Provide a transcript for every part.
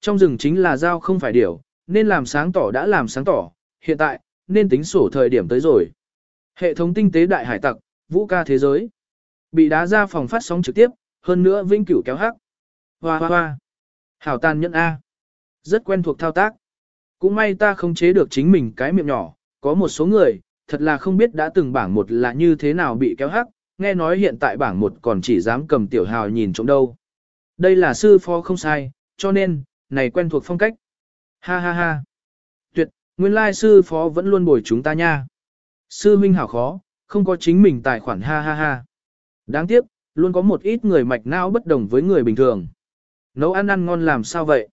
Trong rừng chính là giao không phải điểu, nên làm sáng tỏ đã làm sáng tỏ, hiện tại, nên tính sổ thời điểm tới rồi. Hệ thống tinh tế đại hải tặc, vũ ca thế giới. Bị đá ra phòng phát sóng trực tiếp, hơn nữa vinh cửu kéo hắc. Hoa hoa hoa. Hảo tàn nhẫn A. Rất quen thuộc thao tác. Cũng may ta không chế được chính mình cái miệng nhỏ, có một số người, thật là không biết đã từng bảng một là như thế nào bị kéo hắc, nghe nói hiện tại bảng một còn chỉ dám cầm tiểu hào nhìn trộm đâu. Đây là sư phó không sai, cho nên, này quen thuộc phong cách. Ha ha ha. Tuyệt, nguyên lai sư phó vẫn luôn bồi chúng ta nha. Sư minh hảo khó, không có chính mình tài khoản ha ha ha. Đáng tiếc, luôn có một ít người mạch não bất đồng với người bình thường. Nấu ăn ăn ngon làm sao vậy?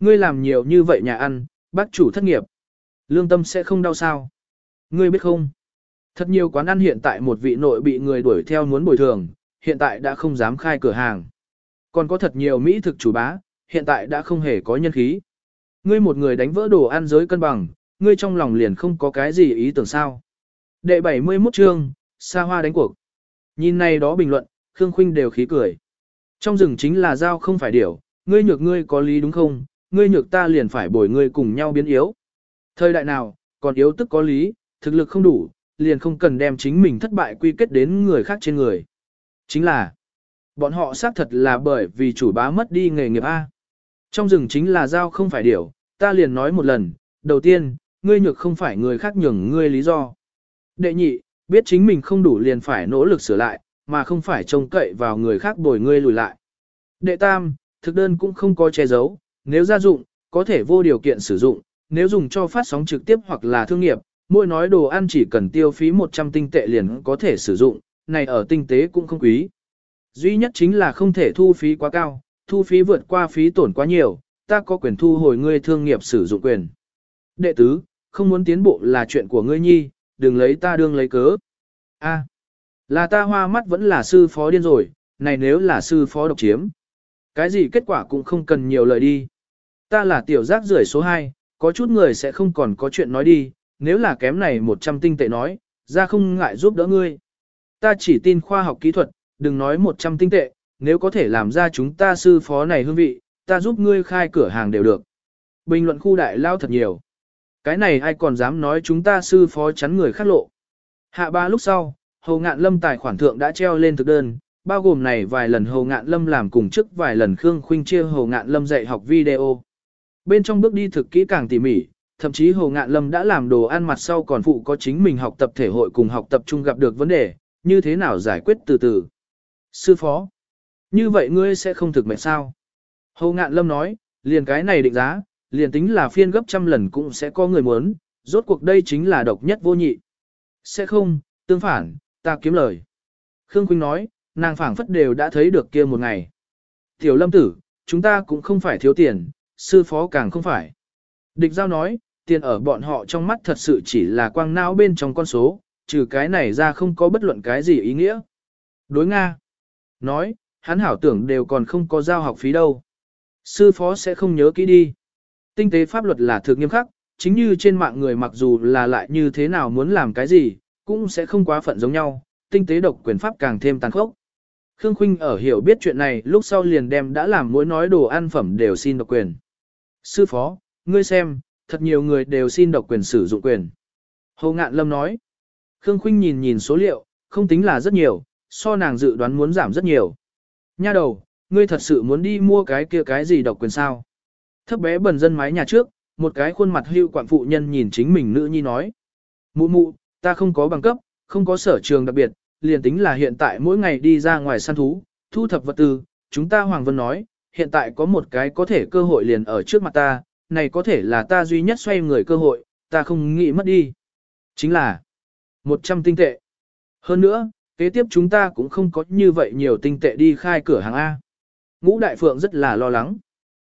Ngươi làm nhiều như vậy nhà ăn, bác chủ thất nghiệp. Lương tâm sẽ không đau sao? Ngươi biết không? Thật nhiều quán ăn hiện tại một vị nội bị người đuổi theo muốn bồi thường, hiện tại đã không dám khai cửa hàng. Còn có thật nhiều mỹ thực chủ bá, hiện tại đã không hề có nhân khí. Ngươi một người đánh vỡ đồ ăn giới cân bằng, ngươi trong lòng liền không có cái gì ý tưởng sao. Đệ 71 chương, xa hoa đánh cuộc. Nhìn này đó bình luận, Khương Khuynh đều khí cười. Trong rừng chính là dao không phải điểu, ngươi nhược ngươi có lý đúng không, ngươi nhược ta liền phải bồi ngươi cùng nhau biến yếu. Thời đại nào, còn yếu tức có lý, thực lực không đủ, liền không cần đem chính mình thất bại quy kết đến người khác trên người. Chính là, bọn họ xác thật là bởi vì chủ bá mất đi nghề nghiệp A. Trong rừng chính là dao không phải điểu, ta liền nói một lần, đầu tiên, ngươi nhược không phải người khác nhường ngươi lý do. Đệ nhị, biết chính mình không đủ liền phải nỗ lực sửa lại, mà không phải trông cậy vào người khác bồi ngươi lùi lại. Đệ tam, thực đơn cũng không có che giấu, nếu gia dụng, có thể vô điều kiện sử dụng, nếu dùng cho phát sóng trực tiếp hoặc là thương nghiệp, mỗi nói đồ ăn chỉ cần tiêu phí 100 tinh tệ liền có thể sử dụng, này ở tinh tế cũng không quý. Duy nhất chính là không thể thu phí quá cao, thu phí vượt qua phí tổn quá nhiều, ta có quyền thu hồi ngươi thương nghiệp sử dụng quyền. Đệ tứ, không muốn tiến bộ là chuyện của ngươi nhi, đừng lấy ta đương lấy cớ. A, là ta hoa mắt vẫn là sư phó điên rồi, này nếu là sư phó độc chiếm. Cái gì kết quả cũng không cần nhiều lời đi. Ta là tiểu giác rưởi số 2, có chút người sẽ không còn có chuyện nói đi, nếu là kém này 100 tinh tệ nói, ra không ngại giúp đỡ ngươi. Ta chỉ tin khoa học kỹ thuật, đừng nói 100 tinh tệ, nếu có thể làm ra chúng ta sư phó này hương vị, ta giúp ngươi khai cửa hàng đều được. Bình luận khu đại lao thật nhiều. Cái này ai còn dám nói chúng ta sư phó chắn người khác lộ. Hạ ba lúc sau, Hồ Ngạn Lâm tài khoản thượng đã treo lên thực đơn, bao gồm này vài lần Hồ Ngạn Lâm làm cùng trước vài lần Khương Khuynh chia Hồ Ngạn Lâm dạy học video. Bên trong bước đi thực kỹ càng tỉ mỉ, thậm chí Hồ Ngạn Lâm đã làm đồ ăn mặt sau còn phụ có chính mình học tập thể hội cùng học tập chung gặp được vấn đề, như thế nào giải quyết từ từ. Sư phó, như vậy ngươi sẽ không thực mệt sao? Hồ Ngạn Lâm nói, liền cái này định giá, liền tính là phiên gấp trăm lần cũng sẽ có người muốn, rốt cuộc đây chính là độc nhất vô nhị. Sẽ không, tương phản, ta kiếm lời. Khương quỳnh nói, nàng phảng phất đều đã thấy được kia một ngày. Tiểu lâm tử, chúng ta cũng không phải thiếu tiền, sư phó càng không phải. Địch giao nói, tiền ở bọn họ trong mắt thật sự chỉ là quang não bên trong con số, trừ cái này ra không có bất luận cái gì ý nghĩa. Đối Nga. Nói, hắn hảo tưởng đều còn không có giao học phí đâu. Sư phó sẽ không nhớ kỹ đi. Tinh tế pháp luật là thực nghiêm khắc, chính như trên mạng người mặc dù là lại như thế nào muốn làm cái gì, cũng sẽ không quá phận giống nhau, tinh tế độc quyền pháp càng thêm tàn khốc. Khương Khuynh ở hiểu biết chuyện này lúc sau liền đem đã làm mỗi nói đồ ăn phẩm đều xin độc quyền. Sư phó, ngươi xem, thật nhiều người đều xin độc quyền sử dụng quyền. Hồ Ngạn Lâm nói. Khương Khuynh nhìn nhìn số liệu, không tính là rất nhiều, so nàng dự đoán muốn giảm rất nhiều. Nha đầu, ngươi thật sự muốn đi mua cái kia cái gì độc quyền sao? Thấp bé bần dân mái nhà trước, một cái khuôn mặt hưu quản phụ nhân nhìn chính mình nữ nhi nói. Mụ mụ, ta không có bằng cấp, không có sở trường đặc biệt, liền tính là hiện tại mỗi ngày đi ra ngoài săn thú, thu thập vật tư, chúng ta Hoàng Vân nói, hiện tại có một cái có thể cơ hội liền ở trước mặt ta, này có thể là ta duy nhất xoay người cơ hội, ta không nghĩ mất đi. Chính là 100 tinh tệ. Hơn nữa, kế tiếp chúng ta cũng không có như vậy nhiều tinh tệ đi khai cửa hàng A. Ngũ Đại Phượng rất là lo lắng.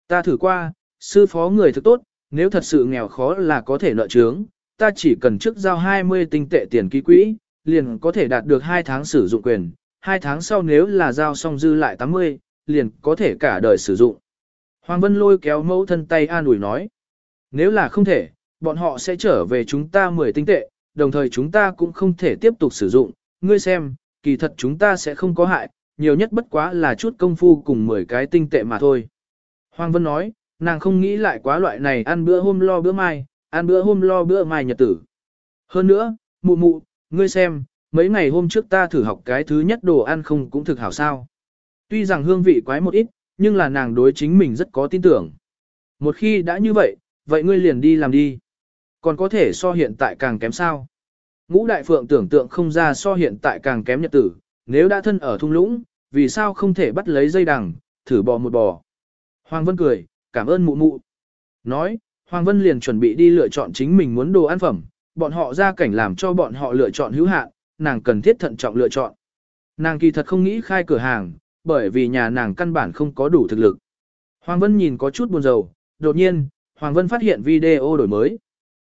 Ta thử qua, sư phó người thực tốt, nếu thật sự nghèo khó là có thể nợ trướng, ta chỉ cần trước giao 20 tinh tệ tiền ký quỹ, liền có thể đạt được 2 tháng sử dụng quyền, 2 tháng sau nếu là giao xong dư lại 80, liền có thể cả đời sử dụng. Hoàng Vân lôi kéo mẫu thân tay an ủi nói, nếu là không thể, bọn họ sẽ trở về chúng ta 10 tinh tệ, đồng thời chúng ta cũng không thể tiếp tục sử dụng, ngươi xem, kỳ thật chúng ta sẽ không có hại, nhiều nhất bất quá là chút công phu cùng 10 cái tinh tệ mà thôi. Hoàng Vân nói, nàng không nghĩ lại quá loại này ăn bữa hôm lo bữa mai, ăn bữa hôm lo bữa mai nhật tử. Hơn nữa, mụ mụ, ngươi xem, mấy ngày hôm trước ta thử học cái thứ nhất đồ ăn không cũng thực hảo sao. Tuy rằng hương vị quái một ít, nhưng là nàng đối chính mình rất có tin tưởng. Một khi đã như vậy, vậy ngươi liền đi làm đi. Còn có thể so hiện tại càng kém sao. Ngũ đại phượng tưởng tượng không ra so hiện tại càng kém nhật tử, nếu đã thân ở thung lũng, vì sao không thể bắt lấy dây đằng, thử bò một bò. Hoàng Vân cười, cảm ơn mụ mụ. Nói, Hoàng Vân liền chuẩn bị đi lựa chọn chính mình muốn đồ ăn phẩm, bọn họ ra cảnh làm cho bọn họ lựa chọn hữu hạn, nàng cần thiết thận trọng lựa chọn. Nàng kỳ thật không nghĩ khai cửa hàng, bởi vì nhà nàng căn bản không có đủ thực lực. Hoàng Vân nhìn có chút buồn rầu, đột nhiên, Hoàng Vân phát hiện video đổi mới.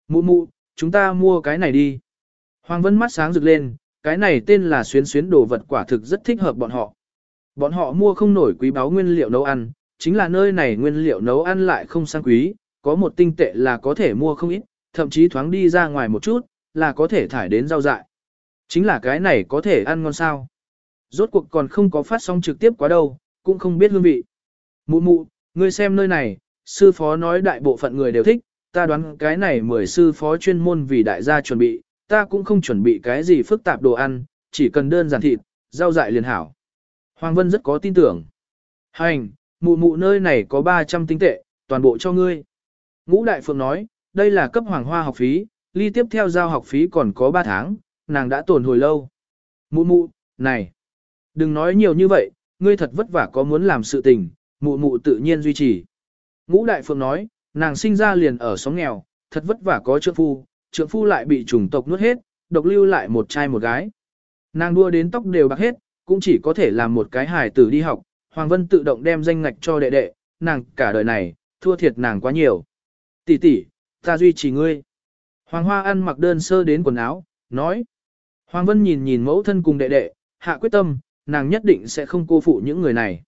Mụ mụ, chúng ta mua cái này đi. Hoàng Vân mắt sáng rực lên, cái này tên là xuyến xuyến đồ vật quả thực rất thích hợp bọn họ. Bọn họ mua không nổi quý báu nguyên liệu nấu ăn, chính là nơi này nguyên liệu nấu ăn lại không sang quý, có một tinh tệ là có thể mua không ít, thậm chí thoáng đi ra ngoài một chút, là có thể thải đến rau dại. Chính là cái này có thể ăn ngon sao. Rốt cuộc còn không có phát sóng trực tiếp quá đâu, cũng không biết hương vị. Mụ mụ, ngươi xem nơi này, sư phó nói đại bộ phận người đều thích, ta đoán cái này mời sư phó chuyên môn vì đại gia chuẩn bị, ta cũng không chuẩn bị cái gì phức tạp đồ ăn, chỉ cần đơn giản thịt, rau dại liền hảo. Hoàng Vân rất có tin tưởng. Hành, mụ mụ nơi này có 300 tinh tệ, toàn bộ cho ngươi. Ngũ Đại Phượng nói, đây là cấp hoàng hoa học phí, ly tiếp theo giao học phí còn có 3 tháng, nàng đã tồn hồi lâu. Mụ mụ, này, đừng nói nhiều như vậy, ngươi thật vất vả có muốn làm sự tình, mụ mụ tự nhiên duy trì. Ngũ Đại Phượng nói, nàng sinh ra liền ở xóm nghèo, thật vất vả có trượng phu, trượng phu lại bị chủng tộc nuốt hết, độc lưu lại một trai một gái. Nàng đua đến tóc đều bạc hết, cũng chỉ có thể làm một cái hài tử đi học, Hoàng Vân tự động đem danh ngạch cho đệ đệ, nàng cả đời này, thua thiệt nàng quá nhiều. Tỷ tỷ, ta duy trì ngươi. Hoàng Hoa ăn mặc đơn sơ đến quần áo, nói. Hoàng Vân nhìn nhìn mẫu thân cùng đệ đệ, hạ quyết tâm, nàng nhất định sẽ không cô phụ những người này.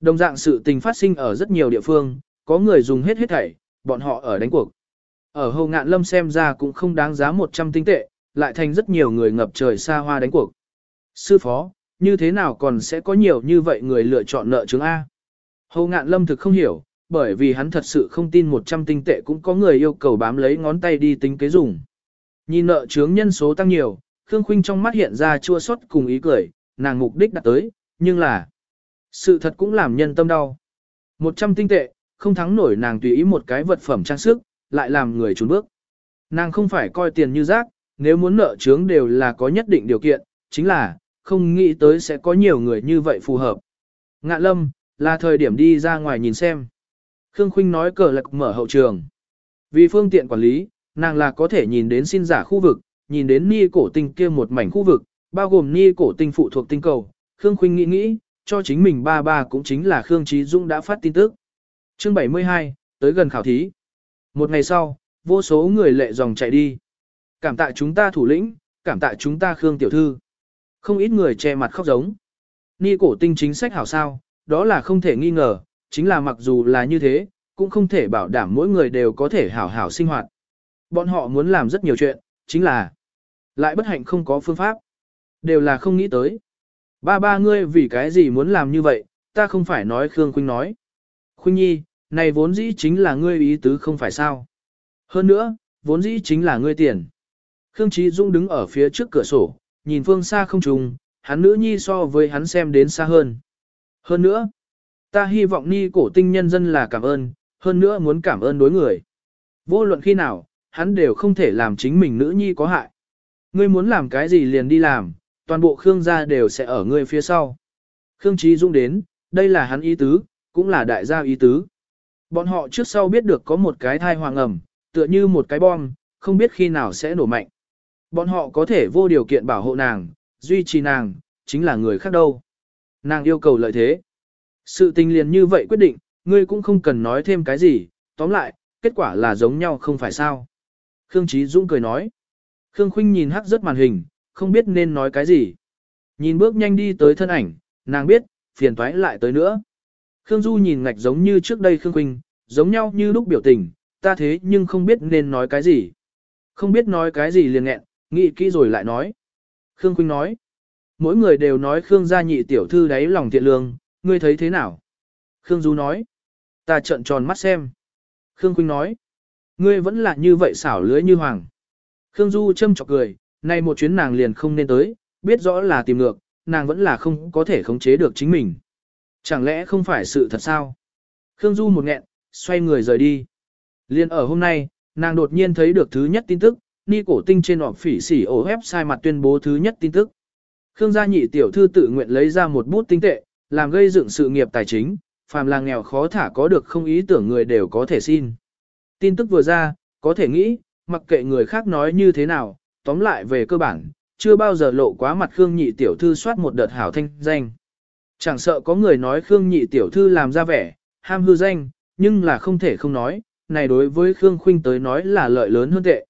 Đồng dạng sự tình phát sinh ở rất nhiều địa phương, có người dùng hết hết thảy, bọn họ ở đánh cuộc. Ở Hồ Ngạn Lâm xem ra cũng không đáng giá 100 tinh tệ, lại thành rất nhiều người ngập trời xa hoa đánh cuộc. Sư phó, như thế nào còn sẽ có nhiều như vậy người lựa chọn nợ chứng A? Hồ Ngạn Lâm thực không hiểu, bởi vì hắn thật sự không tin 100 tinh tệ cũng có người yêu cầu bám lấy ngón tay đi tính kế dùng. Nhìn nợ chướng nhân số tăng nhiều, Khương Khuynh trong mắt hiện ra chua xót cùng ý cười, nàng mục đích đã tới, nhưng là sự thật cũng làm nhân tâm đau. 100 tinh tệ, không thắng nổi nàng tùy ý một cái vật phẩm trang sức, lại làm người trốn bước. Nàng không phải coi tiền như rác, nếu muốn nợ chướng đều là có nhất định điều kiện, chính là, không nghĩ tới sẽ có nhiều người như vậy phù hợp. Ngạn lâm, là thời điểm đi ra ngoài nhìn xem. Khương Khuynh nói cờ lạc mở hậu trường. Vì phương tiện quản lý, nàng là có thể nhìn đến xin giả khu vực, nhìn đến ni cổ tinh kia một mảnh khu vực, bao gồm ni cổ tinh phụ thuộc tinh cầu. Khương Khuynh nghĩ nghĩ, cho chính mình ba ba cũng chính là Khương Trí dũng đã phát tin tức. Chương 72, tới gần khảo thí. Một ngày sau, vô số người lệ dòng chạy đi. Cảm tạ chúng ta thủ lĩnh, cảm tạ chúng ta Khương tiểu thư. Không ít người che mặt khóc giống. Ni cổ tinh chính sách hảo sao, đó là không thể nghi ngờ, chính là mặc dù là như thế, cũng không thể bảo đảm mỗi người đều có thể hảo hảo sinh hoạt. Bọn họ muốn làm rất nhiều chuyện, chính là lại bất hạnh không có phương pháp. Đều là không nghĩ tới. Ba ba ngươi vì cái gì muốn làm như vậy, ta không phải nói Khương Khuynh nói. Khuynh Nhi, này vốn dĩ chính là ngươi ý tứ không phải sao. Hơn nữa, vốn dĩ chính là ngươi tiền. Khương Trí Dung đứng ở phía trước cửa sổ, nhìn phương xa không trùng, hắn nữ nhi so với hắn xem đến xa hơn. Hơn nữa, ta hy vọng ni cổ tinh nhân dân là cảm ơn, hơn nữa muốn cảm ơn đối người. Vô luận khi nào, hắn đều không thể làm chính mình nữ nhi có hại. Ngươi muốn làm cái gì liền đi làm, toàn bộ Khương gia đều sẽ ở ngươi phía sau. Khương Trí Dung đến, đây là hắn ý tứ, cũng là đại gia ý tứ. Bọn họ trước sau biết được có một cái thai hoàng ẩm, tựa như một cái bom, không biết khi nào sẽ nổ mạnh. Bọn họ có thể vô điều kiện bảo hộ nàng, duy trì nàng, chính là người khác đâu. Nàng yêu cầu lợi thế. Sự tình liền như vậy quyết định, ngươi cũng không cần nói thêm cái gì, tóm lại, kết quả là giống nhau không phải sao. Khương Trí Dũng cười nói. Khương Khuynh nhìn hắc rất màn hình, không biết nên nói cái gì. Nhìn bước nhanh đi tới thân ảnh, nàng biết, phiền toái lại tới nữa. Khương Du nhìn ngạch giống như trước đây Khương Quỳnh, giống nhau như lúc biểu tình, ta thế nhưng không biết nên nói cái gì. Không biết nói cái gì liền nghẹn, nghĩ kỹ rồi lại nói. Khương Quỳnh nói, mỗi người đều nói Khương gia nhị tiểu thư đáy lòng thiện lương, ngươi thấy thế nào? Khương Du nói, Ta trợn tròn mắt xem. Khương Quỳnh nói. Ngươi vẫn là như vậy xảo lưới như hoàng. Khương Du châm chọc cười, nay một chuyến nàng liền không nên tới, biết rõ là tìm ngược, nàng vẫn là không có thể khống chế được chính mình. Chẳng lẽ không phải sự thật sao? Khương Du một nghẹn, xoay người rời đi. Liên ở hôm nay, nàng đột nhiên thấy được thứ nhất tin tức, ni cổ tinh trên họp phỉ sỉ ổ sai mặt tuyên bố thứ nhất tin tức. Khương gia nhị tiểu thư tự nguyện lấy ra một bút tinh tệ, làm gây dựng sự nghiệp tài chính, phàm là nghèo khó thả có được không ý tưởng người đều có thể xin. Tin tức vừa ra, có thể nghĩ, mặc kệ người khác nói như thế nào, tóm lại về cơ bản, chưa bao giờ lộ quá mặt Khương nhị tiểu thư soát một đợt hảo thanh danh. Chẳng sợ có người nói Khương nhị tiểu thư làm ra vẻ, ham hư danh, nhưng là không thể không nói, này đối với Khương Khuynh tới nói là lợi lớn hơn tệ.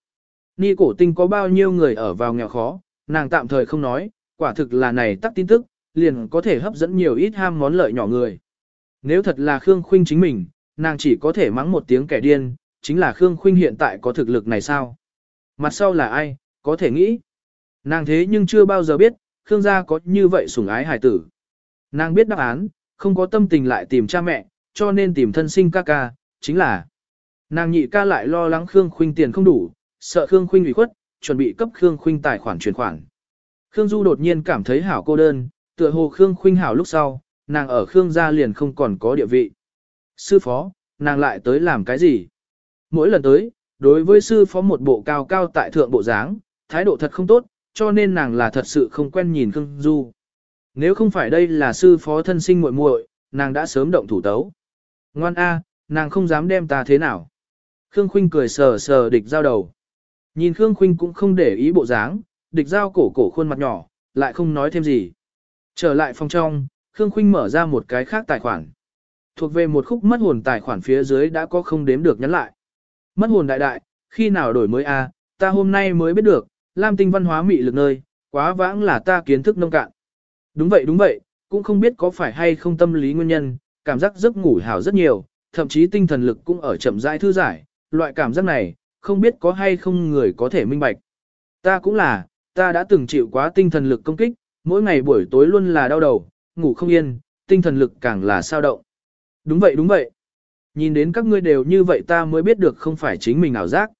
Ni cổ tinh có bao nhiêu người ở vào nghèo khó, nàng tạm thời không nói, quả thực là này tắt tin tức, liền có thể hấp dẫn nhiều ít ham món lợi nhỏ người. Nếu thật là Khương Khuynh chính mình, nàng chỉ có thể mắng một tiếng kẻ điên, chính là Khương Khuynh hiện tại có thực lực này sao? Mặt sau là ai, có thể nghĩ. Nàng thế nhưng chưa bao giờ biết, Khương gia có như vậy sủng ái hải tử. Nàng biết đáp án, không có tâm tình lại tìm cha mẹ, cho nên tìm thân sinh ca ca, chính là nàng nhị ca lại lo lắng Khương Khuynh tiền không đủ, sợ Khương Khuynh ủy khuất, chuẩn bị cấp Khương Khuynh tài khoản chuyển khoản. Khương Du đột nhiên cảm thấy hảo cô đơn, tựa hồ Khương Khuynh hảo lúc sau, nàng ở Khương gia liền không còn có địa vị. Sư phó, nàng lại tới làm cái gì? Mỗi lần tới, đối với sư phó một bộ cao cao tại thượng bộ dáng, thái độ thật không tốt, cho nên nàng là thật sự không quen nhìn Khương Du. Nếu không phải đây là sư phó thân sinh muội muội, nàng đã sớm động thủ tấu. Ngoan A, nàng không dám đem ta thế nào. Khương Khuynh cười sờ sờ địch giao đầu. Nhìn Khương Khuynh cũng không để ý bộ dáng, địch giao cổ cổ khuôn mặt nhỏ, lại không nói thêm gì. Trở lại phòng trong, Khương Khuynh mở ra một cái khác tài khoản. Thuộc về một khúc mất hồn tài khoản phía dưới đã có không đếm được nhắn lại. Mất hồn đại đại, khi nào đổi mới a? ta hôm nay mới biết được, Lam tinh văn hóa mị lực nơi, quá vãng là ta kiến thức nông cạn. Đúng vậy đúng vậy, cũng không biết có phải hay không tâm lý nguyên nhân, cảm giác giấc ngủ hảo rất nhiều, thậm chí tinh thần lực cũng ở chậm rãi thư giải, loại cảm giác này, không biết có hay không người có thể minh bạch. Ta cũng là, ta đã từng chịu quá tinh thần lực công kích, mỗi ngày buổi tối luôn là đau đầu, ngủ không yên, tinh thần lực càng là sao động. Đúng vậy đúng vậy. Nhìn đến các ngươi đều như vậy ta mới biết được không phải chính mình ảo giác.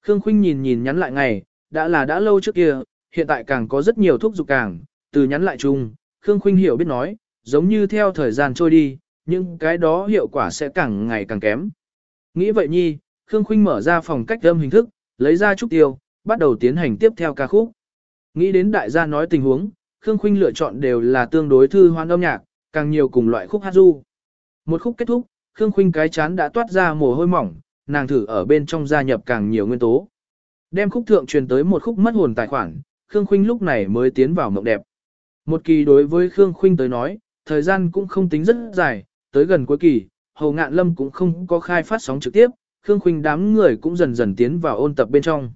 Khương Khuynh nhìn nhìn nhắn lại ngày, đã là đã lâu trước kia, hiện tại càng có rất nhiều thuốc dục càng, từ nhắn lại chung, Khương Khuynh hiểu biết nói, giống như theo thời gian trôi đi, nhưng cái đó hiệu quả sẽ càng ngày càng kém. Nghĩ vậy nhi, Khương Khuynh mở ra phòng cách âm hình thức, lấy ra trúc tiêu, bắt đầu tiến hành tiếp theo ca khúc. Nghĩ đến đại gia nói tình huống, Khương Khuynh lựa chọn đều là tương đối thư hoan âm nhạc, càng nhiều cùng loại khúc hát du. Một khúc kết thúc, Khương Khuynh cái chán đã toát ra mồ hôi mỏng, nàng thử ở bên trong gia nhập càng nhiều nguyên tố. Đem khúc thượng truyền tới một khúc mất hồn tài khoản, Khương Khuynh lúc này mới tiến vào mộng đẹp. Một kỳ đối với Khương Khuynh tới nói, thời gian cũng không tính rất dài, tới gần cuối kỳ, Hầu Ngạn Lâm cũng không có khai phát sóng trực tiếp, Khương Khuynh đám người cũng dần dần tiến vào ôn tập bên trong.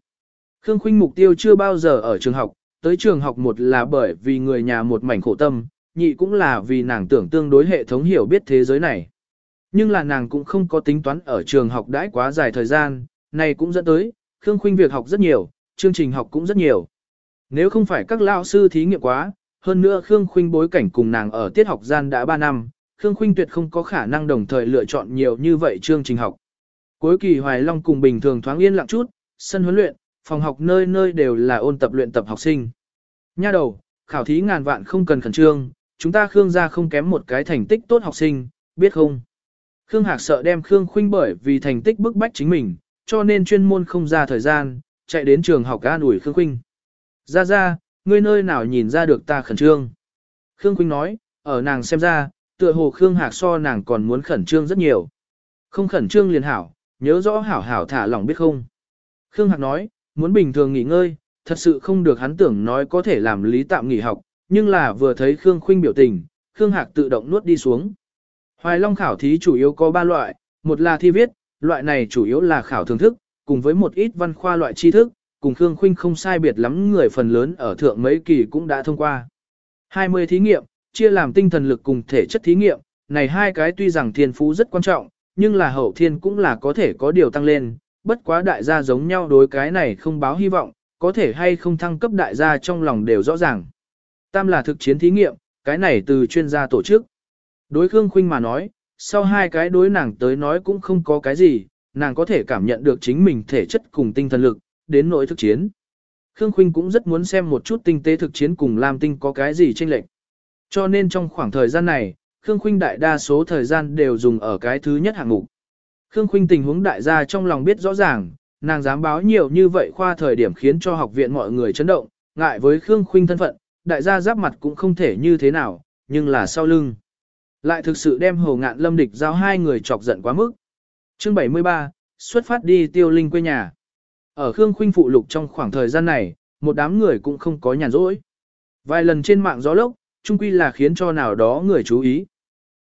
Khương Khuynh mục tiêu chưa bao giờ ở trường học, tới trường học một là bởi vì người nhà một mảnh khổ tâm, nhị cũng là vì nàng tưởng tương đối hệ thống hiểu biết thế giới này. Nhưng là nàng cũng không có tính toán ở trường học đãi quá dài thời gian, này cũng dẫn tới, Khương Khuynh việc học rất nhiều, chương trình học cũng rất nhiều. Nếu không phải các lão sư thí nghiệm quá, hơn nữa Khương Khuynh bối cảnh cùng nàng ở tiết học gian đã 3 năm, Khương Khuynh tuyệt không có khả năng đồng thời lựa chọn nhiều như vậy chương trình học. Cuối kỳ Hoài Long cùng bình thường thoáng yên lặng chút, sân huấn luyện, phòng học nơi nơi đều là ôn tập luyện tập học sinh. Nha đầu, khảo thí ngàn vạn không cần khẩn trương, chúng ta Khương gia không kém một cái thành tích tốt học sinh, biết không? Khương Hạc sợ đem Khương Khuynh bởi vì thành tích bức bách chính mình, cho nên chuyên môn không ra thời gian, chạy đến trường học an ủi Khương Khuynh. Ra ra, ngươi nơi nào nhìn ra được ta khẩn trương? Khương Quỳnh nói, ở nàng xem ra, tựa hồ Khương Hạc so nàng còn muốn khẩn trương rất nhiều. Không khẩn trương liền hảo, nhớ rõ hảo hảo thả lỏng biết không? Khương Hạc nói, muốn bình thường nghỉ ngơi, thật sự không được hắn tưởng nói có thể làm lý tạm nghỉ học, nhưng là vừa thấy Khương Khuynh biểu tình, Khương Hạc tự động nuốt đi xuống. Hoài Long khảo thí chủ yếu có 3 loại, một là thi viết, loại này chủ yếu là khảo thưởng thức, cùng với một ít văn khoa loại tri thức, cùng Khương Khuynh không sai biệt lắm người phần lớn ở thượng mấy kỳ cũng đã thông qua. 20 thí nghiệm, chia làm tinh thần lực cùng thể chất thí nghiệm, này hai cái tuy rằng thiên phú rất quan trọng, nhưng là hậu thiên cũng là có thể có điều tăng lên, bất quá đại gia giống nhau đối cái này không báo hy vọng, có thể hay không thăng cấp đại gia trong lòng đều rõ ràng. Tam là thực chiến thí nghiệm, cái này từ chuyên gia tổ chức. Đối Khương Khuynh mà nói, sau hai cái đối nàng tới nói cũng không có cái gì, nàng có thể cảm nhận được chính mình thể chất cùng tinh thần lực, đến nỗi thực chiến. Khương Khuynh cũng rất muốn xem một chút tinh tế thực chiến cùng Lam Tinh có cái gì chênh lệch. Cho nên trong khoảng thời gian này, Khương Khuynh đại đa số thời gian đều dùng ở cái thứ nhất hạng mục. Khương Khuynh tình huống đại gia trong lòng biết rõ ràng, nàng dám báo nhiều như vậy khoa thời điểm khiến cho học viện mọi người chấn động, ngại với Khương Khuynh thân phận, đại gia giáp mặt cũng không thể như thế nào, nhưng là sau lưng. Lại thực sự đem Hồ Ngạn Lâm địch giao hai người chọc giận quá mức. Chương 73, xuất phát đi tiêu linh quê nhà. Ở Khương Khuynh phụ lục trong khoảng thời gian này, một đám người cũng không có nhàn rỗi. Vài lần trên mạng gió lốc, chung quy là khiến cho nào đó người chú ý.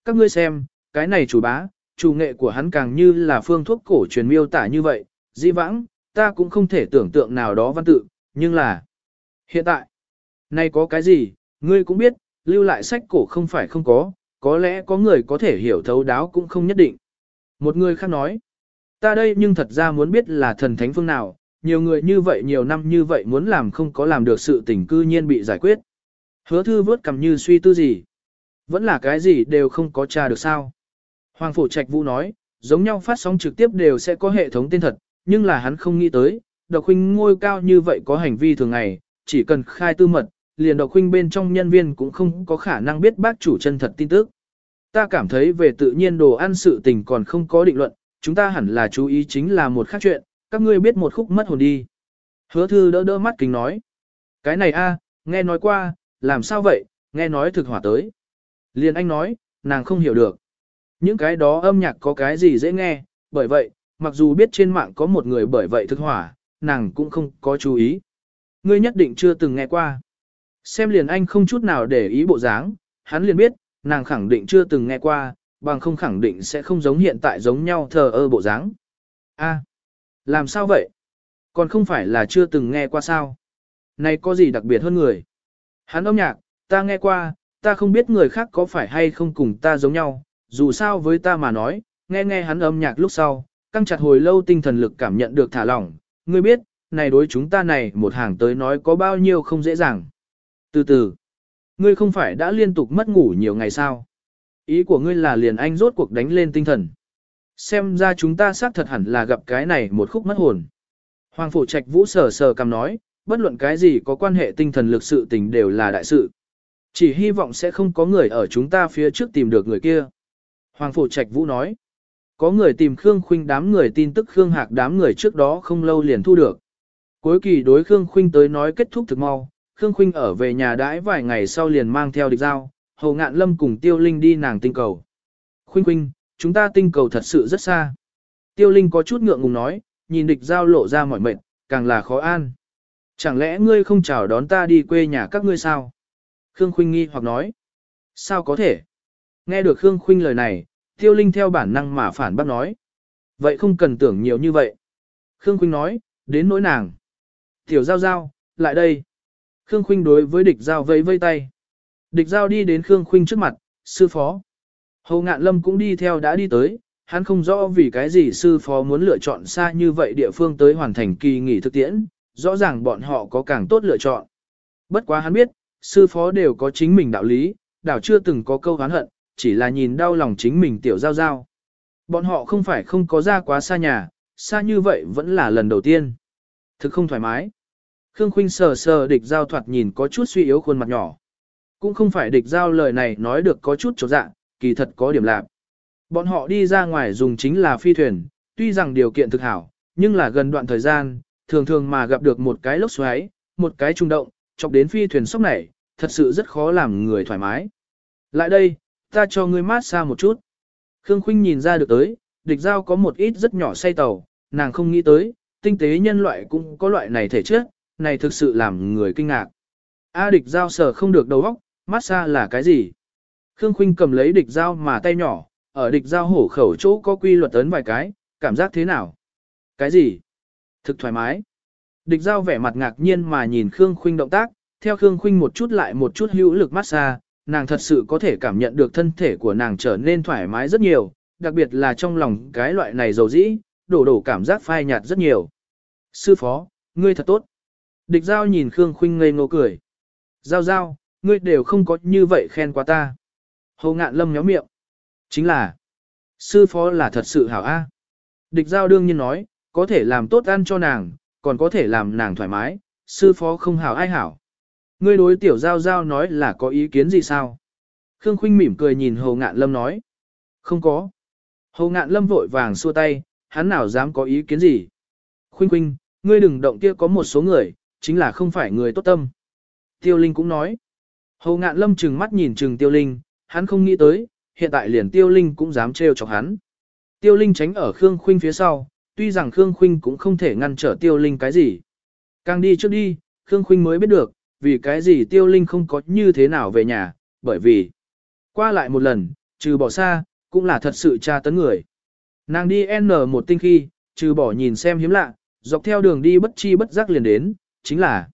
Các ngươi xem, cái này chủ bá, chủ nghệ của hắn càng như là phương thuốc cổ truyền miêu tả như vậy, di vãng, ta cũng không thể tưởng tượng nào đó văn tự, nhưng là hiện tại, nay có cái gì, ngươi cũng biết, lưu lại sách cổ không phải không có, có lẽ có người có thể hiểu thấu đáo cũng không nhất định. Một người khác nói, ta đây nhưng thật ra muốn biết là thần thánh phương nào, nhiều người như vậy nhiều năm như vậy muốn làm không có làm được sự tình cư nhiên bị giải quyết. Hứa thư vớt cầm như suy tư gì. Vẫn là cái gì đều không có tra được sao. Hoàng Phổ Trạch Vũ nói, giống nhau phát sóng trực tiếp đều sẽ có hệ thống tên thật, nhưng là hắn không nghĩ tới, độc huynh ngôi cao như vậy có hành vi thường ngày, chỉ cần khai tư mật, liền độc huynh bên trong nhân viên cũng không có khả năng biết bác chủ chân thật tin tức. Ta cảm thấy về tự nhiên đồ ăn sự tình còn không có định luận, chúng ta hẳn là chú ý chính là một khác chuyện, các ngươi biết một khúc mất hồn đi. Hứa thư đỡ đỡ mắt kính nói. Cái này a, nghe nói qua, làm sao vậy, nghe nói thực hỏa tới. Liền anh nói, nàng không hiểu được. Những cái đó âm nhạc có cái gì dễ nghe, bởi vậy, mặc dù biết trên mạng có một người bởi vậy thực hỏa, nàng cũng không có chú ý. Ngươi nhất định chưa từng nghe qua. Xem liền anh không chút nào để ý bộ dáng, hắn liền biết, nàng khẳng định chưa từng nghe qua, bằng không khẳng định sẽ không giống hiện tại giống nhau thờ ơ bộ dáng. A, làm sao vậy? Còn không phải là chưa từng nghe qua sao? Này có gì đặc biệt hơn người? Hắn âm nhạc, ta nghe qua, ta không biết người khác có phải hay không cùng ta giống nhau, dù sao với ta mà nói, nghe nghe hắn âm nhạc lúc sau, căng chặt hồi lâu tinh thần lực cảm nhận được thả lỏng, ngươi biết, này đối chúng ta này một hàng tới nói có bao nhiêu không dễ dàng. Từ từ, ngươi không phải đã liên tục mất ngủ nhiều ngày sao? Ý của ngươi là liền anh rốt cuộc đánh lên tinh thần. Xem ra chúng ta xác thật hẳn là gặp cái này một khúc mất hồn. Hoàng Phổ Trạch Vũ sờ sờ cầm nói, bất luận cái gì có quan hệ tinh thần lực sự tình đều là đại sự. Chỉ hy vọng sẽ không có người ở chúng ta phía trước tìm được người kia. Hoàng Phổ Trạch Vũ nói, có người tìm Khương Khuynh đám người tin tức Khương Hạc đám người trước đó không lâu liền thu được. Cuối kỳ đối Khương Khuynh tới nói kết thúc thực mau, Khương Khuynh ở về nhà đãi vài ngày sau liền mang theo địch dao Hồ Ngạn Lâm cùng Tiêu Linh đi nàng tinh cầu. Khuynh Khuynh, chúng ta tinh cầu thật sự rất xa. Tiêu Linh có chút ngượng ngùng nói, nhìn địch giao lộ ra mỏi mệt, càng là khó an. Chẳng lẽ ngươi không chào đón ta đi quê nhà các ngươi sao? Khương Khuynh nghi hoặc nói. Sao có thể? Nghe được Khương Khuynh lời này, Tiêu Linh theo bản năng mà phản bác nói. Vậy không cần tưởng nhiều như vậy. Khương Khuynh nói, đến nỗi nàng. Tiểu Giao Giao, lại đây. Khương Khuynh đối với địch Giao vây vây tay. Địch Giao đi đến Khương Khuynh trước mặt, sư phó. Hồ Ngạn Lâm cũng đi theo đã đi tới, hắn không rõ vì cái gì sư phó muốn lựa chọn xa như vậy địa phương tới hoàn thành kỳ nghỉ thực tiễn, rõ ràng bọn họ có càng tốt lựa chọn. Bất quá hắn biết, sư phó đều có chính mình đạo lý, đảo chưa từng có câu hán hận, chỉ là nhìn đau lòng chính mình tiểu giao giao. Bọn họ không phải không có ra quá xa nhà, xa như vậy vẫn là lần đầu tiên. Thực không thoải mái. Khương Khuynh sờ sờ địch giao thoạt nhìn có chút suy yếu khuôn mặt nhỏ. Cũng không phải địch giao lời này nói được có chút chỗ dạ, kỳ thật có điểm lạc. Bọn họ đi ra ngoài dùng chính là phi thuyền, tuy rằng điều kiện thực hảo, nhưng là gần đoạn thời gian, thường thường mà gặp được một cái lốc xoáy, một cái trung động, chọc đến phi thuyền sốc này, thật sự rất khó làm người thoải mái. Lại đây, ta cho ngươi mát xa một chút. Khương Khuynh nhìn ra được tới, địch giao có một ít rất nhỏ say tàu, nàng không nghĩ tới, tinh tế nhân loại cũng có loại này thể chất, này thực sự làm người kinh ngạc. A địch giao sở không được đầu óc, mát xa là cái gì? Khương Khuynh cầm lấy địch giao mà tay nhỏ, ở địch giao hổ khẩu chỗ có quy luật ấn vài cái, cảm giác thế nào? Cái gì? Thực thoải mái. Địch giao vẻ mặt ngạc nhiên mà nhìn Khương Khuynh động tác, theo Khương Khuynh một chút lại một chút hữu lực massage, nàng thật sự có thể cảm nhận được thân thể của nàng trở nên thoải mái rất nhiều, đặc biệt là trong lòng cái loại này dầu dĩ, đổ đổ cảm giác phai nhạt rất nhiều. Sư phó, ngươi thật tốt. Địch giao nhìn Khương Khuynh ngây ngô cười. Giao giao, ngươi đều không có như vậy khen qua ta. Hồ ngạn lâm nhéo miệng. Chính là, Sư phó là thật sự hảo A. Địch giao đương nhiên nói, có thể làm tốt ăn cho nàng, còn có thể làm nàng thoải mái, sư phó không hảo ai hảo. Ngươi đối tiểu giao giao nói là có ý kiến gì sao? Khương Khuynh mỉm cười nhìn Hồ Ngạn Lâm nói. Không có. Hồ Ngạn Lâm vội vàng xua tay, hắn nào dám có ý kiến gì. Khuynh Khuynh, ngươi đừng động kia có một số người, chính là không phải người tốt tâm. Tiêu Linh cũng nói. Hồ Ngạn Lâm trừng mắt nhìn trừng Tiêu Linh, hắn không nghĩ tới, hiện tại liền Tiêu Linh cũng dám trêu chọc hắn. Tiêu Linh tránh ở Khương Khuynh phía sau, tuy rằng Khương Khuynh cũng không thể ngăn trở Tiêu Linh cái gì. Càng đi trước đi, Khương Khuynh mới biết được, vì cái gì Tiêu Linh không có như thế nào về nhà, bởi vì qua lại một lần, trừ bỏ xa, cũng là thật sự tra tấn người. Nàng đi N một tinh khi, trừ bỏ nhìn xem hiếm lạ, dọc theo đường đi bất chi bất giác liền đến, chính là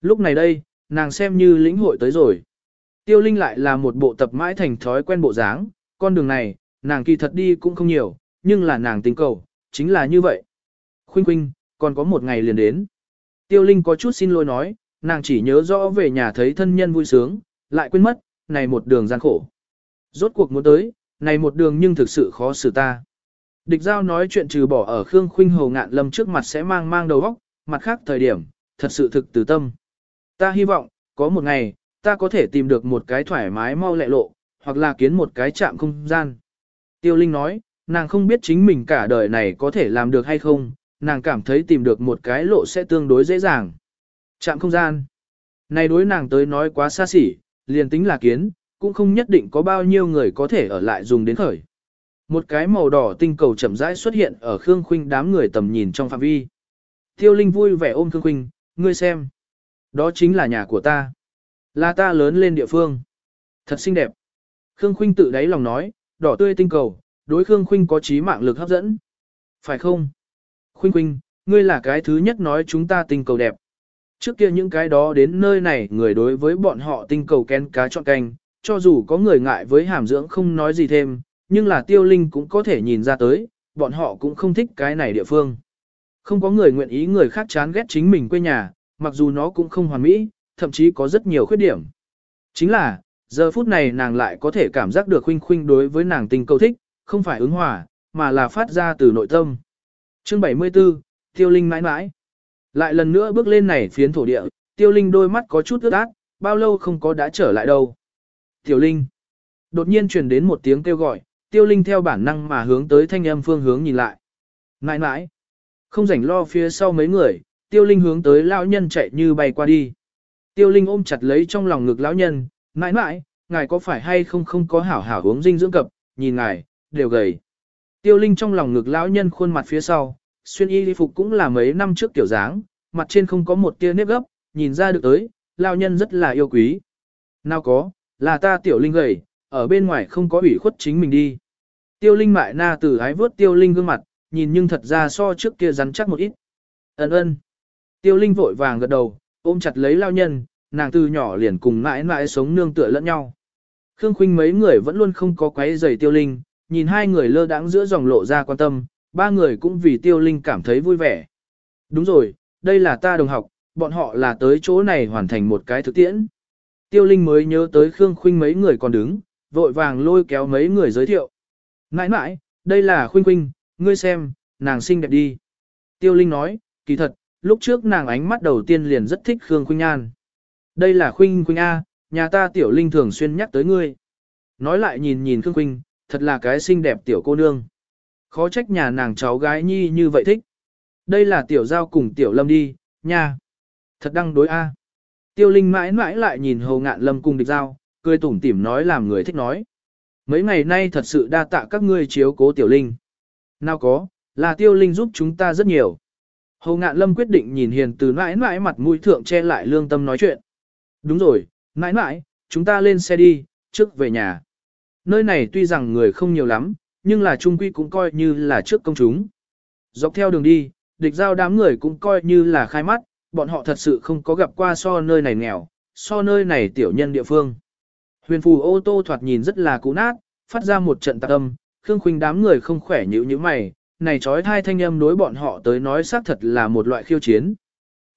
lúc này đây, nàng xem như lĩnh hội tới rồi. Tiêu Linh lại là một bộ tập mãi thành thói quen bộ dáng, con đường này, nàng kỳ thật đi cũng không nhiều, nhưng là nàng tính cầu, chính là như vậy. Khuynh khuynh, còn có một ngày liền đến. Tiêu Linh có chút xin lỗi nói, nàng chỉ nhớ rõ về nhà thấy thân nhân vui sướng, lại quên mất, này một đường gian khổ. Rốt cuộc muốn tới, này một đường nhưng thực sự khó xử ta. Địch giao nói chuyện trừ bỏ ở Khương Khuynh Hồ Ngạn Lâm trước mặt sẽ mang mang đầu óc, mặt khác thời điểm, thật sự thực từ tâm. Ta hy vọng, có một ngày, ta có thể tìm được một cái thoải mái mau lẹ lộ, hoặc là kiến một cái chạm không gian. Tiêu Linh nói, nàng không biết chính mình cả đời này có thể làm được hay không, nàng cảm thấy tìm được một cái lộ sẽ tương đối dễ dàng. Chạm không gian. Này đối nàng tới nói quá xa xỉ, liền tính là kiến, cũng không nhất định có bao nhiêu người có thể ở lại dùng đến khởi. Một cái màu đỏ tinh cầu chậm rãi xuất hiện ở Khương Khuynh đám người tầm nhìn trong phạm vi. Tiêu Linh vui vẻ ôm Khương Khuynh, ngươi xem. Đó chính là nhà của ta. Là ta lớn lên địa phương. Thật xinh đẹp. Khương Khuynh tự đáy lòng nói, đỏ tươi tinh cầu, đối Khương Khuynh có trí mạng lực hấp dẫn. Phải không? Khuynh Khuynh, ngươi là cái thứ nhất nói chúng ta tinh cầu đẹp. Trước kia những cái đó đến nơi này người đối với bọn họ tinh cầu kén cá chọn canh, cho dù có người ngại với hàm dưỡng không nói gì thêm, nhưng là tiêu linh cũng có thể nhìn ra tới, bọn họ cũng không thích cái này địa phương. Không có người nguyện ý người khác chán ghét chính mình quê nhà, mặc dù nó cũng không hoàn mỹ, thậm chí có rất nhiều khuyết điểm. Chính là, giờ phút này nàng lại có thể cảm giác được khuynh khuynh đối với nàng tình cầu thích, không phải ứng hòa, mà là phát ra từ nội tâm. Chương 74, Tiêu Linh mãi mãi. Lại lần nữa bước lên này phiến thổ địa, Tiêu Linh đôi mắt có chút ướt át, bao lâu không có đã trở lại đâu. Tiểu Linh. Đột nhiên truyền đến một tiếng kêu gọi, Tiêu Linh theo bản năng mà hướng tới thanh âm phương hướng nhìn lại. Mãi mãi. Không rảnh lo phía sau mấy người, Tiêu Linh hướng tới lão nhân chạy như bay qua đi. Tiêu Linh ôm chặt lấy trong lòng ngực lão nhân, mãi mãi, ngài có phải hay không không có hảo hảo uống dinh dưỡng cập, nhìn ngài, đều gầy. Tiêu Linh trong lòng ngực lão nhân khuôn mặt phía sau, xuyên y đi phục cũng là mấy năm trước kiểu dáng, mặt trên không có một tia nếp gấp, nhìn ra được tới, lão nhân rất là yêu quý. Nào có, là ta tiểu Linh gầy, ở bên ngoài không có ủy khuất chính mình đi. Tiêu Linh mại na từ ái vớt Tiêu Linh gương mặt, nhìn nhưng thật ra so trước kia rắn chắc một ít. Ấn ơn. Tiêu Linh vội vàng gật đầu, ôm chặt lấy lao nhân, nàng từ nhỏ liền cùng mãi mãi sống nương tựa lẫn nhau. Khương Khuynh mấy người vẫn luôn không có quấy rầy Tiêu Linh, nhìn hai người lơ đãng giữa dòng lộ ra quan tâm, ba người cũng vì Tiêu Linh cảm thấy vui vẻ. Đúng rồi, đây là ta đồng học, bọn họ là tới chỗ này hoàn thành một cái thực tiễn. Tiêu Linh mới nhớ tới Khương Khuynh mấy người còn đứng, vội vàng lôi kéo mấy người giới thiệu. Nãi nãi, đây là Khuynh Khuynh, ngươi xem, nàng xinh đẹp đi. Tiêu Linh nói, kỳ thật, lúc trước nàng ánh mắt đầu tiên liền rất thích Khương Khuynh Nhan. Đây là Khuynh Khuynh A, nhà ta Tiểu Linh thường xuyên nhắc tới ngươi. Nói lại nhìn nhìn Khương Khuynh, thật là cái xinh đẹp tiểu cô nương. Khó trách nhà nàng cháu gái nhi như vậy thích. Đây là Tiểu Giao cùng Tiểu Lâm đi, nha. Thật đăng đối A. Tiêu Linh mãi mãi lại nhìn Hồ Ngạn Lâm cùng địch giao, cười tủm tỉm nói làm người thích nói. Mấy ngày nay thật sự đa tạ các ngươi chiếu cố Tiểu Linh. Nào có, là Tiêu Linh giúp chúng ta rất nhiều. Hồ Ngạn Lâm quyết định nhìn hiền từ mãi mãi mặt mũi thượng che lại lương tâm nói chuyện. Đúng rồi, mãi mãi, chúng ta lên xe đi, trước về nhà. Nơi này tuy rằng người không nhiều lắm, nhưng là trung quy cũng coi như là trước công chúng. Dọc theo đường đi, địch giao đám người cũng coi như là khai mắt, bọn họ thật sự không có gặp qua so nơi này nghèo, so nơi này tiểu nhân địa phương. Huyền phù ô tô thoạt nhìn rất là cũ nát, phát ra một trận tạc âm, Khương Khuynh đám người không khỏe nhíu như mày, này trói thai thanh âm đối bọn họ tới nói xác thật là một loại khiêu chiến.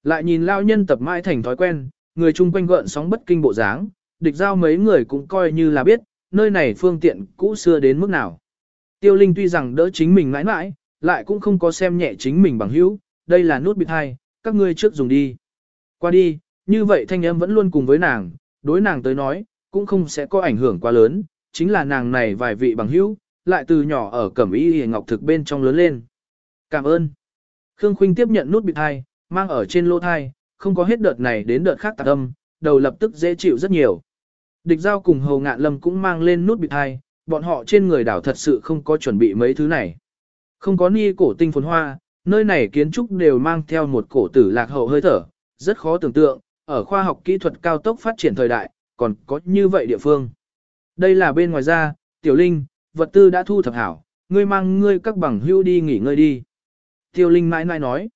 Lại nhìn lao nhân tập mãi thành thói quen, người chung quanh gợn sóng bất kinh bộ dáng, địch giao mấy người cũng coi như là biết, nơi này phương tiện cũ xưa đến mức nào. Tiêu Linh tuy rằng đỡ chính mình mãi mãi, lại cũng không có xem nhẹ chính mình bằng hữu, đây là nút bịt hai, các ngươi trước dùng đi. Qua đi, như vậy thanh âm vẫn luôn cùng với nàng, đối nàng tới nói, cũng không sẽ có ảnh hưởng quá lớn, chính là nàng này vài vị bằng hữu, lại từ nhỏ ở cẩm y hề ngọc thực bên trong lớn lên. Cảm ơn. Khương Khuynh tiếp nhận nút bịt thai mang ở trên lỗ thai, không có hết đợt này đến đợt khác tạc âm, đầu lập tức dễ chịu rất nhiều. Địch giao cùng hầu ngạn lâm cũng mang lên nút bịt thai bọn họ trên người đảo thật sự không có chuẩn bị mấy thứ này. Không có ni cổ tinh phồn hoa, nơi này kiến trúc đều mang theo một cổ tử lạc hậu hơi thở, rất khó tưởng tượng, ở khoa học kỹ thuật cao tốc phát triển thời đại, còn có như vậy địa phương. Đây là bên ngoài ra, tiểu linh, vật tư đã thu thập hảo, ngươi mang ngươi các bằng hưu đi nghỉ ngơi đi. Tiêu linh mãi mãi nói.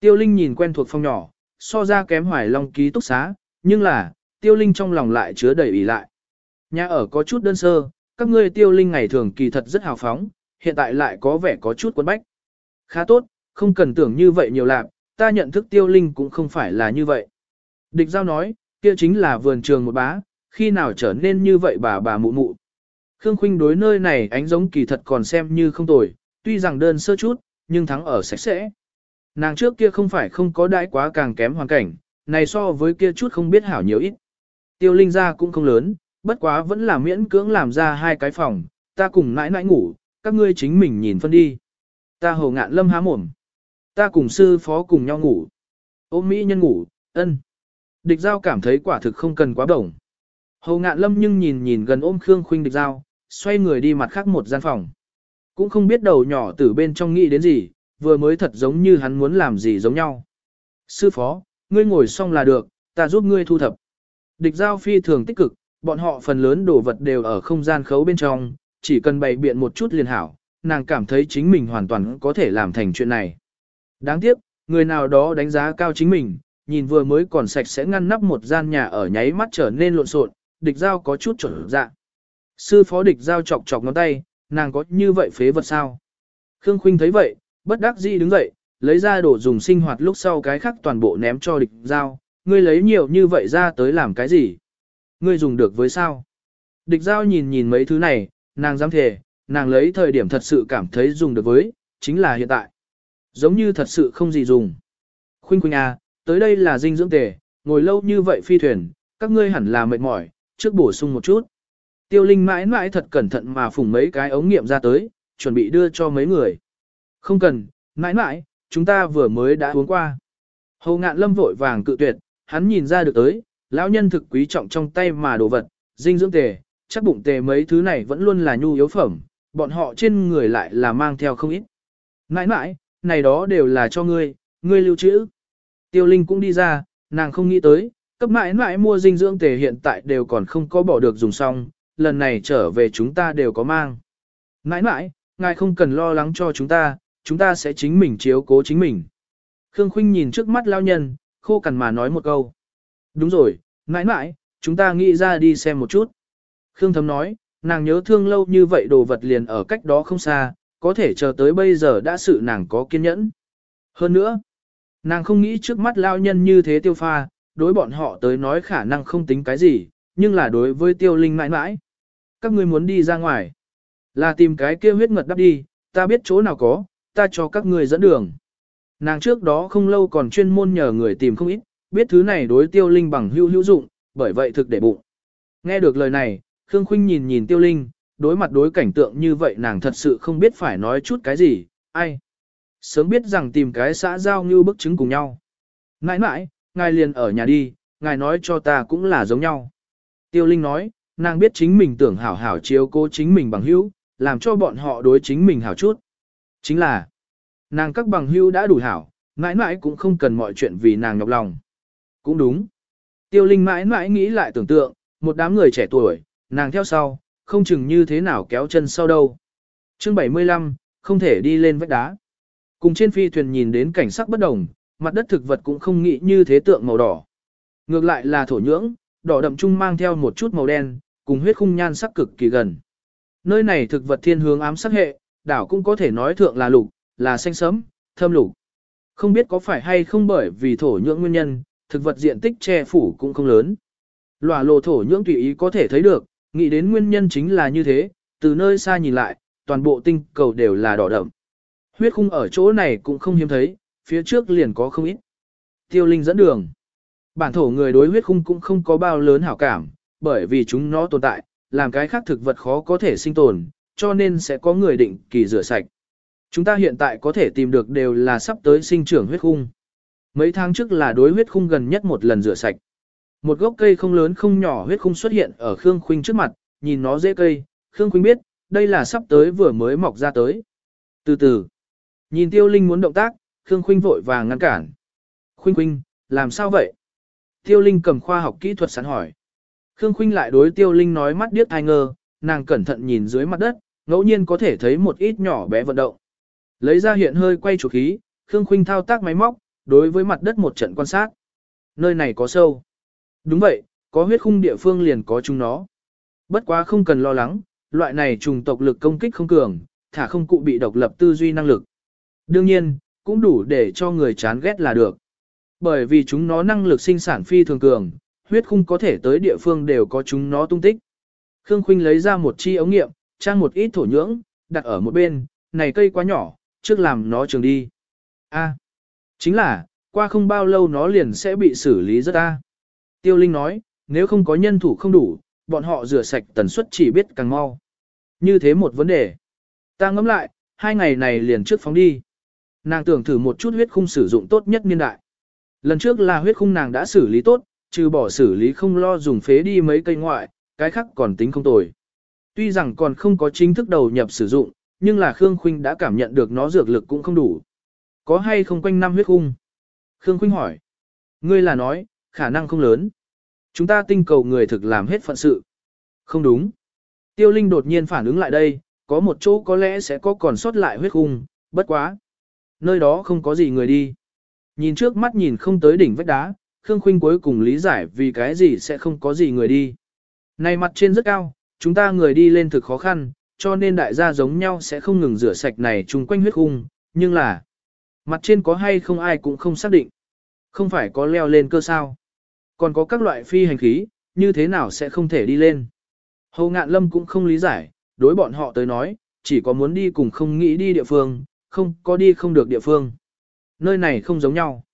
Tiêu linh nhìn quen thuộc phòng nhỏ, so ra kém hoài long ký túc xá, nhưng là, tiêu linh trong lòng lại chứa đầy ý lại. Nhà ở có chút đơn sơ, các ngươi tiêu linh ngày thường kỳ thật rất hào phóng, hiện tại lại có vẻ có chút quấn bách. Khá tốt, không cần tưởng như vậy nhiều lạc, ta nhận thức tiêu linh cũng không phải là như vậy. Địch giao nói, kia chính là vườn trường một bá, khi nào trở nên như vậy bà bà mụ mụ. Khương Khuynh đối nơi này ánh giống kỳ thật còn xem như không tồi, tuy rằng đơn sơ chút, nhưng thắng ở sạch sẽ. Nàng trước kia không phải không có đãi quá càng kém hoàn cảnh, này so với kia chút không biết hảo nhiều ít. Tiêu linh gia cũng không lớn, bất quá vẫn là miễn cưỡng làm ra hai cái phòng, ta cùng nãi nãi ngủ, các ngươi chính mình nhìn phân đi. Ta hồ ngạn lâm há mồm. Ta cùng sư phó cùng nhau ngủ. Ôm mỹ nhân ngủ, ân. Địch giao cảm thấy quả thực không cần quá đồng. Hồ ngạn lâm nhưng nhìn nhìn gần ôm Khương Khuynh địch giao, xoay người đi mặt khác một gian phòng. Cũng không biết đầu nhỏ từ bên trong nghĩ đến gì, vừa mới thật giống như hắn muốn làm gì giống nhau. Sư phó, ngươi ngồi xong là được, ta giúp ngươi thu thập. Địch giao phi thường tích cực, bọn họ phần lớn đồ vật đều ở không gian khấu bên trong, chỉ cần bày biện một chút liền hảo, nàng cảm thấy chính mình hoàn toàn có thể làm thành chuyện này. Đáng tiếc, người nào đó đánh giá cao chính mình, nhìn vừa mới còn sạch sẽ ngăn nắp một gian nhà ở nháy mắt trở nên lộn xộn, địch giao có chút trở dạ. Sư phó địch giao chọc chọc ngón tay, nàng có như vậy phế vật sao? Khương Khuynh thấy vậy, bất đắc dĩ đứng dậy, lấy ra đồ dùng sinh hoạt lúc sau cái khác toàn bộ ném cho địch giao, ngươi lấy nhiều như vậy ra tới làm cái gì? Ngươi dùng được với sao? Địch giao nhìn nhìn mấy thứ này, nàng dám thề, nàng lấy thời điểm thật sự cảm thấy dùng được với, chính là hiện tại. Giống như thật sự không gì dùng. Khuynh Khuynh à, tới đây là dinh dưỡng tề, ngồi lâu như vậy phi thuyền, các ngươi hẳn là mệt mỏi, trước bổ sung một chút. Tiêu Linh mãi mãi thật cẩn thận mà phủng mấy cái ống nghiệm ra tới, chuẩn bị đưa cho mấy người. Không cần, mãi mãi, chúng ta vừa mới đã uống qua. Hầu ngạn lâm vội vàng cự tuyệt, hắn nhìn ra được tới, lão nhân thực quý trọng trong tay mà đồ vật, dinh dưỡng tề, chắc bụng tề mấy thứ này vẫn luôn là nhu yếu phẩm, bọn họ trên người lại là mang theo không ít. Mãi mãi, này đó đều là cho ngươi, ngươi lưu trữ. Tiêu Linh cũng đi ra, nàng không nghĩ tới, cấp mãi mãi mua dinh dưỡng tề hiện tại đều còn không có bỏ được dùng xong, lần này trở về chúng ta đều có mang. nãi nãi ngài không cần lo lắng cho chúng ta, chúng ta sẽ chính mình chiếu cố chính mình. Khương Khuynh nhìn trước mắt lao nhân, khô cằn mà nói một câu. Đúng rồi, nãi nãi chúng ta nghĩ ra đi xem một chút. Khương Thấm nói, nàng nhớ thương lâu như vậy đồ vật liền ở cách đó không xa, có thể chờ tới bây giờ đã sự nàng có kiên nhẫn. Hơn nữa, nàng không nghĩ trước mắt lao nhân như thế tiêu pha, đối bọn họ tới nói khả năng không tính cái gì, nhưng là đối với tiêu linh mãi mãi. Các ngươi muốn đi ra ngoài, là tìm cái kia huyết ngật đắp đi, ta biết chỗ nào có, ta cho các ngươi dẫn đường. Nàng trước đó không lâu còn chuyên môn nhờ người tìm không ít, biết thứ này đối tiêu linh bằng hữu hữu dụng, bởi vậy thực để bụng. Nghe được lời này, Khương Khuynh nhìn nhìn tiêu linh, đối mặt đối cảnh tượng như vậy nàng thật sự không biết phải nói chút cái gì, ai. Sớm biết rằng tìm cái xã giao như bức chứng cùng nhau. Nãi nãi, ngài liền ở nhà đi, ngài nói cho ta cũng là giống nhau. Tiêu Linh nói, nàng biết chính mình tưởng hảo hảo chiếu cố chính mình bằng hữu, làm cho bọn họ đối chính mình hảo chút. Chính là, nàng các bằng hữu đã đủ hảo, mãi mãi cũng không cần mọi chuyện vì nàng nhọc lòng. Cũng đúng. Tiêu Linh mãi mãi nghĩ lại tưởng tượng, một đám người trẻ tuổi, nàng theo sau, không chừng như thế nào kéo chân sau đâu. Chương 75, không thể đi lên vách đá. Cùng trên phi thuyền nhìn đến cảnh sắc bất đồng, mặt đất thực vật cũng không nghĩ như thế tượng màu đỏ. Ngược lại là thổ nhưỡng, đỏ đậm trung mang theo một chút màu đen, cùng huyết khung nhan sắc cực kỳ gần. Nơi này thực vật thiên hướng ám sắc hệ, đảo cũng có thể nói thượng là lục, là xanh sẫm, thâm lục. Không biết có phải hay không bởi vì thổ nhưỡng nguyên nhân, thực vật diện tích che phủ cũng không lớn. Lòa lộ thổ nhưỡng tùy ý có thể thấy được, nghĩ đến nguyên nhân chính là như thế, từ nơi xa nhìn lại, toàn bộ tinh cầu đều là đỏ đậm. Huyết khung ở chỗ này cũng không hiếm thấy, phía trước liền có không ít. Tiêu Linh dẫn đường. Bản thổ người đối huyết khung cũng không có bao lớn hảo cảm, bởi vì chúng nó tồn tại, làm cái khác thực vật khó có thể sinh tồn, cho nên sẽ có người định kỳ rửa sạch. Chúng ta hiện tại có thể tìm được đều là sắp tới sinh trưởng huyết khung. Mấy tháng trước là đối huyết khung gần nhất một lần rửa sạch. Một gốc cây không lớn không nhỏ huyết khung xuất hiện ở Khương Khuynh trước mặt, nhìn nó dễ cây, Khương Khuynh biết, đây là sắp tới vừa mới mọc ra tới. Từ từ, nhìn Tiêu Linh muốn động tác, Khương Khuynh vội vàng ngăn cản. Khuynh Khuynh, làm sao vậy? Tiêu Linh cầm khoa học kỹ thuật sẵn hỏi. Khương Khuynh lại đối Tiêu Linh nói mắt điếc hai ngơ, nàng cẩn thận nhìn dưới mặt đất, ngẫu nhiên có thể thấy một ít nhỏ bé vận động. Lấy ra hiện hơi quay chủ khí, Khương Khuynh thao tác máy móc, đối với mặt đất một trận quan sát. Nơi này có sâu. Đúng vậy, có huyết khung địa phương liền có chúng nó. Bất quá không cần lo lắng, loại này trùng tộc lực công kích không cường, thả không cụ bị độc lập tư duy năng lực. Đương nhiên, cũng đủ để cho người chán ghét là được. Bởi vì chúng nó năng lực sinh sản phi thường cường, huyết khung có thể tới địa phương đều có chúng nó tung tích. Khương Khuynh lấy ra một chi ống nghiệm, trang một ít thổ nhưỡng, đặt ở một bên, này cây quá nhỏ, trước làm nó trường đi. A, chính là, qua không bao lâu nó liền sẽ bị xử lý rất a. Tiêu Linh nói, nếu không có nhân thủ không đủ, bọn họ rửa sạch tần suất chỉ biết càng mau. Như thế một vấn đề. Ta ngẫm lại, hai ngày này liền trước phóng đi. Nàng tưởng thử một chút huyết khung sử dụng tốt nhất niên đại. Lần trước là huyết khung nàng đã xử lý tốt, trừ bỏ xử lý không lo dùng phế đi mấy cây ngoại, cái khác còn tính không tồi. Tuy rằng còn không có chính thức đầu nhập sử dụng, nhưng là Khương Khuynh đã cảm nhận được nó dược lực cũng không đủ. Có hay không quanh năm huyết khung? Khương Khuynh hỏi. Ngươi là nói, khả năng không lớn. Chúng ta tinh cầu người thực làm hết phận sự. Không đúng. Tiêu Linh đột nhiên phản ứng lại đây, có một chỗ có lẽ sẽ có còn sót lại huyết khung, bất quá. Nơi đó không có gì người đi. Nhìn trước mắt nhìn không tới đỉnh vách đá, Khương Khuynh cuối cùng lý giải vì cái gì sẽ không có gì người đi. Này mặt trên rất cao, chúng ta người đi lên thực khó khăn, cho nên đại gia giống nhau sẽ không ngừng rửa sạch này chung quanh huyết hung, nhưng là mặt trên có hay không ai cũng không xác định. Không phải có leo lên cơ sao. Còn có các loại phi hành khí, như thế nào sẽ không thể đi lên. Hầu ngạn lâm cũng không lý giải, đối bọn họ tới nói, chỉ có muốn đi cùng không nghĩ đi địa phương, không có đi không được địa phương. Nơi này không giống nhau.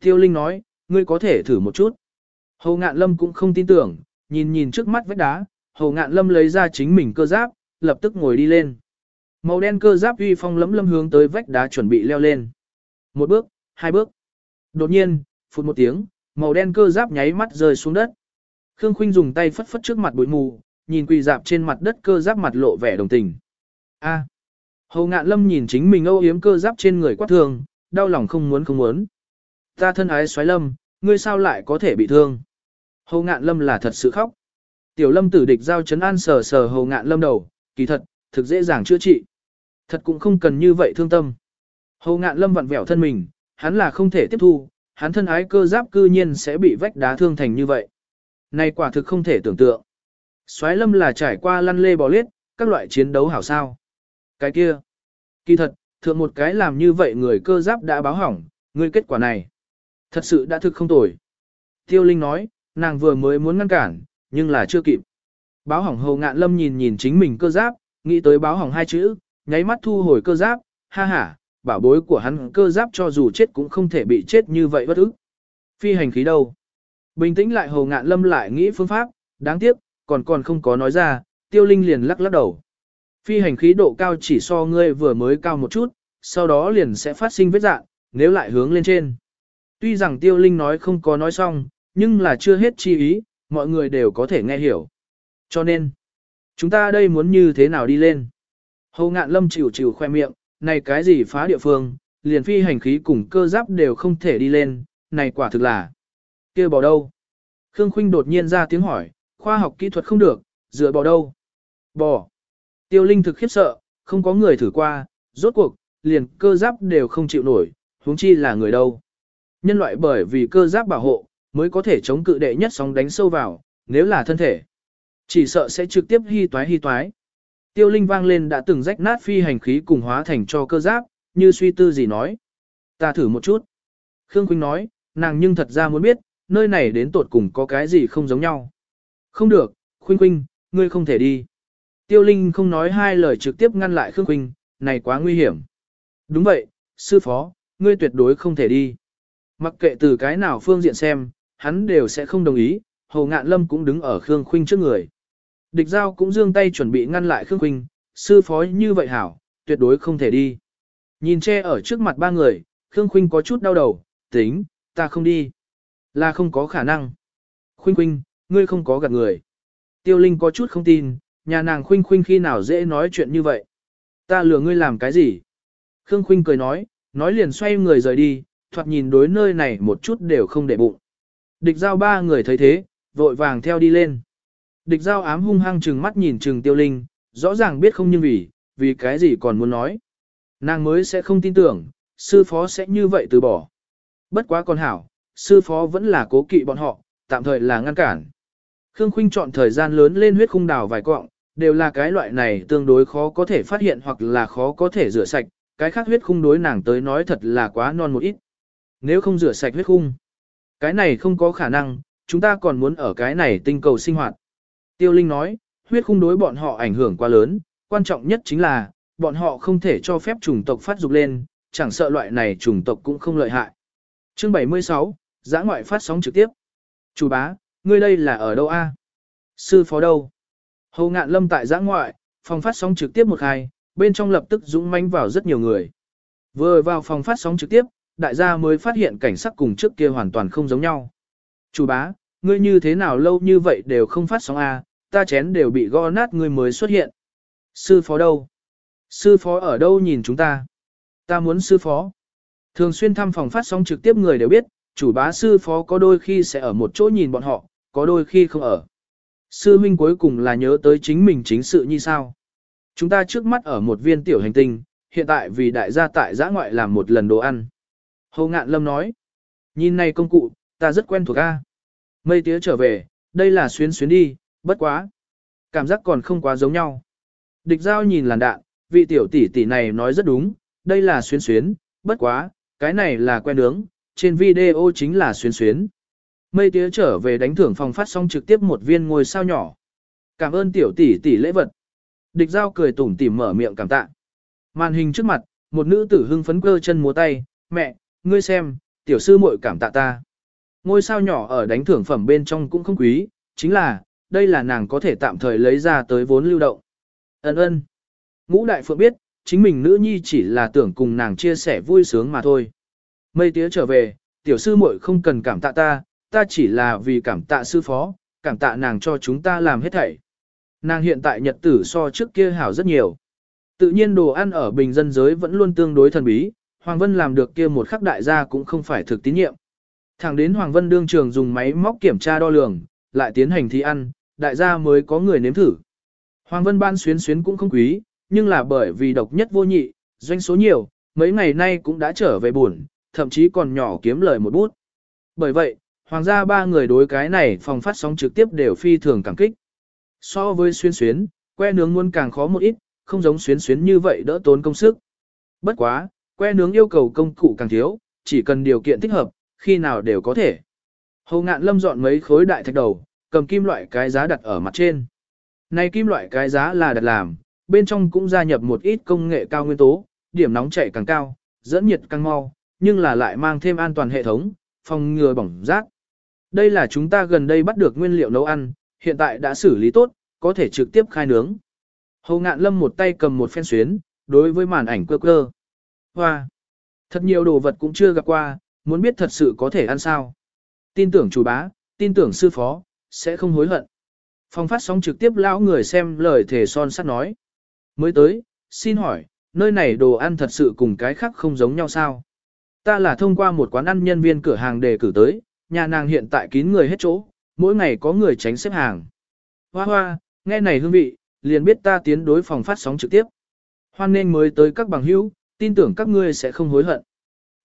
Tiêu Linh nói, ngươi có thể thử một chút. Hầu ngạn lâm cũng không tin tưởng, nhìn nhìn trước mắt vách đá, hầu ngạn lâm lấy ra chính mình cơ giáp, lập tức ngồi đi lên. Màu đen cơ giáp uy phong lấm lâm hướng tới vách đá chuẩn bị leo lên. Một bước, hai bước. Đột nhiên, phút một tiếng, màu đen cơ giáp nháy mắt rơi xuống đất. Khương Khuynh dùng tay phất phất trước mặt bụi mù, nhìn quỳ dạp trên mặt đất cơ giáp mặt lộ vẻ đồng tình. A. Hầu ngạn lâm nhìn chính mình âu yếm cơ giáp trên người quát thường đau lòng không muốn không muốn. Ta thân ái xoáy lâm, ngươi sao lại có thể bị thương? Hồ ngạn lâm là thật sự khóc. Tiểu lâm tử địch giao chấn an sờ sờ Hồ ngạn lâm đầu, kỳ thật, thực dễ dàng chữa trị. Thật cũng không cần như vậy thương tâm. Hồ ngạn lâm vặn vẹo thân mình, hắn là không thể tiếp thu, hắn thân ái cơ giáp cư nhiên sẽ bị vách đá thương thành như vậy. Này quả thực không thể tưởng tượng. Soái lâm là trải qua lăn lê bò lết, các loại chiến đấu hảo sao. Cái kia. Kỳ thật, thượng một cái làm như vậy người cơ giáp đã báo hỏng, người kết quả này. Thật sự đã thực không tồi. Tiêu Linh nói, nàng vừa mới muốn ngăn cản, nhưng là chưa kịp. Báo hỏng hầu ngạn lâm nhìn nhìn chính mình cơ giáp, nghĩ tới báo hỏng hai chữ, nháy mắt thu hồi cơ giáp, ha ha, bảo bối của hắn cơ giáp cho dù chết cũng không thể bị chết như vậy bất ức. Phi hành khí đâu? Bình tĩnh lại hầu ngạn lâm lại nghĩ phương pháp, đáng tiếc, còn còn không có nói ra, tiêu linh liền lắc lắc đầu. Phi hành khí độ cao chỉ so ngươi vừa mới cao một chút, sau đó liền sẽ phát sinh vết dạng, nếu lại hướng lên trên. Tuy rằng tiêu linh nói không có nói xong, nhưng là chưa hết chi ý, mọi người đều có thể nghe hiểu. Cho nên, chúng ta đây muốn như thế nào đi lên? Hầu ngạn lâm chịu chịu khoe miệng, này cái gì phá địa phương, liền phi hành khí cùng cơ giáp đều không thể đi lên, này quả thực là kia bỏ đâu? Khương Khuynh đột nhiên ra tiếng hỏi, khoa học kỹ thuật không được, dựa bỏ đâu? Bỏ. Tiêu Linh thực khiếp sợ, không có người thử qua, rốt cuộc, liền cơ giáp đều không chịu nổi, huống chi là người đâu. Nhân loại bởi vì cơ giáp bảo hộ, mới có thể chống cự đệ nhất sóng đánh sâu vào, nếu là thân thể. Chỉ sợ sẽ trực tiếp hy toái hy toái. Tiêu Linh vang lên đã từng rách nát phi hành khí cùng hóa thành cho cơ giáp, như suy tư gì nói. Ta thử một chút. Khương Quỳnh nói, nàng nhưng thật ra muốn biết, nơi này đến tột cùng có cái gì không giống nhau. Không được, Khuynh Quynh, ngươi không thể đi. Tiêu Linh không nói hai lời trực tiếp ngăn lại Khương Quỳnh, này quá nguy hiểm. Đúng vậy, sư phó, ngươi tuyệt đối không thể đi. Mặc kệ từ cái nào phương diện xem, hắn đều sẽ không đồng ý, Hồ Ngạn Lâm cũng đứng ở Khương Khuynh trước người. Địch Giao cũng giương tay chuẩn bị ngăn lại Khương Khuynh, sư phó như vậy hảo, tuyệt đối không thể đi. Nhìn che ở trước mặt ba người, Khương Khuynh có chút đau đầu, tính, ta không đi. Là không có khả năng. Khuynh Khuynh, ngươi không có gạt người. Tiêu Linh có chút không tin, nhà nàng Khuynh Khuynh khi nào dễ nói chuyện như vậy. Ta lừa ngươi làm cái gì? Khương Khuynh cười nói, nói liền xoay người rời đi, thoạt nhìn đối nơi này một chút đều không để bụng. Địch giao ba người thấy thế, vội vàng theo đi lên. Địch giao ám hung hăng trừng mắt nhìn trừng tiêu linh, rõ ràng biết không nhưng vì, vì cái gì còn muốn nói. Nàng mới sẽ không tin tưởng, sư phó sẽ như vậy từ bỏ. Bất quá con hảo, sư phó vẫn là cố kỵ bọn họ, tạm thời là ngăn cản. Khương Khuynh chọn thời gian lớn lên huyết khung đào vài cọng, đều là cái loại này tương đối khó có thể phát hiện hoặc là khó có thể rửa sạch, cái khác huyết khung đối nàng tới nói thật là quá non một ít. Nếu không rửa sạch huyết khung, cái này không có khả năng, chúng ta còn muốn ở cái này tinh cầu sinh hoạt. Tiêu Linh nói, huyết khung đối bọn họ ảnh hưởng quá lớn, quan trọng nhất chính là, bọn họ không thể cho phép chủng tộc phát dục lên, chẳng sợ loại này chủng tộc cũng không lợi hại. Chương 76, giã ngoại phát sóng trực tiếp. Chủ bá, ngươi đây là ở đâu a? Sư phó đâu? Hầu ngạn lâm tại giã ngoại, phòng phát sóng trực tiếp một hai, bên trong lập tức dũng manh vào rất nhiều người. Vừa vào phòng phát sóng trực tiếp, đại gia mới phát hiện cảnh sắc cùng trước kia hoàn toàn không giống nhau. Chủ bá, ngươi như thế nào lâu như vậy đều không phát sóng A, ta chén đều bị gõ nát ngươi mới xuất hiện. Sư phó đâu? Sư phó ở đâu nhìn chúng ta? Ta muốn sư phó. Thường xuyên thăm phòng phát sóng trực tiếp người đều biết, chủ bá sư phó có đôi khi sẽ ở một chỗ nhìn bọn họ, có đôi khi không ở. Sư huynh cuối cùng là nhớ tới chính mình chính sự như sao. Chúng ta trước mắt ở một viên tiểu hành tinh, hiện tại vì đại gia tại giã ngoại làm một lần đồ ăn. Hồ Ngạn Lâm nói, nhìn này công cụ, ta rất quen thuộc A. Mây tía trở về, đây là xuyến xuyến đi, bất quá. Cảm giác còn không quá giống nhau. Địch giao nhìn làn đạn, vị tiểu tỷ tỷ này nói rất đúng, đây là xuyến xuyến, bất quá, cái này là quen nướng, trên video chính là xuyến xuyến. Mây tía trở về đánh thưởng phòng phát xong trực tiếp một viên ngôi sao nhỏ. Cảm ơn tiểu tỷ tỷ lễ vật. Địch giao cười tủm tỉm mở miệng cảm tạ. Màn hình trước mặt, một nữ tử hưng phấn cơ chân múa tay, mẹ, ngươi xem, tiểu sư muội cảm tạ ta. Ngôi sao nhỏ ở đánh thưởng phẩm bên trong cũng không quý, chính là, đây là nàng có thể tạm thời lấy ra tới vốn lưu động. Ấn ơn. Ngũ đại phượng biết, chính mình nữ nhi chỉ là tưởng cùng nàng chia sẻ vui sướng mà thôi. Mây tía trở về, tiểu sư muội không cần cảm tạ ta, ta chỉ là vì cảm tạ sư phó, cảm tạ nàng cho chúng ta làm hết thảy. Nàng hiện tại nhật tử so trước kia hảo rất nhiều. Tự nhiên đồ ăn ở bình dân giới vẫn luôn tương đối thần bí, Hoàng Vân làm được kia một khắc đại gia cũng không phải thực tín nhiệm. Thẳng đến Hoàng Vân đương trường dùng máy móc kiểm tra đo lường, lại tiến hành thi ăn, đại gia mới có người nếm thử. Hoàng Vân ban xuyến xuyến cũng không quý, nhưng là bởi vì độc nhất vô nhị, doanh số nhiều, mấy ngày nay cũng đã trở về buồn, thậm chí còn nhỏ kiếm lời một bút. Bởi vậy, hoàng gia ba người đối cái này phòng phát sóng trực tiếp đều phi thường cảm kích. So với xuyên xuyến, que nướng muốn càng khó một ít, không giống xuyến xuyến như vậy đỡ tốn công sức. Bất quá, que nướng yêu cầu công cụ càng thiếu, chỉ cần điều kiện thích hợp, khi nào đều có thể. Hồ ngạn lâm dọn mấy khối đại thạch đầu, cầm kim loại cái giá đặt ở mặt trên. Này kim loại cái giá là đặt làm, bên trong cũng gia nhập một ít công nghệ cao nguyên tố, điểm nóng chảy càng cao, dẫn nhiệt càng mau, nhưng là lại mang thêm an toàn hệ thống, phòng ngừa bỏng rác. Đây là chúng ta gần đây bắt được nguyên liệu nấu ăn, hiện tại đã xử lý tốt, có thể trực tiếp khai nướng. Hồ ngạn lâm một tay cầm một phen xuyến, đối với màn ảnh cơ cơ. Hoa! Thật nhiều đồ vật cũng chưa gặp qua, muốn biết thật sự có thể ăn sao. Tin tưởng chủ bá, tin tưởng sư phó, sẽ không hối hận. Phong phát sóng trực tiếp lão người xem lời thể son sắt nói. Mới tới, xin hỏi, nơi này đồ ăn thật sự cùng cái khác không giống nhau sao? Ta là thông qua một quán ăn nhân viên cửa hàng đề cử tới, nhà nàng hiện tại kín người hết chỗ, mỗi ngày có người tránh xếp hàng. Hoa hoa, nghe này hương vị, liền biết ta tiến đối phòng phát sóng trực tiếp. Hoan nên mới tới các bằng hữu, tin tưởng các ngươi sẽ không hối hận.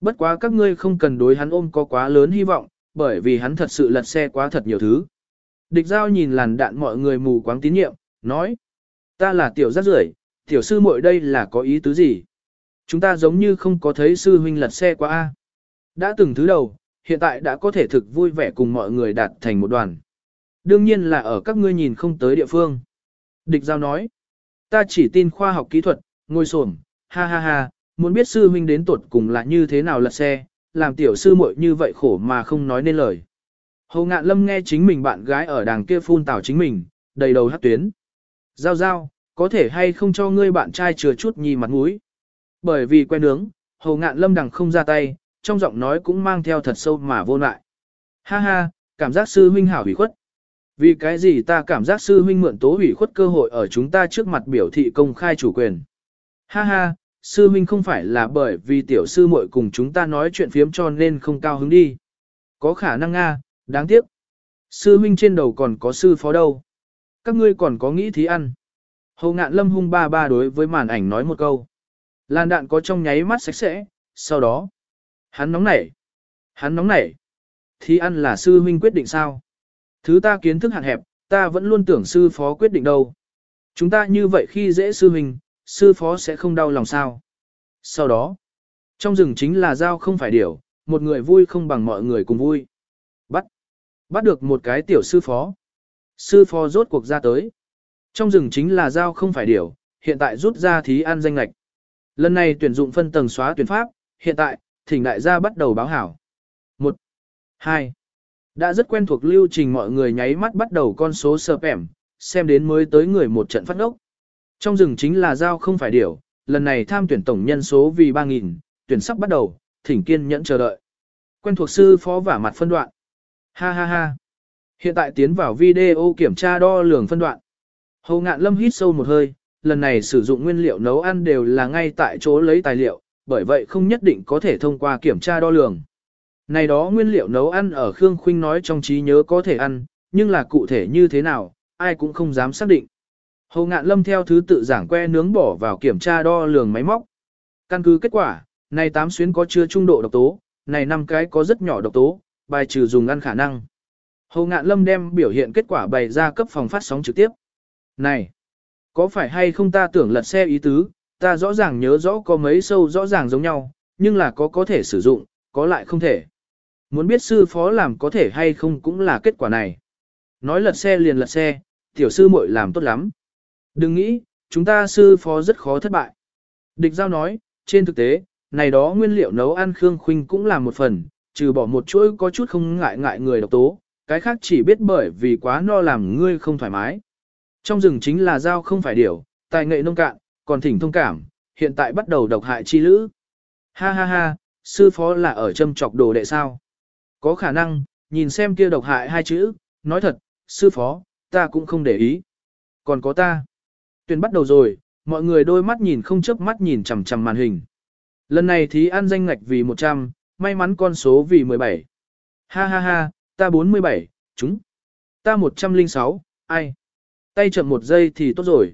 Bất quá các ngươi không cần đối hắn ôm có quá lớn hy vọng, bởi vì hắn thật sự lật xe quá thật nhiều thứ. Địch giao nhìn làn đạn mọi người mù quáng tín nhiệm, nói. Ta là tiểu giác rưởi, tiểu sư muội đây là có ý tứ gì? Chúng ta giống như không có thấy sư huynh lật xe quá A. Đã từng thứ đầu, hiện tại đã có thể thực vui vẻ cùng mọi người đạt thành một đoàn. Đương nhiên là ở các ngươi nhìn không tới địa phương. Địch giao nói. Ta chỉ tin khoa học kỹ thuật, ngồi xổm, ha ha ha, muốn biết sư huynh đến tuột cùng là như thế nào lật xe, làm tiểu sư muội như vậy khổ mà không nói nên lời. Hồ ngạn lâm nghe chính mình bạn gái ở đàng kia phun tảo chính mình, đầy đầu hát tuyến. Giao giao, có thể hay không cho ngươi bạn trai chừa chút nhì mặt mũi. Bởi vì quen nướng, hồ ngạn lâm đằng không ra tay, trong giọng nói cũng mang theo thật sâu mà vô lại. Ha ha, cảm giác sư huynh hảo hủy khuất. Vì cái gì ta cảm giác sư huynh mượn tố hủy khuất cơ hội ở chúng ta trước mặt biểu thị công khai chủ quyền. Ha ha, sư huynh không phải là bởi vì tiểu sư muội cùng chúng ta nói chuyện phiếm cho nên không cao hứng đi. Có khả năng nga, đáng tiếc. Sư huynh trên đầu còn có sư phó đâu. Các ngươi còn có nghĩ thí ăn. Hầu ngạn lâm hung ba ba đối với màn ảnh nói một câu. Lan đạn có trong nháy mắt sạch sẽ, sau đó. Hắn nóng nảy. Hắn nóng nảy. Thì ăn là sư huynh quyết định sao? Thứ ta kiến thức hạn hẹp, ta vẫn luôn tưởng sư phó quyết định đâu. Chúng ta như vậy khi dễ sư huynh, sư phó sẽ không đau lòng sao. Sau đó, trong rừng chính là dao không phải điểu, một người vui không bằng mọi người cùng vui. Bắt, bắt được một cái tiểu sư phó. Sư phó rốt cuộc ra tới. Trong rừng chính là dao không phải điểu, hiện tại rút ra thí an danh lạch. Lần này tuyển dụng phân tầng xóa tuyển pháp, hiện tại, thỉnh đại gia bắt đầu báo hảo. 1. 2. Đã rất quen thuộc lưu trình mọi người nháy mắt bắt đầu con số sơ pẻm, xem đến mới tới người một trận phát ốc. Trong rừng chính là giao không phải điều, lần này tham tuyển tổng nhân số vì 3.000, tuyển sắp bắt đầu, thỉnh kiên nhẫn chờ đợi. Quen thuộc sư phó vả mặt phân đoạn. Ha ha ha. Hiện tại tiến vào video kiểm tra đo lường phân đoạn. Hầu ngạn lâm hít sâu một hơi, lần này sử dụng nguyên liệu nấu ăn đều là ngay tại chỗ lấy tài liệu, bởi vậy không nhất định có thể thông qua kiểm tra đo lường. Này đó nguyên liệu nấu ăn ở Khương Khuynh nói trong trí nhớ có thể ăn, nhưng là cụ thể như thế nào, ai cũng không dám xác định. Hồ ngạn lâm theo thứ tự giảng que nướng bỏ vào kiểm tra đo lường máy móc. Căn cứ kết quả, này 8 xuyến có chứa trung độ độc tố, này 5 cái có rất nhỏ độc tố, bài trừ dùng ăn khả năng. Hồ ngạn lâm đem biểu hiện kết quả bày ra cấp phòng phát sóng trực tiếp. Này, có phải hay không ta tưởng lật xe ý tứ, ta rõ ràng nhớ rõ có mấy sâu rõ ràng giống nhau, nhưng là có có thể sử dụng, có lại không thể. Muốn biết sư phó làm có thể hay không cũng là kết quả này. Nói lật xe liền lật xe, tiểu sư muội làm tốt lắm. Đừng nghĩ, chúng ta sư phó rất khó thất bại. Địch giao nói, trên thực tế, này đó nguyên liệu nấu ăn Khương Khuynh cũng là một phần, trừ bỏ một chuỗi có chút không ngại ngại người độc tố, cái khác chỉ biết bởi vì quá no làm ngươi không thoải mái. Trong rừng chính là giao không phải điểu, tài nghệ nông cạn, còn thỉnh thông cảm, hiện tại bắt đầu độc hại chi lữ. Ha ha ha, sư phó là ở châm chọc đồ đệ sao. Có khả năng, nhìn xem kia độc hại hai chữ, nói thật, sư phó, ta cũng không để ý. Còn có ta. tuyên bắt đầu rồi, mọi người đôi mắt nhìn không chớp mắt nhìn chằm chằm màn hình. Lần này thí ăn danh ngạch vì 100, may mắn con số vì 17. Ha ha ha, ta 47, chúng. Ta 106, ai. Tay chậm một giây thì tốt rồi.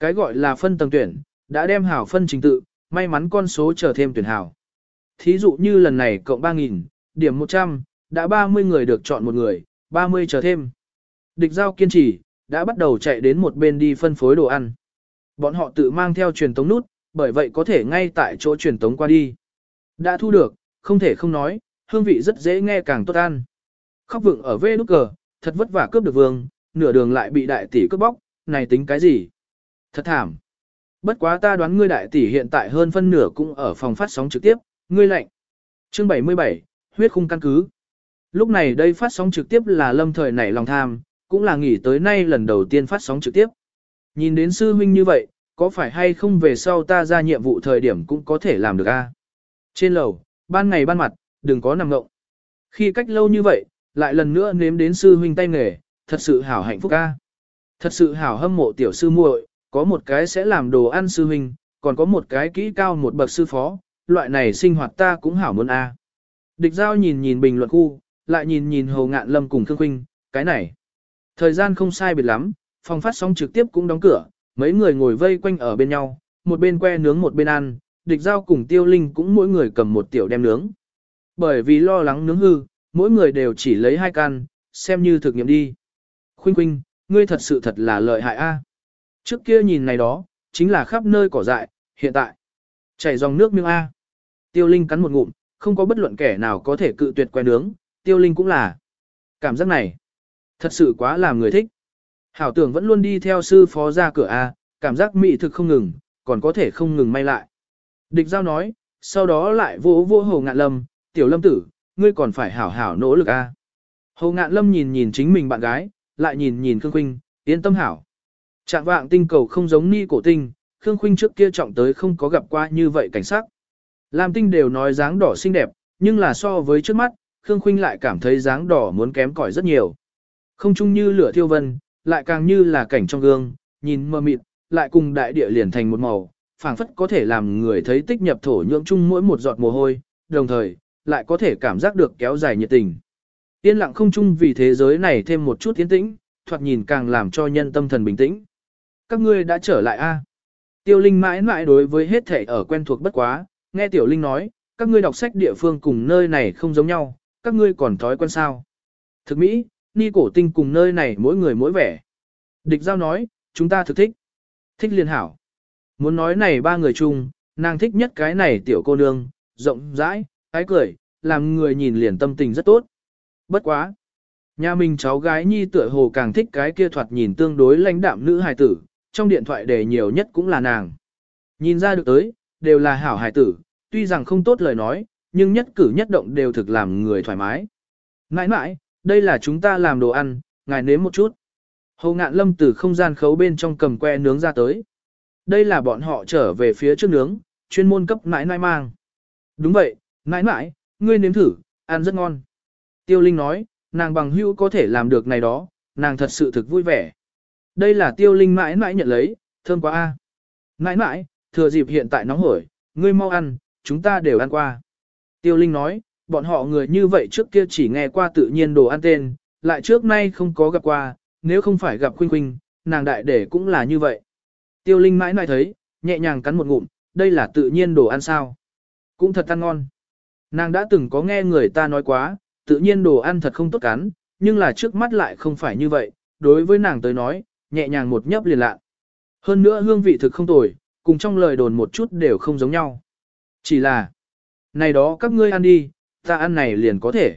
Cái gọi là phân tầng tuyển, đã đem hảo phân trình tự, may mắn con số trở thêm tuyển hảo. Thí dụ như lần này cộng 3.000, điểm 100, đã 30 người được chọn một người, 30 trở thêm. Địch giao kiên trì, đã bắt đầu chạy đến một bên đi phân phối đồ ăn. Bọn họ tự mang theo truyền tống nút, bởi vậy có thể ngay tại chỗ truyền tống qua đi. Đã thu được, không thể không nói, hương vị rất dễ nghe càng tốt ăn. Khóc vượng ở vê nút cờ, thật vất vả cướp được vương, nửa đường lại bị đại tỷ cướp bóc, này tính cái gì? Thật thảm. Bất quá ta đoán ngươi đại tỷ hiện tại hơn phân nửa cũng ở phòng phát sóng trực tiếp, ngươi lạnh. Chương 77, huyết khung căn cứ. Lúc này đây phát sóng trực tiếp là lâm thời nảy lòng tham, cũng là nghỉ tới nay lần đầu tiên phát sóng trực tiếp. Nhìn đến sư huynh như vậy, có phải hay không về sau ta ra nhiệm vụ thời điểm cũng có thể làm được a? Trên lầu, ban ngày ban mặt, đừng có nằm ngộng. Khi cách lâu như vậy, lại lần nữa nếm đến sư huynh tay nghề, thật sự hảo hạnh phúc a. Thật sự hảo hâm mộ tiểu sư muội, có một cái sẽ làm đồ ăn sư huynh, còn có một cái kỹ cao một bậc sư phó, loại này sinh hoạt ta cũng hảo muốn a. À. Địch giao nhìn nhìn bình luận khu, lại nhìn nhìn Hồ Ngạn Lâm cùng Khương Khuynh, cái này. Thời gian không sai biệt lắm, phòng phát sóng trực tiếp cũng đóng cửa, mấy người ngồi vây quanh ở bên nhau, một bên que nướng một bên ăn, địch giao cùng tiêu linh cũng mỗi người cầm một tiểu đem nướng. Bởi vì lo lắng nướng hư, mỗi người đều chỉ lấy hai can, xem như thực nghiệm đi. Khuynh Khuynh, ngươi thật sự thật là lợi hại a. À. Trước kia nhìn này đó, chính là khắp nơi cỏ dại, hiện tại. Chảy dòng nước miếng A. Tiêu Linh cắn một ngụm, không có bất luận kẻ nào có thể cự tuyệt que nướng, Tiêu Linh cũng là. Cảm giác này, thật sự quá làm người thích. Hảo tưởng vẫn luôn đi theo sư phó ra cửa A, cảm giác mị thực không ngừng, còn có thể không ngừng may lại. Địch giao nói, sau đó lại vỗ vỗ hồ ngạn lâm, tiểu lâm tử, ngươi còn phải hảo hảo nỗ lực a. Hồ ngạn lâm nhìn nhìn chính mình bạn gái, lại nhìn nhìn Khương Khuynh, yên tâm hảo. Trạng vạng tinh cầu không giống ni cổ tinh, Khương Khuynh trước kia trọng tới không có gặp qua như vậy cảnh sắc. Lam tinh đều nói dáng đỏ xinh đẹp, nhưng là so với trước mắt, Khương Khuynh lại cảm thấy dáng đỏ muốn kém cỏi rất nhiều. Không chung như lửa thiêu vân, lại càng như là cảnh trong gương, nhìn mơ mịt, lại cùng đại địa liền thành một màu, phảng phất có thể làm người thấy tích nhập thổ nhưỡng chung mỗi một giọt mồ hôi, đồng thời, lại có thể cảm giác được kéo dài nhiệt tình. Yên lặng không chung vì thế giới này thêm một chút tiến tĩnh, thoạt nhìn càng làm cho nhân tâm thần bình tĩnh. Các ngươi đã trở lại a? Tiêu Linh mãi mãi đối với hết thể ở quen thuộc bất quá, nghe Tiểu Linh nói, các ngươi đọc sách địa phương cùng nơi này không giống nhau, các ngươi còn thói quen sao. Thực mỹ, ni cổ tinh cùng nơi này mỗi người mỗi vẻ. Địch giao nói, chúng ta thực thích. Thích liên hảo. Muốn nói này ba người chung, nàng thích nhất cái này tiểu cô nương, rộng rãi, ái cười, làm người nhìn liền tâm tình rất tốt. Bất quá. Nhà mình cháu gái nhi tựa hồ càng thích cái kia thoạt nhìn tương đối lãnh đạm nữ hài tử, trong điện thoại để nhiều nhất cũng là nàng. Nhìn ra được tới, đều là hảo hài tử, tuy rằng không tốt lời nói, nhưng nhất cử nhất động đều thực làm người thoải mái. Nãi nãi, đây là chúng ta làm đồ ăn, ngài nếm một chút. Hầu ngạn lâm từ không gian khấu bên trong cầm que nướng ra tới. Đây là bọn họ trở về phía trước nướng, chuyên môn cấp nãi nãi mang. Đúng vậy, nãi nãi, ngươi nếm thử, ăn rất ngon. Tiêu Linh nói, nàng bằng hữu có thể làm được này đó, nàng thật sự thực vui vẻ. Đây là Tiêu Linh mãi mãi nhận lấy, thơm quá a. Mãi mãi, thừa dịp hiện tại nóng hổi, ngươi mau ăn, chúng ta đều ăn qua. Tiêu Linh nói, bọn họ người như vậy trước kia chỉ nghe qua tự nhiên đồ ăn tên, lại trước nay không có gặp qua, nếu không phải gặp Khuynh Khuynh, nàng đại để cũng là như vậy. Tiêu Linh mãi mãi thấy, nhẹ nhàng cắn một ngụm, đây là tự nhiên đồ ăn sao. Cũng thật ăn ngon. Nàng đã từng có nghe người ta nói quá, tự nhiên đồ ăn thật không tốt cắn, nhưng là trước mắt lại không phải như vậy, đối với nàng tới nói, nhẹ nhàng một nhấp liền lạ. Hơn nữa hương vị thực không tồi, cùng trong lời đồn một chút đều không giống nhau. Chỉ là, này đó các ngươi ăn đi, ta ăn này liền có thể.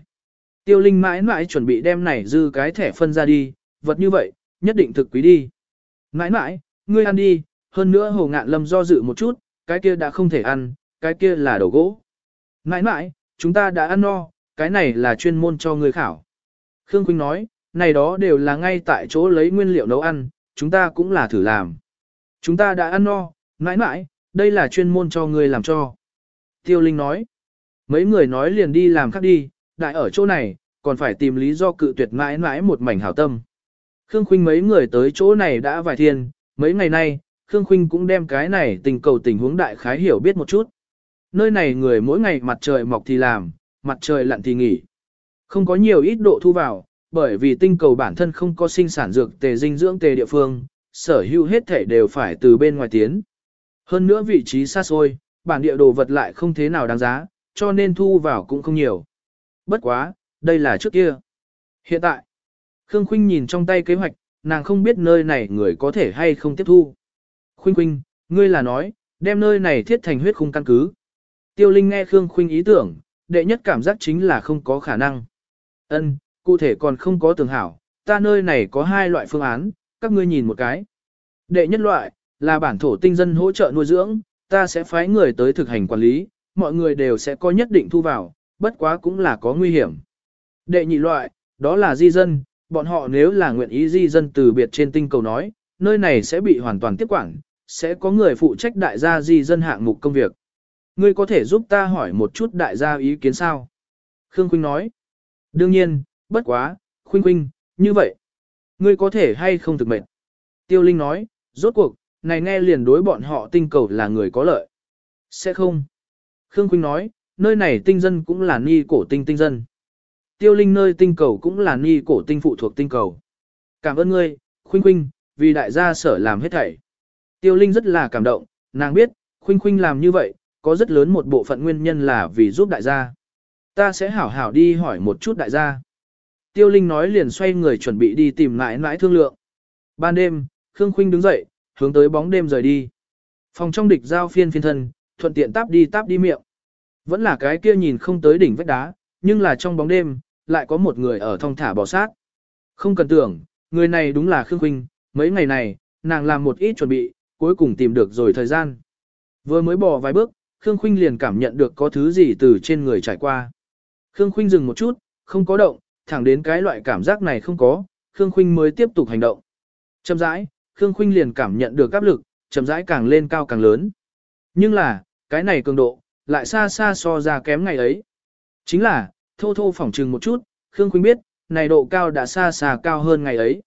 Tiêu Linh mãi mãi chuẩn bị đem này dư cái thẻ phân ra đi, vật như vậy, nhất định thực quý đi. Mãi mãi, ngươi ăn đi, hơn nữa hồ ngạn lâm do dự một chút, cái kia đã không thể ăn, cái kia là đầu gỗ. Mãi mãi, chúng ta đã ăn no, cái này là chuyên môn cho ngươi khảo. Khương Quynh nói, này đó đều là ngay tại chỗ lấy nguyên liệu nấu ăn, chúng ta cũng là thử làm. Chúng ta đã ăn no, mãi mãi, đây là chuyên môn cho người làm cho. Tiêu Linh nói, mấy người nói liền đi làm khác đi, đại ở chỗ này, còn phải tìm lý do cự tuyệt mãi mãi một mảnh hảo tâm. Khương Khuynh mấy người tới chỗ này đã vài thiên, mấy ngày nay, Khương Khuynh cũng đem cái này tình cầu tình huống đại khái hiểu biết một chút. Nơi này người mỗi ngày mặt trời mọc thì làm, mặt trời lặn thì nghỉ. Không có nhiều ít độ thu vào, bởi vì tinh cầu bản thân không có sinh sản dược tề dinh dưỡng tề địa phương, sở hữu hết thể đều phải từ bên ngoài tiến. Hơn nữa vị trí xa xôi, bản địa đồ vật lại không thế nào đáng giá, cho nên thu vào cũng không nhiều. Bất quá, đây là trước kia. Hiện tại, Khương Khuynh nhìn trong tay kế hoạch, nàng không biết nơi này người có thể hay không tiếp thu. Khuynh Khuynh, ngươi là nói, đem nơi này thiết thành huyết khung căn cứ. Tiêu Linh nghe Khương Khuynh ý tưởng, đệ nhất cảm giác chính là không có khả năng. Ân, cụ thể còn không có tường hảo, ta nơi này có hai loại phương án, các ngươi nhìn một cái. Đệ nhất loại, là bản thổ tinh dân hỗ trợ nuôi dưỡng, ta sẽ phái người tới thực hành quản lý, mọi người đều sẽ có nhất định thu vào, bất quá cũng là có nguy hiểm. Đệ nhị loại, đó là di dân, bọn họ nếu là nguyện ý di dân từ biệt trên tinh cầu nói, nơi này sẽ bị hoàn toàn tiếp quản, sẽ có người phụ trách đại gia di dân hạng mục công việc. Ngươi có thể giúp ta hỏi một chút đại gia ý kiến sao? Khương Quynh nói. Đương nhiên, bất quá, Khuynh khuynh, như vậy. Ngươi có thể hay không thực mệnh? Tiêu Linh nói, rốt cuộc, này nghe liền đối bọn họ tinh cầu là người có lợi. Sẽ không. Khương Khuynh nói, nơi này tinh dân cũng là ni cổ tinh tinh dân. Tiêu Linh nơi tinh cầu cũng là ni cổ tinh phụ thuộc tinh cầu. Cảm ơn ngươi, Khuynh Khuynh, vì đại gia sở làm hết thảy. Tiêu Linh rất là cảm động, nàng biết, Khuynh Khuynh làm như vậy, có rất lớn một bộ phận nguyên nhân là vì giúp đại gia. Ta sẽ hảo hảo đi hỏi một chút đại gia. Tiêu Linh nói liền xoay người chuẩn bị đi tìm lại nãi thương lượng. Ban đêm, Khương Khuynh đứng dậy, hướng tới bóng đêm rời đi. Phòng trong địch giao phiên phiên thân, thuận tiện táp đi táp đi miệng. Vẫn là cái kia nhìn không tới đỉnh vách đá, nhưng là trong bóng đêm, lại có một người ở thong thả bò sát. Không cần tưởng, người này đúng là Khương Khuynh, mấy ngày này, nàng làm một ít chuẩn bị, cuối cùng tìm được rồi thời gian. Vừa mới bò vài bước, Khương Khuynh liền cảm nhận được có thứ gì từ trên người trải qua. Khương Khuynh dừng một chút, không có động, thẳng đến cái loại cảm giác này không có, Khương Khuynh mới tiếp tục hành động. Chậm rãi, Khương Khuynh liền cảm nhận được áp lực, chậm rãi càng lên cao càng lớn. Nhưng là, cái này cường độ, lại xa xa so ra kém ngày ấy. Chính là, thô thô phỏng trừng một chút, Khương Khuynh biết, này độ cao đã xa xa cao hơn ngày ấy.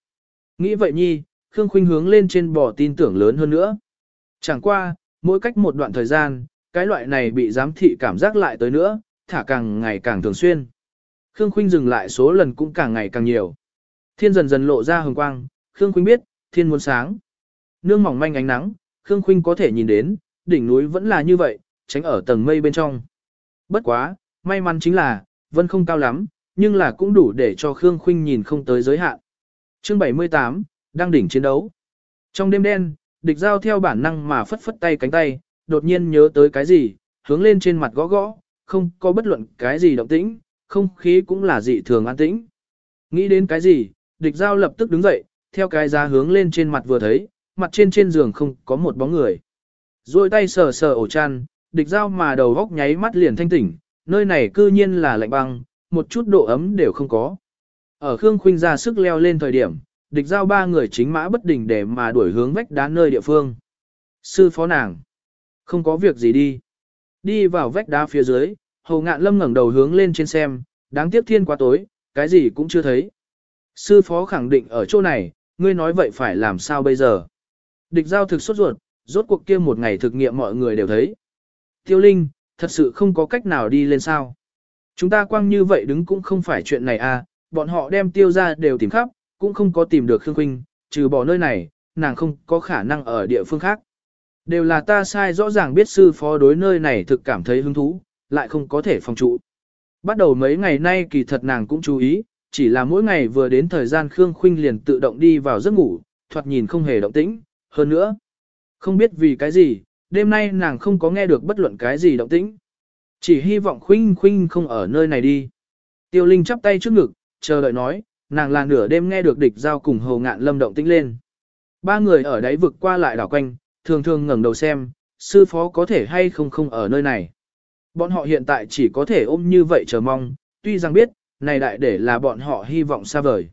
Nghĩ vậy nhi, Khương Khuynh hướng lên trên bò tin tưởng lớn hơn nữa. Chẳng qua, mỗi cách một đoạn thời gian, cái loại này bị giám thị cảm giác lại tới nữa, thả càng ngày càng thường xuyên. Khương Khuynh dừng lại số lần cũng càng ngày càng nhiều. Thiên dần dần lộ ra hồng quang, Khương Khuynh biết, thiên muốn sáng. Nương mỏng manh ánh nắng, Khương Khuynh có thể nhìn đến, đỉnh núi vẫn là như vậy, tránh ở tầng mây bên trong. Bất quá, may mắn chính là, vân không cao lắm, nhưng là cũng đủ để cho Khương Khuynh nhìn không tới giới hạn. Chương 78, đang đỉnh chiến đấu. Trong đêm đen, địch giao theo bản năng mà phất phất tay cánh tay, đột nhiên nhớ tới cái gì, hướng lên trên mặt gõ gõ, không có bất luận cái gì động tĩnh, không khí cũng là dị thường an tĩnh. Nghĩ đến cái gì, địch giao lập tức đứng dậy, theo cái giá hướng lên trên mặt vừa thấy, mặt trên trên giường không có một bóng người. Rồi tay sờ sờ ổ chăn, địch giao mà đầu góc nháy mắt liền thanh tỉnh, nơi này cư nhiên là lạnh băng, một chút độ ấm đều không có. Ở Khương Khuynh ra sức leo lên thời điểm, địch giao ba người chính mã bất đình để mà đuổi hướng vách đá nơi địa phương. Sư phó nàng, không có việc gì đi. Đi vào vách đá phía dưới, hầu ngạn lâm ngẩng đầu hướng lên trên xem, đáng tiếc thiên quá tối, cái gì cũng chưa thấy. Sư phó khẳng định ở chỗ này, ngươi nói vậy phải làm sao bây giờ? Địch giao thực sốt ruột, rốt cuộc kia một ngày thực nghiệm mọi người đều thấy. Tiêu Linh, thật sự không có cách nào đi lên sao. Chúng ta quăng như vậy đứng cũng không phải chuyện này à, bọn họ đem tiêu ra đều tìm khắp, cũng không có tìm được Khương Quynh, trừ bỏ nơi này, nàng không có khả năng ở địa phương khác. Đều là ta sai rõ ràng biết sư phó đối nơi này thực cảm thấy hứng thú, lại không có thể phòng trụ. Bắt đầu mấy ngày nay kỳ thật nàng cũng chú ý, chỉ là mỗi ngày vừa đến thời gian Khương Khuynh liền tự động đi vào giấc ngủ, thoạt nhìn không hề động tĩnh, hơn nữa. Không biết vì cái gì, đêm nay nàng không có nghe được bất luận cái gì động tĩnh. Chỉ hy vọng Khuynh Khuynh không ở nơi này đi. Tiêu Linh chắp tay trước ngực, chờ đợi nói, nàng là nửa đêm nghe được địch giao cùng hồ ngạn lâm động tĩnh lên. Ba người ở đấy vực qua lại đảo quanh, thường thường ngẩng đầu xem, sư phó có thể hay không không ở nơi này. Bọn họ hiện tại chỉ có thể ôm như vậy chờ mong, tuy rằng biết, này đại để là bọn họ hy vọng xa vời.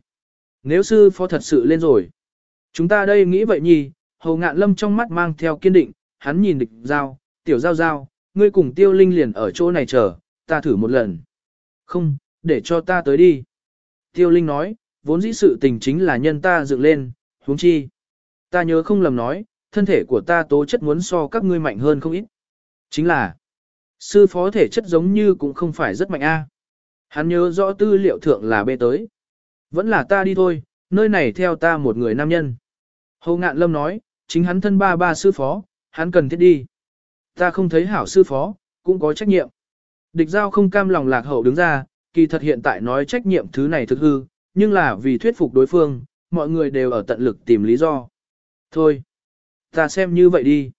Nếu sư phó thật sự lên rồi, chúng ta đây nghĩ vậy nhì, hầu ngạn lâm trong mắt mang theo kiên định, hắn nhìn địch giao, tiểu giao giao, ngươi cùng tiêu linh liền ở chỗ này chờ, ta thử một lần. Không, để cho ta tới đi. Tiêu linh nói, vốn dĩ sự tình chính là nhân ta dựng lên, huống chi. Ta nhớ không lầm nói, thân thể của ta tố chất muốn so các ngươi mạnh hơn không ít. Chính là, sư phó thể chất giống như cũng không phải rất mạnh a. Hắn nhớ rõ tư liệu thượng là bê tới. Vẫn là ta đi thôi, nơi này theo ta một người nam nhân. Hồ Ngạn Lâm nói, chính hắn thân ba ba sư phó, hắn cần thiết đi. Ta không thấy hảo sư phó, cũng có trách nhiệm. Địch giao không cam lòng lạc hậu đứng ra, kỳ thật hiện tại nói trách nhiệm thứ này thực hư, nhưng là vì thuyết phục đối phương, mọi người đều ở tận lực tìm lý do. Thôi, ta xem như vậy đi.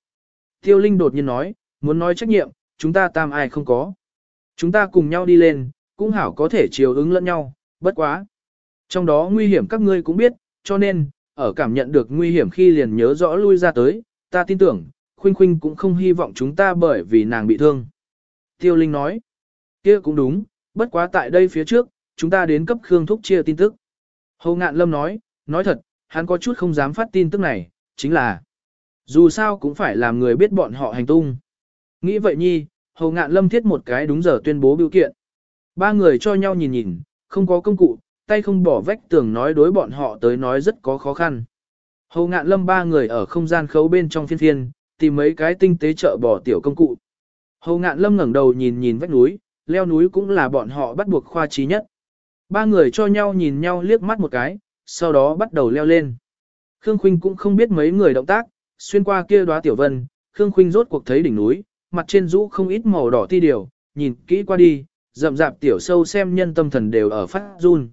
Tiêu Linh đột nhiên nói, muốn nói trách nhiệm, chúng ta tam ai không có. Chúng ta cùng nhau đi lên, cũng hảo có thể chiều ứng lẫn nhau, bất quá. Trong đó nguy hiểm các ngươi cũng biết, cho nên, ở cảm nhận được nguy hiểm khi liền nhớ rõ lui ra tới, ta tin tưởng, Khuynh Khuynh cũng không hy vọng chúng ta bởi vì nàng bị thương. Tiêu Linh nói, kia cũng đúng, bất quá tại đây phía trước, chúng ta đến cấp Khương Thúc chia tin tức. Hồ Ngạn Lâm nói, nói thật, hắn có chút không dám phát tin tức này, chính là, dù sao cũng phải làm người biết bọn họ hành tung. Nghĩ vậy nhi, hầu Ngạn Lâm thiết một cái đúng giờ tuyên bố biểu kiện. Ba người cho nhau nhìn nhìn, không có công cụ, tay không bỏ vách tường nói đối bọn họ tới nói rất có khó khăn. Hầu Ngạn Lâm ba người ở không gian khấu bên trong phiên phiên, tìm mấy cái tinh tế chợ bỏ tiểu công cụ. Hầu Ngạn Lâm ngẩng đầu nhìn nhìn vách núi, leo núi cũng là bọn họ bắt buộc khoa trí nhất. Ba người cho nhau nhìn nhau liếc mắt một cái, sau đó bắt đầu leo lên. Khương Khuynh cũng không biết mấy người động tác, xuyên qua kia đóa tiểu vân, Khương Khuynh rốt cuộc thấy đỉnh núi, mặt trên rũ không ít màu đỏ ti điều, nhìn kỹ qua đi, rậm rạp tiểu sâu xem nhân tâm thần đều ở phát run.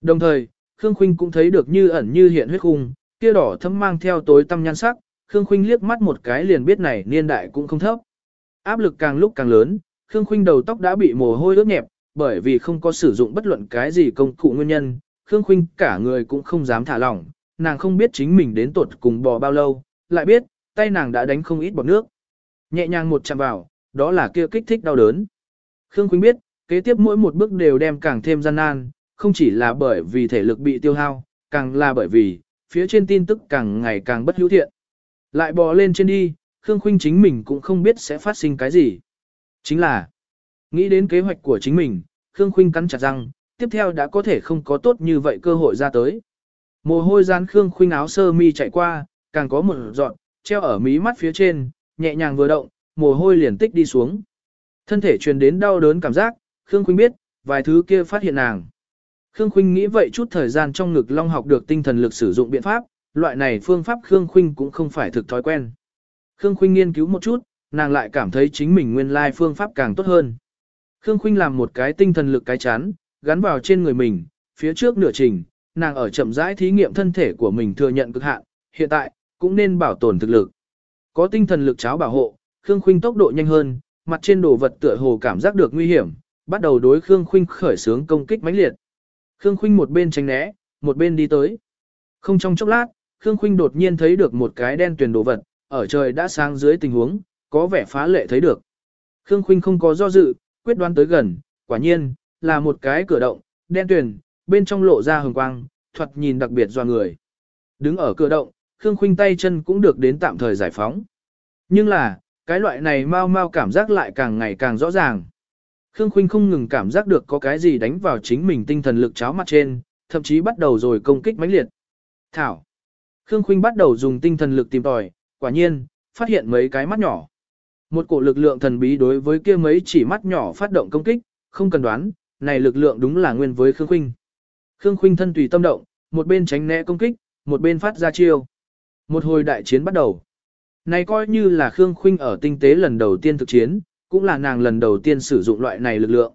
Đồng thời, Khương Khuynh cũng thấy được như ẩn như hiện huyết khung, kia đỏ thấm mang theo tối tăm nhan sắc, Khương Khuynh liếc mắt một cái liền biết này niên đại cũng không thấp. Áp lực càng lúc càng lớn, Khương Khuynh đầu tóc đã bị mồ hôi ướt nhẹp, bởi vì không có sử dụng bất luận cái gì công cụ nguyên nhân, Khương Khuynh cả người cũng không dám thả lỏng, nàng không biết chính mình đến tuột cùng bò bao lâu, lại biết, tay nàng đã đánh không ít bọt nước. Nhẹ nhàng một chạm vào, đó là kia kích thích đau đớn. Khương Khuynh biết, kế tiếp mỗi một bước đều đem càng thêm gian nan, không chỉ là bởi vì thể lực bị tiêu hao, càng là bởi vì, phía trên tin tức càng ngày càng bất hữu thiện. Lại bò lên trên đi, Khương Khuynh chính mình cũng không biết sẽ phát sinh cái gì. Chính là, nghĩ đến kế hoạch của chính mình, Khương Khuynh cắn chặt răng, tiếp theo đã có thể không có tốt như vậy cơ hội ra tới. Mồ hôi gian Khương Khuynh áo sơ mi chạy qua, càng có một dọn, treo ở mí mắt phía trên, nhẹ nhàng vừa động, mồ hôi liền tích đi xuống. Thân thể truyền đến đau đớn cảm giác, Khương Khuynh biết, vài thứ kia phát hiện nàng. Khương Khuynh nghĩ vậy chút thời gian trong ngực long học được tinh thần lực sử dụng biện pháp, loại này phương pháp Khương Khuynh cũng không phải thực thói quen. Khương Khuynh nghiên cứu một chút, nàng lại cảm thấy chính mình nguyên lai phương pháp càng tốt hơn. Khương Khuynh làm một cái tinh thần lực cái chán, gắn vào trên người mình, phía trước nửa trình, nàng ở chậm rãi thí nghiệm thân thể của mình thừa nhận cực hạn, hiện tại, cũng nên bảo tồn thực lực. Có tinh thần lực cháo bảo hộ, Khương Khuynh tốc độ nhanh hơn, mặt trên đồ vật tựa hồ cảm giác được nguy hiểm, bắt đầu đối Khương Khuynh khởi xướng công kích mãnh liệt. Khương Khuynh một bên tránh né, một bên đi tới. Không trong chốc lát, Khương Khuynh đột nhiên thấy được một cái đen tuyền đồ vật, ở trời đã sáng dưới tình huống, có vẻ phá lệ thấy được. Khương Khuynh không có do dự, quyết đoán tới gần, quả nhiên, là một cái cửa động, đen tuyền, bên trong lộ ra hồng quang, thoạt nhìn đặc biệt doa người. Đứng ở cửa động, Khương Khuynh tay chân cũng được đến tạm thời giải phóng. Nhưng là, cái loại này mau mau cảm giác lại càng ngày càng rõ ràng. Khương Khuynh không ngừng cảm giác được có cái gì đánh vào chính mình tinh thần lực cháo mặt trên, thậm chí bắt đầu rồi công kích mãnh liệt. Thảo. Khương Khuynh bắt đầu dùng tinh thần lực tìm tòi, quả nhiên, phát hiện mấy cái mắt nhỏ. Một cổ lực lượng thần bí đối với kia mấy chỉ mắt nhỏ phát động công kích, không cần đoán, này lực lượng đúng là nguyên với Khương Khuynh. Khương Khuynh thân tùy tâm động, một bên tránh né công kích, một bên phát ra chiêu. Một hồi đại chiến bắt đầu. Này coi như là Khương Khuynh ở tinh tế lần đầu tiên thực chiến, cũng là nàng lần đầu tiên sử dụng loại này lực lượng.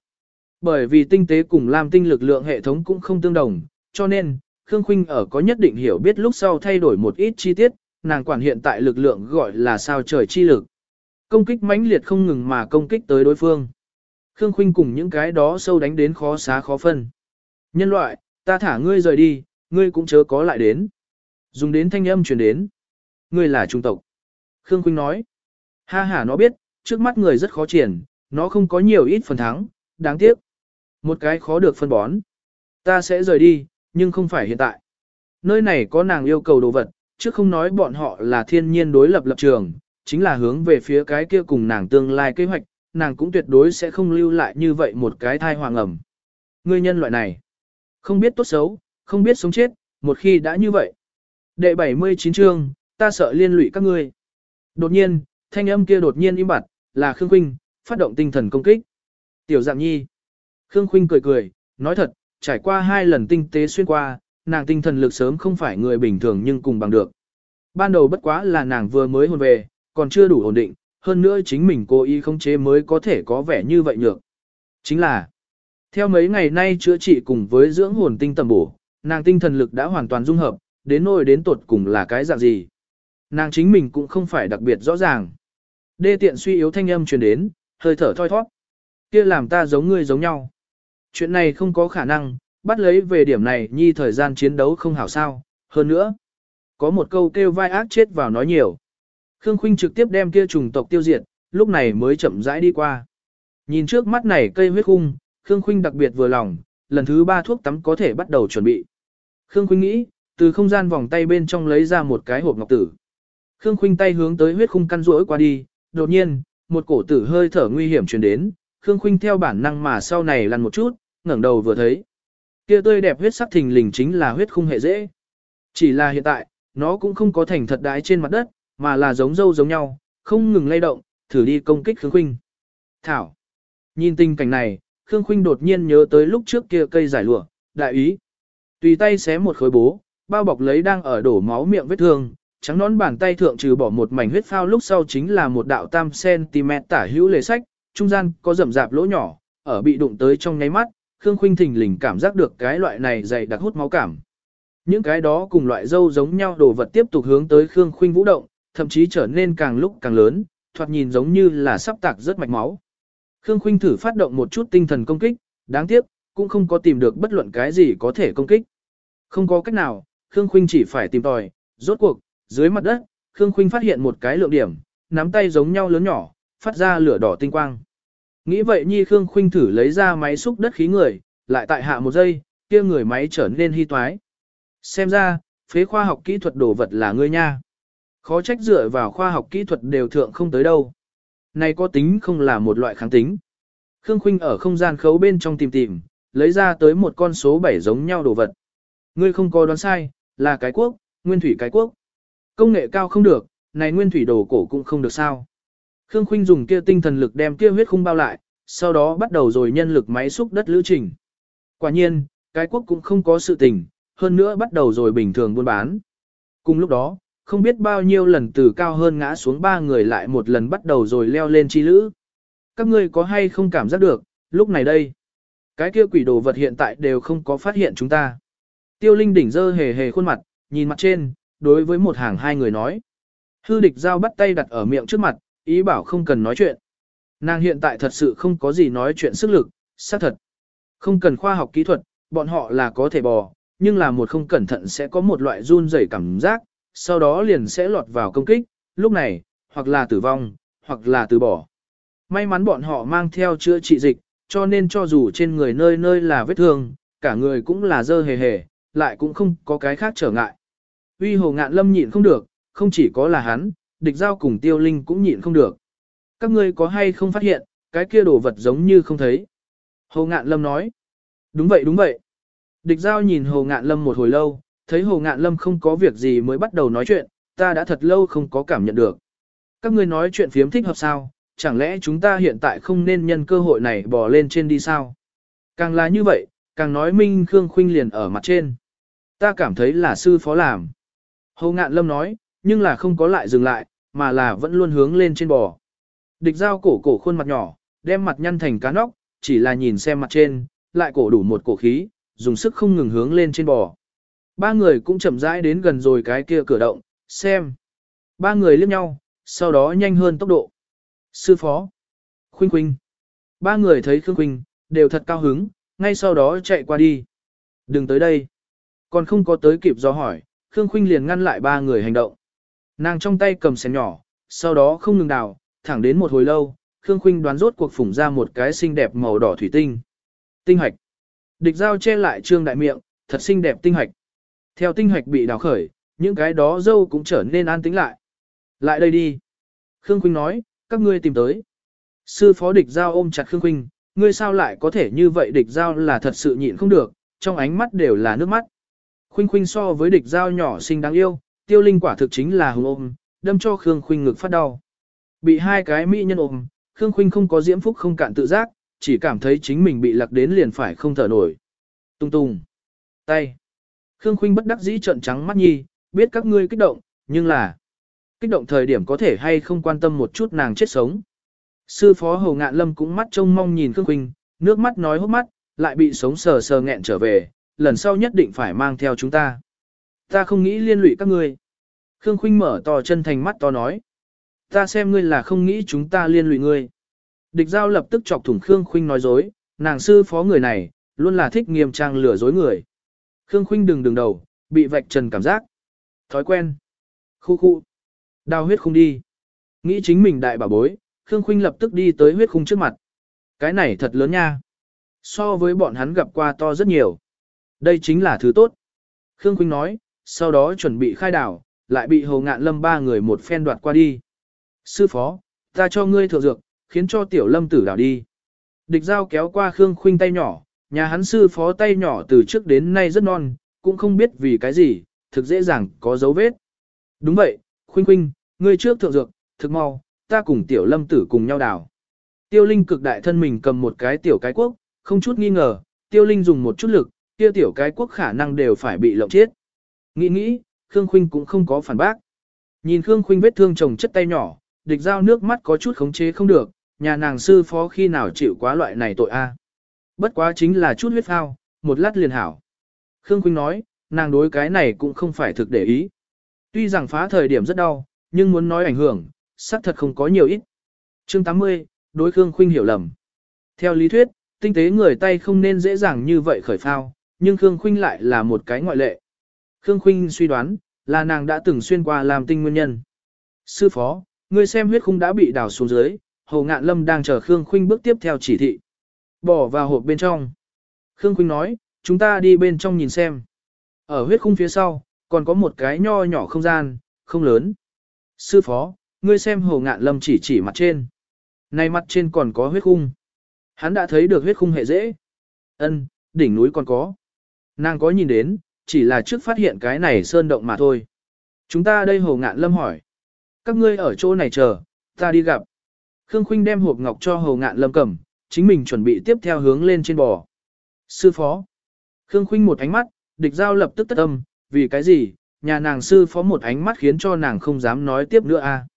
Bởi vì tinh tế cùng Lam tinh lực lượng hệ thống cũng không tương đồng, cho nên, Khương Khuynh ở có nhất định hiểu biết lúc sau thay đổi một ít chi tiết, nàng quản hiện tại lực lượng gọi là sao trời chi lực. Công kích mãnh liệt không ngừng mà công kích tới đối phương. Khương Khuynh cùng những cái đó sâu đánh đến khó xá khó phân. Nhân loại, ta thả ngươi rời đi, ngươi cũng chớ có lại đến. Dùng đến thanh âm truyền đến. Ngươi là trung tộc. Khương Khuynh nói. Ha ha nó biết, trước mắt người rất khó triển, nó không có nhiều ít phần thắng, đáng tiếc. Một cái khó được phân bón. Ta sẽ rời đi, nhưng không phải hiện tại. Nơi này có nàng yêu cầu đồ vật, chứ không nói bọn họ là thiên nhiên đối lập lập trường, chính là hướng về phía cái kia cùng nàng tương lai kế hoạch, nàng cũng tuyệt đối sẽ không lưu lại như vậy một cái thai hoàng ẩm. Ngươi nhân loại này, không biết tốt xấu, không biết sống chết, một khi đã như vậy. Đệ 79 chương, ta sợ liên lụy các ngươi. Đột nhiên, thanh âm kia đột nhiên im bặt, là Khương Khuynh, phát động tinh thần công kích. Tiểu dạng nhi. Khương Khuynh cười cười, nói thật, trải qua hai lần tinh tế xuyên qua, nàng tinh thần lực sớm không phải người bình thường nhưng cùng bằng được. Ban đầu bất quá là nàng vừa mới hồn về, còn chưa đủ ổn định, hơn nữa chính mình cố ý không chế mới có thể có vẻ như vậy nhược. Chính là, theo mấy ngày nay chữa trị cùng với dưỡng hồn tinh tầm bổ, nàng tinh thần lực đã hoàn toàn dung hợp, đến nỗi đến tột cùng là cái dạng gì. Nàng chính mình cũng không phải đặc biệt rõ ràng. Đê tiện suy yếu thanh âm truyền đến, hơi thở thoi thoát. Kia làm ta giống ngươi giống nhau. Chuyện này không có khả năng, bắt lấy về điểm này nhi thời gian chiến đấu không hảo sao. Hơn nữa, có một câu kêu vai ác chết vào nói nhiều. Khương Khuynh trực tiếp đem kia trùng tộc tiêu diệt, lúc này mới chậm rãi đi qua. Nhìn trước mắt này cây huyết khung, Khương Khuynh đặc biệt vừa lòng, lần thứ ba thuốc tắm có thể bắt đầu chuẩn bị. Khương Khuynh nghĩ, từ không gian vòng tay bên trong lấy ra một cái hộp ngọc tử. Khương Khuynh tay hướng tới huyết khung căn rỗi qua đi, đột nhiên, một cổ tử hơi thở nguy hiểm truyền đến, Khương Khuynh theo bản năng mà sau này lăn một chút, ngẩng đầu vừa thấy. Kia tươi đẹp huyết sắc thình lình chính là huyết khung hệ dễ. Chỉ là hiện tại, nó cũng không có thành thật đái trên mặt đất, mà là giống dâu giống nhau, không ngừng lay động, thử đi công kích Khương Khuynh. Thảo. Nhìn tình cảnh này, Khương Khuynh đột nhiên nhớ tới lúc trước kia cây giải lụa, đại ý. Tùy tay xé một khối bố, bao bọc lấy đang ở đổ máu miệng vết thương, trắng nón bàn tay thượng trừ bỏ một mảnh huyết phao lúc sau chính là một đạo tam cm tả hữu lề sách, trung gian có rậm rạp lỗ nhỏ, ở bị đụng tới trong nháy mắt, Khương Khuynh thình lình cảm giác được cái loại này dày đặc hút máu cảm. Những cái đó cùng loại dâu giống nhau đồ vật tiếp tục hướng tới Khương Khuynh vũ động, thậm chí trở nên càng lúc càng lớn, thoạt nhìn giống như là sắp tạc rất mạch máu. Khương Khuynh thử phát động một chút tinh thần công kích, đáng tiếc, cũng không có tìm được bất luận cái gì có thể công kích. Không có cách nào, Khương Khuynh chỉ phải tìm tòi, rốt cuộc, dưới mặt đất, Khương Khuynh phát hiện một cái lượng điểm, nắm tay giống nhau lớn nhỏ, phát ra lửa đỏ tinh quang. Nghĩ vậy Nhi Khương Khuynh thử lấy ra máy xúc đất khí người, lại tại hạ một giây, kia người máy trở nên hy toái. Xem ra, phế khoa học kỹ thuật đồ vật là ngươi nha. Khó trách dựa vào khoa học kỹ thuật đều thượng không tới đâu. Này có tính không là một loại kháng tính. Khương Khuynh ở không gian khấu bên trong tìm tìm, lấy ra tới một con số 7 giống nhau đồ vật. Ngươi không có đoán sai, là cái quốc, nguyên thủy cái quốc. Công nghệ cao không được, này nguyên thủy đồ cổ cũng không được sao. Khương Khuynh dùng kia tinh thần lực đem kia huyết khung bao lại, sau đó bắt đầu rồi nhân lực máy xúc đất lữ trình. Quả nhiên, cái quốc cũng không có sự tình, hơn nữa bắt đầu rồi bình thường buôn bán. Cùng lúc đó, không biết bao nhiêu lần từ cao hơn ngã xuống ba người lại một lần bắt đầu rồi leo lên chi lữ. Các ngươi có hay không cảm giác được, lúc này đây, cái kia quỷ đồ vật hiện tại đều không có phát hiện chúng ta. Tiêu Linh đỉnh dơ hề hề khuôn mặt, nhìn mặt trên, đối với một hàng hai người nói. Hư địch giao bắt tay đặt ở miệng trước mặt, ý bảo không cần nói chuyện. Nàng hiện tại thật sự không có gì nói chuyện sức lực, xác thật. Không cần khoa học kỹ thuật, bọn họ là có thể bò, nhưng là một không cẩn thận sẽ có một loại run rẩy cảm giác, sau đó liền sẽ lọt vào công kích, lúc này, hoặc là tử vong, hoặc là từ bỏ. May mắn bọn họ mang theo chữa trị dịch, cho nên cho dù trên người nơi nơi là vết thương, cả người cũng là dơ hề hề, lại cũng không có cái khác trở ngại. Uy hồ ngạn lâm nhịn không được, không chỉ có là hắn, địch giao cùng tiêu linh cũng nhịn không được. Các ngươi có hay không phát hiện, cái kia đồ vật giống như không thấy. Hồ ngạn lâm nói. Đúng vậy đúng vậy. Địch giao nhìn hồ ngạn lâm một hồi lâu, thấy hồ ngạn lâm không có việc gì mới bắt đầu nói chuyện, ta đã thật lâu không có cảm nhận được. Các ngươi nói chuyện phiếm thích hợp sao, chẳng lẽ chúng ta hiện tại không nên nhân cơ hội này bò lên trên đi sao? Càng là như vậy, càng nói Minh Khương Khuynh liền ở mặt trên. Ta cảm thấy là sư phó làm. Hồ Ngạn Lâm nói, nhưng là không có lại dừng lại, mà là vẫn luôn hướng lên trên bò. Địch giao cổ cổ khuôn mặt nhỏ, đem mặt nhăn thành cá nóc, chỉ là nhìn xem mặt trên, lại cổ đủ một cổ khí, dùng sức không ngừng hướng lên trên bò. Ba người cũng chậm rãi đến gần rồi cái kia cửa động, xem. Ba người liếc nhau, sau đó nhanh hơn tốc độ. Sư phó. Khuynh Khuynh. Ba người thấy Khương Khuynh, đều thật cao hứng, ngay sau đó chạy qua đi. Đừng tới đây. Còn không có tới kịp do hỏi, Khương Khuynh liền ngăn lại ba người hành động. Nàng trong tay cầm xẻng nhỏ, sau đó không ngừng đào, thẳng đến một hồi lâu, Khương Khuynh đoán rốt cuộc phủng ra một cái xinh đẹp màu đỏ thủy tinh. Tinh hạch. Địch dao che lại trương đại miệng, thật xinh đẹp tinh hạch. Theo tinh hạch bị đào khởi, những cái đó dâu cũng trở nên an tĩnh lại. Lại đây đi. Khương Khuynh nói, các ngươi tìm tới. Sư phó địch giao ôm chặt Khương Khuynh, ngươi sao lại có thể như vậy địch giao là thật sự nhịn không được, trong ánh mắt đều là nước mắt. Khuynh Khuynh so với địch giao nhỏ xinh đáng yêu, tiêu linh quả thực chính là hùng ôm, đâm cho Khương Khuynh ngực phát đau. Bị hai cái mỹ nhân ôm, Khương Khuynh không có diễm phúc không cạn tự giác, chỉ cảm thấy chính mình bị lạc đến liền phải không thở nổi. Tung tung. Tay. Khương Khuynh bất đắc dĩ trợn trắng mắt nhi, biết các ngươi kích động, nhưng là kích động thời điểm có thể hay không quan tâm một chút nàng chết sống. Sư phó Hồ Ngạn Lâm cũng mắt trông mong nhìn Khương Khuynh, nước mắt nói hốc mắt, lại bị sống sờ sờ nghẹn trở về, lần sau nhất định phải mang theo chúng ta. Ta không nghĩ liên lụy các ngươi. Khương Khuynh mở to chân thành mắt to nói. Ta xem ngươi là không nghĩ chúng ta liên lụy ngươi. Địch giao lập tức chọc thủng Khương Khuynh nói dối, nàng sư phó người này, luôn là thích nghiêm trang lừa dối người. Khương Khuynh đừng đừng đầu, bị vạch trần cảm giác. Thói quen. Khu khu. Đào huyết không đi. Nghĩ chính mình đại bảo bối, Khương Khuynh lập tức đi tới huyết khung trước mặt. Cái này thật lớn nha. So với bọn hắn gặp qua to rất nhiều. Đây chính là thứ tốt. Khương Khuynh nói, sau đó chuẩn bị khai đảo, lại bị Hồ Ngạn Lâm ba người một phen đoạt qua đi. Sư phó, ta cho ngươi thượng dược, khiến cho tiểu lâm tử đảo đi. Địch giao kéo qua Khương Khuynh tay nhỏ, nhà hắn sư phó tay nhỏ từ trước đến nay rất non, cũng không biết vì cái gì, thực dễ dàng có dấu vết. Đúng vậy, Khuynh Khuynh, ngươi trước thượng dược, thực mau, ta cùng tiểu lâm tử cùng nhau đảo. Tiêu Linh cực đại thân mình cầm một cái tiểu cái quốc, không chút nghi ngờ, Tiêu Linh dùng một chút lực, kia tiểu cái quốc khả năng đều phải bị lộng chết. Nghĩ nghĩ, Khương Khuynh cũng không có phản bác. Nhìn Khương Khuynh vết thương chồng chất tay nhỏ, địch giao nước mắt có chút khống chế không được, nhà nàng sư phó khi nào chịu quá loại này tội a? Bất quá chính là chút huyết phao, một lát liền hảo. Khương Khuynh nói, nàng đối cái này cũng không phải thực để ý. Tuy rằng phá thời điểm rất đau, nhưng muốn nói ảnh hưởng, xác thật không có nhiều ít. Chương 80, đối Khương Khuynh hiểu lầm. Theo lý thuyết, tinh tế người tay không nên dễ dàng như vậy khởi phao, nhưng Khương Khuynh lại là một cái ngoại lệ. Khương Khuynh suy đoán, là nàng đã từng xuyên qua làm tinh nguyên nhân. Sư phó, ngươi xem huyết khung đã bị đào xuống dưới, Hồ Ngạn Lâm đang chờ Khương Khuynh bước tiếp theo chỉ thị. Bỏ vào hộp bên trong. Khương Khuynh nói, chúng ta đi bên trong nhìn xem. Ở huyết khung phía sau, còn có một cái nho nhỏ không gian, không lớn. Sư phó, ngươi xem Hồ Ngạn Lâm chỉ chỉ mặt trên. Này mặt trên còn có huyết khung. Hắn đã thấy được huyết khung hệ dễ. Ân, đỉnh núi còn có. Nàng có nhìn đến, chỉ là trước phát hiện cái này sơn động mà thôi. Chúng ta đây Hồ Ngạn Lâm hỏi. Các ngươi ở chỗ này chờ, ta đi gặp. Khương Khuynh đem hộp ngọc cho Hồ Ngạn Lâm cầm, chính mình chuẩn bị tiếp theo hướng lên trên bò. Sư phó. Khương Khuynh một ánh mắt, địch giao lập tức tất âm, vì cái gì, nhà nàng sư phó một ánh mắt khiến cho nàng không dám nói tiếp nữa a. À.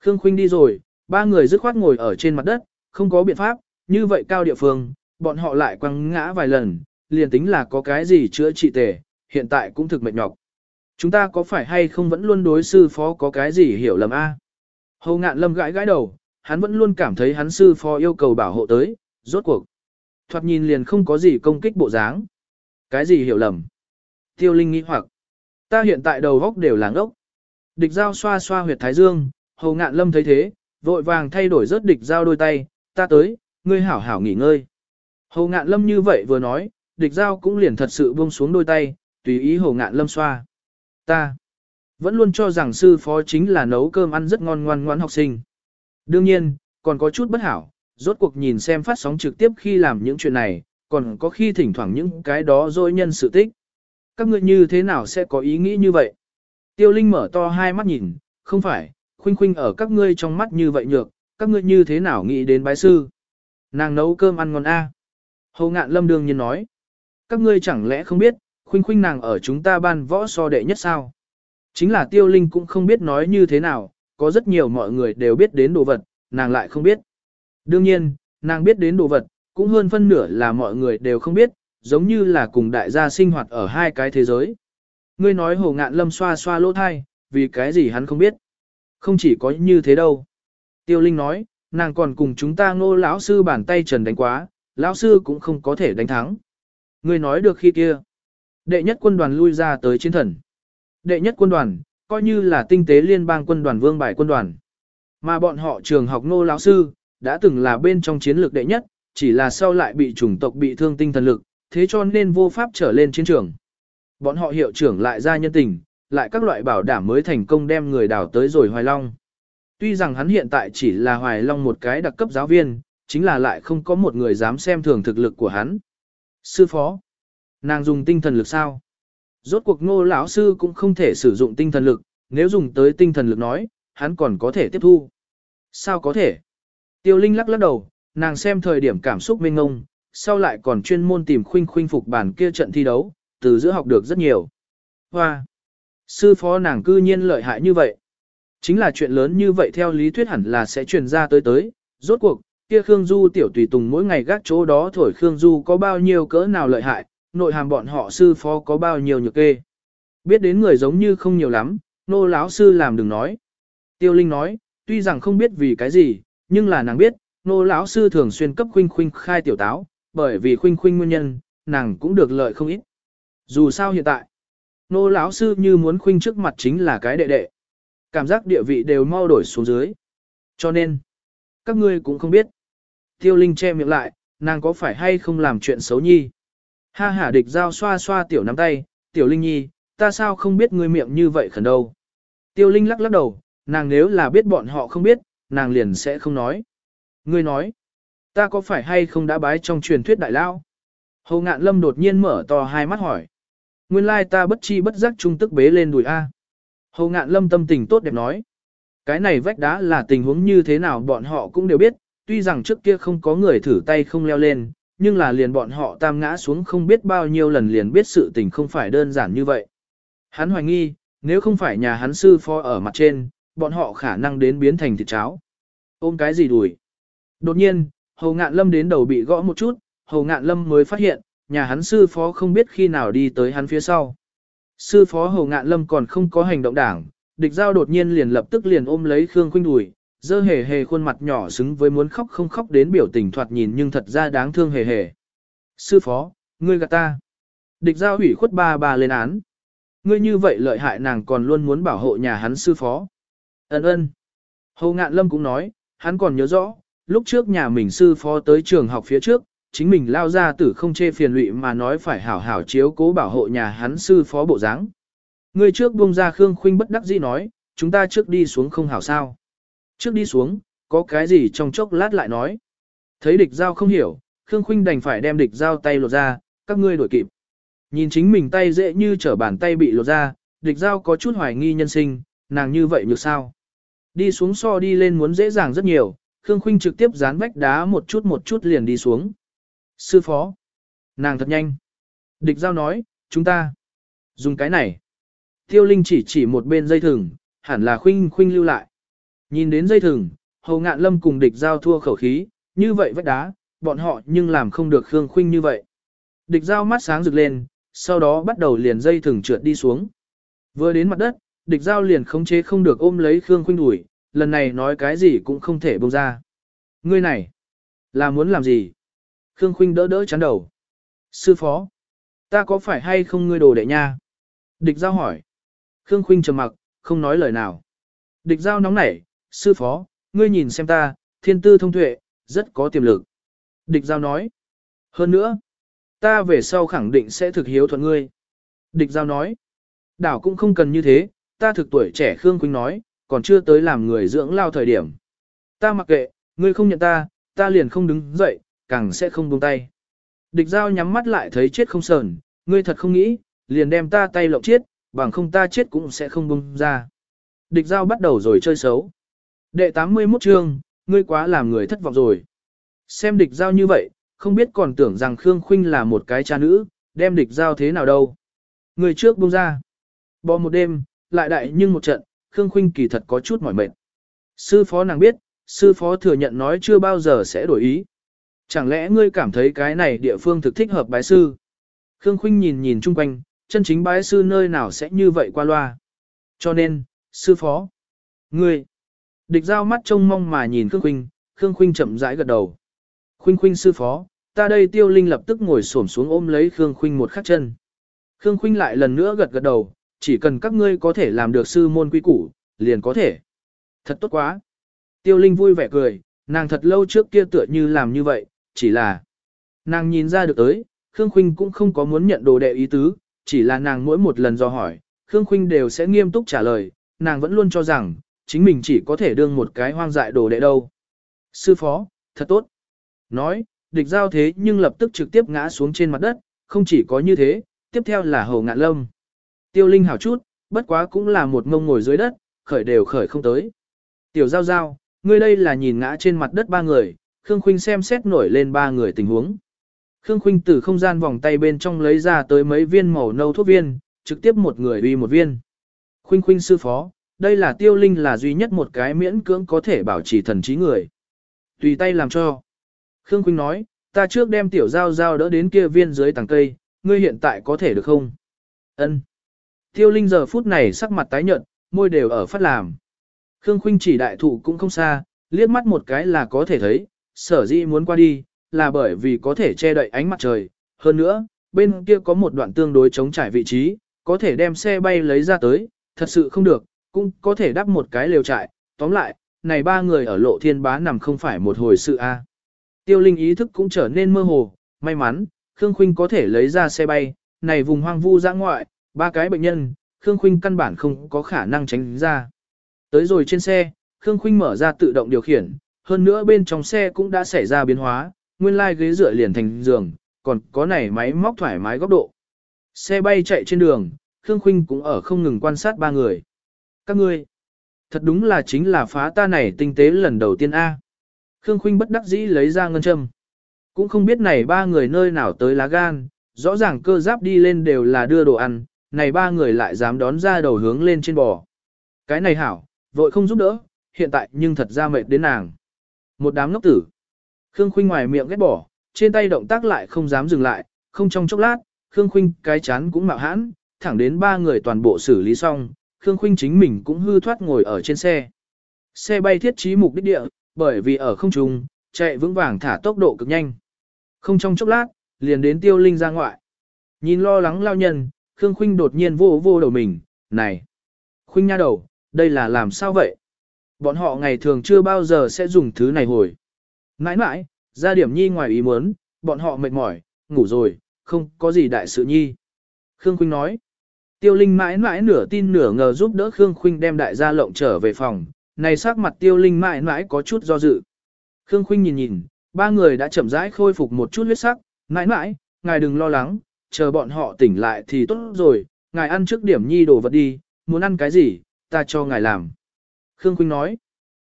Khương Khuynh đi rồi, ba người dứt khoát ngồi ở trên mặt đất, không có biện pháp, như vậy cao địa phương, bọn họ lại quăng ngã vài lần, liền tính là có cái gì chữa trị tề, hiện tại cũng thực mệt nhọc. Chúng ta có phải hay không vẫn luôn đối sư phó có cái gì hiểu lầm a? À? Hầu ngạn lâm gãi gãi đầu, hắn vẫn luôn cảm thấy hắn sư phó yêu cầu bảo hộ tới, rốt cuộc. Thoạt nhìn liền không có gì công kích bộ dáng. Cái gì hiểu lầm? Tiêu Linh nghĩ hoặc. Ta hiện tại đầu góc đều làng ốc. Địch giao xoa xoa huyệt thái dương, hầu ngạn lâm thấy thế, vội vàng thay đổi rớt địch giao đôi tay, ta tới, ngươi hảo hảo nghỉ ngơi. Hầu ngạn lâm như vậy vừa nói, địch giao cũng liền thật sự buông xuống đôi tay, tùy ý hồ ngạn lâm xoa. Ta vẫn luôn cho rằng sư phó chính là nấu cơm ăn rất ngon ngoan ngoãn học sinh. Đương nhiên, còn có chút bất hảo, rốt cuộc nhìn xem phát sóng trực tiếp khi làm những chuyện này, còn có khi thỉnh thoảng những cái đó dối nhân sự tích. Các ngươi như thế nào sẽ có ý nghĩ như vậy? Tiêu Linh mở to hai mắt nhìn, không phải, khuynh khuynh ở các ngươi trong mắt như vậy nhược, các ngươi như thế nào nghĩ đến bái sư? Nàng nấu cơm ăn ngon a. À. Hầu ngạn lâm đương nhiên nói. Các ngươi chẳng lẽ không biết, khuynh khuynh nàng ở chúng ta ban võ so đệ nhất sao? Chính là tiêu linh cũng không biết nói như thế nào, có rất nhiều mọi người đều biết đến đồ vật, nàng lại không biết. Đương nhiên, nàng biết đến đồ vật, cũng hơn phân nửa là mọi người đều không biết, giống như là cùng đại gia sinh hoạt ở hai cái thế giới. Ngươi nói hồ ngạn lâm xoa xoa lỗ thai, vì cái gì hắn không biết. Không chỉ có như thế đâu. Tiêu Linh nói, nàng còn cùng chúng ta ngô lão sư bàn tay trần đánh quá, lão sư cũng không có thể đánh thắng. Ngươi nói được khi kia. Đệ nhất quân đoàn lui ra tới chiến thần. Đệ nhất quân đoàn, coi như là tinh tế liên bang quân đoàn vương bài quân đoàn. Mà bọn họ trường học nô lão sư, đã từng là bên trong chiến lược đệ nhất, chỉ là sau lại bị chủng tộc bị thương tinh thần lực, thế cho nên vô pháp trở lên chiến trường. Bọn họ hiệu trưởng lại ra nhân tình, lại các loại bảo đảm mới thành công đem người đào tới rồi Hoài Long. Tuy rằng hắn hiện tại chỉ là Hoài Long một cái đặc cấp giáo viên, chính là lại không có một người dám xem thường thực lực của hắn. Sư phó, nàng dùng tinh thần lực sao? Rốt cuộc ngô lão sư cũng không thể sử dụng tinh thần lực, nếu dùng tới tinh thần lực nói, hắn còn có thể tiếp thu. Sao có thể? Tiêu Linh lắc lắc đầu, nàng xem thời điểm cảm xúc mênh ngông, sau lại còn chuyên môn tìm khuynh khuynh phục bản kia trận thi đấu, từ giữa học được rất nhiều. Hoa! Sư phó nàng cư nhiên lợi hại như vậy. Chính là chuyện lớn như vậy theo lý thuyết hẳn là sẽ truyền ra tới tới, rốt cuộc, kia Khương Du tiểu tùy tùng mỗi ngày gác chỗ đó thổi Khương Du có bao nhiêu cỡ nào lợi hại, nội hàm bọn họ sư phó có bao nhiêu nhược kê. Biết đến người giống như không nhiều lắm, nô lão sư làm đừng nói. Tiêu Linh nói, tuy rằng không biết vì cái gì, nhưng là nàng biết, nô lão sư thường xuyên cấp khuynh khuynh khai tiểu táo, bởi vì khuynh khuynh nguyên nhân, nàng cũng được lợi không ít. Dù sao hiện tại, nô lão sư như muốn khuynh trước mặt chính là cái đệ đệ. Cảm giác địa vị đều mau đổi xuống dưới. Cho nên, các ngươi cũng không biết. Tiêu Linh che miệng lại, nàng có phải hay không làm chuyện xấu nhi. Ha hả địch giao xoa xoa tiểu nắm tay, tiểu Linh nhi, ta sao không biết ngươi miệng như vậy khẩn đâu. Tiêu Linh lắc lắc đầu, nàng nếu là biết bọn họ không biết, nàng liền sẽ không nói. Ngươi nói, ta có phải hay không đã bái trong truyền thuyết đại lao? Hầu ngạn lâm đột nhiên mở to hai mắt hỏi. Nguyên lai ta bất chi bất giác trung tức bế lên đùi A. Hầu ngạn lâm tâm tình tốt đẹp nói. Cái này vách đá là tình huống như thế nào bọn họ cũng đều biết, tuy rằng trước kia không có người thử tay không leo lên, nhưng là liền bọn họ tam ngã xuống không biết bao nhiêu lần liền biết sự tình không phải đơn giản như vậy. Hắn hoài nghi, nếu không phải nhà hắn sư phó ở mặt trên, bọn họ khả năng đến biến thành thịt cháo. Ôm cái gì đùi? Đột nhiên, Hầu Ngạn Lâm đến đầu bị gõ một chút, Hầu Ngạn Lâm mới phát hiện, nhà hắn sư phó không biết khi nào đi tới hắn phía sau. Sư phó Hầu Ngạn Lâm còn không có hành động đảng, địch giao đột nhiên liền lập tức liền ôm lấy Khương Khuynh đùi, dơ hề hề khuôn mặt nhỏ xứng với muốn khóc không khóc đến biểu tình thoạt nhìn nhưng thật ra đáng thương hề hề. Sư phó, ngươi gạt ta. Địch giao hủy khuất ba ba lên án. Ngươi như vậy lợi hại nàng còn luôn muốn bảo hộ nhà hắn sư phó. Ấn ơn. Hồ Ngạn Lâm cũng nói, hắn còn nhớ rõ, lúc trước nhà mình sư phó tới trường học phía trước, chính mình lao ra tử không chê phiền lụy mà nói phải hảo hảo chiếu cố bảo hộ nhà hắn sư phó bộ dáng. Người trước buông ra Khương Khuynh bất đắc dĩ nói, chúng ta trước đi xuống không hảo sao. Trước đi xuống, có cái gì trong chốc lát lại nói. Thấy địch giao không hiểu, Khương Khuynh đành phải đem địch giao tay lột ra, các ngươi đổi kịp. Nhìn chính mình tay dễ như trở bàn tay bị lột ra, địch giao có chút hoài nghi nhân sinh, nàng như vậy như sao. Đi xuống so đi lên muốn dễ dàng rất nhiều, Khương Khuynh trực tiếp dán vách đá một chút một chút liền đi xuống. Sư phó. Nàng thật nhanh. Địch giao nói, chúng ta. Dùng cái này. Tiêu Linh chỉ chỉ một bên dây thừng, hẳn là Khuynh Khuynh lưu lại. Nhìn đến dây thừng, Hầu Ngạn Lâm cùng địch giao thua khẩu khí, như vậy vách đá, bọn họ nhưng làm không được Khương Khuynh như vậy. Địch giao mắt sáng rực lên, sau đó bắt đầu liền dây thừng trượt đi xuống. Vừa đến mặt đất, địch giao liền khống chế không được ôm lấy Khương Khuynh đuổi, lần này nói cái gì cũng không thể buông ra. Ngươi này, là muốn làm gì? Khương Khuynh đỡ đỡ chán đầu. Sư phó, ta có phải hay không ngươi đồ đệ nha? Địch giao hỏi. Khương Khuynh trầm mặc, không nói lời nào. Địch giao nóng nảy, sư phó, ngươi nhìn xem ta, thiên tư thông tuệ, rất có tiềm lực. Địch giao nói. Hơn nữa, ta về sau khẳng định sẽ thực hiếu thuận ngươi. Địch giao nói. Đảo cũng không cần như thế, ta thực tuổi trẻ Khương Khuynh nói, còn chưa tới làm người dưỡng lao thời điểm. Ta mặc kệ, ngươi không nhận ta, ta liền không đứng dậy, càng sẽ không buông tay. Địch giao nhắm mắt lại thấy chết không sờn, ngươi thật không nghĩ, liền đem ta tay lộng chết, bằng không ta chết cũng sẽ không buông ra. Địch giao bắt đầu rồi chơi xấu. Đệ 81 chương, ngươi quá làm người thất vọng rồi. Xem địch giao như vậy, không biết còn tưởng rằng Khương Khuynh là một cái cha nữ, đem địch giao thế nào đâu. Người trước buông ra. Bò một đêm, lại đại nhưng một trận, Khương Khuynh kỳ thật có chút mỏi mệt. Sư phó nàng biết, sư phó thừa nhận nói chưa bao giờ sẽ đổi ý. Chẳng lẽ ngươi cảm thấy cái này địa phương thực thích hợp bái sư? Khương Khuynh nhìn nhìn chung quanh, chân chính bái sư nơi nào sẽ như vậy qua loa. Cho nên, sư phó, ngươi, địch giao mắt trông mong mà nhìn Khương Khuynh, Khương Khuynh chậm rãi gật đầu. Khuynh Khuynh sư phó, ta đây tiêu linh lập tức ngồi xổm xuống ôm lấy Khương Khuynh một khắc chân. Khương Khuynh lại lần nữa gật gật đầu, chỉ cần các ngươi có thể làm được sư môn quý củ, liền có thể. Thật tốt quá. Tiêu Linh vui vẻ cười, nàng thật lâu trước kia tựa như làm như vậy, chỉ là nàng nhìn ra được tới, Khương Khuynh cũng không có muốn nhận đồ đệ ý tứ, chỉ là nàng mỗi một lần do hỏi, Khương Khuynh đều sẽ nghiêm túc trả lời, nàng vẫn luôn cho rằng, chính mình chỉ có thể đương một cái hoang dại đồ đệ đâu. Sư phó, thật tốt. Nói, địch giao thế nhưng lập tức trực tiếp ngã xuống trên mặt đất, không chỉ có như thế, tiếp theo là hầu ngạn lâm. Tiêu Linh hảo chút, bất quá cũng là một ngông ngồi dưới đất, khởi đều khởi không tới. Tiểu Giao Giao, ngươi đây là nhìn ngã trên mặt đất ba người, Khương Khuynh xem xét nổi lên ba người tình huống. Khương Khuynh từ không gian vòng tay bên trong lấy ra tới mấy viên màu nâu thuốc viên, trực tiếp một người uy một viên. Khuynh Khuynh sư phó, đây là Tiêu Linh là duy nhất một cái miễn cưỡng có thể bảo trì thần trí người. Tùy tay làm cho. Khương Khuynh nói, ta trước đem tiểu giao giao đỡ đến kia viên dưới tầng cây, ngươi hiện tại có thể được không? Ân. Tiêu Linh giờ phút này sắc mặt tái nhợt, môi đều ở phát làm. Khương Khuynh chỉ đại thụ cũng không xa, liếc mắt một cái là có thể thấy, sở dĩ muốn qua đi, là bởi vì có thể che đậy ánh mặt trời. Hơn nữa, bên kia có một đoạn tương đối chống trải vị trí, có thể đem xe bay lấy ra tới, thật sự không được, cũng có thể đắp một cái lều trại. Tóm lại, này ba người ở lộ thiên bá nằm không phải một hồi sự a. Tiêu Linh ý thức cũng trở nên mơ hồ, may mắn, Khương Khuynh có thể lấy ra xe bay, này vùng hoang vu dã ngoại, ba cái bệnh nhân, Khương Khuynh căn bản không có khả năng tránh ra. Tới rồi trên xe, Khương Khuynh mở ra tự động điều khiển, hơn nữa bên trong xe cũng đã xảy ra biến hóa, nguyên lai ghế dựa liền thành giường, còn có này máy móc thoải mái góc độ. Xe bay chạy trên đường, Khương Khuynh cũng ở không ngừng quan sát ba người. Các ngươi, thật đúng là chính là phá ta này tinh tế lần đầu tiên A. Khương Khuynh bất đắc dĩ lấy ra ngân châm. Cũng không biết này ba người nơi nào tới lá gan, rõ ràng cơ giáp đi lên đều là đưa đồ ăn, này ba người lại dám đón ra đầu hướng lên trên bò. Cái này hảo, vội không giúp đỡ, hiện tại nhưng thật ra mệt đến nàng. Một đám ngốc tử. Khương Khuynh ngoài miệng ghét bỏ, trên tay động tác lại không dám dừng lại, không trong chốc lát, Khương Khuynh cái chán cũng mạo hãn, thẳng đến ba người toàn bộ xử lý xong, Khương Khuynh chính mình cũng hư thoát ngồi ở trên xe. Xe bay thiết trí mục đích địa, bởi vì ở không trung, chạy vững vàng thả tốc độ cực nhanh. Không trong chốc lát, liền đến tiêu linh ra ngoại. Nhìn lo lắng lao nhân, Khương Khuynh đột nhiên vô vô đầu mình, này. Khuynh nha đầu, đây là làm sao vậy? bọn họ ngày thường chưa bao giờ sẽ dùng thứ này hồi. Nãi nãi, ra điểm nhi ngoài ý muốn, bọn họ mệt mỏi, ngủ rồi, không có gì đại sự nhi. Khương Khuynh nói. Tiêu Linh mãi mãi nửa tin nửa ngờ giúp đỡ Khương Khuynh đem đại gia lộng trở về phòng, này sắc mặt Tiêu Linh mãi mãi có chút do dự. Khương Khuynh nhìn nhìn, ba người đã chậm rãi khôi phục một chút huyết sắc, mãi mãi, ngài đừng lo lắng, chờ bọn họ tỉnh lại thì tốt rồi, ngài ăn trước điểm nhi đồ vật đi, muốn ăn cái gì, ta cho ngài làm. Khương Khuynh nói,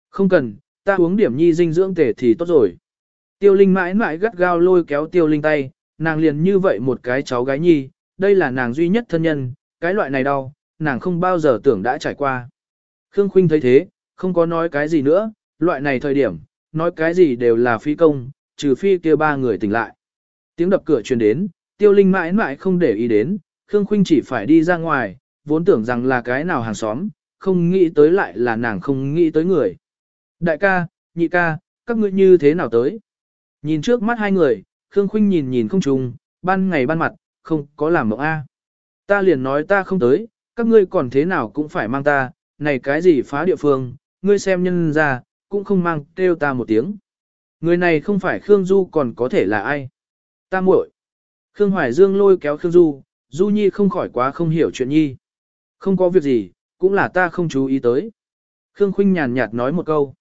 không cần, ta uống điểm nhi dinh dưỡng tể thì tốt rồi. Tiêu Linh mãi mãi gắt gao lôi kéo Tiêu Linh tay, nàng liền như vậy một cái cháu gái nhi, đây là nàng duy nhất thân nhân, cái loại này đau, nàng không bao giờ tưởng đã trải qua. Khương Khuynh thấy thế, không có nói cái gì nữa, loại này thời điểm, nói cái gì đều là phi công, trừ phi kia ba người tỉnh lại. Tiếng đập cửa truyền đến, Tiêu Linh mãi mãi không để ý đến, Khương Khuynh chỉ phải đi ra ngoài, vốn tưởng rằng là cái nào hàng xóm, không nghĩ tới lại là nàng không nghĩ tới người. Đại ca, nhị ca, các ngươi như thế nào tới? Nhìn trước mắt hai người, Khương Khuynh nhìn nhìn không trùng, ban ngày ban mặt, không có làm mộng A. Ta liền nói ta không tới, các ngươi còn thế nào cũng phải mang ta, này cái gì phá địa phương, ngươi xem nhân ra, cũng không mang kêu ta một tiếng. Người này không phải Khương Du còn có thể là ai? Ta muội. Khương Hoài Dương lôi kéo Khương Du, Du Nhi không khỏi quá không hiểu chuyện Nhi. Không có việc gì, cũng là ta không chú ý tới. Khương Khuynh nhàn nhạt nói một câu.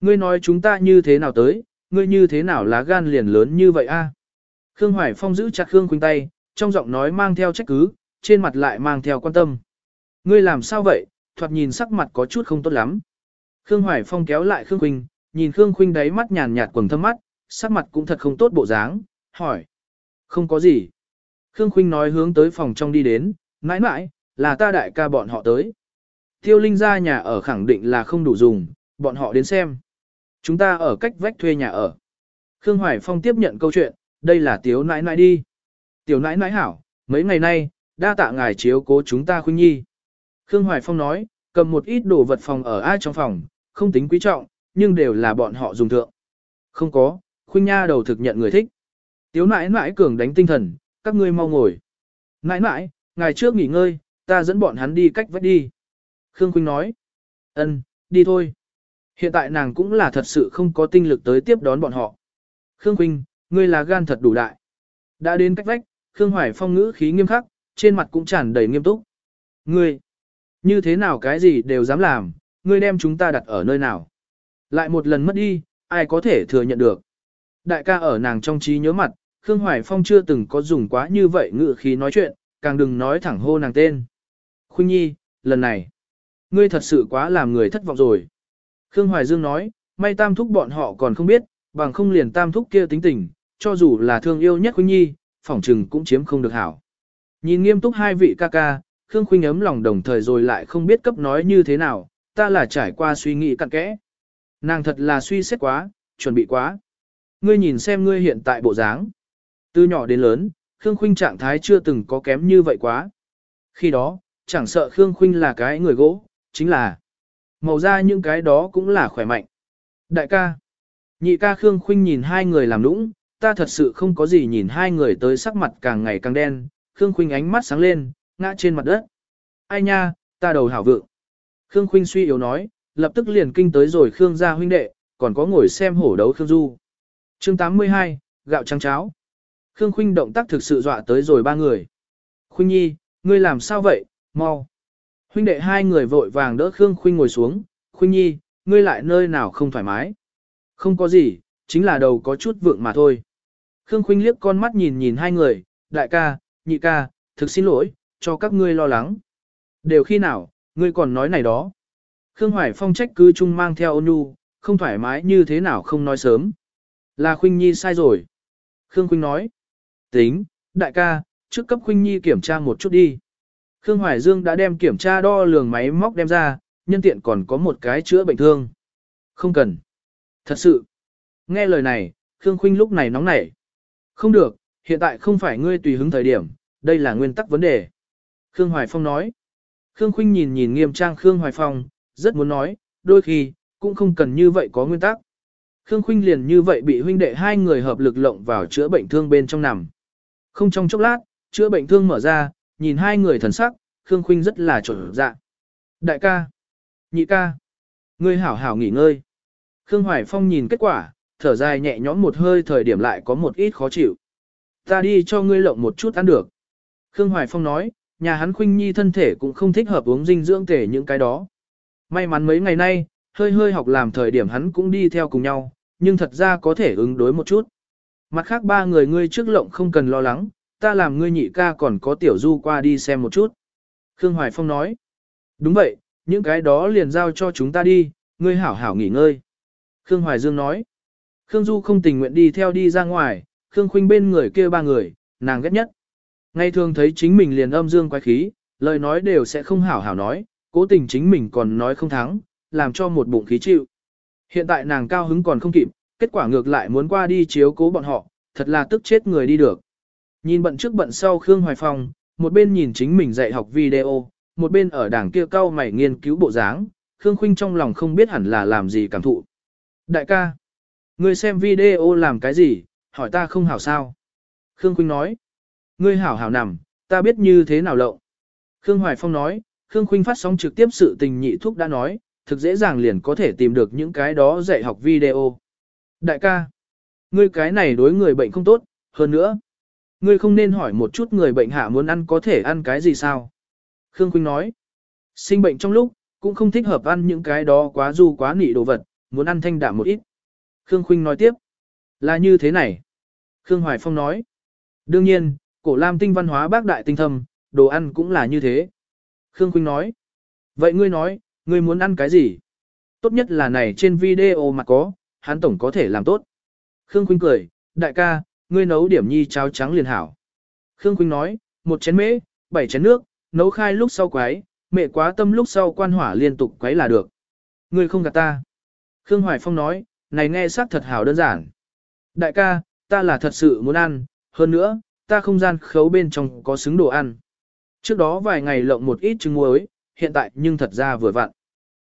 Ngươi nói chúng ta như thế nào tới, ngươi như thế nào lá gan liền lớn như vậy a? Khương Hoài Phong giữ chặt Khương Quỳnh tay, trong giọng nói mang theo trách cứ, trên mặt lại mang theo quan tâm. Ngươi làm sao vậy, thoạt nhìn sắc mặt có chút không tốt lắm. Khương Hoài Phong kéo lại Khương Quỳnh, nhìn Khương Quỳnh đáy mắt nhàn nhạt quầng thâm mắt, sắc mặt cũng thật không tốt bộ dáng, hỏi. Không có gì. Khương Khuynh nói hướng tới phòng trong đi đến, mãi mãi, là ta đại ca bọn họ tới. Tiêu Linh ra nhà ở khẳng định là không đủ dùng, bọn họ đến xem. Chúng ta ở cách vách thuê nhà ở. Khương Hoài Phong tiếp nhận câu chuyện, đây là Tiếu nãi nãi đi. Tiểu nãi nãi hảo, mấy ngày nay, đa tạ ngài chiếu cố chúng ta khuyên nhi. Khương Hoài Phong nói, cầm một ít đồ vật phòng ở ai trong phòng, không tính quý trọng, nhưng đều là bọn họ dùng thượng. Không có, khuyên nha đầu thực nhận người thích. Tiếu nãi nãi cường đánh tinh thần, các ngươi mau ngồi. Nãi nãi, ngài trước nghỉ ngơi, ta dẫn bọn hắn đi cách vách đi. Khương Khuynh nói, ân, đi thôi. Hiện tại nàng cũng là thật sự không có tinh lực tới tiếp đón bọn họ. Khương Quỳnh, ngươi là gan thật đủ đại. Đã đến cách vách, Khương Hoài Phong ngữ khí nghiêm khắc, trên mặt cũng tràn đầy nghiêm túc. Ngươi, như thế nào cái gì đều dám làm, ngươi đem chúng ta đặt ở nơi nào. Lại một lần mất đi, ai có thể thừa nhận được. Đại ca ở nàng trong trí nhớ mặt, Khương Hoài Phong chưa từng có dùng quá như vậy ngữ khí nói chuyện, càng đừng nói thẳng hô nàng tên. Khuynh Nhi, lần này, ngươi thật sự quá làm người thất vọng rồi. Khương Hoài Dương nói, may tam thúc bọn họ còn không biết, bằng không liền tam thúc kia tính tình, cho dù là thương yêu nhất Khuynh Nhi, phỏng trừng cũng chiếm không được hảo. Nhìn nghiêm túc hai vị ca ca, Khương Khuynh ấm lòng đồng thời rồi lại không biết cấp nói như thế nào, ta là trải qua suy nghĩ cặn kẽ. Nàng thật là suy xét quá, chuẩn bị quá. Ngươi nhìn xem ngươi hiện tại bộ dáng. Từ nhỏ đến lớn, Khương Khuynh trạng thái chưa từng có kém như vậy quá. Khi đó, chẳng sợ Khương Khuynh là cái người gỗ, chính là màu da những cái đó cũng là khỏe mạnh. Đại ca, nhị ca Khương Khuynh nhìn hai người làm nũng, ta thật sự không có gì nhìn hai người tới sắc mặt càng ngày càng đen, Khương Khuynh ánh mắt sáng lên, ngã trên mặt đất. Ai nha, ta đầu hảo vượng. Khương Khuynh suy yếu nói, lập tức liền kinh tới rồi Khương gia huynh đệ, còn có ngồi xem hổ đấu Khương Du. Chương 82, gạo trắng cháo. Khương Khuynh động tác thực sự dọa tới rồi ba người. Khuynh Nhi, ngươi làm sao vậy, mau. Huynh đệ hai người vội vàng đỡ Khương Khuynh ngồi xuống, Khuynh Nhi, ngươi lại nơi nào không thoải mái. Không có gì, chính là đầu có chút vượng mà thôi. Khương Khuynh liếc con mắt nhìn nhìn hai người, đại ca, nhị ca, thực xin lỗi, cho các ngươi lo lắng. Đều khi nào, ngươi còn nói này đó. Khương Hoài Phong trách cứ chung mang theo ôn nhu, không thoải mái như thế nào không nói sớm. Là Khuynh Nhi sai rồi. Khương Khuynh nói. Tính, đại ca, trước cấp Khuynh Nhi kiểm tra một chút đi. Khương Hoài Dương đã đem kiểm tra đo lường máy móc đem ra, nhân tiện còn có một cái chữa bệnh thương. Không cần. Thật sự. Nghe lời này, Khương Khuynh lúc này nóng nảy. Không được, hiện tại không phải ngươi tùy hứng thời điểm, đây là nguyên tắc vấn đề. Khương Hoài Phong nói. Khương Khuynh nhìn nhìn nghiêm trang Khương Hoài Phong, rất muốn nói, đôi khi, cũng không cần như vậy có nguyên tắc. Khương Khuynh liền như vậy bị huynh đệ hai người hợp lực lộng vào chữa bệnh thương bên trong nằm. Không trong chốc lát, chữa bệnh thương mở ra, nhìn hai người thần sắc, Khương Khuynh rất là trở dạ. Đại ca, nhị ca, Ngươi hảo hảo nghỉ ngơi. Khương Hoài Phong nhìn kết quả, thở dài nhẹ nhõm một hơi thời điểm lại có một ít khó chịu. Ta đi cho ngươi lộng một chút ăn được. Khương Hoài Phong nói, nhà hắn Khuynh Nhi thân thể cũng không thích hợp uống dinh dưỡng tể những cái đó. May mắn mấy ngày nay, hơi hơi học làm thời điểm hắn cũng đi theo cùng nhau, nhưng thật ra có thể ứng đối một chút. Mặt khác ba người ngươi trước lộng không cần lo lắng, ta làm ngươi nhị ca còn có tiểu du qua đi xem một chút. Khương Hoài Phong nói, đúng vậy, những cái đó liền giao cho chúng ta đi, ngươi hảo hảo nghỉ ngơi. Khương Hoài Dương nói, Khương Du không tình nguyện đi theo đi ra ngoài, Khương Khuynh bên người kia ba người, nàng ghét nhất. Ngày thường thấy chính mình liền âm dương quái khí, lời nói đều sẽ không hảo hảo nói, cố tình chính mình còn nói không thắng, làm cho một bụng khí chịu. Hiện tại nàng cao hứng còn không kịp, kết quả ngược lại muốn qua đi chiếu cố bọn họ, thật là tức chết người đi được. Nhìn bận trước bận sau Khương Hoài Phong, một bên nhìn chính mình dạy học video, một bên ở đảng kia cao mày nghiên cứu bộ dáng, Khương Khuynh trong lòng không biết hẳn là làm gì cảm thụ. Đại ca, ngươi xem video làm cái gì, hỏi ta không hảo sao. Khương Khuynh nói, ngươi hảo hảo nằm, ta biết như thế nào lộng. Khương Hoài Phong nói, Khương Khuynh phát sóng trực tiếp sự tình nhị thúc đã nói, thực dễ dàng liền có thể tìm được những cái đó dạy học video. Đại ca, ngươi cái này đối người bệnh không tốt, hơn nữa. Ngươi không nên hỏi một chút người bệnh hạ muốn ăn có thể ăn cái gì sao? Khương Quynh nói, sinh bệnh trong lúc, cũng không thích hợp ăn những cái đó quá du quá nị đồ vật, muốn ăn thanh đạm một ít. Khương Khuynh nói tiếp, là như thế này. Khương Hoài Phong nói, đương nhiên, cổ lam tinh văn hóa bác đại tinh thâm, đồ ăn cũng là như thế. Khương Khuynh nói, vậy ngươi nói, ngươi muốn ăn cái gì? Tốt nhất là này trên video mà có, hắn tổng có thể làm tốt. Khương Khuynh cười, đại ca, ngươi nấu điểm nhi cháo trắng liền hảo. Khương Quỳnh nói, một chén mễ, bảy chén nước, nấu khai lúc sau quái, mẹ quá tâm lúc sau quan hỏa liên tục quấy là được. Ngươi không gạt ta. Khương Hoài Phong nói, này nghe xác thật hảo đơn giản. Đại ca, ta là thật sự muốn ăn, hơn nữa, ta không gian khấu bên trong có xứng đồ ăn. Trước đó vài ngày lộng một ít trứng muối, hiện tại nhưng thật ra vừa vặn.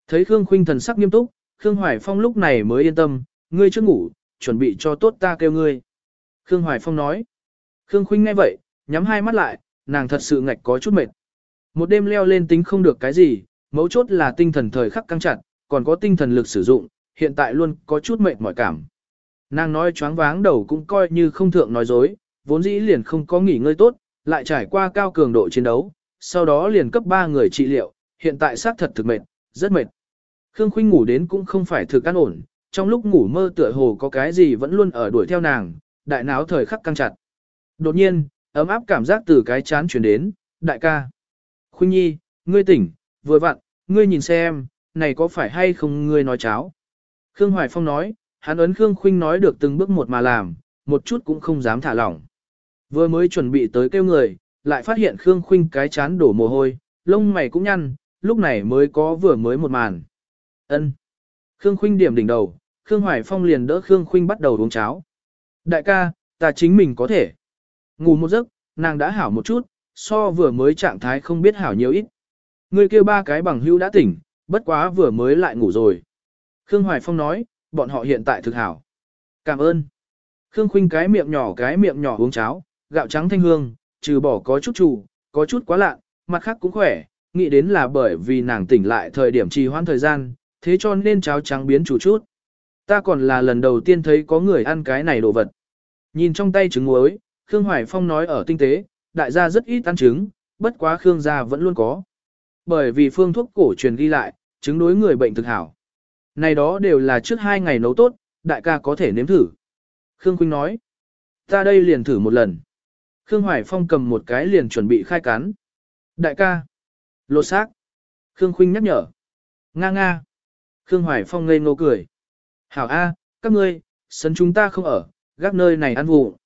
Thấy Khương Khuynh thần sắc nghiêm túc, Khương Hoài Phong lúc này mới yên tâm, ngươi chưa ngủ, chuẩn bị cho tốt ta kêu ngươi. Khương Hoài Phong nói. Khương Khuynh nghe vậy, nhắm hai mắt lại, nàng thật sự ngạch có chút mệt. Một đêm leo lên tính không được cái gì, mấu chốt là tinh thần thời khắc căng chặt, còn có tinh thần lực sử dụng, hiện tại luôn có chút mệt mỏi cảm. Nàng nói choáng váng đầu cũng coi như không thượng nói dối, vốn dĩ liền không có nghỉ ngơi tốt, lại trải qua cao cường độ chiến đấu, sau đó liền cấp 3 người trị liệu, hiện tại xác thật thực mệt, rất mệt. Khương Khuynh ngủ đến cũng không phải thực an ổn, trong lúc ngủ mơ tựa hồ có cái gì vẫn luôn ở đuổi theo nàng, đại náo thời khắc căng chặt. Đột nhiên, ấm áp cảm giác từ cái chán chuyển đến, đại ca. Khuynh nhi, ngươi tỉnh, vừa vặn, ngươi nhìn xem, này có phải hay không ngươi nói cháo. Khương Hoài Phong nói, hắn ấn Khương Khuynh nói được từng bước một mà làm, một chút cũng không dám thả lỏng. Vừa mới chuẩn bị tới kêu người, lại phát hiện Khương Khuynh cái chán đổ mồ hôi, lông mày cũng nhăn, lúc này mới có vừa mới một màn. Ân. Khương Khuynh điểm đỉnh đầu, Khương Hoài Phong liền đỡ Khương Khuynh bắt đầu uống cháo. Đại ca, ta chính mình có thể. Ngủ một giấc, nàng đã hảo một chút, so vừa mới trạng thái không biết hảo nhiều ít. Người kêu ba cái bằng hữu đã tỉnh, bất quá vừa mới lại ngủ rồi. Khương Hoài Phong nói, bọn họ hiện tại thực hảo. Cảm ơn. Khương Khuynh cái miệng nhỏ cái miệng nhỏ uống cháo, gạo trắng thanh hương, trừ bỏ có chút chủ, có chút quá lạ, mặt khác cũng khỏe, nghĩ đến là bởi vì nàng tỉnh lại thời điểm trì hoãn thời gian, thế cho nên cháo trắng biến chủ chút. Ta còn là lần đầu tiên thấy có người ăn cái này đồ vật. Nhìn trong tay trứng muối, Khương Hoài Phong nói ở tinh tế, đại gia rất ít ăn trứng, bất quá Khương gia vẫn luôn có. Bởi vì phương thuốc cổ truyền ghi lại, trứng đối người bệnh thực hảo. Này đó đều là trước hai ngày nấu tốt, đại ca có thể nếm thử. Khương Quynh nói, ta đây liền thử một lần. Khương Hoài Phong cầm một cái liền chuẩn bị khai cắn. Đại ca, lột xác. Khương Khuynh nhắc nhở. Nga nga. Khương Hoài Phong ngây ngô cười. Hảo A, các ngươi, sân chúng ta không ở, gác nơi này ăn vụ.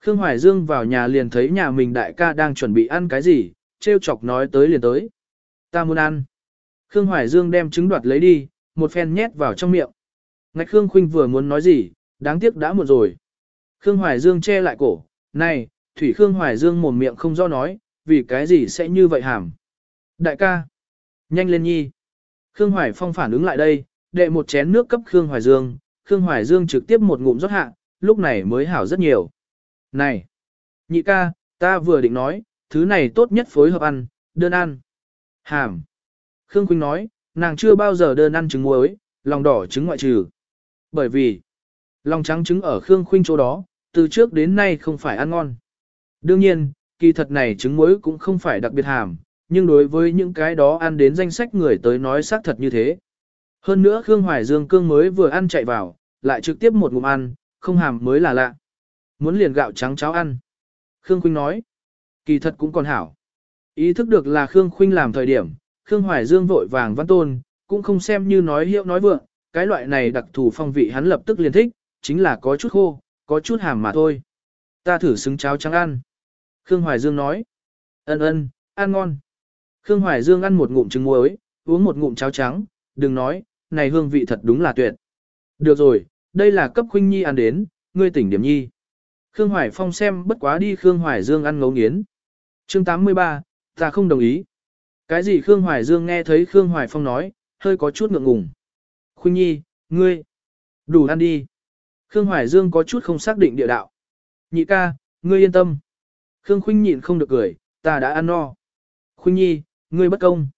Khương Hoài Dương vào nhà liền thấy nhà mình đại ca đang chuẩn bị ăn cái gì, trêu chọc nói tới liền tới. Ta muốn ăn. Khương Hoài Dương đem trứng đoạt lấy đi, một phen nhét vào trong miệng. Ngạch Khương Khuynh vừa muốn nói gì, đáng tiếc đã muộn rồi. Khương Hoài Dương che lại cổ, này, Thủy Khương Hoài Dương mồm miệng không do nói, vì cái gì sẽ như vậy hàm. Đại ca, nhanh lên nhi. Khương Hoài Phong phản ứng lại đây, đệ một chén nước cấp Khương Hoài Dương, Khương Hoài Dương trực tiếp một ngụm rót hạ, lúc này mới hảo rất nhiều. Này, nhị ca, ta vừa định nói, thứ này tốt nhất phối hợp ăn, đơn ăn. Hàm. Khương Quỳnh nói, nàng chưa bao giờ đơn ăn trứng muối, lòng đỏ trứng ngoại trừ. Bởi vì, lòng trắng trứng ở Khương Khuynh chỗ đó, từ trước đến nay không phải ăn ngon. Đương nhiên, kỳ thật này trứng muối cũng không phải đặc biệt hàm, nhưng đối với những cái đó ăn đến danh sách người tới nói xác thật như thế. Hơn nữa Khương Hoài Dương cương mới vừa ăn chạy vào, lại trực tiếp một ngụm ăn, không hàm mới là lạ. Muốn liền gạo trắng cháo ăn. Khương Khuynh nói, kỳ thật cũng còn hảo. Ý thức được là Khương Khuynh làm thời điểm, Khương Hoài Dương vội vàng văn tôn, cũng không xem như nói hiệu nói vượng, cái loại này đặc thù phong vị hắn lập tức liền thích, chính là có chút khô, có chút hàm mà thôi. Ta thử xứng cháo trắng ăn. Khương Hoài Dương nói, ân ân, ăn ngon. Khương Hoài Dương ăn một ngụm trứng muối, uống một ngụm cháo trắng, đừng nói, này hương vị thật đúng là tuyệt. Được rồi, đây là cấp huynh nhi ăn đến, ngươi tỉnh điểm nhi. Khương Hoài Phong xem bất quá đi Khương Hoài Dương ăn ngấu nghiến. Chương 83, ta không đồng ý. Cái gì Khương Hoài Dương nghe thấy Khương Hoài Phong nói, hơi có chút ngượng ngùng. Khuynh nhi, ngươi, đủ ăn đi. Khương Hoài Dương có chút không xác định địa đạo. Nhị ca, ngươi yên tâm. Khương Khuynh nhịn không được cười, ta đã ăn no. Khuynh nhi, ngươi bất công.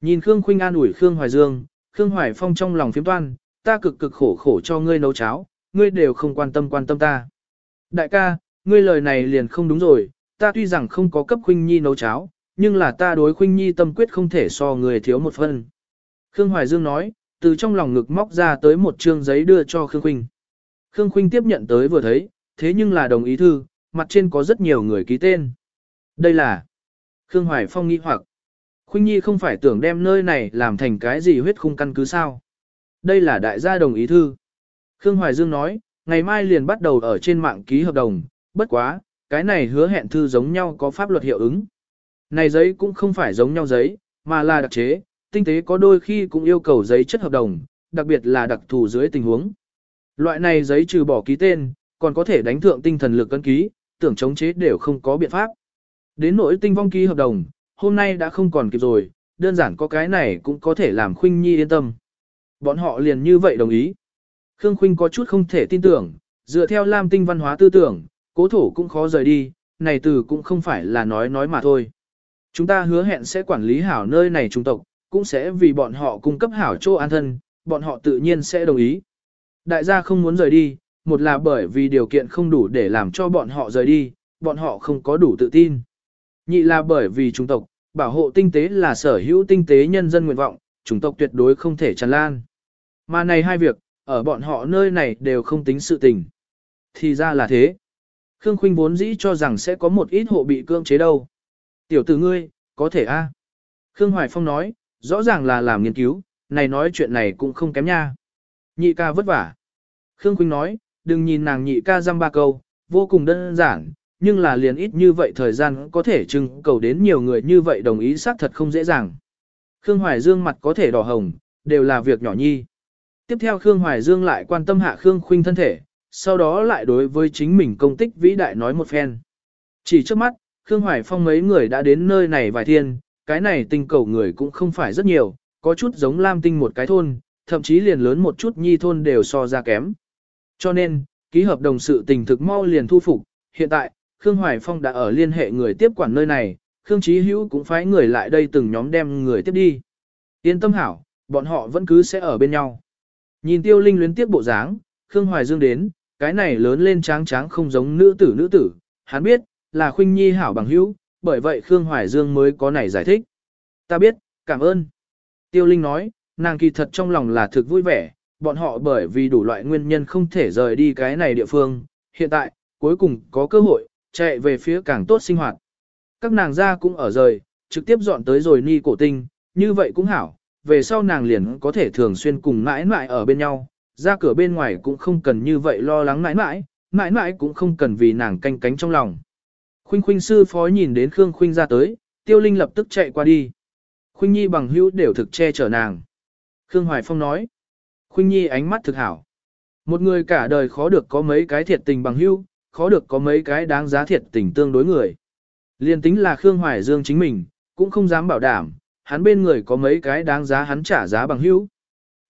Nhìn Khương Khuynh an ủi Khương Hoài Dương, Khương Hoài Phong trong lòng phiếm toan, ta cực cực khổ khổ cho ngươi nấu cháo, ngươi đều không quan tâm quan tâm ta. Đại ca, ngươi lời này liền không đúng rồi, ta tuy rằng không có cấp Khuynh Nhi nấu cháo, nhưng là ta đối Khuynh Nhi tâm quyết không thể so người thiếu một phân. Khương Hoài Dương nói, từ trong lòng ngực móc ra tới một trương giấy đưa cho Khương Khuynh. Khương Khuynh tiếp nhận tới vừa thấy, thế nhưng là đồng ý thư, mặt trên có rất nhiều người ký tên. Đây là Khương Hoài Phong nghi hoặc. Khuynh Nhi không phải tưởng đem nơi này làm thành cái gì huyết khung căn cứ sao. Đây là đại gia đồng ý thư. Khương Hoài Dương nói, ngày mai liền bắt đầu ở trên mạng ký hợp đồng, bất quá, cái này hứa hẹn thư giống nhau có pháp luật hiệu ứng. Này giấy cũng không phải giống nhau giấy, mà là đặc chế, tinh tế có đôi khi cũng yêu cầu giấy chất hợp đồng, đặc biệt là đặc thù dưới tình huống. Loại này giấy trừ bỏ ký tên, còn có thể đánh thượng tinh thần lực cân ký, tưởng chống chế đều không có biện pháp. Đến nỗi tinh vong ký hợp đồng, hôm nay đã không còn kịp rồi, đơn giản có cái này cũng có thể làm Khuynh Nhi yên tâm. Bọn họ liền như vậy đồng ý. Khương Khuynh có chút không thể tin tưởng, dựa theo Lam Tinh văn hóa tư tưởng, cố thổ cũng khó rời đi, này từ cũng không phải là nói nói mà thôi. Chúng ta hứa hẹn sẽ quản lý hảo nơi này trung tộc, cũng sẽ vì bọn họ cung cấp hảo chỗ an thân, bọn họ tự nhiên sẽ đồng ý. Đại gia không muốn rời đi, một là bởi vì điều kiện không đủ để làm cho bọn họ rời đi, bọn họ không có đủ tự tin. Nhị là bởi vì chủng tộc, bảo hộ tinh tế là sở hữu tinh tế nhân dân nguyện vọng, chủng tộc tuyệt đối không thể tràn lan. Mà này hai việc, ở bọn họ nơi này đều không tính sự tình. Thì ra là thế. Khương Khuynh vốn dĩ cho rằng sẽ có một ít hộ bị cưỡng chế đâu. Tiểu tử ngươi, có thể a? Khương Hoài Phong nói, rõ ràng là làm nghiên cứu, này nói chuyện này cũng không kém nha. Nhị ca vất vả. Khương Khuynh nói, đừng nhìn nàng nhị ca răm ba câu, vô cùng đơn giản, nhưng là liền ít như vậy thời gian có thể trưng cầu đến nhiều người như vậy đồng ý xác thật không dễ dàng. Khương Hoài Dương mặt có thể đỏ hồng, đều là việc nhỏ nhi. Tiếp theo Khương Hoài Dương lại quan tâm hạ Khương Khuynh thân thể, sau đó lại đối với chính mình công tích vĩ đại nói một phen. Chỉ trước mắt, Khương Hoài Phong mấy người đã đến nơi này vài thiên, cái này tinh cầu người cũng không phải rất nhiều, có chút giống Lam Tinh một cái thôn, thậm chí liền lớn một chút nhi thôn đều so ra kém. Cho nên, ký hợp đồng sự tình thực mau liền thu phục, hiện tại, Khương Hoài Phong đã ở liên hệ người tiếp quản nơi này, Khương Chí Hữu cũng phái người lại đây từng nhóm đem người tiếp đi. Yên tâm hảo, bọn họ vẫn cứ sẽ ở bên nhau. Nhìn Tiêu Linh luyến tiếp bộ dáng, Khương Hoài Dương đến, cái này lớn lên tráng tráng không giống nữ tử nữ tử, hắn biết, là Khuynh Nhi hảo bằng hữu, bởi vậy Khương Hoài Dương mới có này giải thích. Ta biết, cảm ơn. Tiêu Linh nói, nàng kỳ thật trong lòng là thực vui vẻ, bọn họ bởi vì đủ loại nguyên nhân không thể rời đi cái này địa phương, hiện tại, cuối cùng có cơ hội, chạy về phía càng tốt sinh hoạt. Các nàng ra cũng ở rời, trực tiếp dọn tới rồi ni cổ tinh, như vậy cũng hảo, về sau nàng liền có thể thường xuyên cùng mãi mãi ở bên nhau, ra cửa bên ngoài cũng không cần như vậy lo lắng mãi mãi, mãi mãi cũng không cần vì nàng canh cánh trong lòng. Khuynh khuynh sư phó nhìn đến Khương Khuynh ra tới, tiêu linh lập tức chạy qua đi. Khuynh nhi bằng hữu đều thực che chở nàng. Khương Hoài Phong nói, Khuynh nhi ánh mắt thực hảo. Một người cả đời khó được có mấy cái thiệt tình bằng hữu, khó được có mấy cái đáng giá thiệt tình tương đối người. Liên tính là Khương Hoài Dương chính mình, cũng không dám bảo đảm, hắn bên người có mấy cái đáng giá hắn trả giá bằng hữu.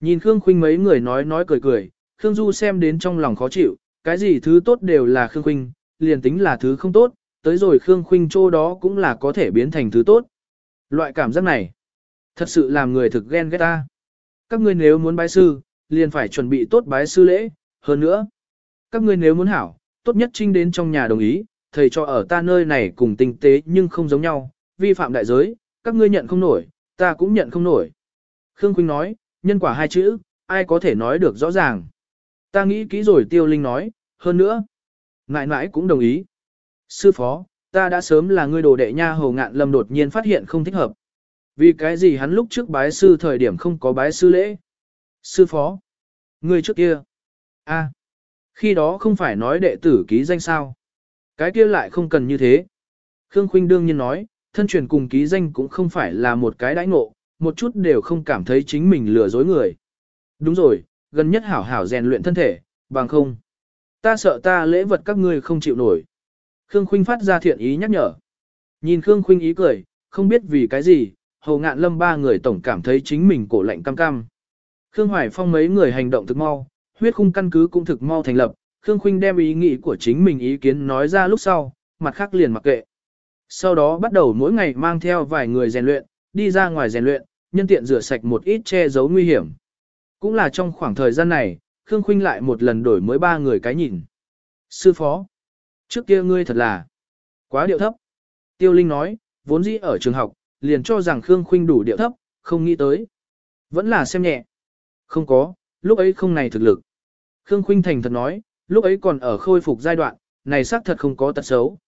Nhìn Khương Khuynh mấy người nói nói cười cười, Khương Du xem đến trong lòng khó chịu, cái gì thứ tốt đều là Khương Khuynh, liền tính là thứ không tốt, tới rồi Khương Khuynh chỗ đó cũng là có thể biến thành thứ tốt. Loại cảm giác này, thật sự làm người thực ghen ghét ta. Các ngươi nếu muốn bái sư, liền phải chuẩn bị tốt bái sư lễ, hơn nữa. Các ngươi nếu muốn hảo, tốt nhất trinh đến trong nhà đồng ý, thầy cho ở ta nơi này cùng tinh tế nhưng không giống nhau, vi phạm đại giới, các ngươi nhận không nổi, ta cũng nhận không nổi. Khương Khuynh nói, nhân quả hai chữ, ai có thể nói được rõ ràng. Ta nghĩ kỹ rồi Tiêu Linh nói, hơn nữa. Ngại ngại cũng đồng ý. Sư phó, ta đã sớm là ngươi đồ đệ nha hầu ngạn lâm đột nhiên phát hiện không thích hợp. Vì cái gì hắn lúc trước bái sư thời điểm không có bái sư lễ? Sư phó. Ngươi trước kia. a khi đó không phải nói đệ tử ký danh sao. Cái kia lại không cần như thế. Khương Khuynh đương nhiên nói, thân truyền cùng ký danh cũng không phải là một cái đãi ngộ, một chút đều không cảm thấy chính mình lừa dối người. Đúng rồi, gần nhất hảo hảo rèn luyện thân thể, bằng không. Ta sợ ta lễ vật các ngươi không chịu nổi. Khương Khuynh phát ra thiện ý nhắc nhở. Nhìn Khương Khuynh ý cười, không biết vì cái gì, hầu ngạn lâm ba người tổng cảm thấy chính mình cổ lạnh cam cam. Khương Hoài Phong mấy người hành động thực mau, huyết khung căn cứ cũng thực mau thành lập, Khương Khuynh đem ý nghĩ của chính mình ý kiến nói ra lúc sau, mặt khác liền mặc kệ. Sau đó bắt đầu mỗi ngày mang theo vài người rèn luyện, đi ra ngoài rèn luyện, nhân tiện rửa sạch một ít che giấu nguy hiểm. Cũng là trong khoảng thời gian này, Khương Khuynh lại một lần đổi mới ba người cái nhìn. Sư phó, trước kia ngươi thật là quá điệu thấp. Tiêu Linh nói, vốn dĩ ở trường học, liền cho rằng Khương Khuynh đủ điệu thấp, không nghĩ tới. Vẫn là xem nhẹ. Không có, lúc ấy không này thực lực. Khương Khuynh thành thật nói, lúc ấy còn ở khôi phục giai đoạn, này xác thật không có tật xấu.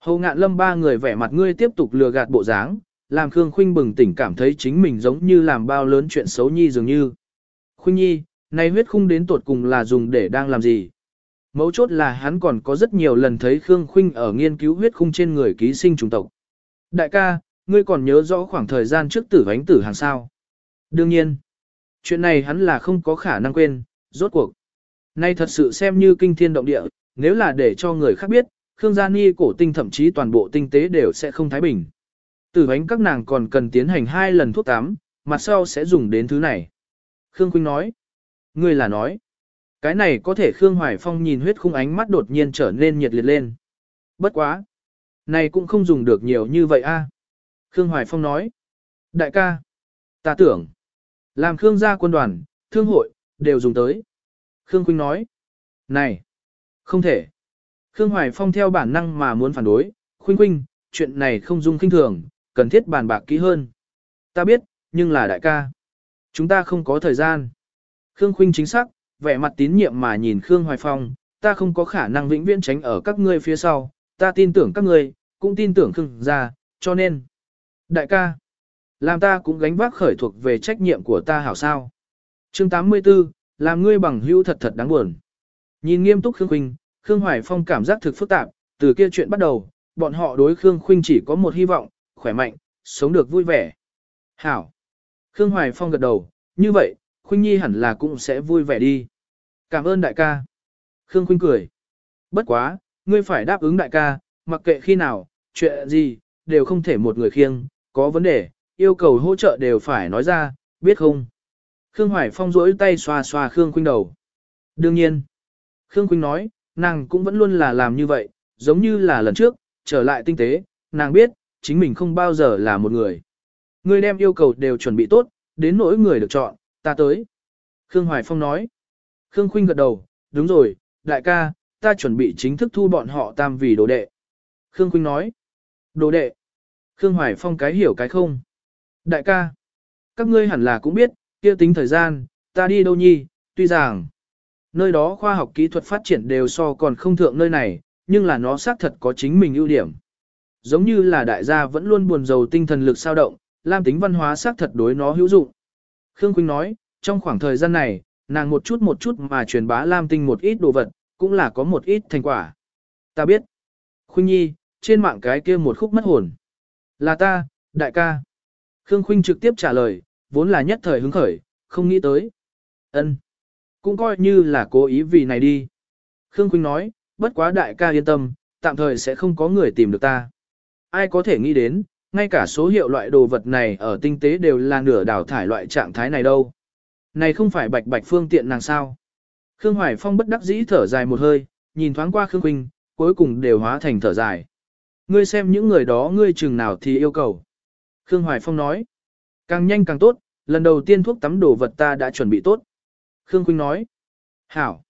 Hầu ngạn lâm ba người vẻ mặt ngươi tiếp tục lừa gạt bộ dáng, làm Khương Khuynh bừng tỉnh cảm thấy chính mình giống như làm bao lớn chuyện xấu nhi dường như. Khuynh nhi, này huyết khung đến tột cùng là dùng để đang làm gì? Mấu chốt là hắn còn có rất nhiều lần thấy Khương Khuynh ở nghiên cứu huyết khung trên người ký sinh trùng tộc. Đại ca, ngươi còn nhớ rõ khoảng thời gian trước tử vánh tử hàng sao? Đương nhiên, chuyện này hắn là không có khả năng quên, rốt cuộc. Nay thật sự xem như kinh thiên động địa, nếu là để cho người khác biết, Khương Gia Ni cổ tinh thậm chí toàn bộ tinh tế đều sẽ không thái bình. Tử ánh các nàng còn cần tiến hành hai lần thuốc tắm, mặt sau sẽ dùng đến thứ này. Khương Quynh nói, ngươi là nói, cái này có thể Khương Hoài Phong nhìn huyết khung ánh mắt đột nhiên trở nên nhiệt liệt lên. Bất quá, này cũng không dùng được nhiều như vậy a. Khương Hoài Phong nói, đại ca, ta tưởng, làm Khương gia quân đoàn, thương hội, đều dùng tới. Khương Quynh nói, này, không thể. Khương Hoài Phong theo bản năng mà muốn phản đối, Khuynh Khuynh, chuyện này không dung kinh thường, cần thiết bàn bạc kỹ hơn. Ta biết, nhưng là đại ca. Chúng ta không có thời gian. Khương Khuynh chính xác, vẻ mặt tín nhiệm mà nhìn Khương Hoài Phong, ta không có khả năng vĩnh viễn tránh ở các ngươi phía sau, ta tin tưởng các ngươi, cũng tin tưởng Khương gia, cho nên. Đại ca, làm ta cũng gánh vác khởi thuộc về trách nhiệm của ta hảo sao. Chương 84, làm ngươi bằng hữu thật thật đáng buồn. Nhìn nghiêm túc Khương Khuynh, Khương Hoài Phong cảm giác thực phức tạp, từ kia chuyện bắt đầu, bọn họ đối Khương Khuynh chỉ có một hy vọng, khỏe mạnh, sống được vui vẻ. Hảo. Khương Hoài Phong gật đầu, như vậy, Khuynh Nhi hẳn là cũng sẽ vui vẻ đi. Cảm ơn đại ca. Khương Khuynh cười. Bất quá, ngươi phải đáp ứng đại ca, mặc kệ khi nào, chuyện gì, đều không thể một người khiêng, có vấn đề, yêu cầu hỗ trợ đều phải nói ra, biết không? Khương Hoài Phong rỗi tay xoa xoa Khương Khuynh đầu. Đương nhiên. Khương Khuynh nói, nàng cũng vẫn luôn là làm như vậy, giống như là lần trước, trở lại tinh tế, nàng biết, chính mình không bao giờ là một người. Ngươi đem yêu cầu đều chuẩn bị tốt, đến nỗi người được chọn, ta tới. Khương Hoài Phong nói. Khương Khuynh gật đầu, đúng rồi, đại ca, ta chuẩn bị chính thức thu bọn họ tam vì đồ đệ. Khương Khuynh nói. Đồ đệ. Khương Hoài Phong cái hiểu cái không. Đại ca. Các ngươi hẳn là cũng biết, kia tính thời gian, ta đi đâu nhi, tuy rằng. Nơi đó khoa học kỹ thuật phát triển đều so còn không thượng nơi này, nhưng là nó xác thật có chính mình ưu điểm. Giống như là đại gia vẫn luôn buồn giàu tinh thần lực sao động, lam tính văn hóa xác thật đối nó hữu dụng. Khương Quỳnh nói, trong khoảng thời gian này, nàng một chút một chút mà truyền bá lam tinh một ít đồ vật, cũng là có một ít thành quả. Ta biết. Khuynh Nhi, trên mạng cái kia một khúc mất hồn. Là ta, đại ca. Khương Khuynh trực tiếp trả lời, vốn là nhất thời hứng khởi, không nghĩ tới. Ân, Cũng coi như là cố ý vì này đi. Khương Quỳnh nói, bất quá đại ca yên tâm, tạm thời sẽ không có người tìm được ta. Ai có thể nghĩ đến, ngay cả số hiệu loại đồ vật này ở tinh tế đều là nửa đảo thải loại trạng thái này đâu. Này không phải bạch bạch phương tiện nàng sao. Khương Hoài Phong bất đắc dĩ thở dài một hơi, nhìn thoáng qua Khương Quỳnh, cuối cùng đều hóa thành thở dài. Ngươi xem những người đó ngươi chừng nào thì yêu cầu. Khương Hoài Phong nói, càng nhanh càng tốt, lần đầu tiên thuốc tắm đồ vật ta đã chuẩn bị tốt. Khương Khuynh nói. Hảo.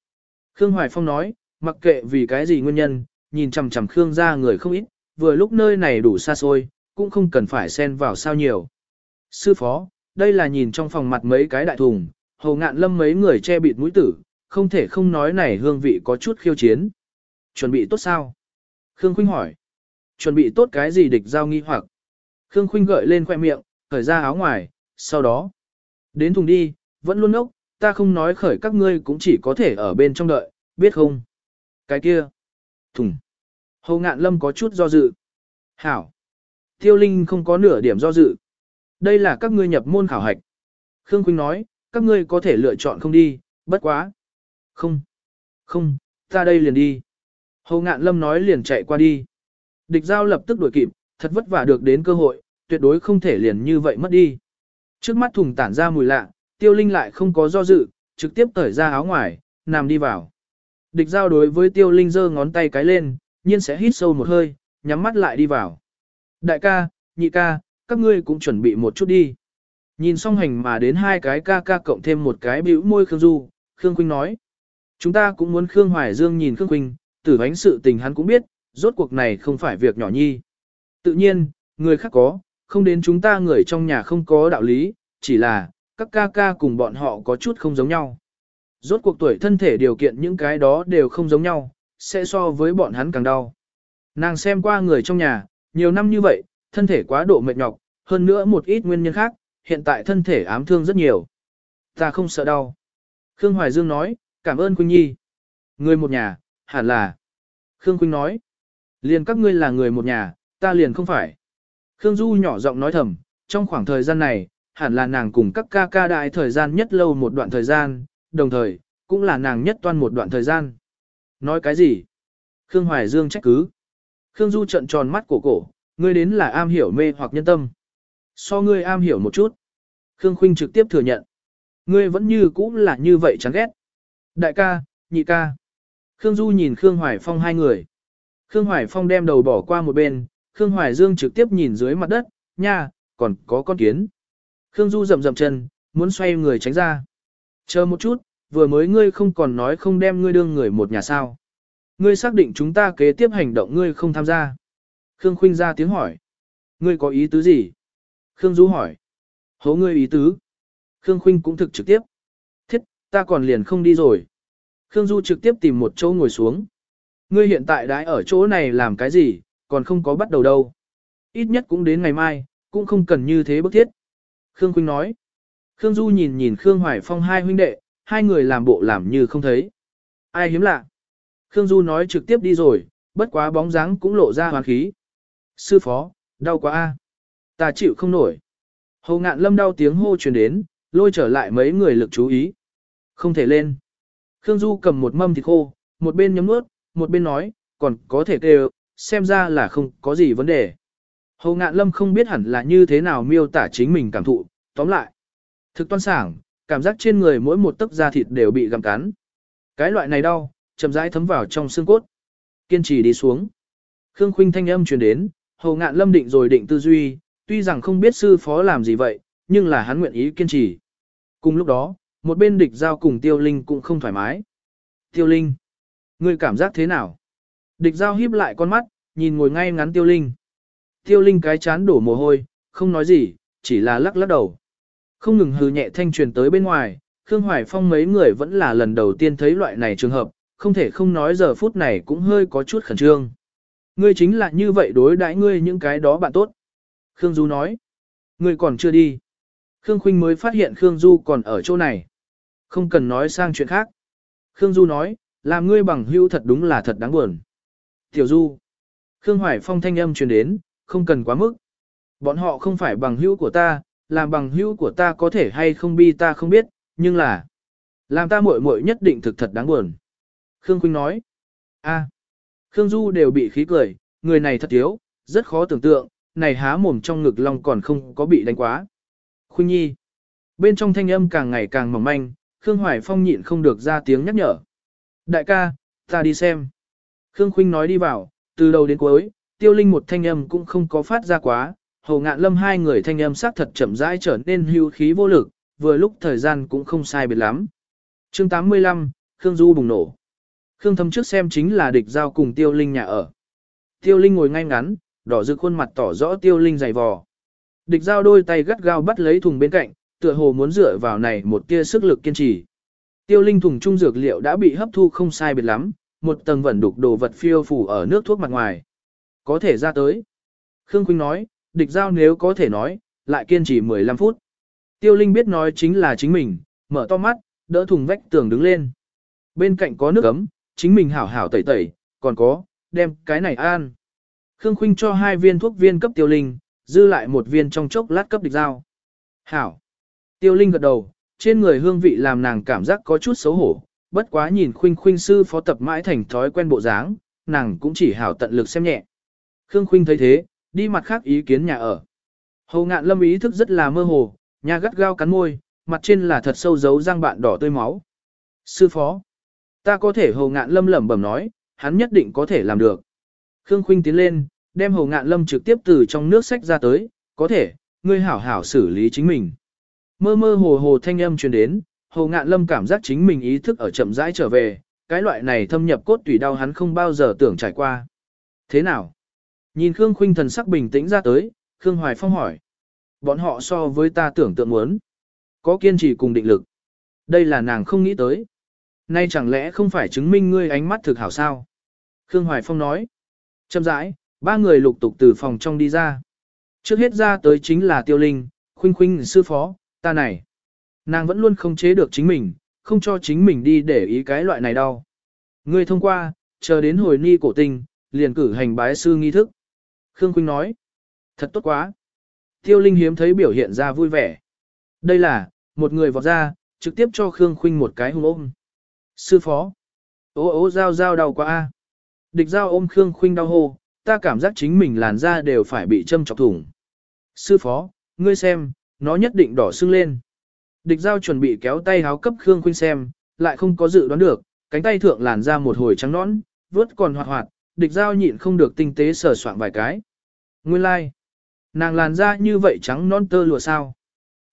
Khương Hoài Phong nói, mặc kệ vì cái gì nguyên nhân, nhìn chằm chằm Khương ra người không ít, vừa lúc nơi này đủ xa xôi, cũng không cần phải xen vào sao nhiều. Sư phó, đây là nhìn trong phòng mặt mấy cái đại thùng, hầu ngạn lâm mấy người che bịt mũi tử, không thể không nói này hương vị có chút khiêu chiến. Chuẩn bị tốt sao? Khương Khuynh hỏi. Chuẩn bị tốt cái gì địch giao nghi hoặc? Khương Khuynh gợi lên khoe miệng, khởi ra áo ngoài, sau đó. Đến thùng đi, vẫn luôn ốc, ta không nói khởi các ngươi cũng chỉ có thể ở bên trong đợi, biết không? Cái kia. Thùng. Hầu ngạn lâm có chút do dự. Hảo. Tiêu Linh không có nửa điểm do dự. Đây là các ngươi nhập môn khảo hạch. Khương quỳnh nói, các ngươi có thể lựa chọn không đi, bất quá. Không. Không, ta đây liền đi. Hầu ngạn lâm nói liền chạy qua đi. Địch giao lập tức đuổi kịp, thật vất vả được đến cơ hội, tuyệt đối không thể liền như vậy mất đi. Trước mắt thùng tản ra mùi lạ, tiêu linh lại không có do dự, trực tiếp cởi ra áo ngoài, nằm đi vào. Địch giao đối với tiêu linh giơ ngón tay cái lên, nhiên sẽ hít sâu một hơi, nhắm mắt lại đi vào. Đại ca, nhị ca, các ngươi cũng chuẩn bị một chút đi. Nhìn song hành mà đến hai cái ca ca cộng thêm một cái bĩu môi Khương Du, Khương Quynh nói. Chúng ta cũng muốn Khương Hoài Dương nhìn Khương Quynh, tử ánh sự tình hắn cũng biết, rốt cuộc này không phải việc nhỏ nhi. Tự nhiên, người khác có, không đến chúng ta người trong nhà không có đạo lý, chỉ là, các ca ca cùng bọn họ có chút không giống nhau. Rốt cuộc tuổi thân thể điều kiện những cái đó đều không giống nhau, sẽ so với bọn hắn càng đau. Nàng xem qua người trong nhà, nhiều năm như vậy, thân thể quá độ mệt nhọc, hơn nữa một ít nguyên nhân khác, hiện tại thân thể ám thương rất nhiều. Ta không sợ đau. Khương Hoài Dương nói, cảm ơn Quỳnh Nhi. Người một nhà, hẳn là. Khương Quỳnh nói, liền các ngươi là người một nhà, ta liền không phải. Khương Du nhỏ giọng nói thầm, trong khoảng thời gian này, hẳn là nàng cùng các ca ca đại thời gian nhất lâu một đoạn thời gian, đồng thời, cũng là nàng nhất toan một đoạn thời gian. Nói cái gì? Khương Hoài Dương trách cứ. Khương Du trận tròn mắt cổ cổ, ngươi đến là am hiểu mê hoặc nhân tâm. So ngươi am hiểu một chút. Khương Khuynh trực tiếp thừa nhận. Ngươi vẫn như cũ là như vậy chán ghét. Đại ca, nhị ca. Khương Du nhìn Khương Hoài Phong hai người. Khương Hoài Phong đem đầu bỏ qua một bên, Khương Hoài Dương trực tiếp nhìn dưới mặt đất, nha, còn có con kiến. Khương Du rậm rậm chân, muốn xoay người tránh ra. Chờ một chút, vừa mới ngươi không còn nói không đem ngươi đương người một nhà sao. Ngươi xác định chúng ta kế tiếp hành động ngươi không tham gia. Khương Khuynh ra tiếng hỏi. Ngươi có ý tứ gì? Khương Du hỏi. Hố ngươi ý tứ. Khương Khuynh cũng thực trực tiếp. Thiết, ta còn liền không đi rồi. Khương Du trực tiếp tìm một chỗ ngồi xuống. Ngươi hiện tại đã ở chỗ này làm cái gì, còn không có bắt đầu đâu. Ít nhất cũng đến ngày mai, cũng không cần như thế bức thiết. Khương Khuynh nói. Khương Du nhìn nhìn Khương Hoài Phong hai huynh đệ, hai người làm bộ làm như không thấy. Ai hiếm lạ. Khương Du nói trực tiếp đi rồi, bất quá bóng dáng cũng lộ ra hoàn khí. Sư phó, đau quá a, Ta chịu không nổi. Hầu ngạn lâm đau tiếng hô truyền đến, lôi trở lại mấy người lực chú ý. Không thể lên. Khương Du cầm một mâm thịt khô, một bên nhấm nuốt, một bên nói, còn có thể kêu, xem ra là không có gì vấn đề. Hầu ngạn lâm không biết hẳn là như thế nào miêu tả chính mình cảm thụ, tóm lại. Thực toan sảng, cảm giác trên người mỗi một tấc da thịt đều bị gặm cắn. Cái loại này đau, chậm rãi thấm vào trong xương cốt. Kiên trì đi xuống. Khương Khuynh thanh âm truyền đến, hầu ngạn lâm định rồi định tư duy, tuy rằng không biết sư phó làm gì vậy, nhưng là hắn nguyện ý kiên trì. Cùng lúc đó, một bên địch giao cùng tiêu linh cũng không thoải mái. Tiêu linh, ngươi cảm giác thế nào? Địch giao híp lại con mắt, nhìn ngồi ngay ngắn tiêu linh. Tiêu linh cái chán đổ mồ hôi, không nói gì, chỉ là lắc lắc đầu. Không ngừng hừ nhẹ thanh truyền tới bên ngoài, Khương Hoài Phong mấy người vẫn là lần đầu tiên thấy loại này trường hợp, không thể không nói giờ phút này cũng hơi có chút khẩn trương. Ngươi chính là như vậy đối đãi ngươi những cái đó bạn tốt. Khương Du nói, ngươi còn chưa đi. Khương Khuynh mới phát hiện Khương Du còn ở chỗ này. Không cần nói sang chuyện khác. Khương Du nói, làm ngươi bằng hữu thật đúng là thật đáng buồn. Tiểu Du. Khương Hoài Phong thanh âm truyền đến, không cần quá mức. Bọn họ không phải bằng hữu của ta, làm bằng hữu của ta có thể hay không bi ta không biết, nhưng là làm ta muội muội nhất định thực thật đáng buồn. Khương Khuynh nói, a, Khương Du đều bị khí cười, người này thật thiếu, rất khó tưởng tượng, này há mồm trong ngực long còn không có bị đánh quá. Khuynh Nhi, bên trong thanh âm càng ngày càng mỏng manh, Khương Hoài Phong nhịn không được ra tiếng nhắc nhở. Đại ca, ta đi xem. Khương Khuynh nói đi vào, từ đầu đến cuối, tiêu linh một thanh âm cũng không có phát ra quá, hầu ngạn lâm hai người thanh âm sắc thật chậm rãi trở nên hưu khí vô lực, vừa lúc thời gian cũng không sai biệt lắm. chương 85, Khương Du bùng nổ. Khương thâm trước xem chính là địch giao cùng tiêu linh nhà ở. Tiêu linh ngồi ngay ngắn, đỏ rực khuôn mặt tỏ rõ tiêu linh dày vò. Địch giao đôi tay gắt gao bắt lấy thùng bên cạnh, tựa hồ muốn dựa vào này một tia sức lực kiên trì. Tiêu linh thùng trung dược liệu đã bị hấp thu không sai biệt lắm, một tầng vẩn đục đồ vật phiêu phủ ở nước thuốc mặt ngoài. Có thể ra tới. Khương Khuynh nói, địch giao nếu có thể nói, lại kiên trì 15 phút. Tiêu Linh biết nói chính là chính mình, mở to mắt, đỡ thùng vách tường đứng lên. Bên cạnh có nước ấm, chính mình hảo hảo tẩy tẩy, còn có, đem cái này an. Khương Khuynh cho hai viên thuốc viên cấp Tiêu Linh, dư lại một viên trong chốc lát cấp địch giao. Hảo. Tiêu Linh gật đầu, trên người hương vị làm nàng cảm giác có chút xấu hổ, bất quá nhìn Khuynh Khuynh sư phó tập mãi thành thói quen bộ dáng, nàng cũng chỉ hảo tận lực xem nhẹ. Khương Khuynh thấy thế, đi mặt khác ý kiến nhà ở. Hồ ngạn lâm ý thức rất là mơ hồ, nhà gắt gao cắn môi, mặt trên là thật sâu dấu răng bạn đỏ tươi máu. Sư phó, ta có thể hồ ngạn lâm lẩm bẩm nói, hắn nhất định có thể làm được. Khương Khuynh tiến lên, đem hồ ngạn lâm trực tiếp từ trong nước sách ra tới, có thể, ngươi hảo hảo xử lý chính mình. Mơ mơ hồ hồ thanh âm truyền đến, hồ ngạn lâm cảm giác chính mình ý thức ở chậm rãi trở về, cái loại này thâm nhập cốt tủy đau hắn không bao giờ tưởng trải qua. Thế nào? Nhìn Khương Khuynh thần sắc bình tĩnh ra tới, Khương Hoài Phong hỏi. Bọn họ so với ta tưởng tượng muốn. Có kiên trì cùng định lực. Đây là nàng không nghĩ tới. Nay chẳng lẽ không phải chứng minh ngươi ánh mắt thực hảo sao? Khương Hoài Phong nói. Chậm rãi, ba người lục tục từ phòng trong đi ra. Trước hết ra tới chính là Tiêu Linh, Khuynh Khuynh sư phó, ta này. Nàng vẫn luôn không chế được chính mình, không cho chính mình đi để ý cái loại này đâu. Ngươi thông qua, chờ đến hồi ni cổ tình, liền cử hành bái sư nghi thức. Khương Quynh nói, thật tốt quá. Tiêu Linh hiếm thấy biểu hiện ra vui vẻ. Đây là, một người vọt ra, trực tiếp cho Khương Khuynh một cái hùng ôm. Sư phó, ố ố dao dao đau quá a. Địch dao ôm Khương Khuynh đau hô, ta cảm giác chính mình làn da đều phải bị châm chọc thủng. Sư phó, ngươi xem, nó nhất định đỏ sưng lên. Địch Giao chuẩn bị kéo tay háo cấp Khương Khuynh xem, lại không có dự đoán được, cánh tay thượng làn ra một hồi trắng nõn, vớt còn hoạt hoạt, địch Giao nhịn không được tinh tế sờ soạn vài cái. Nguyên lai, like. nàng làn ra như vậy trắng non tơ lụa sao.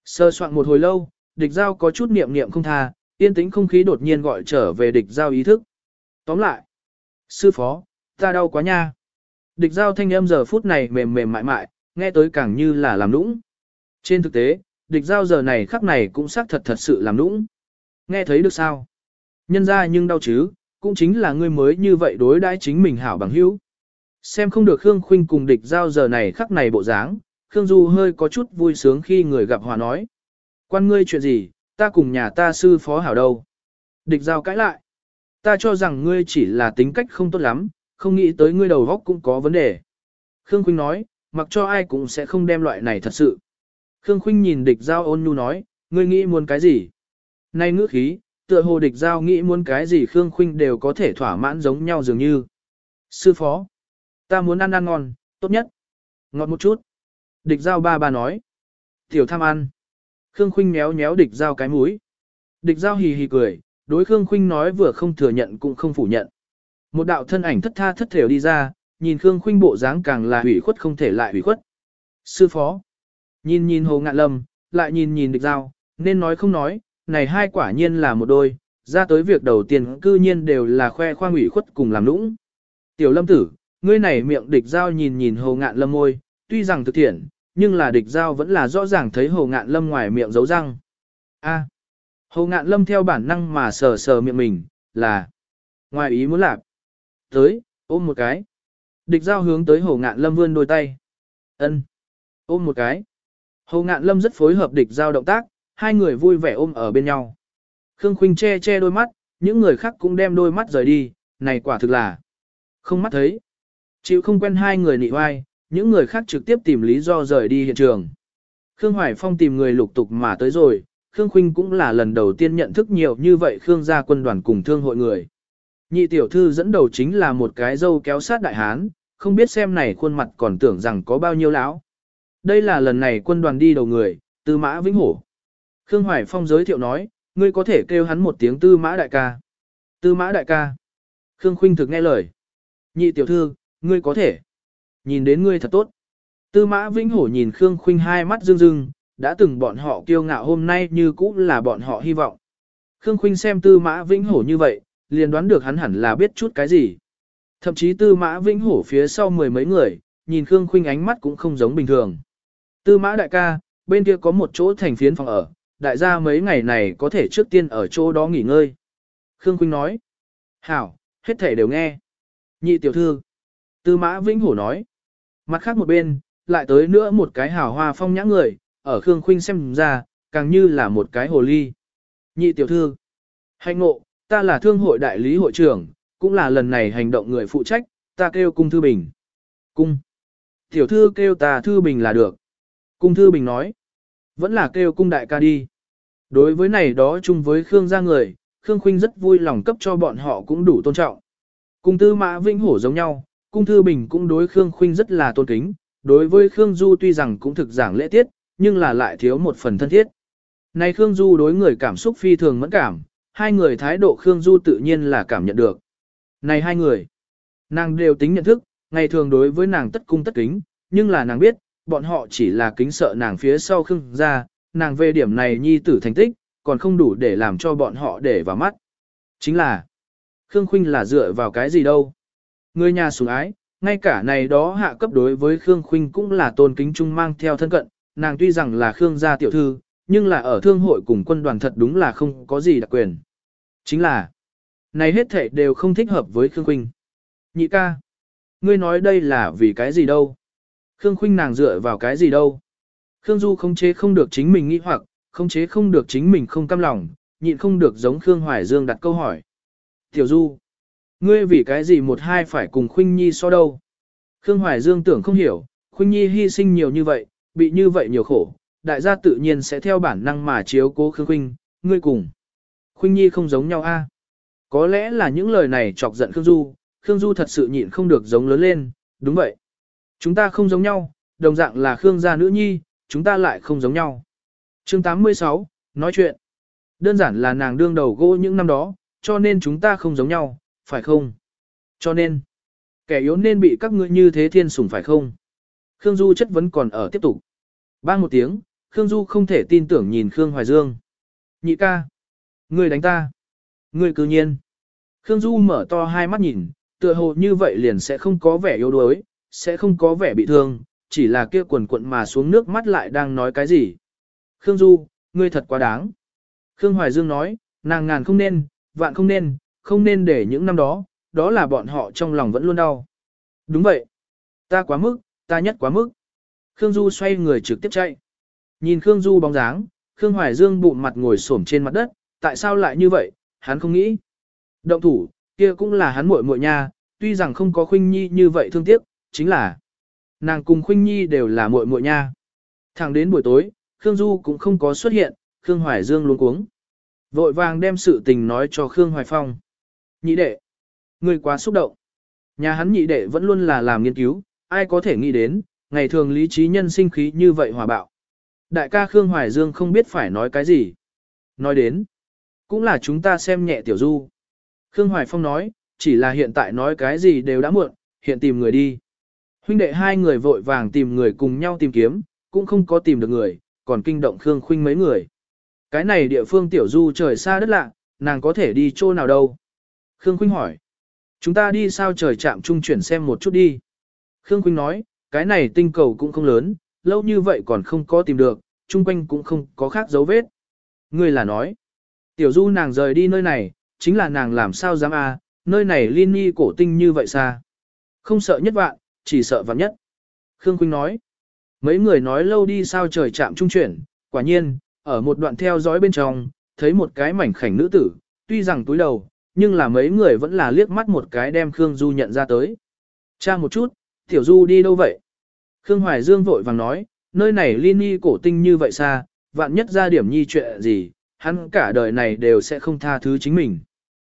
Sờ soạn một hồi lâu, địch Giao có chút niệm niệm không tha, yên tĩnh không khí đột nhiên gọi trở về địch Giao ý thức. Tóm lại, sư phó, ta đau quá nha. Địch Giao thanh âm giờ phút này mềm mềm mại mại, nghe tới càng như là làm nũng. Trên thực tế, địch Giao giờ này khắc này cũng xác thật thật sự làm nũng. Nghe thấy được sao? Nhân ra nhưng đau chứ, cũng chính là ngươi mới như vậy đối đãi chính mình hảo bằng hữu. Xem không được Khương Khuynh cùng địch giao giờ này khắc này bộ dáng, Khương Du hơi có chút vui sướng khi người gặp hòa nói. Quan ngươi chuyện gì, ta cùng nhà ta sư phó hảo đâu. Địch giao cãi lại. Ta cho rằng ngươi chỉ là tính cách không tốt lắm, không nghĩ tới ngươi đầu góc cũng có vấn đề. Khương Khuynh nói, mặc cho ai cũng sẽ không đem loại này thật sự. Khương Khuynh nhìn địch giao ôn nhu nói, ngươi nghĩ muốn cái gì? Nay ngữ khí, tựa hồ địch giao nghĩ muốn cái gì Khương Khuynh đều có thể thỏa mãn giống nhau dường như. Sư phó, ta muốn ăn ăn ngon, tốt nhất. Ngọt một chút. Địch giao ba ba nói. Tiểu tham ăn. Khương Khuynh méo méo địch giao cái mũi. Địch giao hì hì cười, đối Khương Khuynh nói vừa không thừa nhận cũng không phủ nhận. Một đạo thân ảnh thất tha thất thểu đi ra, nhìn Khương Khuynh bộ dáng càng là hủy khuất không thể lại hủy khuất. Sư phó. Nhìn nhìn Hồ Ngạn Lâm, lại nhìn nhìn địch giao, nên nói không nói, này hai quả nhiên là một đôi, ra tới việc đầu tiên cư nhiên đều là khoe khoang ủy khuất cùng làm lũng Tiểu lâm tử, ngươi này miệng địch giao nhìn nhìn hồ ngạn lâm môi, tuy rằng thực thiện, nhưng là địch giao vẫn là rõ ràng thấy hồ ngạn lâm ngoài miệng giấu răng. A. Hồ ngạn lâm theo bản năng mà sờ sờ miệng mình, là ngoài ý muốn lạp. Tới, ôm một cái. Địch giao hướng tới hồ ngạn lâm vươn đôi tay. ân Ôm một cái. Hồ ngạn lâm rất phối hợp địch giao động tác, hai người vui vẻ ôm ở bên nhau. Khương Khuynh che che đôi mắt, những người khác cũng đem đôi mắt rời đi, này quả thực là không mắt thấy. Chịu không quen hai người nị oai, những người khác trực tiếp tìm lý do rời đi hiện trường. Khương Hoài Phong tìm người lục tục mà tới rồi, Khương Khuynh cũng là lần đầu tiên nhận thức nhiều như vậy Khương gia quân đoàn cùng thương hội người. Nhị tiểu thư dẫn đầu chính là một cái dâu kéo sát đại hán, không biết xem này khuôn mặt còn tưởng rằng có bao nhiêu lão. Đây là lần này quân đoàn đi đầu người, Tư Mã Vĩnh Hổ. Khương Hoài Phong giới thiệu nói, ngươi có thể kêu hắn một tiếng tư mã đại ca. Tư mã đại ca. Khương Khuynh thực nghe lời. Nhị tiểu thư, ngươi có thể. Nhìn đến ngươi thật tốt. Tư mã Vĩnh Hổ nhìn Khương Khuynh hai mắt rưng rưng, đã từng bọn họ kiêu ngạo hôm nay như cũ là bọn họ hy vọng. Khương Khuynh xem tư mã vĩnh hổ như vậy, liền đoán được hắn hẳn là biết chút cái gì. Thậm chí tư mã vĩnh hổ phía sau mười mấy người, nhìn Khương Khuynh ánh mắt cũng không giống bình thường. Tư mã đại ca, bên kia có một chỗ thành phiến phòng ở, đại gia mấy ngày này có thể trước tiên ở chỗ đó nghỉ ngơi. Khương Quynh nói. Hảo, hết thể đều nghe. Nhị tiểu thư. Tư mã vĩnh hổ nói. Mặt khác một bên, lại tới nữa một cái hào hoa phong nhã người, ở Khương Khuynh xem ra, càng như là một cái hồ ly. Nhị tiểu thư. Hạnh ngộ, ta là thương hội đại lý hội trưởng, cũng là lần này hành động người phụ trách, ta kêu cung thư bình. Cung. Tiểu thư kêu ta thư bình là được. Cung thư bình nói. Vẫn là kêu cung đại ca đi. Đối với này đó chung với Khương gia người, Khương Khuynh rất vui lòng cấp cho bọn họ cũng đủ tôn trọng. Cung tư mã vĩnh hổ giống nhau, cung thư bình cũng đối Khương Khuynh rất là tôn kính, đối với Khương Du tuy rằng cũng thực giảng lễ tiết, nhưng là lại thiếu một phần thân thiết. Này Khương Du đối người cảm xúc phi thường mẫn cảm, hai người thái độ Khương Du tự nhiên là cảm nhận được. Này hai người, nàng đều tính nhận thức, ngày thường đối với nàng tất cung tất kính, nhưng là nàng biết, bọn họ chỉ là kính sợ nàng phía sau Khương ra, nàng về điểm này nhi tử thành tích, còn không đủ để làm cho bọn họ để vào mắt. Chính là, Khương Khuynh là dựa vào cái gì đâu. Người nhà sủng ái, ngay cả này đó hạ cấp đối với Khương Khuynh cũng là tôn kính chung mang theo thân cận, nàng tuy rằng là Khương gia tiểu thư, nhưng là ở thương hội cùng quân đoàn thật đúng là không có gì đặc quyền. Chính là, này hết thảy đều không thích hợp với Khương Khuynh. Nhị ca, ngươi nói đây là vì cái gì đâu? Khương Khuynh nàng dựa vào cái gì đâu? Khương Du không chế không được chính mình nghĩ hoặc, không chế không được chính mình không cam lòng, nhịn không được giống Khương Hoài Dương đặt câu hỏi. Tiểu Du, ngươi vì cái gì một hai phải cùng Khuynh Nhi so đâu? Khương Hoài Dương tưởng không hiểu, Khuynh Nhi hy sinh nhiều như vậy, bị như vậy nhiều khổ, đại gia tự nhiên sẽ theo bản năng mà chiếu cố Khương Khuynh, ngươi cùng. Khuynh Nhi không giống nhau a. Có lẽ là những lời này chọc giận Khương Du, Khương Du thật sự nhịn không được giống lớn lên, đúng vậy. Chúng ta không giống nhau, đồng dạng là Khương gia nữ nhi, chúng ta lại không giống nhau. Chương 86, nói chuyện. Đơn giản là nàng đương đầu gỗ những năm đó, cho nên chúng ta không giống nhau, phải không? Cho nên, kẻ yếu nên bị các ngươi như thế thiên sủng phải không? Khương Du chất vấn còn ở tiếp tục. Bang một tiếng, Khương Du không thể tin tưởng nhìn Khương Hoài Dương. Nhị ca. Ngươi đánh ta. Ngươi cư nhiên. Khương Du mở to hai mắt nhìn, tựa hồ như vậy liền sẽ không có vẻ yếu đuối, sẽ không có vẻ bị thương, chỉ là kia quần quận mà xuống nước mắt lại đang nói cái gì. Khương Du, ngươi thật quá đáng. Khương Hoài Dương nói, nàng ngàn không nên, vạn không nên, không nên để những năm đó, đó là bọn họ trong lòng vẫn luôn đau. Đúng vậy. Ta quá mức, ta nhất quá mức. Khương Du xoay người trực tiếp chạy. Nhìn Khương Du bóng dáng, Khương Hoài Dương bụng mặt ngồi xổm trên mặt đất, tại sao lại như vậy, hắn không nghĩ. Động thủ, kia cũng là hắn muội muội nha, tuy rằng không có Khuynh Nhi như vậy thương tiếc, chính là nàng cùng Khuynh Nhi đều là muội muội nha. Thẳng đến buổi tối, Khương Du cũng không có xuất hiện, Khương Hoài Dương luôn cuống. Vội vàng đem sự tình nói cho Khương Hoài Phong. Nhị đệ, người quá xúc động. Nhà hắn nhị đệ vẫn luôn là làm nghiên cứu, ai có thể nghĩ đến, ngày thường lý trí nhân sinh khí như vậy hòa bạo. Đại ca Khương Hoài Dương không biết phải nói cái gì. Nói đến, cũng là chúng ta xem nhẹ tiểu du. Khương Hoài Phong nói, chỉ là hiện tại nói cái gì đều đã muộn, hiện tìm người đi. Huynh đệ hai người vội vàng tìm người cùng nhau tìm kiếm, cũng không có tìm được người, còn kinh động Khương Khuynh mấy người. Cái này địa phương tiểu du trời xa đất lạ, nàng có thể đi chỗ nào đâu? Khương Khuynh hỏi. Chúng ta đi sao trời chạm trung chuyển xem một chút đi. Khương Khuynh nói, cái này tinh cầu cũng không lớn, lâu như vậy còn không có tìm được, chung quanh cũng không có khác dấu vết. Ngươi là nói, tiểu du nàng rời đi nơi này, chính là nàng làm sao dám a, nơi này liên ni cổ tinh như vậy xa. Không sợ nhất vạn, chỉ sợ vạn nhất. Khương Quynh nói, mấy người nói lâu đi sao trời chạm trung chuyển, quả nhiên, ở một đoạn theo dõi bên trong, thấy một cái mảnh khảnh nữ tử, tuy rằng túi đầu, nhưng là mấy người vẫn là liếc mắt một cái đem Khương Du nhận ra tới. Cha một chút, Tiểu Du đi đâu vậy? Khương Hoài Dương vội vàng nói, nơi này ly ni cổ tinh như vậy xa, vạn nhất ra điểm nhi chuyện gì, hắn cả đời này đều sẽ không tha thứ chính mình.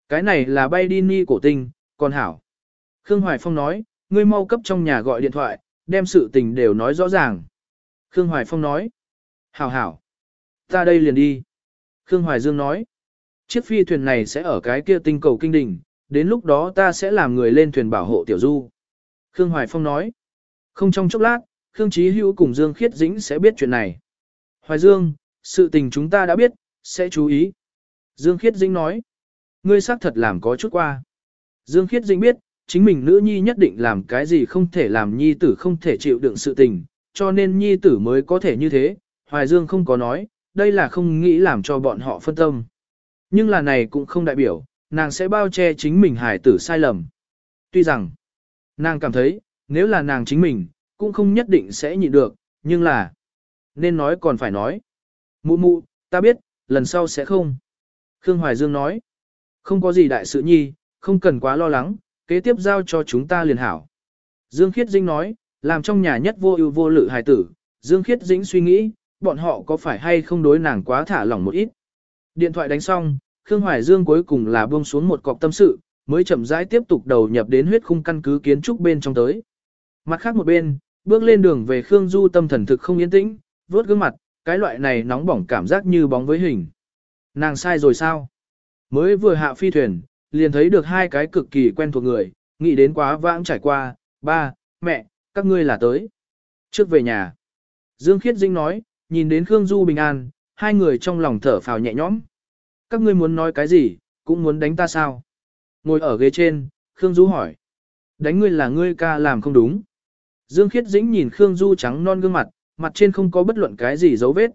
Cái này là bay đi ni cổ tinh, còn hảo. Khương Hoài Phong nói, ngươi mau cấp trong nhà gọi điện thoại, đem sự tình đều nói rõ ràng. Khương Hoài Phong nói, hảo hảo, ta đây liền đi. Khương Hoài Dương nói, chiếc phi thuyền này sẽ ở cái kia tinh cầu kinh đình, đến lúc đó ta sẽ làm người lên thuyền bảo hộ tiểu du. Khương Hoài Phong nói, không trong chốc lát, Khương Chí Hữu cùng Dương Khiết Dĩnh sẽ biết chuyện này. Hoài Dương, sự tình chúng ta đã biết, sẽ chú ý. Dương Khiết Dĩnh nói, ngươi xác thật làm có chút qua. Dương Khiết Dĩnh biết, chính mình nữ nhi nhất định làm cái gì không thể làm nhi tử không thể chịu đựng sự tình, cho nên nhi tử mới có thể như thế, Hoài Dương không có nói, đây là không nghĩ làm cho bọn họ phân tâm. Nhưng là này cũng không đại biểu, nàng sẽ bao che chính mình hài tử sai lầm. Tuy rằng, nàng cảm thấy, nếu là nàng chính mình, cũng không nhất định sẽ nhịn được, nhưng là, nên nói còn phải nói. Mụ mụ, ta biết, lần sau sẽ không. Khương Hoài Dương nói, không có gì đại sự nhi, không cần quá lo lắng, kế tiếp giao cho chúng ta liền hảo. Dương Khiết Dĩnh nói, làm trong nhà nhất vô ưu vô lự hài tử, Dương Khiết Dĩnh suy nghĩ, bọn họ có phải hay không đối nàng quá thả lỏng một ít. Điện thoại đánh xong, Khương Hoài Dương cuối cùng là buông xuống một cọc tâm sự, mới chậm rãi tiếp tục đầu nhập đến huyết khung căn cứ kiến trúc bên trong tới. Mặt khác một bên, bước lên đường về Khương Du tâm thần thực không yên tĩnh, vuốt gương mặt, cái loại này nóng bỏng cảm giác như bóng với hình. Nàng sai rồi sao? Mới vừa hạ phi thuyền, liền thấy được hai cái cực kỳ quen thuộc người, nghĩ đến quá vãng trải qua, ba, mẹ, các ngươi là tới. Trước về nhà, Dương Khiết Dinh nói, nhìn đến Khương Du bình an, hai người trong lòng thở phào nhẹ nhõm. Các ngươi muốn nói cái gì, cũng muốn đánh ta sao? Ngồi ở ghế trên, Khương Du hỏi. Đánh ngươi là ngươi ca làm không đúng. Dương Khiết Dĩnh nhìn Khương Du trắng non gương mặt, mặt trên không có bất luận cái gì dấu vết.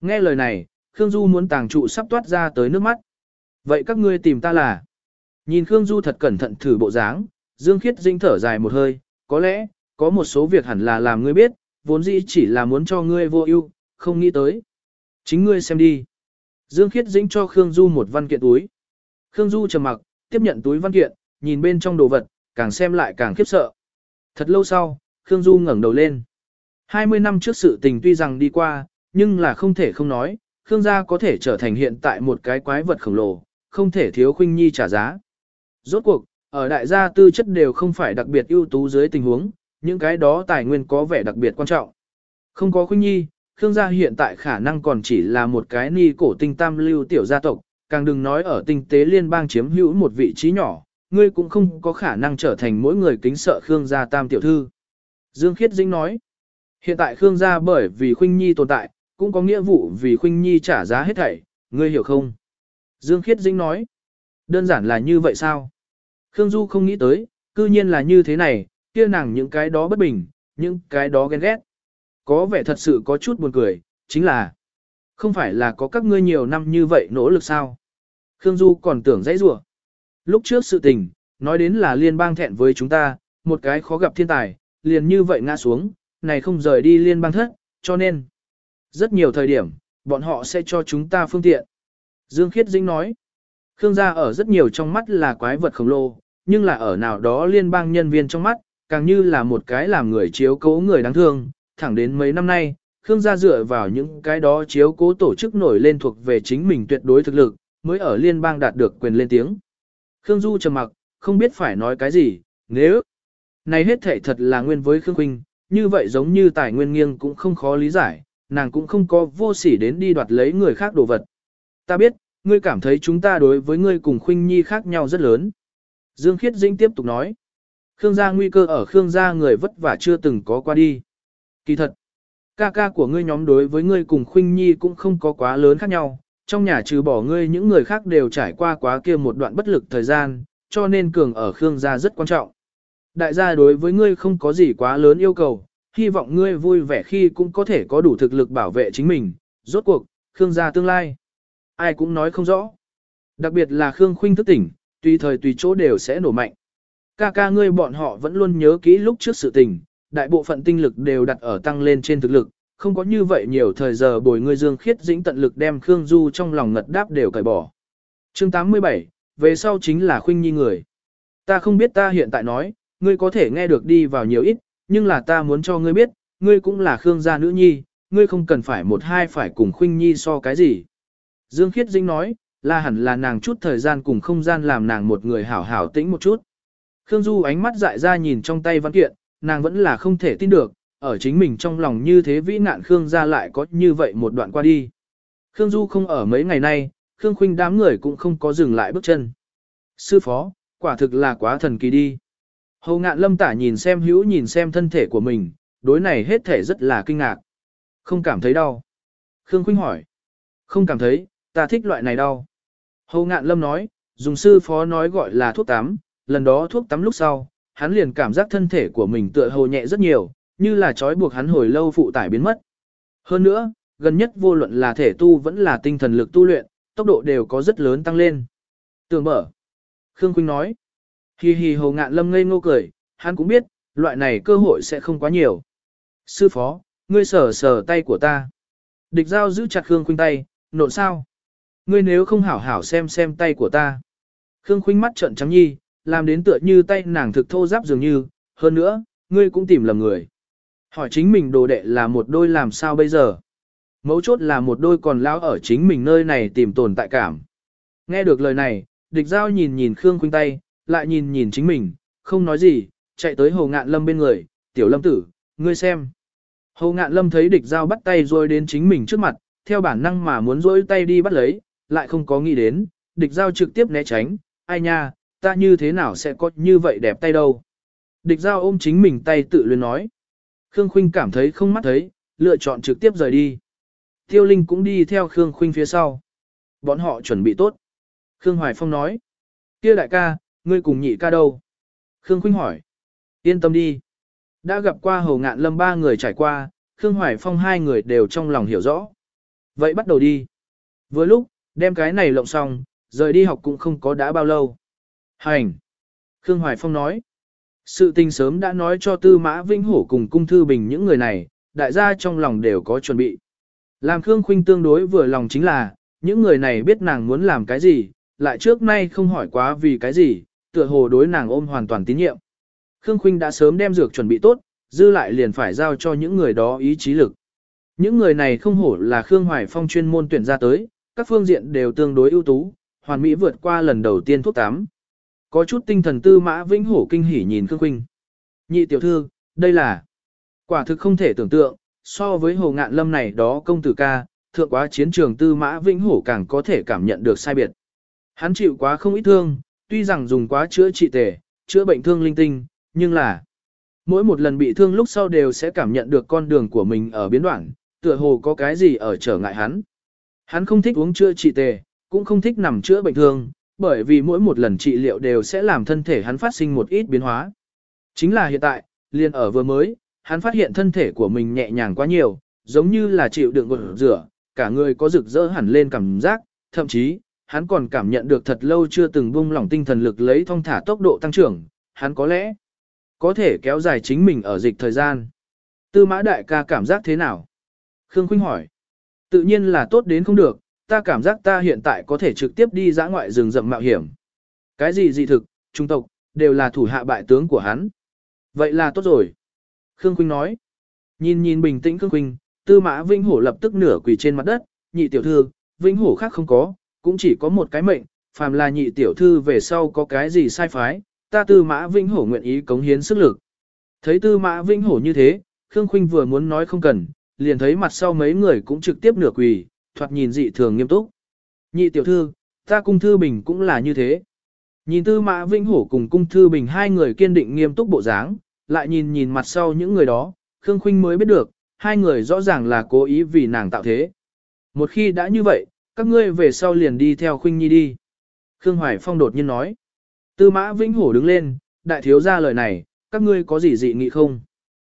Nghe lời này, Khương Du muốn tàng trụ sắp toát ra tới nước mắt. Vậy các ngươi tìm ta là? Nhìn Khương Du thật cẩn thận thử bộ dáng, Dương Khiết Dinh thở dài một hơi, có lẽ, có một số việc hẳn là làm ngươi biết, vốn dĩ chỉ là muốn cho ngươi vô ưu, không nghĩ tới. Chính ngươi xem đi. Dương Khiết Dĩnh cho Khương Du một văn kiện túi. Khương Du trầm mặc, tiếp nhận túi văn kiện, nhìn bên trong đồ vật, càng xem lại càng khiếp sợ. Thật lâu sau, Khương Du ngẩng đầu lên. 20 năm trước sự tình tuy rằng đi qua, nhưng là không thể không nói, Khương gia có thể trở thành hiện tại một cái quái vật khổng lồ, không thể thiếu khuynh nhi trả giá. Rốt cuộc, ở đại gia tư chất đều không phải đặc biệt ưu tú dưới tình huống, những cái đó tài nguyên có vẻ đặc biệt quan trọng. Không có khuynh nhi, Khương gia hiện tại khả năng còn chỉ là một cái ni cổ tinh tam lưu tiểu gia tộc, càng đừng nói ở tinh tế liên bang chiếm hữu một vị trí nhỏ, ngươi cũng không có khả năng trở thành mỗi người kính sợ Khương gia tam tiểu thư. Dương Khiết Dĩnh nói, hiện tại Khương gia bởi vì Khuynh Nhi tồn tại, cũng có nghĩa vụ vì Khuynh Nhi trả giá hết thảy, ngươi hiểu không? Dương Khiết Dĩnh nói, đơn giản là như vậy sao? Khương Du không nghĩ tới, cư nhiên là như thế này, kia nàng những cái đó bất bình, những cái đó ghen ghét. Có vẻ thật sự có chút buồn cười, chính là, không phải là có các ngươi nhiều năm như vậy nỗ lực sao? Khương Du còn tưởng dãy rủa. Lúc trước sự tình, nói đến là liên bang thẹn với chúng ta, một cái khó gặp thiên tài, liền như vậy ngã xuống, này không rời đi liên bang thất, cho nên, rất nhiều thời điểm, bọn họ sẽ cho chúng ta phương tiện. Dương Khiết Dĩnh nói, Khương gia ở rất nhiều trong mắt là quái vật khổng lồ, nhưng là ở nào đó liên bang nhân viên trong mắt, càng như là một cái làm người chiếu cố người đáng thương, thẳng đến mấy năm nay, Khương gia dựa vào những cái đó chiếu cố tổ chức nổi lên thuộc về chính mình tuyệt đối thực lực, mới ở liên bang đạt được quyền lên tiếng. Khương Du trầm mặc, không biết phải nói cái gì, nếu này hết thể thật là nguyên với Khương Quynh, như vậy giống như tài nguyên nghiêng cũng không khó lý giải, nàng cũng không có vô sỉ đến đi đoạt lấy người khác đồ vật. Ta biết, ngươi cảm thấy chúng ta đối với ngươi cùng Khuynh Nhi khác nhau rất lớn. Dương Khiết Dĩnh tiếp tục nói. Khương gia nguy cơ ở Khương gia người vất vả chưa từng có qua đi. Kỳ thật, ca ca của ngươi nhóm đối với ngươi cùng Khuynh Nhi cũng không có quá lớn khác nhau, trong nhà trừ bỏ ngươi những người khác đều trải qua quá kia một đoạn bất lực thời gian, cho nên cường ở Khương gia rất quan trọng. Đại gia đối với ngươi không có gì quá lớn yêu cầu, hy vọng ngươi vui vẻ khi cũng có thể có đủ thực lực bảo vệ chính mình, rốt cuộc, Khương gia tương lai. Ai cũng nói không rõ. Đặc biệt là Khương Khuynh thức tỉnh, tùy thời tùy chỗ đều sẽ nổ mạnh. Ca ca ngươi bọn họ vẫn luôn nhớ kỹ lúc trước sự tình, đại bộ phận tinh lực đều đặt ở tăng lên trên thực lực, không có như vậy nhiều thời giờ bồi ngươi Dương Khiết dĩnh tận lực đem Khương Du trong lòng ngật đáp đều cởi bỏ. Chương 87, về sau chính là Khuynh Nhi người. Ta không biết ta hiện tại nói, ngươi có thể nghe được đi vào nhiều ít, nhưng là ta muốn cho ngươi biết, ngươi cũng là Khương gia nữ nhi, ngươi không cần phải một hai phải cùng Khuynh Nhi so cái gì. Dương Khiết Dĩnh nói, là hẳn là nàng chút thời gian cùng không gian làm nàng một người hảo hảo tĩnh một chút. Khương Du ánh mắt dại ra nhìn trong tay văn kiện, nàng vẫn là không thể tin được, ở chính mình trong lòng như thế vĩ nạn Khương gia lại có như vậy một đoạn qua đi. Khương Du không ở mấy ngày nay, Khương Khuynh đám người cũng không có dừng lại bước chân. Sư phó, quả thực là quá thần kỳ đi. Hầu ngạn lâm tả nhìn xem hữu nhìn xem thân thể của mình, đối này hết thể rất là kinh ngạc. Không cảm thấy đau. Khương Khuynh hỏi. Không cảm thấy, ta thích loại này đau. Hồ Ngạn Lâm nói, dùng sư phó nói gọi là thuốc tắm, lần đó thuốc tắm lúc sau, hắn liền cảm giác thân thể của mình tựa hồ nhẹ rất nhiều, như là trói buộc hắn hồi lâu phụ tải biến mất. Hơn nữa, gần nhất vô luận là thể tu vẫn là tinh thần lực tu luyện, tốc độ đều có rất lớn tăng lên. Tường mở. Khương Quynh nói. Hi hi hồ ngạn lâm ngây ngô cười, hắn cũng biết, loại này cơ hội sẽ không quá nhiều. Sư phó, ngươi sờ sờ tay của ta. Địch giao giữ chặt Khương Quynh tay, nộn sao? Ngươi nếu không hảo hảo xem xem tay của ta. Khương Khuynh mắt trợn trắng nhi, làm đến tựa như tay nàng thực thô giáp dường như, hơn nữa, ngươi cũng tìm lầm người. Hỏi chính mình đồ đệ là một đôi làm sao bây giờ? Mấu chốt là một đôi còn lão ở chính mình nơi này tìm tồn tại cảm. Nghe được lời này, địch giao nhìn nhìn Khương Khuynh tay, lại nhìn nhìn chính mình, không nói gì, chạy tới Hồ Ngạn Lâm bên người, tiểu lâm tử, ngươi xem. Hồ Ngạn Lâm thấy địch giao bắt tay rồi đến chính mình trước mặt, theo bản năng mà muốn rỗi tay đi bắt lấy, lại không có nghĩ đến, địch giao trực tiếp né tránh, ai nha, ta như thế nào sẽ có như vậy đẹp tay đâu. Địch giao ôm chính mình tay tự luyến nói. Khương Khuynh cảm thấy không mắt thấy, lựa chọn trực tiếp rời đi. Tiêu Linh cũng đi theo Khương Khuynh phía sau. Bọn họ chuẩn bị tốt. Khương Hoài Phong nói. kia đại ca, ngươi cùng nhị ca đâu? Khương Khuynh hỏi. Yên tâm đi. Đã gặp qua hầu ngạn lâm ba người trải qua, Khương Hoài Phong hai người đều trong lòng hiểu rõ. Vậy bắt đầu đi. Vừa lúc, đem cái này lộng xong, rời đi học cũng không có đã bao lâu. Hành. Khương Hoài Phong nói. Sự tình sớm đã nói cho Tư Mã Vĩnh Hổ cùng Cung Thư Bình những người này, đại gia trong lòng đều có chuẩn bị. Làm Khương Khuynh tương đối vừa lòng chính là, những người này biết nàng muốn làm cái gì, lại trước nay không hỏi quá vì cái gì, tựa hồ đối nàng ôm hoàn toàn tín nhiệm. Khương Khuynh đã sớm đem dược chuẩn bị tốt, dư lại liền phải giao cho những người đó ý chí lực. Những người này không hổ là Khương Hoài Phong chuyên môn tuyển ra tới, các phương diện đều tương đối ưu tú, hoàn mỹ vượt qua lần đầu tiên thuốc tám. Có chút tinh thần tư mã vĩnh hổ kinh hỉ nhìn Khương Khuynh. Nhị tiểu thư, đây là quả thực không thể tưởng tượng, so với hồ ngạn lâm này đó công tử ca, thượng quá chiến trường tư mã vĩnh hổ càng có thể cảm nhận được sai biệt. Hắn chịu quá không ít thương, tuy rằng dùng quá chữa trị tề, chữa bệnh thương linh tinh, nhưng là mỗi một lần bị thương lúc sau đều sẽ cảm nhận được con đường của mình ở biến đoạn, tựa hồ có cái gì ở trở ngại hắn. Hắn không thích uống chữa trị tề, cũng không thích nằm chữa bệnh thương, bởi vì mỗi một lần trị liệu đều sẽ làm thân thể hắn phát sinh một ít biến hóa. Chính là hiện tại, liền ở vừa mới, hắn phát hiện thân thể của mình nhẹ nhàng quá nhiều, giống như là chịu đựng gột rửa, cả người có rực rỡ hẳn lên cảm giác, thậm chí, hắn còn cảm nhận được thật lâu chưa từng buông lỏng tinh thần lực lấy thông thả tốc độ tăng trưởng, hắn có lẽ có thể kéo dài chính mình ở dịch thời gian. Tư mã đại ca cảm giác thế nào? Khương Khuynh hỏi. Tự nhiên là tốt đến không được, ta cảm giác ta hiện tại có thể trực tiếp đi dã ngoại rừng rậm mạo hiểm. Cái gì dị thực, trung tộc, đều là thủ hạ bại tướng của hắn. Vậy là tốt rồi. Khương Quynh nói. Nhìn nhìn bình tĩnh Khương Quynh, tư mã Vinh Hổ lập tức nửa quỳ trên mặt đất, nhị tiểu thư, Vinh Hổ khác không có, cũng chỉ có một cái mệnh, phàm là nhị tiểu thư về sau có cái gì sai phái, ta tư mã Vinh Hổ nguyện ý cống hiến sức lực. Thấy tư mã Vinh Hổ như thế, Khương Khuynh vừa muốn nói không cần, liền thấy mặt sau mấy người cũng trực tiếp nửa quỳ, thoạt nhìn dị thường nghiêm túc. Nhị tiểu thư, ta cung thư bình cũng là như thế. Nhìn tư mã vĩnh hổ cùng cung thư bình hai người kiên định nghiêm túc bộ dáng, lại nhìn nhìn mặt sau những người đó, Khương Khuynh mới biết được, hai người rõ ràng là cố ý vì nàng tạo thế. Một khi đã như vậy, các ngươi về sau liền đi theo Khuynh Nhi đi. Khương Hoài Phong đột nhiên nói. Tư mã vĩnh hổ đứng lên, đại thiếu ra lời này, các ngươi có gì dị nghị không?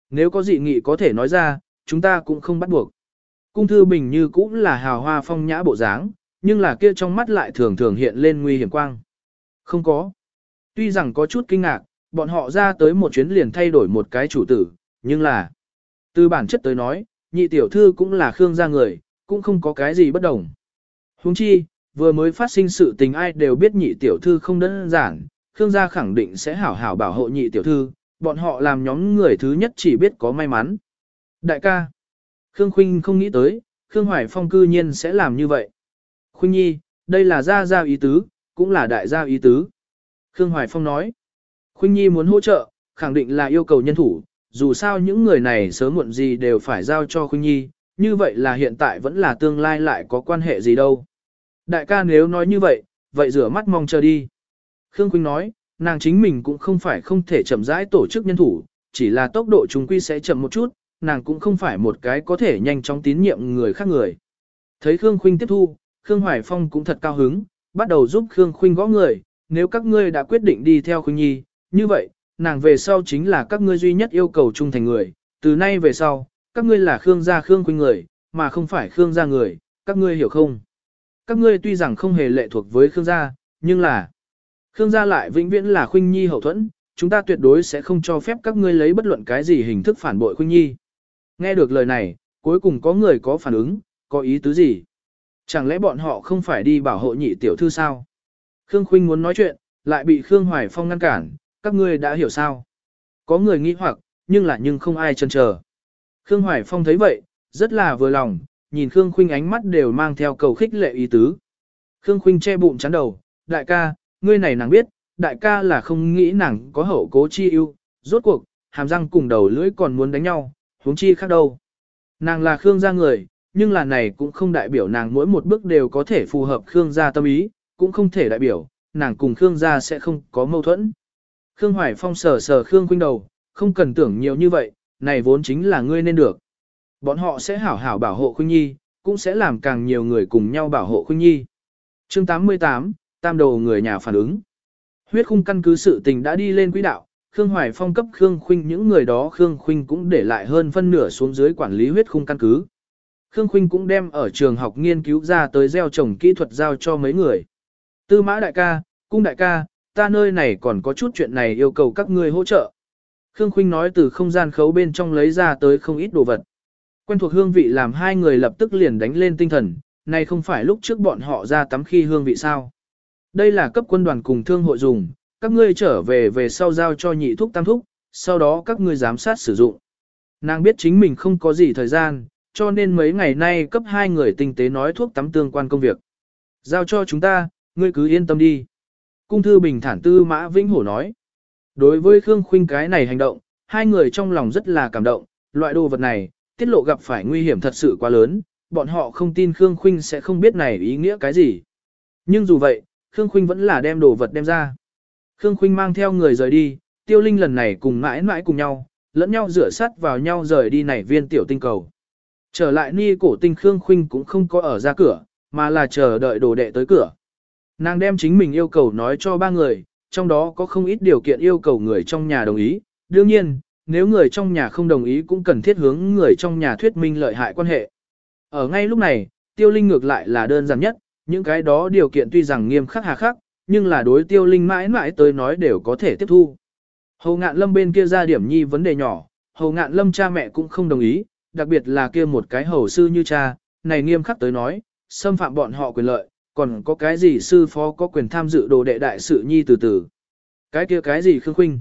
Nếu có dị nghị có thể nói ra, chúng ta cũng không bắt buộc. Cung thư bình như cũng là hào hoa phong nhã bộ dáng, nhưng là kia trong mắt lại thường thường hiện lên nguy hiểm quang. Không có. Tuy rằng có chút kinh ngạc, bọn họ ra tới một chuyến liền thay đổi một cái chủ tử, nhưng là từ bản chất tới nói, nhị tiểu thư cũng là Khương gia người, cũng không có cái gì bất đồng. Huống chi, vừa mới phát sinh sự tình ai đều biết nhị tiểu thư không đơn giản, Khương gia khẳng định sẽ hảo hảo bảo hộ nhị tiểu thư, bọn họ làm nhóm người thứ nhất chỉ biết có may mắn. Đại ca, Khương Khuynh không nghĩ tới, Khương Hoài Phong cư nhiên sẽ làm như vậy. Khuynh Nhi, đây là gia gia ý tứ, cũng là đại gia ý tứ. Khương Hoài Phong nói, Khuynh Nhi muốn hỗ trợ, khẳng định là yêu cầu nhân thủ, dù sao những người này sớm muộn gì đều phải giao cho Khuynh Nhi, như vậy là hiện tại vẫn là tương lai lại có quan hệ gì đâu. Đại ca nếu nói như vậy, vậy rửa mắt mong chờ đi. Khương Khuynh nói, nàng chính mình cũng không phải không thể chậm rãi tổ chức nhân thủ, chỉ là tốc độ chúng quy sẽ chậm một chút, nàng cũng không phải một cái có thể nhanh chóng tín nhiệm người khác người. Thấy Khương Khuynh tiếp thu, Khương Hoài Phong cũng thật cao hứng, bắt đầu giúp Khương Khuynh gõ người, nếu các ngươi đã quyết định đi theo Khuynh Nhi, như vậy, nàng về sau chính là các ngươi duy nhất yêu cầu trung thành người, từ nay về sau, các ngươi là Khương gia Khương Khuynh người, mà không phải Khương gia người, các ngươi hiểu không? Các ngươi tuy rằng không hề lệ thuộc với Khương gia, nhưng là Khương gia lại vĩnh viễn là Khuynh Nhi hậu thuẫn, chúng ta tuyệt đối sẽ không cho phép các ngươi lấy bất luận cái gì hình thức phản bội Khuynh Nhi. Nghe được lời này, cuối cùng có người có phản ứng, có ý tứ gì? Chẳng lẽ bọn họ không phải đi bảo hộ nhị tiểu thư sao? Khương Khuynh muốn nói chuyện, lại bị Khương Hoài Phong ngăn cản, các ngươi đã hiểu sao? Có người nghi hoặc, nhưng là nhưng không ai chần chờ. Khương Hoài Phong thấy vậy, rất là vừa lòng, nhìn Khương Khuynh ánh mắt đều mang theo cầu khích lệ ý tứ. Khương Khuynh che bụng chắn đầu, đại ca, ngươi này nàng biết, đại ca là không nghĩ nàng có hậu cố chi ưu, rốt cuộc, hàm răng cùng đầu lưỡi còn muốn đánh nhau, huống chi khác đâu. Nàng là Khương gia người, nhưng là này cũng không đại biểu nàng mỗi một bước đều có thể phù hợp Khương gia tâm ý, cũng không thể đại biểu, nàng cùng Khương gia sẽ không có mâu thuẫn. Khương Hoài Phong sờ sờ Khương Quynh đầu, không cần tưởng nhiều như vậy, này vốn chính là ngươi nên được. Bọn họ sẽ hảo hảo bảo hộ Khuynh Nhi, cũng sẽ làm càng nhiều người cùng nhau bảo hộ Khuynh Nhi. Chương 88, Tam đầu người nhà phản ứng. Huyết khung căn cứ sự tình đã đi lên quỹ đạo, Khương Hoài Phong cấp Khương Khuynh những người đó Khương Khuynh cũng để lại hơn phân nửa xuống dưới quản lý huyết khung căn cứ. Khương Khuynh cũng đem ở trường học nghiên cứu ra tới gieo trồng kỹ thuật giao cho mấy người. Tư mã đại ca, cung đại ca, ta nơi này còn có chút chuyện này yêu cầu các ngươi hỗ trợ. Khương Khuynh nói từ không gian khấu bên trong lấy ra tới không ít đồ vật. Quen thuộc hương vị làm hai người lập tức liền đánh lên tinh thần, này không phải lúc trước bọn họ ra tắm khi hương vị sao. Đây là cấp quân đoàn cùng thương hội dùng, các ngươi trở về về sau giao cho nhị thúc tam thúc, sau đó các ngươi giám sát sử dụng. Nàng biết chính mình không có gì thời gian, cho nên mấy ngày nay cấp hai người tinh tế nói thuốc tắm tương quan công việc. Giao cho chúng ta, ngươi cứ yên tâm đi. Cung thư bình thản tư mã vĩnh hổ nói. Đối với Khương Khuynh cái này hành động, hai người trong lòng rất là cảm động, loại đồ vật này, tiết lộ gặp phải nguy hiểm thật sự quá lớn, bọn họ không tin Khương Khuynh sẽ không biết này ý nghĩa cái gì. Nhưng dù vậy, Khương Khuynh vẫn là đem đồ vật đem ra. Khương Khuynh mang theo người rời đi, Tiêu Linh lần này cùng mãi mãi cùng nhau, lẫn nhau rửa sắt vào nhau rời đi nảy viên tiểu tinh cầu. Trở lại ni cổ tinh Khương Khuynh cũng không có ở ra cửa, mà là chờ đợi đồ đệ tới cửa. Nàng đem chính mình yêu cầu nói cho ba người, trong đó có không ít điều kiện yêu cầu người trong nhà đồng ý. Đương nhiên, nếu người trong nhà không đồng ý cũng cần thiết hướng người trong nhà thuyết minh lợi hại quan hệ. Ở ngay lúc này, tiêu linh ngược lại là đơn giản nhất, những cái đó điều kiện tuy rằng nghiêm khắc hà khắc, nhưng là đối tiêu linh mãi mãi tới nói đều có thể tiếp thu. Hầu ngạn lâm bên kia ra điểm nhi vấn đề nhỏ, hầu ngạn lâm cha mẹ cũng không đồng ý, đặc biệt là kia một cái hầu sư như cha, này nghiêm khắc tới nói, xâm phạm bọn họ quyền lợi, còn có cái gì sư phó có quyền tham dự đồ đệ đại sự nhi từ từ. Cái kia cái gì khương khuynh.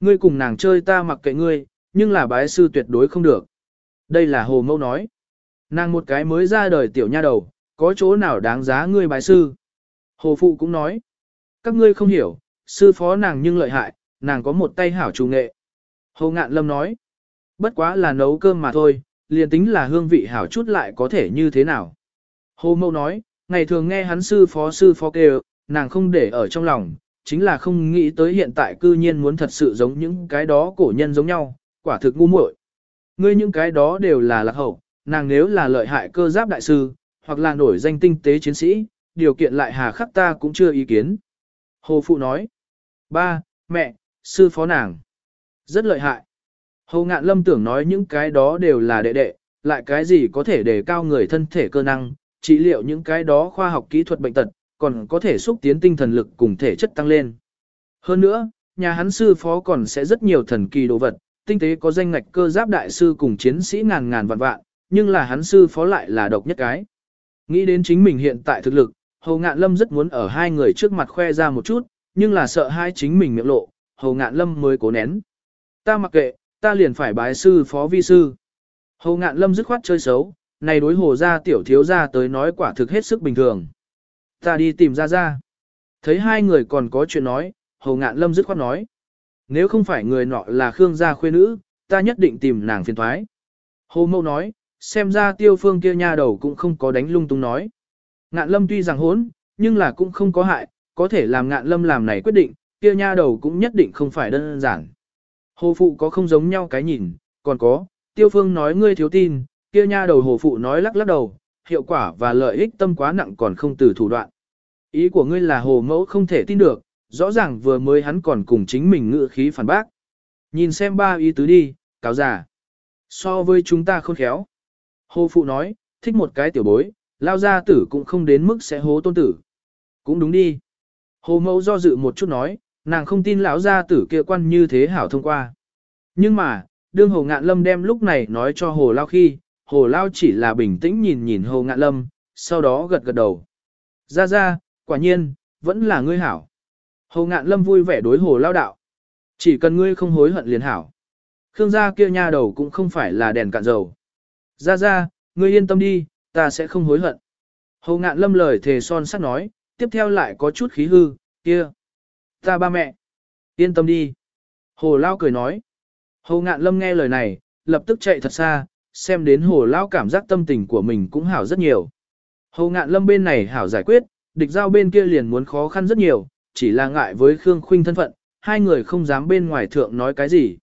Ngươi cùng nàng chơi ta mặc kệ ngươi, nhưng là bái sư tuyệt đối không được. Đây là hồ mẫu nói. Nàng một cái mới ra đời tiểu nha đầu, có chỗ nào đáng giá ngươi bái sư. Hồ phụ cũng nói. Các ngươi không hiểu, sư phó nàng nhưng lợi hại, nàng có một tay hảo chủ nghệ. Hồ ngạn lâm nói. Bất quá là nấu cơm mà thôi, liền tính là hương vị hảo chút lại có thể như thế nào. Hồ mâu nói, ngày thường nghe hắn sư phó sư phó kêu, nàng không để ở trong lòng, chính là không nghĩ tới hiện tại cư nhiên muốn thật sự giống những cái đó cổ nhân giống nhau, quả thực ngu muội. Ngươi những cái đó đều là lạc hậu, nàng nếu là lợi hại cơ giáp đại sư, hoặc là nổi danh tinh tế chiến sĩ, điều kiện lại hà khắc ta cũng chưa ý kiến. Hồ Phụ nói, ba, mẹ, sư phó nàng, rất lợi hại. Hồ Ngạn Lâm tưởng nói những cái đó đều là đệ đệ, lại cái gì có thể đề cao người thân thể cơ năng, trị liệu những cái đó khoa học kỹ thuật bệnh tật, còn có thể xúc tiến tinh thần lực cùng thể chất tăng lên. Hơn nữa, nhà hắn sư phó còn sẽ rất nhiều thần kỳ đồ vật, tinh tế có danh ngạch cơ giáp đại sư cùng chiến sĩ ngàn ngàn vạn vạn, nhưng là hắn sư phó lại là độc nhất cái. Nghĩ đến chính mình hiện tại thực lực, Hầu Ngạn Lâm rất muốn ở hai người trước mặt khoe ra một chút, nhưng là sợ hai chính mình miệng lộ, Hầu Ngạn Lâm mới cố nén. Ta mặc kệ, ta liền phải bái sư phó vi sư. Hầu Ngạn Lâm dứt khoát chơi xấu, này đối hồ gia tiểu thiếu gia tới nói quả thực hết sức bình thường. Ta đi tìm ra ra. Thấy hai người còn có chuyện nói, hầu ngạn lâm dứt khoát nói. Nếu không phải người nọ là Khương gia khuê nữ, ta nhất định tìm nàng phiền thoái. Hồ mâu nói, xem ra tiêu phương kia nha đầu cũng không có đánh lung tung nói. Ngạn lâm tuy rằng hốn, nhưng là cũng không có hại, có thể làm ngạn lâm làm này quyết định, kia nha đầu cũng nhất định không phải đơn giản. Hồ phụ có không giống nhau cái nhìn, còn có, tiêu phương nói ngươi thiếu tin, kia nha đầu hồ phụ nói lắc lắc đầu, hiệu quả và lợi ích tâm quá nặng còn không từ thủ đoạn. Ý của ngươi là hồ mẫu không thể tin được, rõ ràng vừa mới hắn còn cùng chính mình ngự khí phản bác. Nhìn xem ba ý tứ đi, cáo giả. So với chúng ta khôn khéo. Hồ phụ nói, thích một cái tiểu bối, lao gia tử cũng không đến mức sẽ hố tôn tử. Cũng đúng đi. Hồ mẫu do dự một chút nói, nàng không tin lão gia tử kia quan như thế hảo thông qua. Nhưng mà, đương hồ ngạn lâm đem lúc này nói cho hồ lao khi, hồ lao chỉ là bình tĩnh nhìn nhìn hồ ngạn lâm, sau đó gật gật đầu. Ra ra, quả nhiên, vẫn là ngươi hảo. Hồ ngạn lâm vui vẻ đối hồ lao đạo. Chỉ cần ngươi không hối hận liền hảo. Khương gia kia nha đầu cũng không phải là đèn cạn dầu. Ra ra, ngươi yên tâm đi, ta sẽ không hối hận. Hồ ngạn lâm lời thề son sắt nói, tiếp theo lại có chút khí hư, kia. Ta ba mẹ. Yên tâm đi. Hồ lao cười nói. Hồ ngạn lâm nghe lời này, lập tức chạy thật xa, xem đến hồ lao cảm giác tâm tình của mình cũng hảo rất nhiều. Hồ ngạn lâm bên này hảo giải quyết, địch giao bên kia liền muốn khó khăn rất nhiều, chỉ là ngại với Khương Khuynh thân phận, hai người không dám bên ngoài thượng nói cái gì.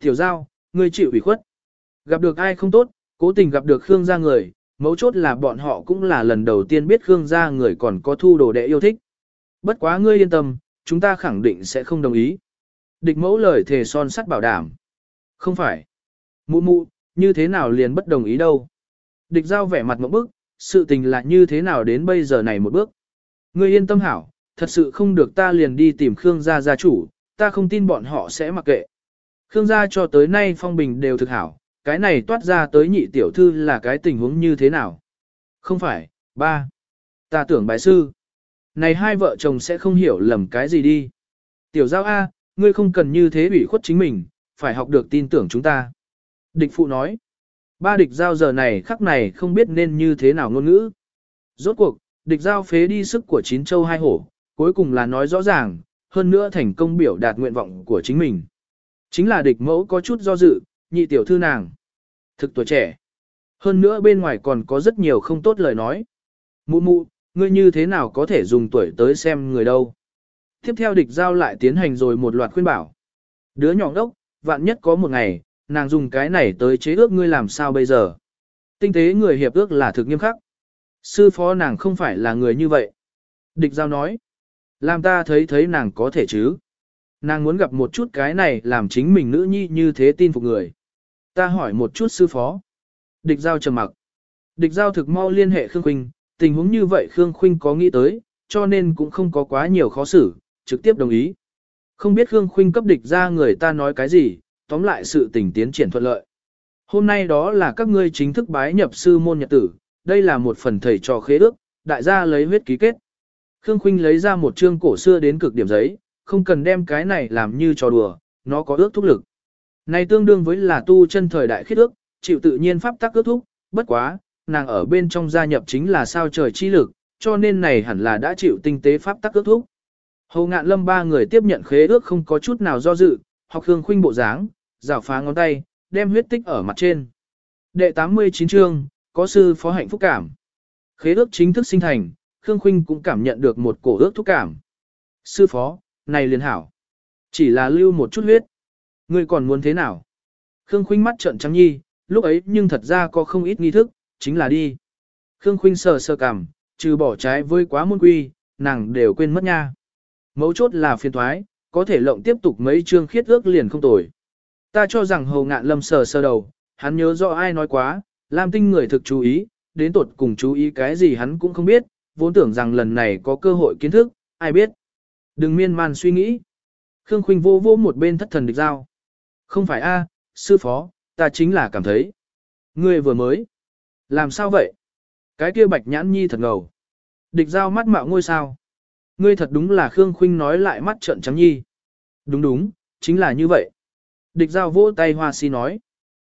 Tiểu giao, ngươi chịu ủy khuất. Gặp được ai không tốt, cố tình gặp được Khương gia người, mấu chốt là bọn họ cũng là lần đầu tiên biết Khương gia người còn có thu đồ đệ yêu thích. Bất quá ngươi yên tâm, chúng ta khẳng định sẽ không đồng ý. Địch mẫu lời thề son sắt bảo đảm. Không phải. Mụ mụ, như thế nào liền bất đồng ý đâu. Địch giao vẻ mặt một bước, sự tình là như thế nào đến bây giờ này một bước. Ngươi yên tâm hảo, thật sự không được ta liền đi tìm Khương gia gia chủ, ta không tin bọn họ sẽ mặc kệ. Khương gia cho tới nay phong bình đều thực hảo, cái này toát ra tới nhị tiểu thư là cái tình huống như thế nào? Không phải, ba. Ta tưởng bài sư. Này hai vợ chồng sẽ không hiểu lầm cái gì đi. Tiểu giao A, ngươi không cần như thế ủy khuất chính mình, phải học được tin tưởng chúng ta. Địch phụ nói. Ba địch giao giờ này khắc này không biết nên như thế nào ngôn ngữ. Rốt cuộc, địch giao phế đi sức của chín châu hai hổ, cuối cùng là nói rõ ràng, hơn nữa thành công biểu đạt nguyện vọng của chính mình. Chính là địch mẫu có chút do dự, nhị tiểu thư nàng. Thực tuổi trẻ. Hơn nữa bên ngoài còn có rất nhiều không tốt lời nói. Mụ mụ, ngươi như thế nào có thể dùng tuổi tới xem người đâu. Tiếp theo địch giao lại tiến hành rồi một loạt khuyên bảo. Đứa nhỏ đốc, vạn nhất có một ngày, nàng dùng cái này tới chế ước ngươi làm sao bây giờ. Tinh tế người hiệp ước là thực nghiêm khắc. Sư phó nàng không phải là người như vậy. Địch giao nói. Làm ta thấy thấy nàng có thể chứ. Nàng muốn gặp một chút cái này làm chính mình nữ nhi như thế tin phục người. Ta hỏi một chút sư phó. Địch giao trầm mặc. Địch giao thực mau liên hệ Khương Khuynh, tình huống như vậy Khương Khuynh có nghĩ tới, cho nên cũng không có quá nhiều khó xử, trực tiếp đồng ý. Không biết Khương Khuynh cấp địch ra người ta nói cái gì, tóm lại sự tình tiến triển thuận lợi. Hôm nay đó là các ngươi chính thức bái nhập sư môn nhật tử, đây là một phần thầy trò khế ước, đại gia lấy huyết ký kết. Khương Khuynh lấy ra một chương cổ xưa đến cực điểm giấy, không cần đem cái này làm như trò đùa, nó có ước thúc lực. Này tương đương với là tu chân thời đại khiết ước, chịu tự nhiên pháp tắc ước thúc, bất quá, nàng ở bên trong gia nhập chính là sao trời chi lực, cho nên này hẳn là đã chịu tinh tế pháp tắc ước thúc. Hầu ngạn lâm ba người tiếp nhận khế ước không có chút nào do dự, học hương Khuynh bộ dáng, rào phá ngón tay, đem huyết tích ở mặt trên. Đệ 89 chương, có sư phó hạnh phúc cảm. Khế ước chính thức sinh thành, Khương Khuynh cũng cảm nhận được một cổ ước thúc cảm. Sư phó, này liền hảo. Chỉ là lưu một chút huyết. Ngươi còn muốn thế nào? Khương Khuynh mắt trợn trắng nhi, lúc ấy nhưng thật ra có không ít nghi thức, chính là đi. Khương Khuynh sờ sờ cằm, trừ bỏ trái với quá môn quy, nàng đều quên mất nha. Mấu chốt là phiền thoái, có thể lộng tiếp tục mấy chương khiết ước liền không tồi. Ta cho rằng hầu ngạn lâm sờ sờ đầu, hắn nhớ rõ ai nói quá, Lam tinh người thực chú ý, đến tột cùng chú ý cái gì hắn cũng không biết, vốn tưởng rằng lần này có cơ hội kiến thức, ai biết. Đừng miên man suy nghĩ. Khương Khuynh vô vô một bên thất thần địch giao. Không phải a, sư phó, ta chính là cảm thấy. Ngươi vừa mới. Làm sao vậy? Cái kia bạch nhãn nhi thật ngầu. Địch giao mắt mạo ngôi sao. Ngươi thật đúng là Khương Khuynh nói lại mắt trợn trắng nhi. Đúng đúng, chính là như vậy. Địch giao vỗ tay hoa si nói.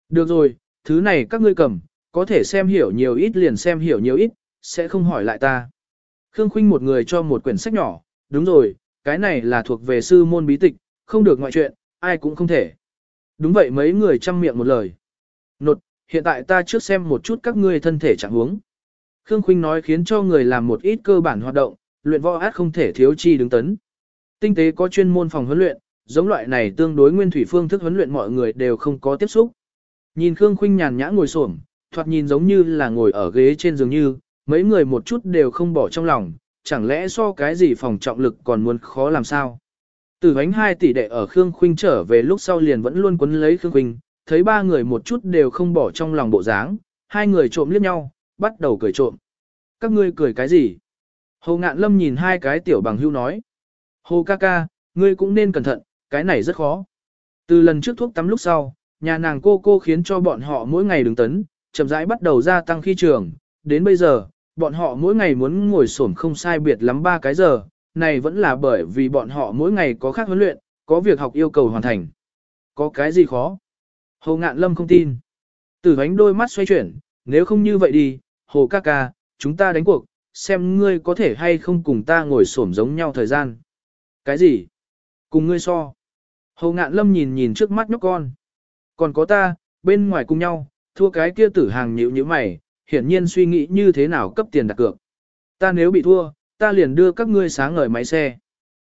Được rồi, thứ này các ngươi cầm, có thể xem hiểu nhiều ít liền xem hiểu nhiều ít, sẽ không hỏi lại ta. Khương Khuynh một người cho một quyển sách nhỏ, đúng rồi, cái này là thuộc về sư môn bí tịch, không được ngoại chuyện, ai cũng không thể. Đúng vậy mấy người chăm miệng một lời. Nột, hiện tại ta trước xem một chút các ngươi thân thể trạng huống. Khương Khuynh nói khiến cho người làm một ít cơ bản hoạt động, luyện võ át không thể thiếu chi đứng tấn. Tinh tế có chuyên môn phòng huấn luyện, giống loại này tương đối nguyên thủy phương thức huấn luyện mọi người đều không có tiếp xúc. Nhìn Khương Khuynh nhàn nhã ngồi xổm, thoạt nhìn giống như là ngồi ở ghế trên giường như, mấy người một chút đều không bỏ trong lòng, chẳng lẽ so cái gì phòng trọng lực còn muốn khó làm sao. Tử ánh hai tỷ đệ ở Khương Khuynh trở về lúc sau liền vẫn luôn quấn lấy Khương Khuynh, thấy ba người một chút đều không bỏ trong lòng bộ dáng, hai người trộm liếc nhau, bắt đầu cười trộm. Các ngươi cười cái gì? Hồ Ngạn Lâm nhìn hai cái tiểu bằng hưu nói. Hồ ca ca, ngươi cũng nên cẩn thận, cái này rất khó. Từ lần trước thuốc tắm lúc sau, nhà nàng cô cô khiến cho bọn họ mỗi ngày đứng tấn, chậm rãi bắt đầu gia tăng khi trường, đến bây giờ, bọn họ mỗi ngày muốn ngồi xổm không sai biệt lắm ba cái giờ, này vẫn là bởi vì bọn họ mỗi ngày có khác huấn luyện, có việc học yêu cầu hoàn thành. Có cái gì khó? Hồ Ngạn Lâm không tin. Tử ánh đôi mắt xoay chuyển, nếu không như vậy đi, Hồ ca ca, chúng ta đánh cuộc, xem ngươi có thể hay không cùng ta ngồi xổm giống nhau thời gian. Cái gì? Cùng ngươi so. Hồ Ngạn Lâm nhìn nhìn trước mắt nhóc con. Còn có ta, bên ngoài cùng nhau, thua cái kia tử hàng nhịu như mày, hiển nhiên suy nghĩ như thế nào cấp tiền đặt cược. Ta nếu bị thua, ta liền đưa các ngươi sáng ngời máy xe.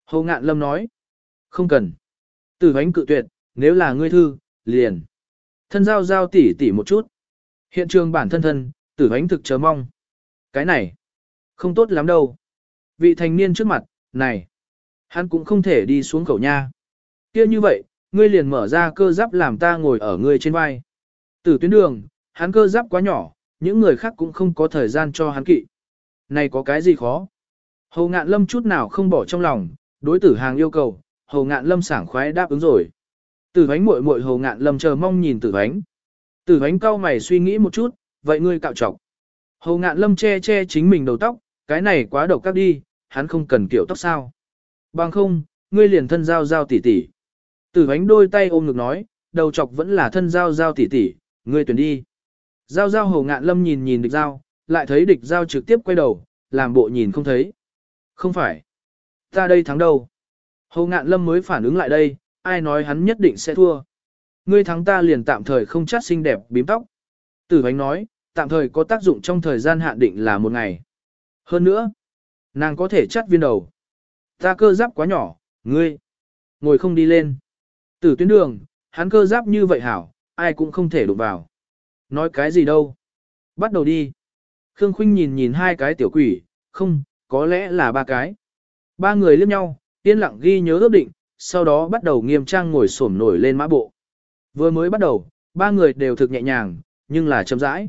Hồ Ngạn Lâm nói. Không cần. Tử Hánh cự tuyệt, nếu là ngươi thư, liền. Thân giao giao tỉ tỉ một chút. Hiện trường bản thân thân, tử Hánh thực chờ mong. Cái này, không tốt lắm đâu. Vị thành niên trước mặt, này, hắn cũng không thể đi xuống khẩu nha. kia như vậy, ngươi liền mở ra cơ giáp làm ta ngồi ở ngươi trên vai. Tử tuyến đường, hắn cơ giáp quá nhỏ, những người khác cũng không có thời gian cho hắn kỵ. Này có cái gì khó? Hồ ngạn lâm chút nào không bỏ trong lòng, đối tử hàng yêu cầu, Hồ ngạn lâm sảng khoái đáp ứng rồi. Tử Hánh muội muội Hồ ngạn lâm chờ mong nhìn tử Hánh. Tử Hánh cau mày suy nghĩ một chút, vậy ngươi cạo trọc. Hồ ngạn lâm che che chính mình đầu tóc, cái này quá độc các đi, hắn không cần kiểu tóc sao. Bằng không, ngươi liền thân giao giao tỉ tỉ. Tử Hánh đôi tay ôm ngực nói, đầu chọc vẫn là thân giao giao tỉ tỉ, ngươi tuyển đi. Giao giao Hồ ngạn lâm nhìn nhìn địch giao, lại thấy địch giao trực tiếp quay đầu, làm bộ nhìn không thấy. Không phải. Ta đây thắng đâu. Hầu ngạn lâm mới phản ứng lại đây, ai nói hắn nhất định sẽ thua. Ngươi thắng ta liền tạm thời không chát xinh đẹp bím tóc. Tử ánh nói, tạm thời có tác dụng trong thời gian hạn định là một ngày. Hơn nữa, nàng có thể chắt viên đầu. Ta cơ giáp quá nhỏ, ngươi, ngồi không đi lên. Tử tuyến đường, hắn cơ giáp như vậy hảo, ai cũng không thể đụng vào. Nói cái gì đâu. Bắt đầu đi. Khương Khuynh nhìn nhìn hai cái tiểu quỷ, không, có lẽ là ba cái. Ba người liếc nhau, yên lặng ghi nhớ ước định, sau đó bắt đầu nghiêm trang ngồi xổm nổi lên mã bộ. Vừa mới bắt đầu, ba người đều thực nhẹ nhàng, nhưng là chậm rãi.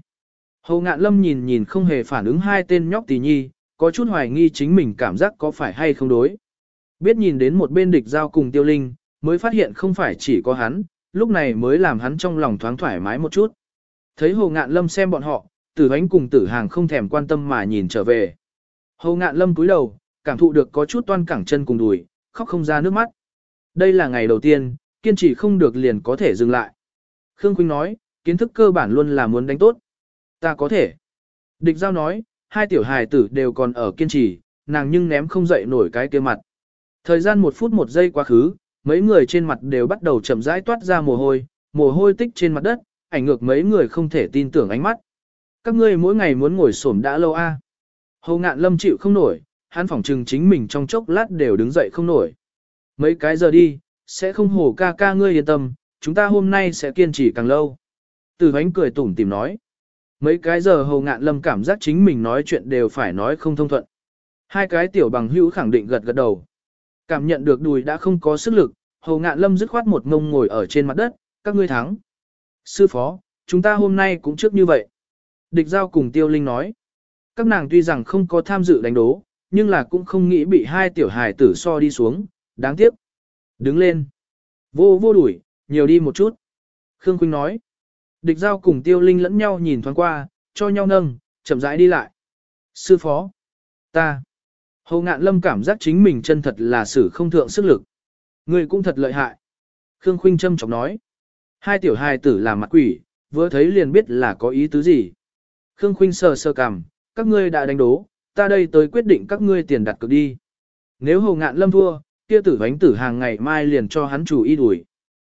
Hầu ngạn lâm nhìn nhìn không hề phản ứng hai tên nhóc tỷ nhi, có chút hoài nghi chính mình cảm giác có phải hay không đối. Biết nhìn đến một bên địch giao cùng tiêu linh, mới phát hiện không phải chỉ có hắn, lúc này mới làm hắn trong lòng thoáng thoải mái một chút. Thấy hồ ngạn lâm xem bọn họ, tử ánh cùng tử hàng không thèm quan tâm mà nhìn trở về. Hồ ngạn lâm cúi đầu, cảm thụ được có chút toan cẳng chân cùng đùi, khóc không ra nước mắt. Đây là ngày đầu tiên, kiên trì không được liền có thể dừng lại. Khương Quynh nói, kiến thức cơ bản luôn là muốn đánh tốt. Ta có thể. Địch giao nói, hai tiểu hài tử đều còn ở kiên trì, nàng nhưng ném không dậy nổi cái kia mặt. Thời gian một phút một giây quá khứ, mấy người trên mặt đều bắt đầu chậm rãi toát ra mồ hôi, mồ hôi tích trên mặt đất, ảnh ngược mấy người không thể tin tưởng ánh mắt. Các ngươi mỗi ngày muốn ngồi xổm đã lâu a? À? Hồ ngạn lâm chịu không nổi, hắn phỏng trừng chính mình trong chốc lát đều đứng dậy không nổi. Mấy cái giờ đi, sẽ không hồ ca ca ngươi yên tâm, chúng ta hôm nay sẽ kiên trì càng lâu. Từ ánh cười tủm tìm nói. Mấy cái giờ hồ ngạn lâm cảm giác chính mình nói chuyện đều phải nói không thông thuận. Hai cái tiểu bằng hữu khẳng định gật gật đầu. Cảm nhận được đùi đã không có sức lực, hồ ngạn lâm dứt khoát một ngông ngồi ở trên mặt đất, các ngươi thắng. Sư phó, chúng ta hôm nay cũng trước như vậy. Địch giao cùng tiêu linh nói. Các nàng tuy rằng không có tham dự đánh đố, nhưng là cũng không nghĩ bị hai tiểu hài tử so đi xuống, đáng tiếc. Đứng lên. Vô vô đuổi, nhiều đi một chút. Khương Quynh nói. Địch giao cùng tiêu linh lẫn nhau nhìn thoáng qua, cho nhau nâng, chậm rãi đi lại. Sư phó. Ta. Hầu ngạn lâm cảm giác chính mình chân thật là sử không thượng sức lực. Người cũng thật lợi hại. Khương Khuynh châm chọc nói. Hai tiểu hài tử là mặt quỷ, vừa thấy liền biết là có ý tứ gì. Khương Khuynh sờ sờ cằm, các ngươi đã đánh đố, ta đây tới quyết định các ngươi tiền đặt cược đi. Nếu Hồ Ngạn Lâm thua, kia tử vánh tử hàng ngày mai liền cho hắn chủ y đuổi.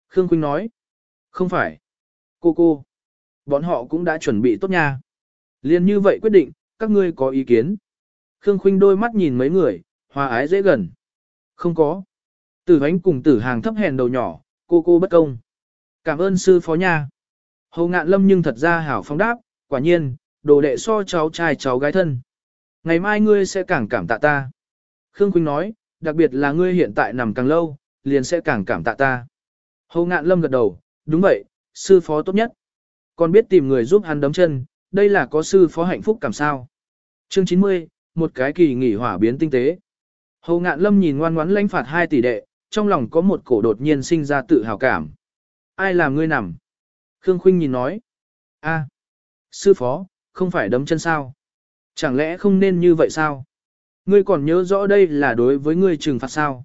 Khương Quynh nói. Không phải. Cô cô. Bọn họ cũng đã chuẩn bị tốt nha. Liên như vậy quyết định, các ngươi có ý kiến. Khương Khuynh đôi mắt nhìn mấy người, hòa ái dễ gần. Không có. Tử vánh cùng tử hàng thấp hèn đầu nhỏ, cô cô bất công. Cảm ơn sư phó nha. Hồ ngạn lâm nhưng thật ra hảo phóng đáp, quả nhiên, đồ đệ so cháu trai cháu gái thân. Ngày mai ngươi sẽ càng cảm tạ ta. Khương Quỳnh nói, đặc biệt là ngươi hiện tại nằm càng lâu, liền sẽ càng cảm tạ ta. Hồ Ngạn Lâm gật đầu, đúng vậy, sư phó tốt nhất. Còn biết tìm người giúp hắn đấm chân, đây là có sư phó hạnh phúc cảm sao. Chương 90, một cái kỳ nghỉ hỏa biến tinh tế. Hồ Ngạn Lâm nhìn ngoan ngoãn lãnh phạt hai tỷ đệ, trong lòng có một cổ đột nhiên sinh ra tự hào cảm. Ai làm ngươi nằm? Khương Khuynh nhìn nói. a, sư phó, không phải đấm chân sao? Chẳng lẽ không nên như vậy sao? Ngươi còn nhớ rõ đây là đối với ngươi trừng phạt sao?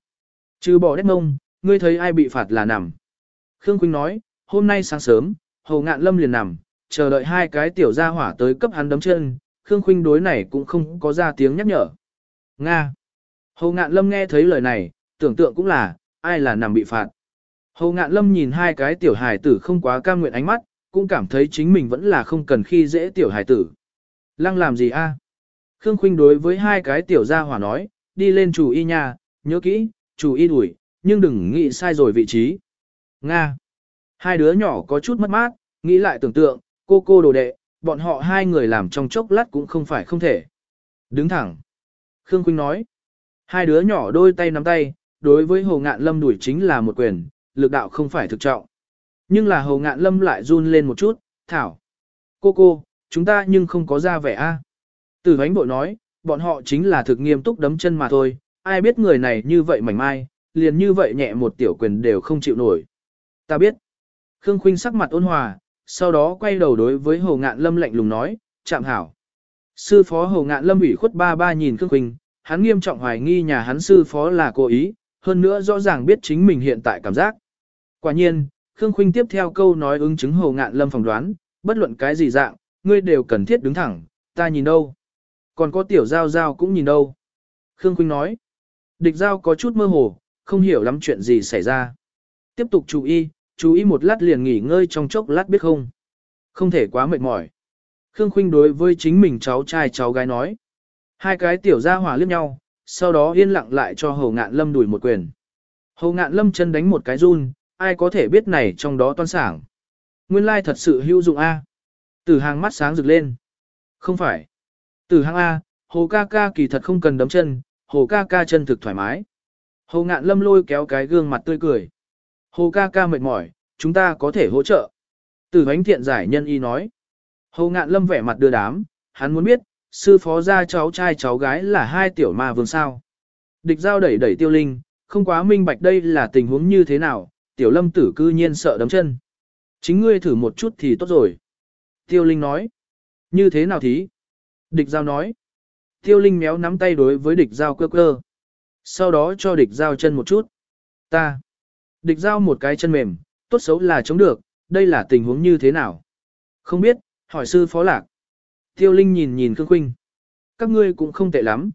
Trừ bỏ đét mông, ngươi thấy ai bị phạt là nằm. Khương Quỳnh nói, hôm nay sáng sớm, Hồ Ngạn Lâm liền nằm, chờ đợi hai cái tiểu gia hỏa tới cấp hắn đấm chân, Khương Khuynh đối này cũng không có ra tiếng nhắc nhở. Nga. Hồ Ngạn Lâm nghe thấy lời này, tưởng tượng cũng là, ai là nằm bị phạt. Hồ Ngạn Lâm nhìn hai cái tiểu hài tử không quá cam nguyện ánh mắt, cũng cảm thấy chính mình vẫn là không cần khi dễ tiểu hải tử. Lăng làm gì a? Khương Khuynh đối với hai cái tiểu gia hỏa nói, đi lên chủ y nhà, nhớ kỹ, chủ y đuổi, nhưng đừng nghĩ sai rồi vị trí. Nga. Hai đứa nhỏ có chút mất mát, nghĩ lại tưởng tượng, cô cô đồ đệ, bọn họ hai người làm trong chốc lát cũng không phải không thể. Đứng thẳng. Khương Khuynh nói. Hai đứa nhỏ đôi tay nắm tay, đối với Hồ Ngạn Lâm đuổi chính là một quyền, lực đạo không phải thực trọng. Nhưng là Hồ Ngạn Lâm lại run lên một chút, thảo. Cô cô, chúng ta nhưng không có ra vẻ a. Tử ánh bội nói, bọn họ chính là thực nghiêm túc đấm chân mà thôi, ai biết người này như vậy mảnh mai, liền như vậy nhẹ một tiểu quyền đều không chịu nổi. Ta biết. Khương Khuynh sắc mặt ôn hòa, sau đó quay đầu đối với Hồ Ngạn Lâm lạnh lùng nói, chạm hảo. Sư phó Hồ Ngạn Lâm ủy khuất ba ba nhìn Khương Khuynh, hắn nghiêm trọng hoài nghi nhà hắn sư phó là cố ý, hơn nữa rõ ràng biết chính mình hiện tại cảm giác. Quả nhiên, Khương Khuynh tiếp theo câu nói ứng chứng Hồ Ngạn Lâm phỏng đoán, bất luận cái gì dạng, ngươi đều cần thiết đứng thẳng, ta nhìn đâu. Còn có tiểu giao giao cũng nhìn đâu. Khương Khuynh nói, địch giao có chút mơ hồ, không hiểu lắm chuyện gì xảy ra. Tiếp tục chú ý, chú ý một lát liền nghỉ ngơi trong chốc lát biết không. Không thể quá mệt mỏi. Khương Khuynh đối với chính mình cháu trai cháu gái nói. Hai cái tiểu gia hỏa liếc nhau, sau đó yên lặng lại cho Hồ Ngạn Lâm đuổi một quyền. Hồ Ngạn Lâm chân đánh một cái run, ai có thể biết này trong đó toan sảng. Nguyên lai thật sự hữu dụng A. Tử hàng mắt sáng rực lên. Không phải. Tử hàng A, Hồ ca ca kỳ thật không cần đấm chân, Hồ ca ca chân thực thoải mái. Hồ Ngạn Lâm lôi kéo cái gương mặt tươi cười. Hồ ca ca mệt mỏi, chúng ta có thể hỗ trợ. Tử ánh thiện giải nhân y nói. Hồ Ngạn Lâm vẻ mặt đưa đám, hắn muốn biết, sư phó gia cháu trai cháu gái là hai tiểu ma vương sao. Địch giao đẩy đẩy tiêu linh, không quá minh bạch đây là tình huống như thế nào, tiểu lâm tử cư nhiên sợ đấm chân. Chính ngươi thử một chút thì tốt rồi. Tiêu linh nói. Như thế nào thí? Địch giao nói. Tiêu linh méo nắm tay đối với địch giao cơ cơ. Sau đó cho địch giao chân một chút. Ta. Địch giao một cái chân mềm, tốt xấu là chống được, đây là tình huống như thế nào? Không biết, hỏi sư phó lạc. Tiêu Linh nhìn nhìn Khương Khuynh. Các ngươi cũng không tệ lắm.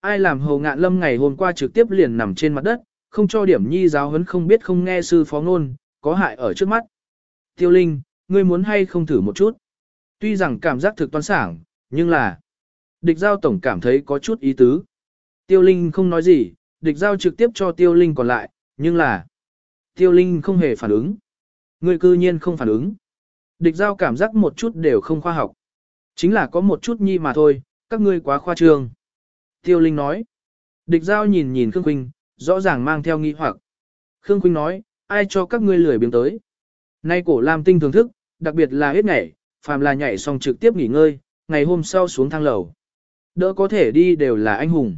Ai làm Hồ Ngạn Lâm ngày hôm qua trực tiếp liền nằm trên mặt đất, không cho điểm nhi giáo huấn không biết không nghe sư phó ngôn, có hại ở trước mắt. Tiêu Linh, ngươi muốn hay không thử một chút. Tuy rằng cảm giác thực toán sảng, nhưng là... Địch giao tổng cảm thấy có chút ý tứ. Tiêu Linh không nói gì, địch giao trực tiếp cho Tiêu Linh còn lại, nhưng là... Tiêu Linh không hề phản ứng. Ngươi cư nhiên không phản ứng. Địch giao cảm giác một chút đều không khoa học. Chính là có một chút nhi mà thôi, các ngươi quá khoa trương. Tiêu Linh nói. Địch giao nhìn nhìn Khương quỳnh rõ ràng mang theo nghi hoặc. Khương Khuynh nói, ai cho các ngươi lười biếng tới. Nay cổ làm tinh thưởng thức, đặc biệt là hết nhảy, phàm là nhảy xong trực tiếp nghỉ ngơi, ngày hôm sau xuống thang lầu. Đỡ có thể đi đều là anh hùng.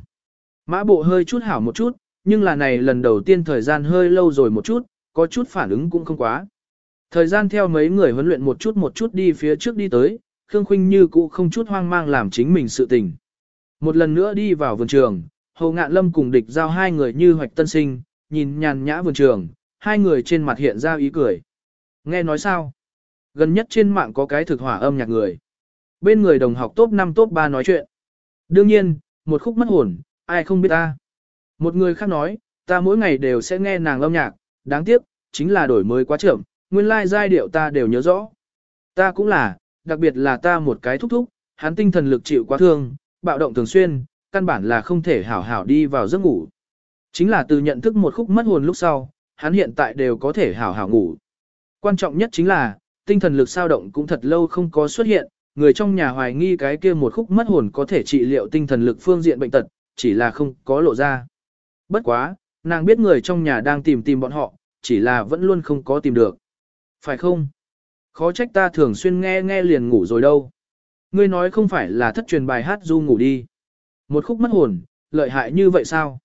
Mã bộ hơi chút hảo một chút, nhưng là này lần đầu tiên thời gian hơi lâu rồi một chút, có chút phản ứng cũng không quá. Thời gian theo mấy người huấn luyện một chút một chút đi phía trước đi tới, Khương Khuynh như cũ không chút hoang mang làm chính mình sự tình. Một lần nữa đi vào vườn trường, Hồ Ngạn Lâm cùng địch giao hai người như hoạch tân sinh, nhìn nhàn nhã vườn trường, hai người trên mặt hiện ra ý cười. Nghe nói sao? Gần nhất trên mạng có cái thực hỏa âm nhạc người. Bên người đồng học top 5 top 3 nói chuyện. Đương nhiên, một khúc mất hồn, ai không biết ta. Một người khác nói, ta mỗi ngày đều sẽ nghe nàng âm nhạc, đáng tiếc, chính là đổi mới quá chậm, nguyên lai like giai điệu ta đều nhớ rõ. Ta cũng là, đặc biệt là ta một cái thúc thúc, hắn tinh thần lực chịu quá thương, bạo động thường xuyên, căn bản là không thể hảo hảo đi vào giấc ngủ. Chính là từ nhận thức một khúc mất hồn lúc sau, hắn hiện tại đều có thể hảo hảo ngủ. Quan trọng nhất chính là, tinh thần lực sao động cũng thật lâu không có xuất hiện, người trong nhà hoài nghi cái kia một khúc mất hồn có thể trị liệu tinh thần lực phương diện bệnh tật, chỉ là không có lộ ra. Bất quá, nàng biết người trong nhà đang tìm tìm bọn họ, chỉ là vẫn luôn không có tìm được. Phải không? Khó trách ta thường xuyên nghe nghe liền ngủ rồi đâu. Ngươi nói không phải là thất truyền bài hát du ngủ đi. Một khúc mất hồn, lợi hại như vậy sao?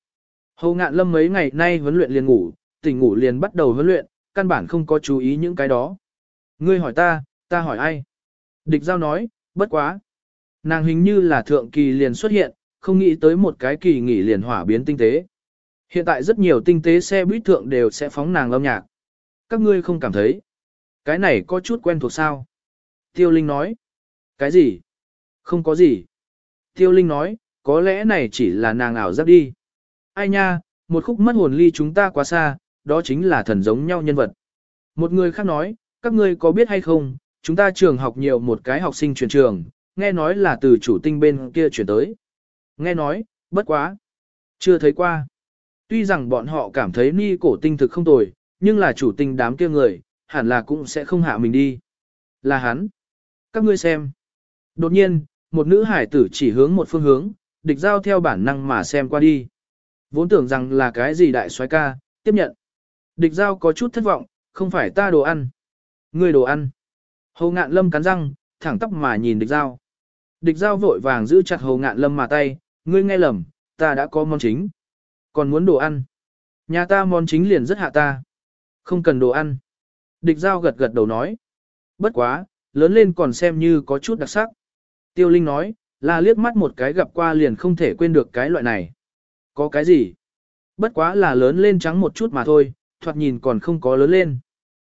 Hầu ngạn lâm mấy ngày nay huấn luyện liền ngủ, tỉnh ngủ liền bắt đầu huấn luyện, căn bản không có chú ý những cái đó. Ngươi hỏi ta, ta hỏi ai? Địch giao nói, bất quá. Nàng hình như là thượng kỳ liền xuất hiện, không nghĩ tới một cái kỳ nghỉ liền hỏa biến tinh tế. Hiện tại rất nhiều tinh tế xe buýt thượng đều sẽ phóng nàng âm nhạc. Các ngươi không cảm thấy. Cái này có chút quen thuộc sao? Tiêu Linh nói. Cái gì? Không có gì. Tiêu Linh nói, có lẽ này chỉ là nàng ảo giác đi. Ai nha, một khúc mất hồn ly chúng ta quá xa, đó chính là thần giống nhau nhân vật. Một người khác nói, các ngươi có biết hay không, chúng ta trường học nhiều một cái học sinh chuyển trường, nghe nói là từ chủ tinh bên kia chuyển tới. Nghe nói, bất quá. Chưa thấy qua. Tuy rằng bọn họ cảm thấy ni cổ tinh thực không tồi, nhưng là chủ tinh đám kia người, hẳn là cũng sẽ không hạ mình đi. Là hắn. Các ngươi xem. Đột nhiên, một nữ hải tử chỉ hướng một phương hướng, địch giao theo bản năng mà xem qua đi. Vốn tưởng rằng là cái gì đại soái ca, tiếp nhận. Địch giao có chút thất vọng, không phải ta đồ ăn. Ngươi đồ ăn. Hồ ngạn lâm cắn răng, thẳng tóc mà nhìn địch giao. Địch giao vội vàng giữ chặt hồ ngạn lâm mà tay, ngươi nghe lầm, ta đã có món chính. Còn muốn đồ ăn. Nhà ta món chính liền rất hạ ta. Không cần đồ ăn. Địch giao gật gật đầu nói. Bất quá, lớn lên còn xem như có chút đặc sắc. Tiêu Linh nói, là liếc mắt một cái gặp qua liền không thể quên được cái loại này. Có cái gì? Bất quá là lớn lên trắng một chút mà thôi, thoạt nhìn còn không có lớn lên.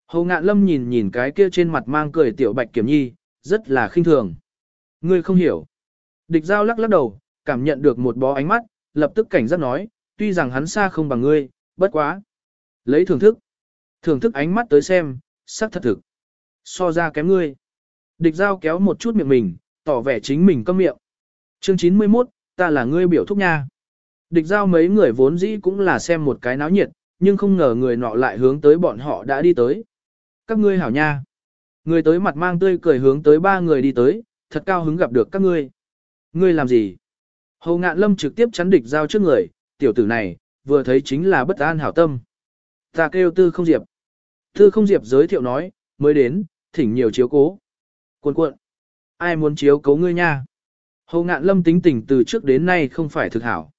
Hầu ngạn lâm nhìn nhìn cái kia trên mặt mang cười tiểu bạch kiểm nhi, rất là khinh thường. Ngươi không hiểu. Địch giao lắc lắc đầu, cảm nhận được một bó ánh mắt, lập tức cảnh giác nói, tuy rằng hắn xa không bằng ngươi, bất quá. Lấy thưởng thức. Thưởng thức ánh mắt tới xem, sắc thật thực. So ra kém ngươi. Địch giao kéo một chút miệng mình, tỏ vẻ chính mình câm miệng. Chương 91, ta là ngươi biểu thúc nha. Địch giao mấy người vốn dĩ cũng là xem một cái náo nhiệt, nhưng không ngờ người nọ lại hướng tới bọn họ đã đi tới. Các ngươi hảo nha. Người tới mặt mang tươi cười hướng tới ba người đi tới, thật cao hứng gặp được các ngươi. Ngươi làm gì? Hầu ngạn lâm trực tiếp chắn địch giao trước người, tiểu tử này, vừa thấy chính là bất an hảo tâm. Ta kêu tư không diệp. Tư không diệp giới thiệu nói, mới đến, thỉnh nhiều chiếu cố. Cuộn cuộn. Ai muốn chiếu cấu ngươi nha? Hồ ngạn lâm tính tình từ trước đến nay không phải thực hảo.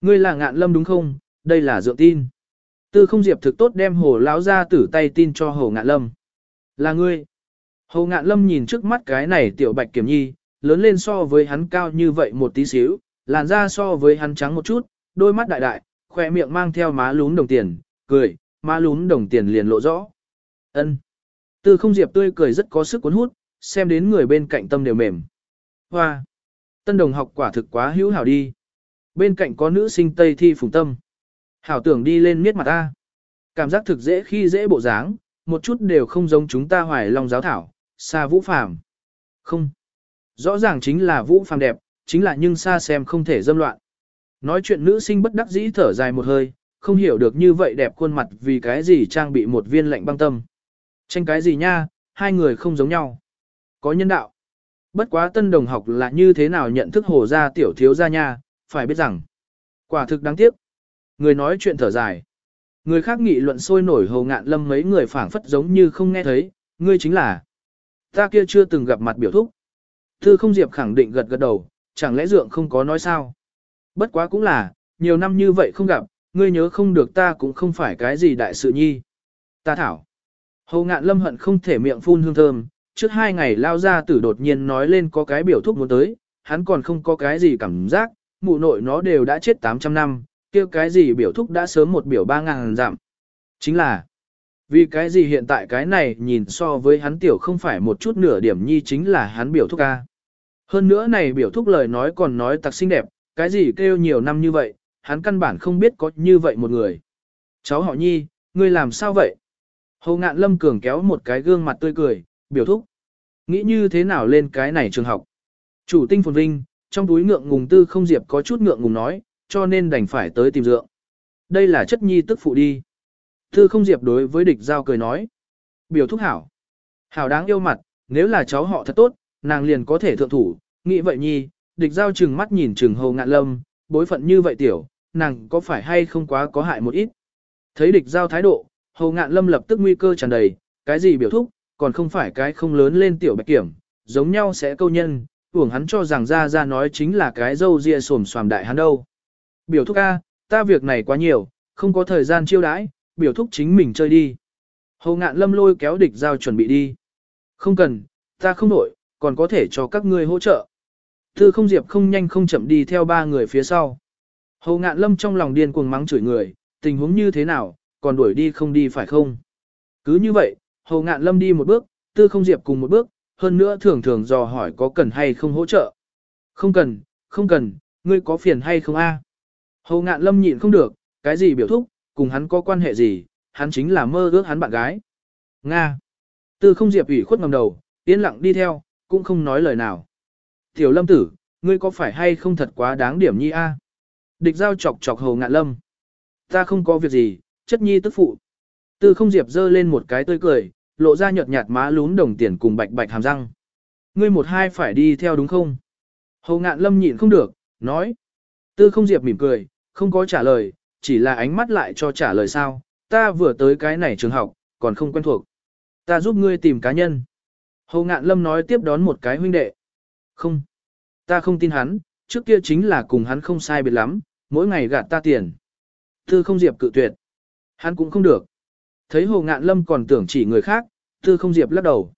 Ngươi là ngạn lâm đúng không? Đây là dựa tin. Tư không diệp thực tốt đem hồ lão ra tử tay tin cho hồ ngạn lâm. Là ngươi. Hồ ngạn lâm nhìn trước mắt cái này tiểu bạch kiểm nhi, lớn lên so với hắn cao như vậy một tí xíu, làn da so với hắn trắng một chút, đôi mắt đại đại, khỏe miệng mang theo má lún đồng tiền, cười, má lún đồng tiền liền lộ rõ. ân Tư không diệp tươi cười rất có sức cuốn hút, xem đến người bên cạnh tâm đều mềm. Hoa! Tân đồng học quả thực quá hữu hảo đi. Bên cạnh có nữ sinh Tây Thi Phùng Tâm. Hảo tưởng đi lên miết mặt ta. Cảm giác thực dễ khi dễ bộ dáng, một chút đều không giống chúng ta hoài long giáo thảo, xa vũ phàm. Không. Rõ ràng chính là vũ phàm đẹp, chính là nhưng xa xem không thể dâm loạn. Nói chuyện nữ sinh bất đắc dĩ thở dài một hơi, không hiểu được như vậy đẹp khuôn mặt vì cái gì trang bị một viên lạnh băng tâm. Tranh cái gì nha, hai người không giống nhau. Có nhân đạo. Bất quá tân đồng học là như thế nào nhận thức hồ gia tiểu thiếu gia nha, phải biết rằng. Quả thực đáng tiếc. Người nói chuyện thở dài. Người khác nghị luận sôi nổi hồ ngạn lâm mấy người phảng phất giống như không nghe thấy, ngươi chính là. Ta kia chưa từng gặp mặt biểu thúc. Thư không diệp khẳng định gật gật đầu, chẳng lẽ dượng không có nói sao. Bất quá cũng là, nhiều năm như vậy không gặp, ngươi nhớ không được ta cũng không phải cái gì đại sự nhi. Ta thảo. Hồ ngạn lâm hận không thể miệng phun hương thơm, trước hai ngày lao ra tử đột nhiên nói lên có cái biểu thúc muốn tới, hắn còn không có cái gì cảm giác, mụ nội nó đều đã chết 800 năm, kia cái gì biểu thúc đã sớm một biểu 3.000 giảm. Chính là, vì cái gì hiện tại cái này nhìn so với hắn tiểu không phải một chút nửa điểm nhi chính là hắn biểu thúc ca. Hơn nữa này biểu thúc lời nói còn nói tặc xinh đẹp, cái gì kêu nhiều năm như vậy, hắn căn bản không biết có như vậy một người. Cháu họ nhi, ngươi làm sao vậy? Hồ ngạn lâm cường kéo một cái gương mặt tươi cười, biểu thúc. Nghĩ như thế nào lên cái này trường học? Chủ tinh phồn vinh, trong túi ngượng ngùng tư không diệp có chút ngượng ngùng nói, cho nên đành phải tới tìm dượng. Đây là chất nhi tức phụ đi. Tư không diệp đối với địch giao cười nói. Biểu thúc hảo. Hảo đáng yêu mặt, nếu là cháu họ thật tốt, nàng liền có thể thượng thủ, nghĩ vậy nhi, địch giao chừng mắt nhìn chừng hầu ngạn lâm, bối phận như vậy tiểu, nàng có phải hay không quá có hại một ít. Thấy địch giao thái độ, hầu ngạn lâm lập tức nguy cơ tràn đầy, cái gì biểu thúc, còn không phải cái không lớn lên tiểu bạch kiểm, giống nhau sẽ câu nhân, tưởng hắn cho rằng ra ra nói chính là cái dâu ria sồm xoàm đại hắn đâu. Biểu thúc A, ta việc này quá nhiều, không có thời gian chiêu đãi, biểu thúc chính mình chơi đi. Hầu ngạn lâm lôi kéo địch giao chuẩn bị đi. Không cần, ta không nổi, còn có thể cho các ngươi hỗ trợ. Thư không diệp không nhanh không chậm đi theo ba người phía sau. Hầu ngạn lâm trong lòng điên cuồng mắng chửi người, tình huống như thế nào, còn đuổi đi không đi phải không? Cứ như vậy, Hồ ngạn lâm đi một bước, tư không diệp cùng một bước, hơn nữa thường thường dò hỏi có cần hay không hỗ trợ. Không cần, không cần, ngươi có phiền hay không a? Hồ ngạn lâm nhịn không được, cái gì biểu thúc, cùng hắn có quan hệ gì, hắn chính là mơ ước hắn bạn gái. Nga. Tư không diệp ủy khuất ngầm đầu, yên lặng đi theo, cũng không nói lời nào. Tiểu lâm tử, ngươi có phải hay không thật quá đáng điểm nhi a? Địch giao chọc chọc Hồ ngạn lâm. Ta không có việc gì, chất nhi tức phụ. Tư không diệp dơ lên một cái tươi cười, lộ ra nhợt nhạt má lún đồng tiền cùng bạch bạch hàm răng. Ngươi một hai phải đi theo đúng không? Hầu ngạn lâm nhịn không được, nói. Tư không diệp mỉm cười, không có trả lời, chỉ là ánh mắt lại cho trả lời sao. Ta vừa tới cái này trường học, còn không quen thuộc. Ta giúp ngươi tìm cá nhân. Hầu ngạn lâm nói tiếp đón một cái huynh đệ. Không. Ta không tin hắn, trước kia chính là cùng hắn không sai biệt lắm, mỗi ngày gạt ta tiền. Tư không diệp cự tuyệt. Hắn cũng không được. Thấy Hồ Ngạn Lâm còn tưởng chỉ người khác, Tư không diệp lắc đầu.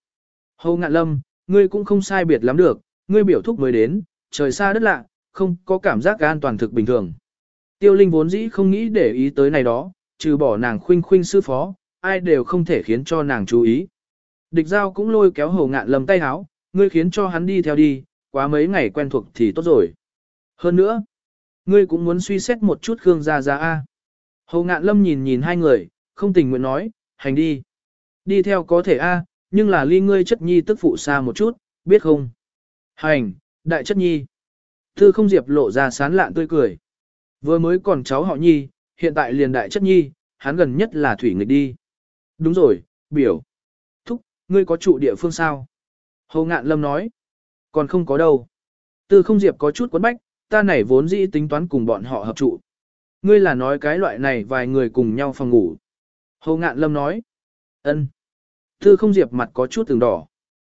Hồ Ngạn Lâm, ngươi cũng không sai biệt lắm được, ngươi biểu thúc mới đến, trời xa đất lạ, không có cảm giác an toàn thực bình thường. Tiêu Linh vốn dĩ không nghĩ để ý tới này đó, trừ bỏ nàng khuynh khuynh sư phó, ai đều không thể khiến cho nàng chú ý. Địch giao cũng lôi kéo Hồ Ngạn Lâm tay háo, ngươi khiến cho hắn đi theo đi, quá mấy ngày quen thuộc thì tốt rồi. Hơn nữa, ngươi cũng muốn suy xét một chút Khương Gia Gia A. Hồ Ngạn Lâm nhìn nhìn hai người, không tình nguyện nói, hành đi. Đi theo có thể A, nhưng là ly ngươi chất nhi tức phụ xa một chút, biết không? Hành, đại chất nhi. Thư không diệp lộ ra sán lạn tươi cười. Vừa mới còn cháu họ nhi, hiện tại liền đại chất nhi, hắn gần nhất là thủy nghịch đi. Đúng rồi, biểu. Thúc, ngươi có trụ địa phương sao? Hồ Ngạn Lâm nói. Còn không có đâu. Tư không diệp có chút quấn bách, ta này vốn dĩ tính toán cùng bọn họ hợp trụ. Ngươi là nói cái loại này vài người cùng nhau phòng ngủ. Hồ Ngạn Lâm nói. ân. Tư không diệp mặt có chút từng đỏ.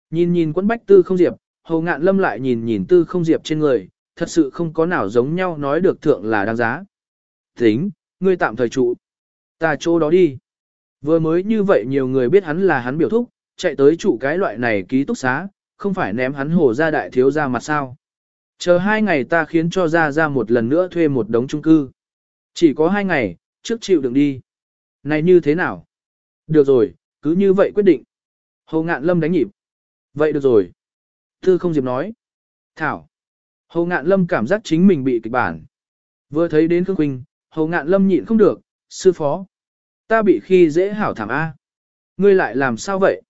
Nhìn nhìn quấn bách tư không diệp, Hồ Ngạn Lâm lại nhìn nhìn tư không diệp trên người, thật sự không có nào giống nhau nói được thượng là đáng giá. Tính, ngươi tạm thời trụ. Ta chỗ đó đi. Vừa mới như vậy nhiều người biết hắn là hắn biểu thúc, chạy tới trụ cái loại này ký túc xá, không phải ném hắn hồ ra đại thiếu ra mặt sao. Chờ hai ngày ta khiến cho ra ra một lần nữa thuê một đống chung cư. Chỉ có hai ngày, trước chịu đựng đi. Này như thế nào? Được rồi, cứ như vậy quyết định. Hồ Ngạn Lâm đánh nhịp. Vậy được rồi. Tư không diệp nói. Thảo. Hồ Ngạn Lâm cảm giác chính mình bị kịch bản. Vừa thấy đến Khương Quỳnh, Hồ Ngạn Lâm nhịn không được, sư phó. Ta bị khi dễ hảo thảm A. Ngươi lại làm sao vậy?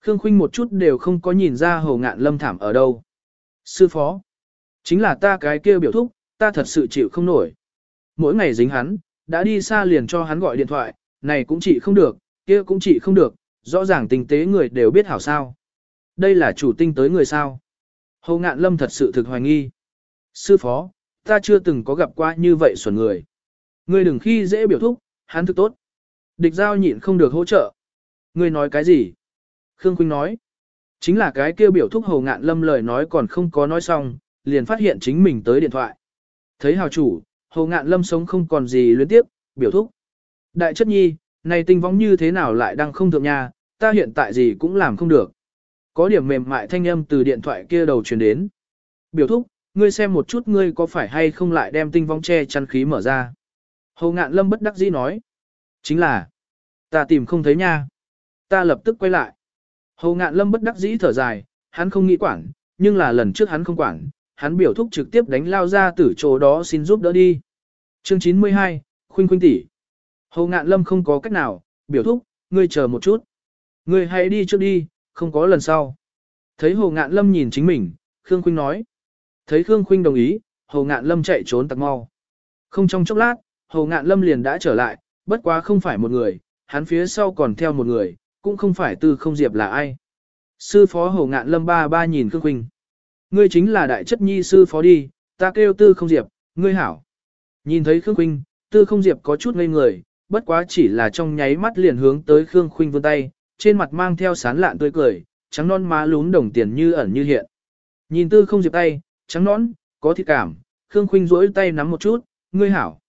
Khương Khuynh một chút đều không có nhìn ra Hồ Ngạn Lâm thảm ở đâu. Sư phó, chính là ta cái kia biểu thúc, ta thật sự chịu không nổi. Mỗi ngày dính hắn, đã đi xa liền cho hắn gọi điện thoại, này cũng chỉ không được, kia cũng chỉ không được, rõ ràng tinh tế người đều biết hảo sao. Đây là chủ tinh tới người sao. Hồ Ngạn Lâm thật sự thực hoài nghi. Sư phó, ta chưa từng có gặp qua như vậy xuẩn người. Ngươi đừng khi dễ biểu thúc, hắn thực tốt. Địch giao nhịn không được hỗ trợ. Ngươi nói cái gì? Khương Quynh nói, chính là cái kêu biểu thúc hầu ngạn lâm lời nói còn không có nói xong, liền phát hiện chính mình tới điện thoại. Thấy hào chủ, hầu ngạn lâm sống không còn gì luyến tiếp, biểu thúc. Đại chất nhi, này tinh vong như thế nào lại đang không thượng nha, ta hiện tại gì cũng làm không được. Có điểm mềm mại thanh âm từ điện thoại kia đầu truyền đến. Biểu thúc, ngươi xem một chút ngươi có phải hay không lại đem tinh vong che chăn khí mở ra. Hầu ngạn lâm bất đắc dĩ nói. Chính là, ta tìm không thấy nha. Ta lập tức quay lại. Hầu ngạn lâm bất đắc dĩ thở dài, hắn không nghĩ quản, nhưng là lần trước hắn không quản, hắn biểu thúc trực tiếp đánh lao ra từ chỗ đó xin giúp đỡ đi. Chương 92, Khuynh Khuynh tỷ. Hồ ngạn lâm không có cách nào, biểu thúc, ngươi chờ một chút. Ngươi hãy đi trước đi, không có lần sau. Thấy Hồ Ngạn Lâm nhìn chính mình, Khương Khuynh nói. Thấy Khương Khuynh đồng ý, Hồ Ngạn Lâm chạy trốn tặc mau. Không trong chốc lát, Hồ Ngạn Lâm liền đã trở lại, bất quá không phải một người, hắn phía sau còn theo một người, cũng không phải tư không diệp là ai. Sư phó Hồ Ngạn Lâm ba ba nhìn Khương Khuynh. Ngươi chính là đại chất nhi sư phó đi, ta kêu tư không diệp, ngươi hảo. Nhìn thấy Khương Khuynh, tư không diệp có chút ngây người, bất quá chỉ là trong nháy mắt liền hướng tới Khương Khuynh vươn tay, trên mặt mang theo sán lạn tươi cười, trắng non má lún đồng tiền như ẩn như hiện. Nhìn tư không diệp tay, trắng nón, có thịt cảm, Khương Khuynh duỗi tay nắm một chút, ngươi hảo.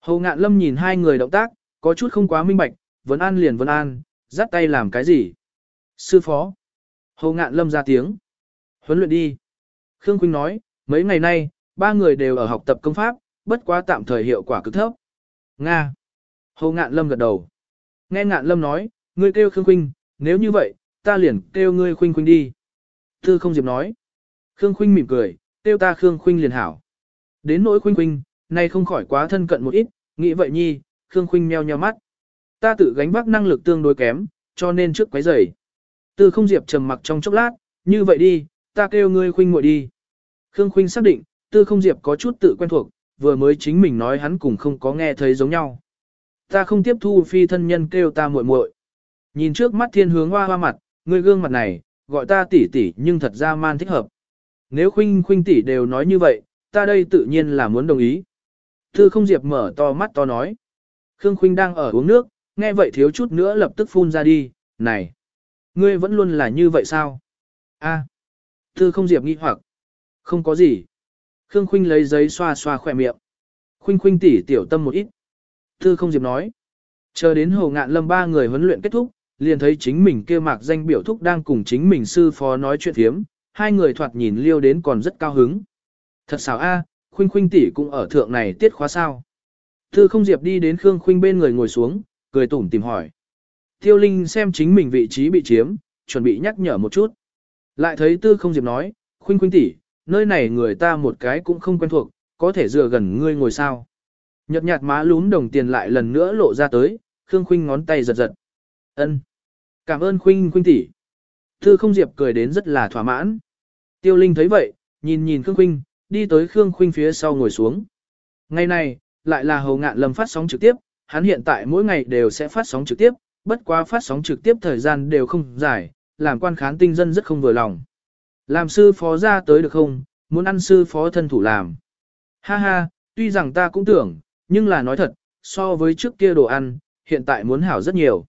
Hồ Ngạn Lâm nhìn hai người động tác, có chút không quá minh bạch, vẫn an liền vẫn an, dắt tay làm cái gì? Sư phó. Hồ Ngạn Lâm ra tiếng. Huấn luyện đi. Khương Khuynh nói, mấy ngày nay, ba người đều ở học tập công pháp, bất quá tạm thời hiệu quả cực thấp. Nga. Hồ Ngạn Lâm gật đầu. Nghe Ngạn Lâm nói, ngươi kêu Khương Khuynh, nếu như vậy, ta liền kêu ngươi Khuynh Khuynh đi. Tư không diệp nói. Khương Khuynh mỉm cười, kêu ta Khương Khuynh liền hảo. Đến nỗi Khuynh Khuynh, nay không khỏi quá thân cận một ít, nghĩ vậy nhi, Khương Khuynh meo nheo mắt. Ta tự gánh vác năng lực tương đối kém, cho nên trước quấy rầy. Tư không diệp trầm mặc trong chốc lát, như vậy đi, ta kêu ngươi Khuynh muội đi. Khương Khuynh xác định, Tư không diệp có chút tự quen thuộc, vừa mới chính mình nói hắn cũng không có nghe thấy giống nhau. Ta không tiếp thu phi thân nhân kêu ta muội muội. Nhìn trước mắt thiên hướng hoa hoa mặt, người gương mặt này, gọi ta tỷ tỷ nhưng thật ra man thích hợp. Nếu khuynh khuynh tỷ đều nói như vậy, ta đây tự nhiên là muốn đồng ý. Thư không diệp mở to mắt to nói. Khương khuynh đang ở uống nước, nghe vậy thiếu chút nữa lập tức phun ra đi, này. Ngươi vẫn luôn là như vậy sao? A. Thư không diệp nghi hoặc. Không có gì. Khương khuynh lấy giấy xoa xoa khỏe miệng. Khuynh khuynh tỷ tiểu tâm một ít. Thư không diệp nói. Chờ đến hồ ngạn lâm ba người huấn luyện kết thúc, liền thấy chính mình kia mạc danh biểu thúc đang cùng chính mình sư phó nói chuyện thiếm, hai người thoạt nhìn liêu đến còn rất cao hứng. Thật xảo a, Khuynh Khuynh tỷ cũng ở thượng này tiết khóa sao. Tư không diệp đi đến Khương Khuynh bên người ngồi xuống, cười tủm tìm hỏi. Tiêu Linh xem chính mình vị trí bị chiếm, chuẩn bị nhắc nhở một chút. Lại thấy Tư không diệp nói, Khuynh Khuynh tỷ, nơi này người ta một cái cũng không quen thuộc, có thể dựa gần ngươi ngồi sao. Nhật nhạt má lún đồng tiền lại lần nữa lộ ra tới, Khương Khuynh ngón tay giật giật. Ân, Cảm ơn Khuynh Khuynh tỷ. Thư không diệp cười đến rất là thỏa mãn. Tiêu Linh thấy vậy, nhìn nhìn Khương Khuynh, đi tới Khương Khuynh phía sau ngồi xuống. Ngày này, lại là Hầu Ngạn Lâm phát sóng trực tiếp, hắn hiện tại mỗi ngày đều sẽ phát sóng trực tiếp, bất quá phát sóng trực tiếp thời gian đều không dài, làm quan khán tinh dân rất không vừa lòng. Làm sư phó ra tới được không, muốn ăn sư phó thân thủ làm. Ha ha, tuy rằng ta cũng tưởng, nhưng là nói thật, so với trước kia đồ ăn, hiện tại muốn hảo rất nhiều.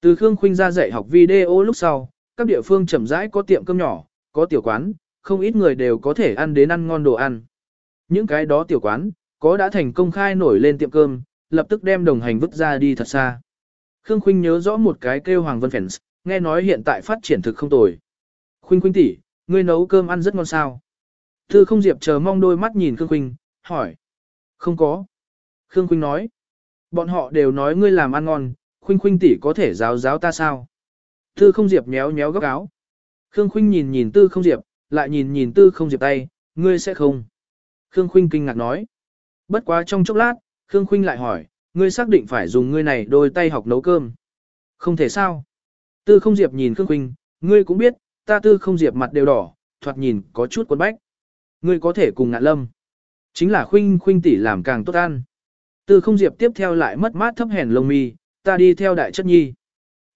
Từ Khương Khuynh ra dạy học video lúc sau, các địa phương chậm rãi có tiệm cơm nhỏ, có tiểu quán, không ít người đều có thể ăn đến ăn ngon đồ ăn. Những cái đó tiểu quán, có đã thành công khai nổi lên tiệm cơm, lập tức đem đồng hành vứt ra đi thật xa. Khương Khuynh nhớ rõ một cái kêu Hoàng Vân Fans, nghe nói hiện tại phát triển thực không tồi. Khuynh Khuynh tỷ, ngươi nấu cơm ăn rất ngon sao? Thư không diệp chờ mong đôi mắt nhìn Khương Khuynh, hỏi. Không có. Khương Khuynh nói. Bọn họ đều nói ngươi làm ăn ngon, Khuynh Khuynh tỷ có thể giáo giáo ta sao? Tư không diệp méo méo góc áo. Khương Khuynh nhìn nhìn Tư không diệp, lại nhìn nhìn Tư không diệp tay, ngươi sẽ không. Khương Khuynh kinh ngạc nói. Bất quá trong chốc lát, Khương Khuynh lại hỏi, ngươi xác định phải dùng ngươi này đôi tay học nấu cơm. Không thể sao. Tư không diệp nhìn Khương Khuynh, ngươi cũng biết, ta tư không diệp mặt đều đỏ, thoạt nhìn có chút quấn bách. Ngươi có thể cùng ngạn lâm. Chính là Khuynh Khuynh tỷ làm càng tốt ăn. Tư không diệp tiếp theo lại mất mát thấp hèn lông mi, ta đi theo đại chất nhi.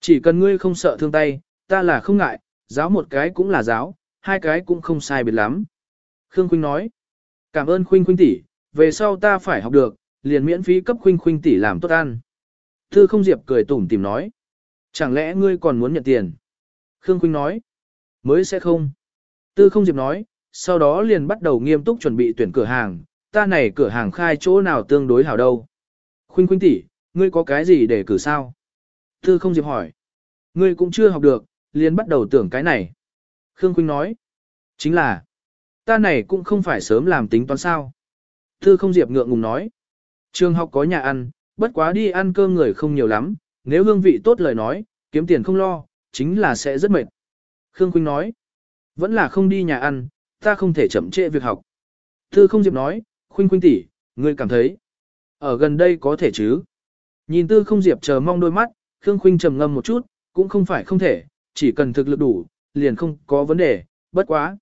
Chỉ cần ngươi không sợ thương tay, ta là không ngại, giáo một cái cũng là giáo, hai cái cũng không sai biệt lắm. Khương Khuynh nói, cảm ơn Khuynh Khuynh tỷ, về sau ta phải học được, liền miễn phí cấp Khuynh Khuynh tỷ làm tốt ăn. Tư không diệp cười tủm tìm nói, chẳng lẽ ngươi còn muốn nhận tiền? Khương Khuynh nói, mới sẽ không. Tư không diệp nói, sau đó liền bắt đầu nghiêm túc chuẩn bị tuyển cửa hàng, ta này cửa hàng khai chỗ nào tương đối hảo đâu. Khuynh Khuynh tỷ, ngươi có cái gì để cử sao? Tư không diệp hỏi, ngươi cũng chưa học được, liền bắt đầu tưởng cái này. Khương Khuynh nói, chính là, ta này cũng không phải sớm làm tính toán sao. Thư không diệp ngượng ngùng nói, trường học có nhà ăn, bất quá đi ăn cơm người không nhiều lắm, nếu hương vị tốt lời nói, kiếm tiền không lo, chính là sẽ rất mệt. Khương Khuynh nói, vẫn là không đi nhà ăn, ta không thể chậm trễ việc học. Thư không diệp nói, Khuynh Khuynh tỷ, ngươi cảm thấy, ở gần đây có thể chứ. Nhìn tư không diệp chờ mong đôi mắt, Khương Khuynh trầm ngâm một chút, cũng không phải không thể, chỉ cần thực lực đủ, liền không có vấn đề, bất quá.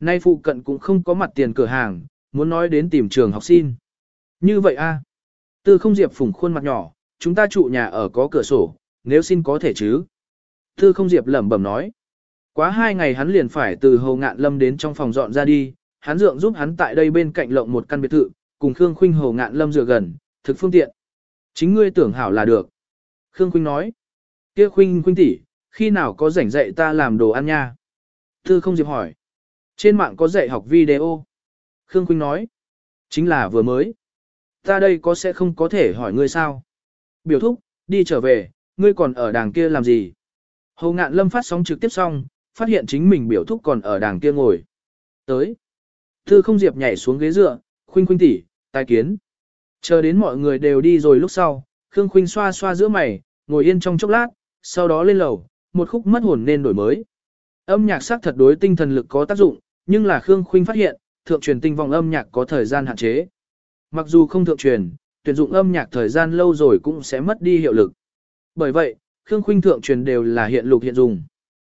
Nay phụ cận cũng không có mặt tiền cửa hàng, muốn nói đến tìm trường học xin. Như vậy a Tư không diệp phủng khuôn mặt nhỏ, chúng ta trụ nhà ở có cửa sổ, nếu xin có thể chứ. Tư không diệp lẩm bẩm nói. Quá hai ngày hắn liền phải từ Hồ Ngạn Lâm đến trong phòng dọn ra đi, hắn dượng giúp hắn tại đây bên cạnh lộng một căn biệt thự, cùng Khương Khuynh Hồ Ngạn Lâm dựa gần, thực phương tiện. Chính ngươi tưởng hảo là được. Khương Khuynh nói. Kia Khuynh Khuynh tỷ, khi nào có rảnh dạy ta làm đồ ăn nha? Thư không diệp hỏi. Trên mạng có dạy học video. Khương Khuynh nói. Chính là vừa mới. Ta đây có sẽ không có thể hỏi ngươi sao? Biểu thúc, đi trở về, ngươi còn ở đàng kia làm gì? Hồ ngạn lâm phát sóng trực tiếp xong, phát hiện chính mình biểu thúc còn ở đàng kia ngồi. Tới. Thư không diệp nhảy xuống ghế dựa, khuynh khuynh tỷ, tai kiến. Chờ đến mọi người đều đi rồi lúc sau, Khương Khuynh xoa xoa giữa mày, ngồi yên trong chốc lát, sau đó lên lầu, một khúc mất hồn nên đổi mới. Âm nhạc sắc thật đối tinh thần lực có tác dụng, nhưng là Khương Khuynh phát hiện, thượng truyền tinh vòng âm nhạc có thời gian hạn chế. Mặc dù không thượng truyền, tuyển dụng âm nhạc thời gian lâu rồi cũng sẽ mất đi hiệu lực. Bởi vậy, Khương Khuynh thượng truyền đều là hiện lục hiện dùng.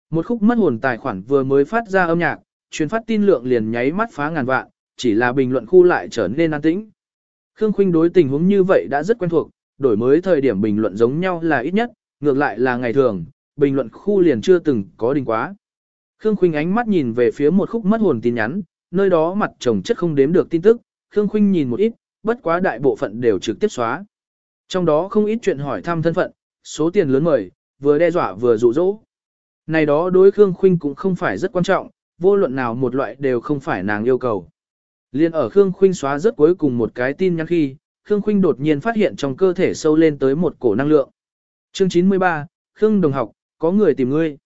Một khúc mất hồn tài khoản vừa mới phát ra âm nhạc, truyền phát tin lượng liền nháy mắt phá ngàn vạn, chỉ là bình luận khu lại trở nên an tĩnh. Khương Khuynh đối tình huống như vậy đã rất quen thuộc, đổi mới thời điểm bình luận giống nhau là ít nhất, ngược lại là ngày thường, bình luận khu liền chưa từng có đình quá. Khương Khuynh ánh mắt nhìn về phía một khúc mất hồn tin nhắn, nơi đó mặt chồng chất không đếm được tin tức, Khương Khuynh nhìn một ít, bất quá đại bộ phận đều trực tiếp xóa. Trong đó không ít chuyện hỏi thăm thân phận, số tiền lớn mời, vừa đe dọa vừa dụ dỗ. Này đó đối Khương Khuynh cũng không phải rất quan trọng, vô luận nào một loại đều không phải nàng yêu cầu. Liên ở Khương Khuynh xóa rất cuối cùng một cái tin nhắn khi, Khương Khuynh đột nhiên phát hiện trong cơ thể sâu lên tới một cổ năng lượng. Chương 93, Khương đồng học, có người tìm ngươi.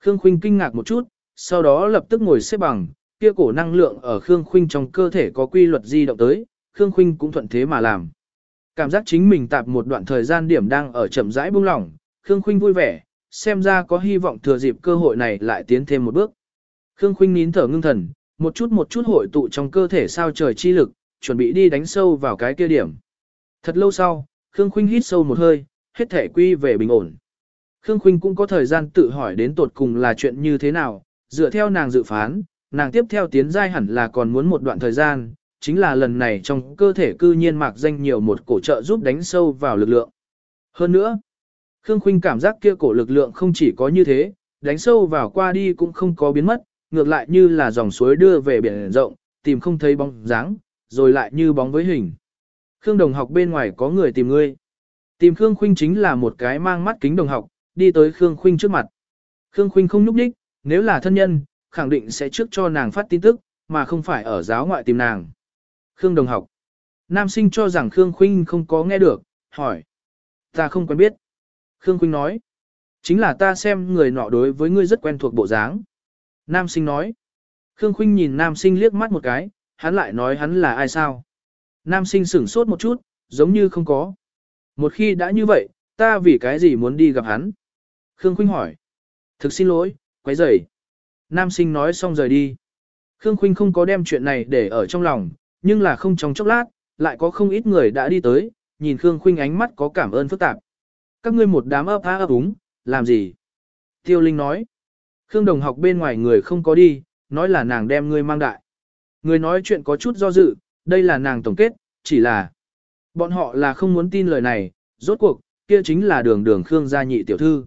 Khương Khuynh kinh ngạc một chút, sau đó lập tức ngồi xếp bằng, kia cổ năng lượng ở Khương Khuynh trong cơ thể có quy luật di động tới, Khương Khuynh cũng thuận thế mà làm. Cảm giác chính mình tạp một đoạn thời gian điểm đang ở chậm rãi buông lỏng, Khương Khuynh vui vẻ, xem ra có hy vọng thừa dịp cơ hội này lại tiến thêm một bước. Khương Khuynh nín thở ngưng thần, một chút một chút hội tụ trong cơ thể sao trời chi lực, chuẩn bị đi đánh sâu vào cái kia điểm. Thật lâu sau, Khương Khuynh hít sâu một hơi, hết thể quy về bình ổn. Khương Khuynh cũng có thời gian tự hỏi đến tột cùng là chuyện như thế nào, dựa theo nàng dự phán, nàng tiếp theo tiến giai hẳn là còn muốn một đoạn thời gian, chính là lần này trong cơ thể cư nhiên mạc danh nhiều một cổ trợ giúp đánh sâu vào lực lượng. Hơn nữa, Khương Khuynh cảm giác kia cổ lực lượng không chỉ có như thế, đánh sâu vào qua đi cũng không có biến mất, ngược lại như là dòng suối đưa về biển rộng, tìm không thấy bóng dáng, rồi lại như bóng với hình. Khương đồng học bên ngoài có người tìm ngươi. Tìm Khương Khuynh chính là một cái mang mắt kính đồng học, đi tới Khương Khuynh trước mặt. Khương Khuynh không nhúc nhích, nếu là thân nhân, khẳng định sẽ trước cho nàng phát tin tức, mà không phải ở giáo ngoại tìm nàng. Khương đồng học. Nam sinh cho rằng Khương Khuynh không có nghe được, hỏi. Ta không quen biết. Khương Khuynh nói. Chính là ta xem người nọ đối với ngươi rất quen thuộc bộ dáng. Nam sinh nói. Khương Khuynh nhìn nam sinh liếc mắt một cái, hắn lại nói hắn là ai sao. Nam sinh sửng sốt một chút, giống như không có. Một khi đã như vậy, ta vì cái gì muốn đi gặp hắn? Khương Khuynh hỏi. Thực xin lỗi, quấy rầy. Nam sinh nói xong rời đi. Khương Khuynh không có đem chuyện này để ở trong lòng, nhưng là không trong chốc lát, lại có không ít người đã đi tới, nhìn Khương Khuynh ánh mắt có cảm ơn phức tạp. Các ngươi một đám ấp á ấp úng, làm gì? Tiêu Linh nói. Khương đồng học bên ngoài người không có đi, nói là nàng đem ngươi mang đại. Người nói chuyện có chút do dự, đây là nàng tổng kết, chỉ là bọn họ là không muốn tin lời này, rốt cuộc, kia chính là đường đường Khương gia nhị tiểu thư.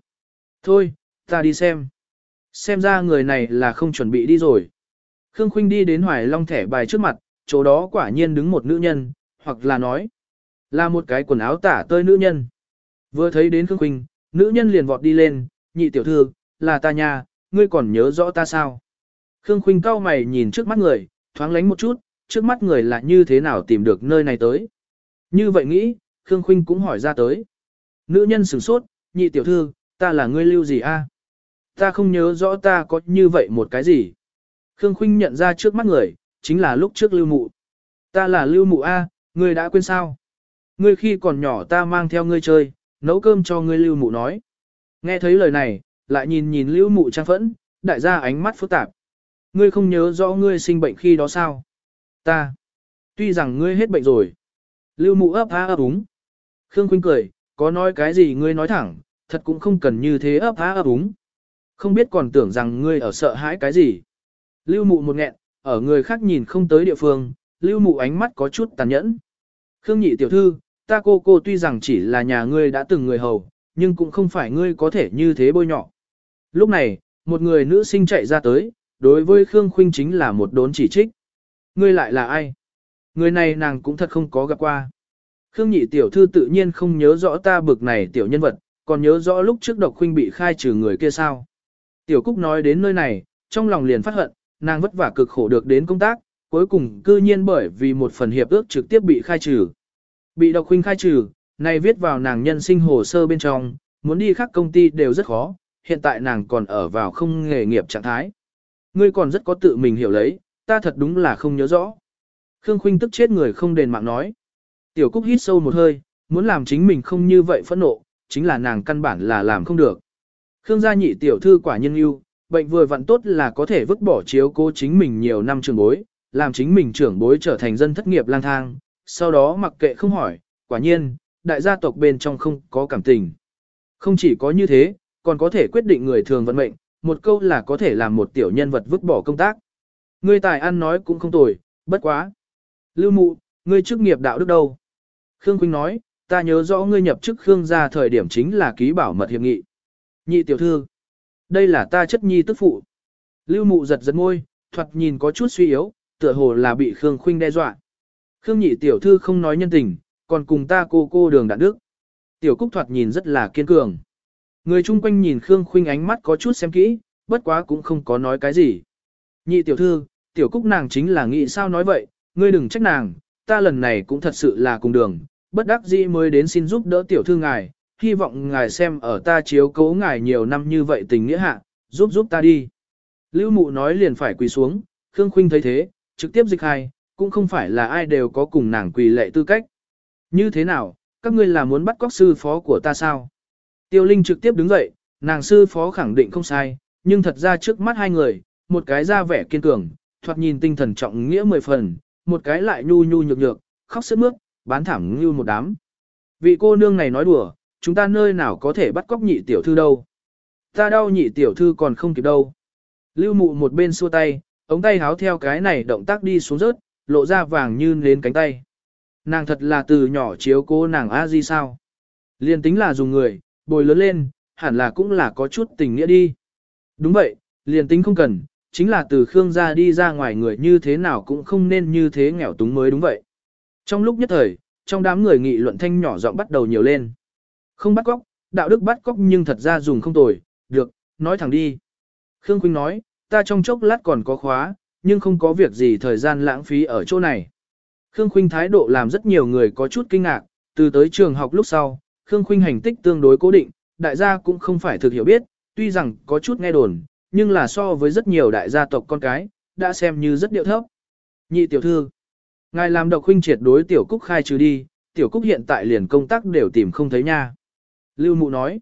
Thôi, ta đi xem. Xem ra người này là không chuẩn bị đi rồi. Khương Khuynh đi đến Hoài Long thẻ bài trước mặt, chỗ đó quả nhiên đứng một nữ nhân, hoặc là nói, là một cái quần áo tả tơi nữ nhân. Vừa thấy đến Khương Khuynh, nữ nhân liền vọt đi lên, nhị tiểu thư, là ta nha, ngươi còn nhớ rõ ta sao? Khương Khuynh cau mày nhìn trước mắt người, thoáng lánh một chút, trước mắt người là như thế nào tìm được nơi này tới. Như vậy nghĩ, Khương Khuynh cũng hỏi ra tới. Nữ nhân sửng sốt, nhị tiểu thư, ta là ngươi lưu gì a? Ta không nhớ rõ ta có như vậy một cái gì. Khương Khuynh nhận ra trước mắt người, chính là lúc trước lưu mụ. Ta là lưu mụ a, ngươi đã quên sao? Ngươi khi còn nhỏ ta mang theo ngươi chơi, nấu cơm cho ngươi lưu mụ nói. Nghe thấy lời này, lại nhìn nhìn lưu mụ trang phẫn, đại gia ánh mắt phức tạp. Ngươi không nhớ rõ ngươi sinh bệnh khi đó sao? Ta. Tuy rằng ngươi hết bệnh rồi. Lưu mụ ấp á ấp úng. Khương Khuynh cười, có nói cái gì ngươi nói thẳng, thật cũng không cần như thế ấp á ấp úng. Không biết còn tưởng rằng ngươi ở sợ hãi cái gì. Lưu mụ một nghẹn, ở người khác nhìn không tới địa phương, lưu mụ ánh mắt có chút tàn nhẫn. Khương nhị tiểu thư, ta cô cô tuy rằng chỉ là nhà ngươi đã từng người hầu, nhưng cũng không phải ngươi có thể như thế bôi nhọ. Lúc này, một người nữ sinh chạy ra tới, đối với Khương Khuynh chính là một đốn chỉ trích. Ngươi lại là ai? Người này nàng cũng thật không có gặp qua. Khương nhị tiểu thư tự nhiên không nhớ rõ ta bực này tiểu nhân vật, còn nhớ rõ lúc trước độc khuynh bị khai trừ người kia sao. Tiểu Cúc nói đến nơi này, trong lòng liền phát hận, nàng vất vả cực khổ được đến công tác, cuối cùng cư nhiên bởi vì một phần hiệp ước trực tiếp bị khai trừ. Bị độc khuynh khai trừ, này viết vào nàng nhân sinh hồ sơ bên trong, muốn đi khác công ty đều rất khó, hiện tại nàng còn ở vào không nghề nghiệp trạng thái. Ngươi còn rất có tự mình hiểu lấy, ta thật đúng là không nhớ rõ. Khương Khuynh tức chết người không đền mạng nói. Tiểu Cúc hít sâu một hơi, muốn làm chính mình không như vậy phẫn nộ, chính là nàng căn bản là làm không được. Khương gia nhị tiểu thư quả nhân ưu, bệnh vừa vặn tốt là có thể vứt bỏ chiếu cố chính mình nhiều năm trường bối, làm chính mình trưởng bối trở thành dân thất nghiệp lang thang, sau đó mặc kệ không hỏi, quả nhiên, đại gia tộc bên trong không có cảm tình. Không chỉ có như thế, còn có thể quyết định người thường vận mệnh, một câu là có thể làm một tiểu nhân vật vứt bỏ công tác. Ngươi tài ăn nói cũng không tồi, bất quá. Lưu mụ, ngươi chức nghiệp đạo đức đâu? Khương Quynh nói, ta nhớ rõ ngươi nhập chức Khương gia thời điểm chính là ký bảo mật hiệp nghị. Nhị tiểu thư, đây là ta chất nhi tức phụ. Lưu mụ giật giật môi, thoạt nhìn có chút suy yếu, tựa hồ là bị Khương Khuynh đe dọa. Khương nhị tiểu thư không nói nhân tình, còn cùng ta cô cô đường đạn đức. Tiểu Cúc thoạt nhìn rất là kiên cường. Người chung quanh nhìn Khương Khuynh ánh mắt có chút xem kỹ, bất quá cũng không có nói cái gì. Nhị tiểu thư, tiểu Cúc nàng chính là nghĩ sao nói vậy, ngươi đừng trách nàng, ta lần này cũng thật sự là cùng đường, bất đắc dĩ mới đến xin giúp đỡ tiểu thư ngài, hy vọng ngài xem ở ta chiếu cố ngài nhiều năm như vậy tình nghĩa hạ, giúp giúp ta đi. Lưu mụ nói liền phải quỳ xuống, Khương Khuynh thấy thế, trực tiếp dịch hai, cũng không phải là ai đều có cùng nàng quỳ lệ tư cách. Như thế nào, các ngươi là muốn bắt cóc sư phó của ta sao? Tiêu Linh trực tiếp đứng dậy, nàng sư phó khẳng định không sai, nhưng thật ra trước mắt hai người, một cái ra vẻ kiên cường, thoạt nhìn tinh thần trọng nghĩa mười phần, một cái lại nhu nhu nhược nhược, khóc sướt mướt, bán thảm như một đám. Vị cô nương này nói đùa, chúng ta nơi nào có thể bắt cóc nhị tiểu thư đâu. Ta đau nhị tiểu thư còn không kịp đâu. Lưu mụ một bên xua tay, ống tay háo theo cái này động tác đi xuống rớt, lộ ra vàng như nến cánh tay. Nàng thật là từ nhỏ chiếu cố nàng a di sao. Liên tính là dùng người, bồi lớn lên, hẳn là cũng là có chút tình nghĩa đi. Đúng vậy, liền tính không cần, chính là từ Khương gia đi ra ngoài người như thế nào cũng không nên như thế nghèo túng mới đúng vậy. Trong lúc nhất thời, trong đám người nghị luận thanh nhỏ giọng bắt đầu nhiều lên. Không bắt cóc, đạo đức bắt cóc nhưng thật ra dùng không tồi, được, nói thẳng đi. Khương Quynh nói, ta trong chốc lát còn có khóa, nhưng không có việc gì thời gian lãng phí ở chỗ này. Khương Khuynh thái độ làm rất nhiều người có chút kinh ngạc, từ tới trường học lúc sau, Khương Khuynh hành tích tương đối cố định, đại gia cũng không phải thực hiểu biết, tuy rằng có chút nghe đồn, nhưng là so với rất nhiều đại gia tộc con cái, đã xem như rất điệu thấp. Nhị tiểu thư, ngài làm độc huynh triệt đối tiểu cúc khai trừ đi, tiểu cúc hiện tại liền công tác đều tìm không thấy nha. Lưu mụ nói,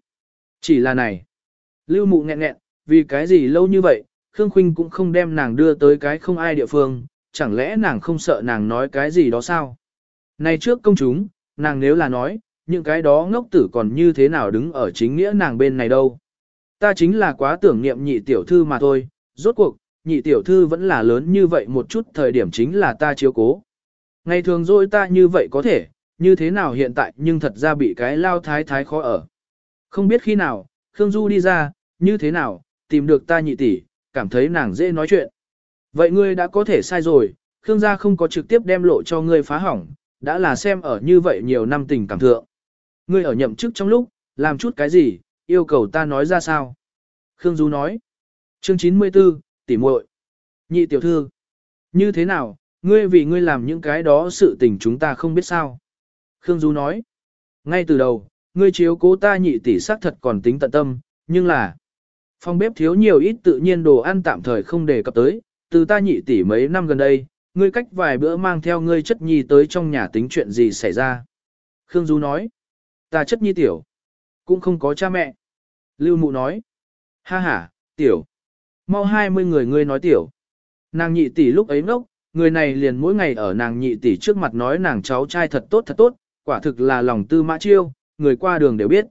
chỉ là này. Lưu mụ nghẹn nghẹn, vì cái gì lâu như vậy, Khương Khuynh cũng không đem nàng đưa tới cái không ai địa phương, chẳng lẽ nàng không sợ nàng nói cái gì đó sao? Này trước công chúng, nàng nếu là nói, những cái đó ngốc tử còn như thế nào đứng ở chính nghĩa nàng bên này đâu? Ta chính là quá tưởng niệm nhị tiểu thư mà thôi, rốt cuộc, nhị tiểu thư vẫn là lớn như vậy một chút thời điểm chính là ta chiếu cố. Ngày thường rồi ta như vậy có thể, như thế nào hiện tại nhưng thật ra bị cái lao thái thái khó ở. Không biết khi nào, Khương Du đi ra, như thế nào, tìm được ta nhị tỷ, cảm thấy nàng dễ nói chuyện. Vậy ngươi đã có thể sai rồi, Khương gia không có trực tiếp đem lộ cho ngươi phá hỏng, đã là xem ở như vậy nhiều năm tình cảm thượng. Ngươi ở nhậm chức trong lúc, làm chút cái gì, yêu cầu ta nói ra sao? Khương Du nói. Chương 94, tỉ muội. Nhị tiểu thư. Như thế nào, ngươi vì ngươi làm những cái đó sự tình chúng ta không biết sao? Khương Du nói. Ngay từ đầu, ngươi chiếu cố ta nhị tỷ xác thật còn tính tận tâm, nhưng là... Phòng bếp thiếu nhiều ít tự nhiên đồ ăn tạm thời không đề cập tới, từ ta nhị tỷ mấy năm gần đây, ngươi cách vài bữa mang theo ngươi chất nhi tới trong nhà tính chuyện gì xảy ra. Khương Du nói, ta chất nhi tiểu, cũng không có cha mẹ. Lưu Mụ nói, ha ha, tiểu, mau hai mươi người ngươi nói tiểu. Nàng nhị tỷ lúc ấy ngốc, người này liền mỗi ngày ở nàng nhị tỷ trước mặt nói nàng cháu trai thật tốt thật tốt, quả thực là lòng tư mã chiêu, người qua đường đều biết.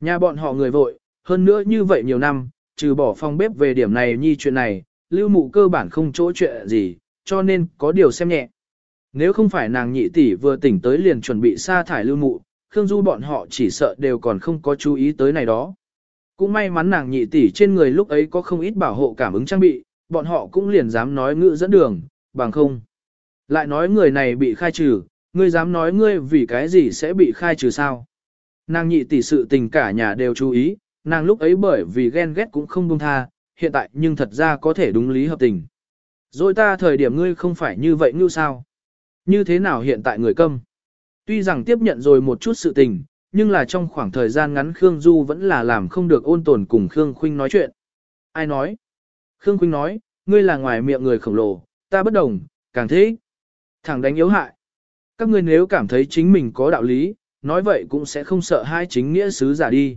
Nhà bọn họ người vội, hơn nữa như vậy nhiều năm, trừ bỏ phòng bếp về điểm này nhi chuyện này, lưu mụ cơ bản không chỗ chuyện gì, cho nên có điều xem nhẹ. Nếu không phải nàng nhị tỷ vừa tỉnh tới liền chuẩn bị sa thải lưu mụ, Khương Du bọn họ chỉ sợ đều còn không có chú ý tới này đó. Cũng may mắn nàng nhị tỷ trên người lúc ấy có không ít bảo hộ cảm ứng trang bị, bọn họ cũng liền dám nói ngữ dẫn đường, bằng không. Lại nói người này bị khai trừ, ngươi dám nói ngươi vì cái gì sẽ bị khai trừ sao? Nàng nhị tỷ sự tình cả nhà đều chú ý, nàng lúc ấy bởi vì ghen ghét cũng không buông tha, hiện tại nhưng thật ra có thể đúng lý hợp tình. Rồi ta thời điểm ngươi không phải như vậy như sao? Như thế nào hiện tại người câm? Tuy rằng tiếp nhận rồi một chút sự tình, nhưng là trong khoảng thời gian ngắn Khương Du vẫn là làm không được ôn tồn cùng Khương Khuynh nói chuyện. Ai nói? Khương Khuynh nói, ngươi là ngoài miệng người khổng lồ, ta bất đồng, càng thế. Thẳng đánh yếu hại. Các ngươi nếu cảm thấy chính mình có đạo lý, nói vậy cũng sẽ không sợ hai chính nghĩa sứ giả đi.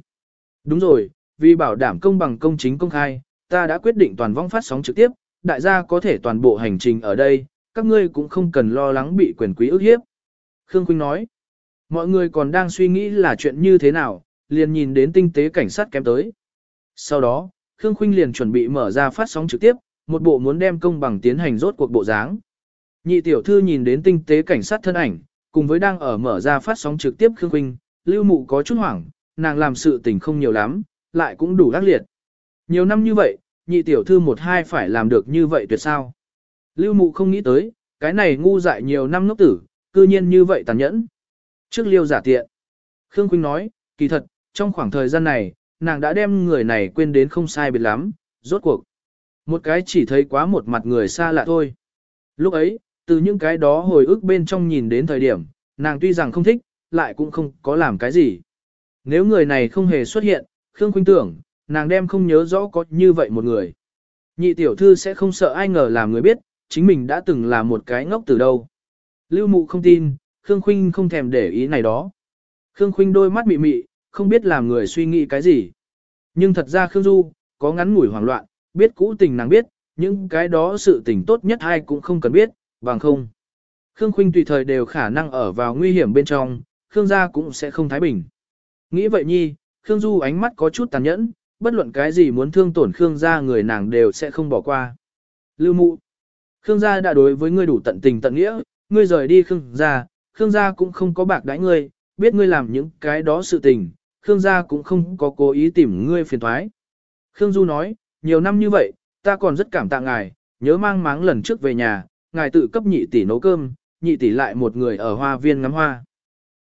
Đúng rồi, vì bảo đảm công bằng công chính công khai, ta đã quyết định toàn vong phát sóng trực tiếp, đại gia có thể toàn bộ hành trình ở đây, các ngươi cũng không cần lo lắng bị quyền quý ức hiếp. Khương Quynh nói, mọi người còn đang suy nghĩ là chuyện như thế nào, liền nhìn đến tinh tế cảnh sát kém tới. Sau đó, Khương Khuynh liền chuẩn bị mở ra phát sóng trực tiếp, một bộ muốn đem công bằng tiến hành rốt cuộc bộ dáng. Nhị tiểu thư nhìn đến tinh tế cảnh sát thân ảnh, cùng với đang ở mở ra phát sóng trực tiếp Khương Khuynh, Lưu Mụ có chút hoảng, nàng làm sự tình không nhiều lắm, lại cũng đủ ác liệt. Nhiều năm như vậy, nhị tiểu thư một hai phải làm được như vậy tuyệt sao. Lưu Mụ không nghĩ tới, cái này ngu dại nhiều năm ngốc tử, cư nhiên như vậy tàn nhẫn. Trước liêu giả tiện. Khương Quynh nói, kỳ thật, trong khoảng thời gian này, nàng đã đem người này quên đến không sai biệt lắm, rốt cuộc. Một cái chỉ thấy quá một mặt người xa lạ thôi. Lúc ấy, từ những cái đó hồi ức bên trong nhìn đến thời điểm, nàng tuy rằng không thích, lại cũng không có làm cái gì. Nếu người này không hề xuất hiện, Khương Khuynh tưởng, nàng đem không nhớ rõ có như vậy một người. Nhị tiểu thư sẽ không sợ ai ngờ làm người biết, chính mình đã từng là một cái ngốc từ đâu. Lưu mụ không tin, Khương Khuynh không thèm để ý này đó. Khương Khuynh đôi mắt mị mị, không biết làm người suy nghĩ cái gì. Nhưng thật ra Khương Du, có ngắn ngủi hoảng loạn, biết cũ tình nàng biết, những cái đó sự tình tốt nhất ai cũng không cần biết, bằng không. Khương Khuynh tùy thời đều khả năng ở vào nguy hiểm bên trong, Khương gia cũng sẽ không thái bình. Nghĩ vậy nhi, Khương Du ánh mắt có chút tàn nhẫn, bất luận cái gì muốn thương tổn Khương gia người nàng đều sẽ không bỏ qua. Lưu mụ. Khương gia đã đối với ngươi đủ tận tình tận nghĩa, ngươi rời đi Khương gia, Khương gia cũng không có bạc đãi ngươi, biết ngươi làm những cái đó sự tình, Khương gia cũng không có cố ý tìm ngươi phiền toái. Khương Du nói, nhiều năm như vậy, ta còn rất cảm tạ ngài, nhớ mang máng lần trước về nhà, ngài tự cấp nhị tỷ nấu cơm, nhị tỷ lại một người ở hoa viên ngắm hoa.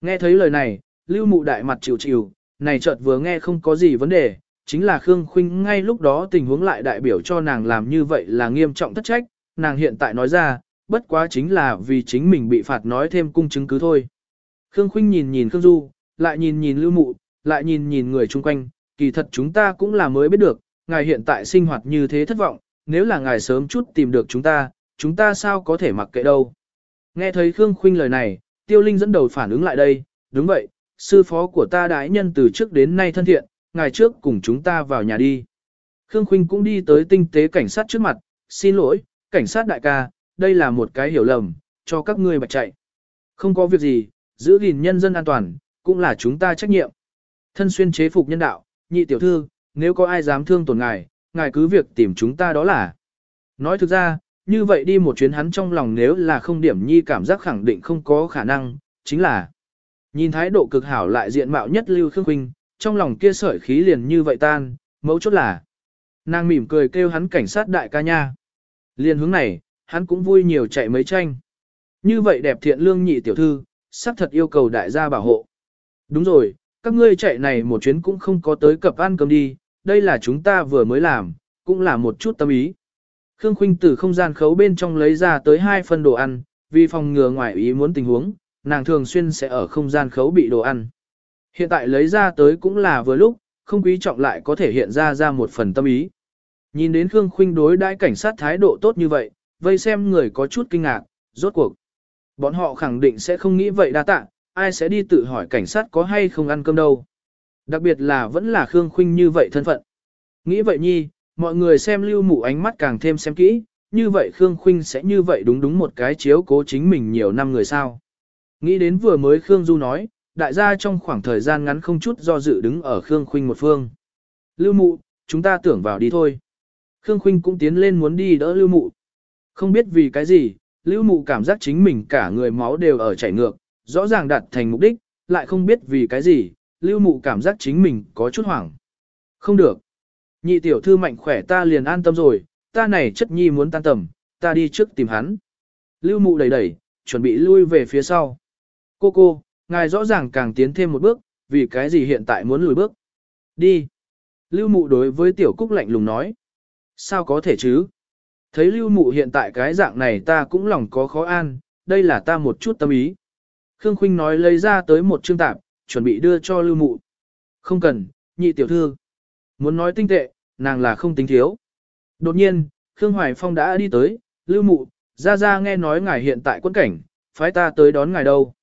Nghe thấy lời này, lưu mụ đại mặt chịu chịu, này chợt vừa nghe không có gì vấn đề, chính là Khương Khuynh ngay lúc đó tình huống lại đại biểu cho nàng làm như vậy là nghiêm trọng thất trách, nàng hiện tại nói ra, bất quá chính là vì chính mình bị phạt nói thêm cung chứng cứ thôi. Khương Khuynh nhìn nhìn Khương Du, lại nhìn nhìn lưu mụ, lại nhìn nhìn người chung quanh, kỳ thật chúng ta cũng là mới biết được, ngài hiện tại sinh hoạt như thế thất vọng, nếu là ngài sớm chút tìm được chúng ta, chúng ta sao có thể mặc kệ đâu. Nghe thấy Khương Khuynh lời này, Tiêu Linh dẫn đầu phản ứng lại đây, đúng vậy, sư phó của ta đại nhân từ trước đến nay thân thiện, ngài trước cùng chúng ta vào nhà đi. Khương Khuynh cũng đi tới tinh tế cảnh sát trước mặt, xin lỗi, cảnh sát đại ca, đây là một cái hiểu lầm, cho các ngươi bạch chạy. Không có việc gì, giữ gìn nhân dân an toàn, cũng là chúng ta trách nhiệm. Thân xuyên chế phục nhân đạo, nhị tiểu thư, nếu có ai dám thương tổn ngài, ngài cứ việc tìm chúng ta đó là. Nói thực ra, như vậy đi một chuyến hắn trong lòng nếu là không điểm nhi cảm giác khẳng định không có khả năng, chính là nhìn thái độ cực hảo lại diện mạo nhất Lưu Khương Khuynh, trong lòng kia sợi khí liền như vậy tan, mấu chốt là nàng mỉm cười kêu hắn cảnh sát đại ca nha. Liên hướng này, hắn cũng vui nhiều chạy mấy tranh. Như vậy đẹp thiện lương nhị tiểu thư, sắp thật yêu cầu đại gia bảo hộ. Đúng rồi, các ngươi chạy này một chuyến cũng không có tới cập ăn cơm đi, đây là chúng ta vừa mới làm, cũng là một chút tâm ý. Khương Khuynh từ không gian khấu bên trong lấy ra tới hai phần đồ ăn, vì phòng ngừa ngoài ý muốn tình huống, nàng thường xuyên sẽ ở không gian khấu bị đồ ăn. Hiện tại lấy ra tới cũng là vừa lúc, không quý trọng lại có thể hiện ra ra một phần tâm ý. Nhìn đến Khương Khuynh đối đãi cảnh sát thái độ tốt như vậy, vây xem người có chút kinh ngạc, rốt cuộc. Bọn họ khẳng định sẽ không nghĩ vậy đa tạ, ai sẽ đi tự hỏi cảnh sát có hay không ăn cơm đâu. Đặc biệt là vẫn là Khương Khuynh như vậy thân phận. Nghĩ vậy nhi, mọi người xem lưu mụ ánh mắt càng thêm xem kỹ, như vậy Khương Khuynh sẽ như vậy đúng đúng một cái chiếu cố chính mình nhiều năm người sao. Nghĩ đến vừa mới Khương Du nói, đại gia trong khoảng thời gian ngắn không chút do dự đứng ở Khương Khuynh một phương. Lưu mụ, chúng ta tưởng vào đi thôi. Khương Khuynh cũng tiến lên muốn đi đỡ lưu mụ. Không biết vì cái gì, lưu mụ cảm giác chính mình cả người máu đều ở chảy ngược, rõ ràng đạt thành mục đích, lại không biết vì cái gì, lưu mụ cảm giác chính mình có chút hoảng. Không được. Nhị tiểu thư mạnh khỏe ta liền an tâm rồi, ta này chất nhi muốn tan tầm, ta đi trước tìm hắn. Lưu mụ đẩy đẩy, chuẩn bị lui về phía sau. Cô cô, ngài rõ ràng càng tiến thêm một bước, vì cái gì hiện tại muốn lùi bước. Đi. Lưu mụ đối với tiểu cúc lạnh lùng nói. Sao có thể chứ? Thấy lưu mụ hiện tại cái dạng này ta cũng lòng có khó an, đây là ta một chút tâm ý. Khương Khuynh nói lấy ra tới một chương tạp, chuẩn bị đưa cho lưu mụ. Không cần, nhị tiểu thư. Muốn nói tinh tệ, nàng là không tính thiếu. Đột nhiên, Khương Hoài Phong đã đi tới, lưu mụ, ra ra nghe nói ngài hiện tại quân cảnh, phái ta tới đón ngài đâu.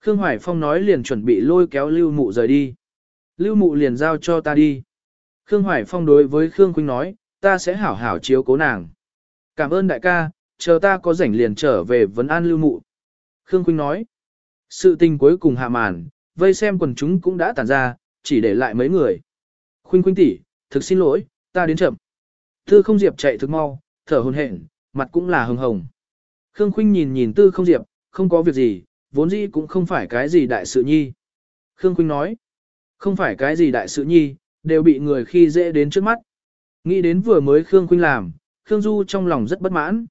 Khương Hoài Phong nói liền chuẩn bị lôi kéo lưu mụ rời đi. Lưu mụ liền giao cho ta đi. Khương Hoài Phong đối với Khương Khuynh nói, ta sẽ hảo hảo chiếu cố nàng. Cảm ơn đại ca, chờ ta có rảnh liền trở về vấn an lưu mụ. Khương Quynh nói, sự tình cuối cùng hạ màn, vây xem quần chúng cũng đã tàn ra, chỉ để lại mấy người. Khuynh Khuynh tỷ, thực xin lỗi, ta đến chậm. Tư không diệp chạy thực mau, thở hồn hển, mặt cũng là hồng hồng. Khương Khuynh nhìn nhìn tư không diệp, không có việc gì, vốn dĩ cũng không phải cái gì đại sự nhi. Khương Khuynh nói, không phải cái gì đại sự nhi, đều bị người khi dễ đến trước mắt. Nghĩ đến vừa mới Khương Khuynh làm, Khương Du trong lòng rất bất mãn.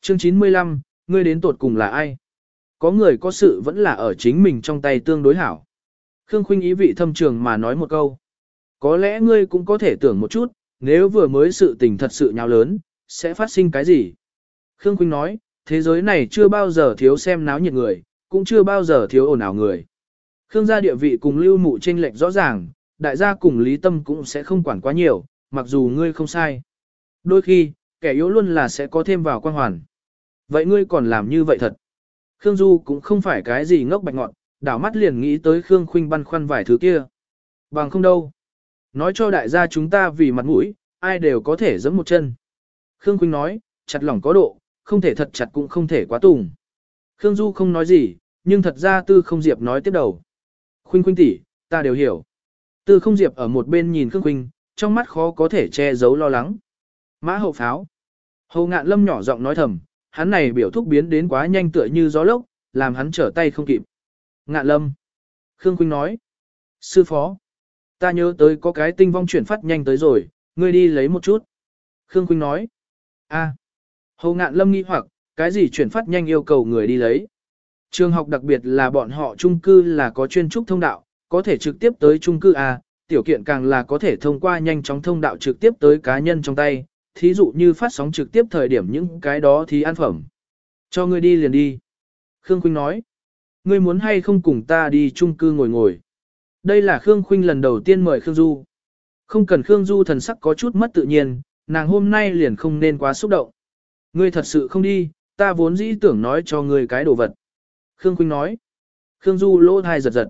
Chương 95, ngươi đến tột cùng là ai? Có người có sự vẫn là ở chính mình trong tay tương đối hảo. Khương Khuynh ý vị thâm trường mà nói một câu. Có lẽ ngươi cũng có thể tưởng một chút, nếu vừa mới sự tình thật sự nhào lớn, sẽ phát sinh cái gì? Khương Khuynh nói, thế giới này chưa bao giờ thiếu xem náo nhiệt người, cũng chưa bao giờ thiếu ồn ào người. Khương gia địa vị cùng lưu mụ tranh lệch rõ ràng, đại gia cùng lý tâm cũng sẽ không quản quá nhiều, mặc dù ngươi không sai. Đôi khi, kẻ yếu luôn là sẽ có thêm vào quan hoàn. Vậy ngươi còn làm như vậy thật. Khương Du cũng không phải cái gì ngốc bạch ngọn, đảo mắt liền nghĩ tới Khương Khuynh băn khoăn vài thứ kia. Bằng không đâu. Nói cho đại gia chúng ta vì mặt mũi, ai đều có thể giẫm một chân. Khương Khuynh nói, chặt lỏng có độ, không thể thật chặt cũng không thể quá tùng. Khương Du không nói gì, nhưng thật ra Tư Không Diệp nói tiếp đầu. Khuynh Khuynh tỷ, ta đều hiểu. Tư Không Diệp ở một bên nhìn Khương Khuynh, trong mắt khó có thể che giấu lo lắng. Mã hậu pháo. Hầu ngạn lâm nhỏ giọng nói thầm, hắn này biểu thúc biến đến quá nhanh tựa như gió lốc, làm hắn trở tay không kịp. Ngạn lâm. Khương quynh nói. Sư phó. Ta nhớ tới có cái tinh vong chuyển phát nhanh tới rồi, ngươi đi lấy một chút. Khương quynh nói. a Hầu ngạn lâm nghi hoặc, cái gì chuyển phát nhanh yêu cầu người đi lấy. Trường học đặc biệt là bọn họ trung cư là có chuyên trúc thông đạo, có thể trực tiếp tới trung cư A, tiểu kiện càng là có thể thông qua nhanh chóng thông đạo trực tiếp tới cá nhân trong tay, thí dụ như phát sóng trực tiếp thời điểm những cái đó thì ăn phẩm. Cho ngươi đi liền đi. Khương Khuynh nói, ngươi muốn hay không cùng ta đi chung cư ngồi ngồi. Đây là Khương Khuynh lần đầu tiên mời Khương Du. Không cần Khương Du thần sắc có chút mất tự nhiên, nàng hôm nay liền không nên quá xúc động. Ngươi thật sự không đi, ta vốn dĩ tưởng nói cho ngươi cái đồ vật. Khương Khuynh nói. Khương Du lỗ thai giật giật.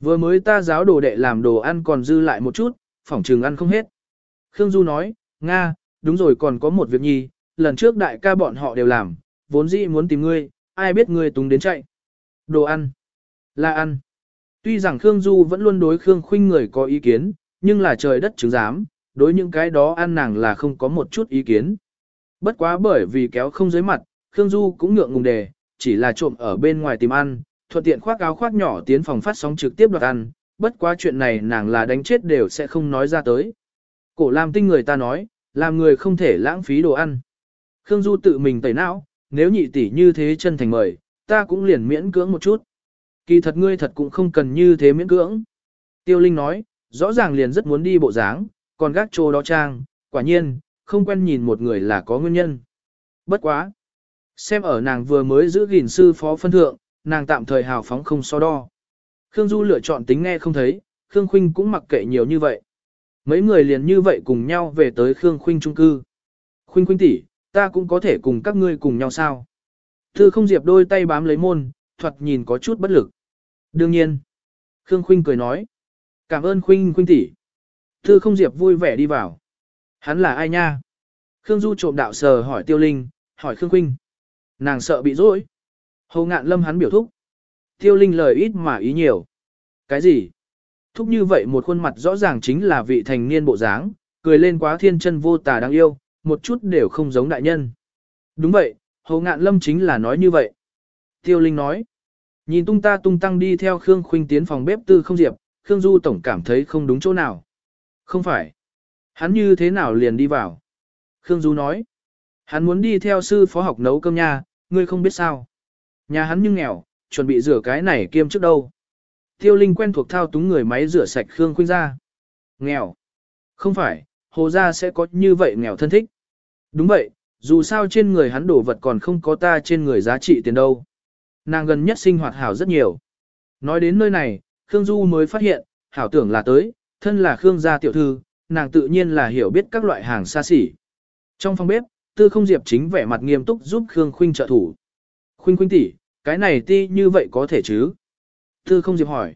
Vừa mới ta giáo đồ đệ làm đồ ăn còn dư lại một chút, phỏng trường ăn không hết. Khương Du nói, Nga, đúng rồi còn có một việc nhi, lần trước đại ca bọn họ đều làm, vốn dĩ muốn tìm ngươi, ai biết ngươi túng đến chạy. Đồ ăn. Là ăn. Tuy rằng Khương Du vẫn luôn đối Khương Khuynh người có ý kiến, nhưng là trời đất chứng giám, đối những cái đó ăn nàng là không có một chút ý kiến. Bất quá bởi vì kéo không dưới mặt, Khương Du cũng ngượng ngùng đề, chỉ là trộm ở bên ngoài tìm ăn, thuận tiện khoác áo khoác nhỏ tiến phòng phát sóng trực tiếp đoạt ăn, bất quá chuyện này nàng là đánh chết đều sẽ không nói ra tới. Cổ lam tinh người ta nói, làm người không thể lãng phí đồ ăn. Khương Du tự mình tẩy não, nếu nhị tỷ như thế chân thành mời, ta cũng liền miễn cưỡng một chút. Kỳ thật ngươi thật cũng không cần như thế miễn cưỡng. Tiêu Linh nói, rõ ràng liền rất muốn đi bộ dáng, còn gác trô đó trang, quả nhiên, không quen nhìn một người là có nguyên nhân. Bất quá. Xem ở nàng vừa mới giữ gìn sư phó phân thượng, nàng tạm thời hào phóng không so đo. Khương Du lựa chọn tính nghe không thấy, Khương Khuynh cũng mặc kệ nhiều như vậy. Mấy người liền như vậy cùng nhau về tới Khương Khuynh trung cư. Khuynh Khuynh tỷ, ta cũng có thể cùng các ngươi cùng nhau sao? Thư không diệp đôi tay bám lấy môn, thoạt nhìn có chút bất lực. Đương nhiên. Khương Khuynh cười nói. Cảm ơn Khuynh Khuynh tỷ. Thư không diệp vui vẻ đi vào. Hắn là ai nha? Khương Du trộm đạo sờ hỏi Tiêu Linh, hỏi Khương Khuynh. Nàng sợ bị dối. Hồ ngạn lâm hắn biểu thúc. Tiêu Linh lời ít mà ý nhiều. Cái gì? Thúc như vậy một khuôn mặt rõ ràng chính là vị thành niên bộ dáng, cười lên quá thiên chân vô tà đáng yêu, một chút đều không giống đại nhân. Đúng vậy, hầu ngạn lâm chính là nói như vậy. Tiêu Linh nói. Nhìn tung ta tung tăng đi theo Khương Khuynh tiến phòng bếp tư không diệp, Khương Du tổng cảm thấy không đúng chỗ nào. Không phải. Hắn như thế nào liền đi vào? Khương Du nói. Hắn muốn đi theo sư phó học nấu cơm nha, ngươi không biết sao. Nhà hắn nhưng nghèo, chuẩn bị rửa cái này kiêm trước đâu. Tiêu Linh quen thuộc thao túng người máy rửa sạch Khương Khuynh ra. Nghèo. Không phải, hồ gia sẽ có như vậy nghèo thân thích. Đúng vậy, dù sao trên người hắn đổ vật còn không có ta trên người giá trị tiền đâu. Nàng gần nhất sinh hoạt hảo rất nhiều. Nói đến nơi này, Khương Du mới phát hiện, hảo tưởng là tới, thân là Khương gia tiểu thư, nàng tự nhiên là hiểu biết các loại hàng xa xỉ. Trong phòng bếp, Tư Không Diệp chính vẻ mặt nghiêm túc giúp Khương Khuynh trợ thủ. Khuynh Khuynh tỷ, cái này ti như vậy có thể chứ? Tư Không Diệp hỏi.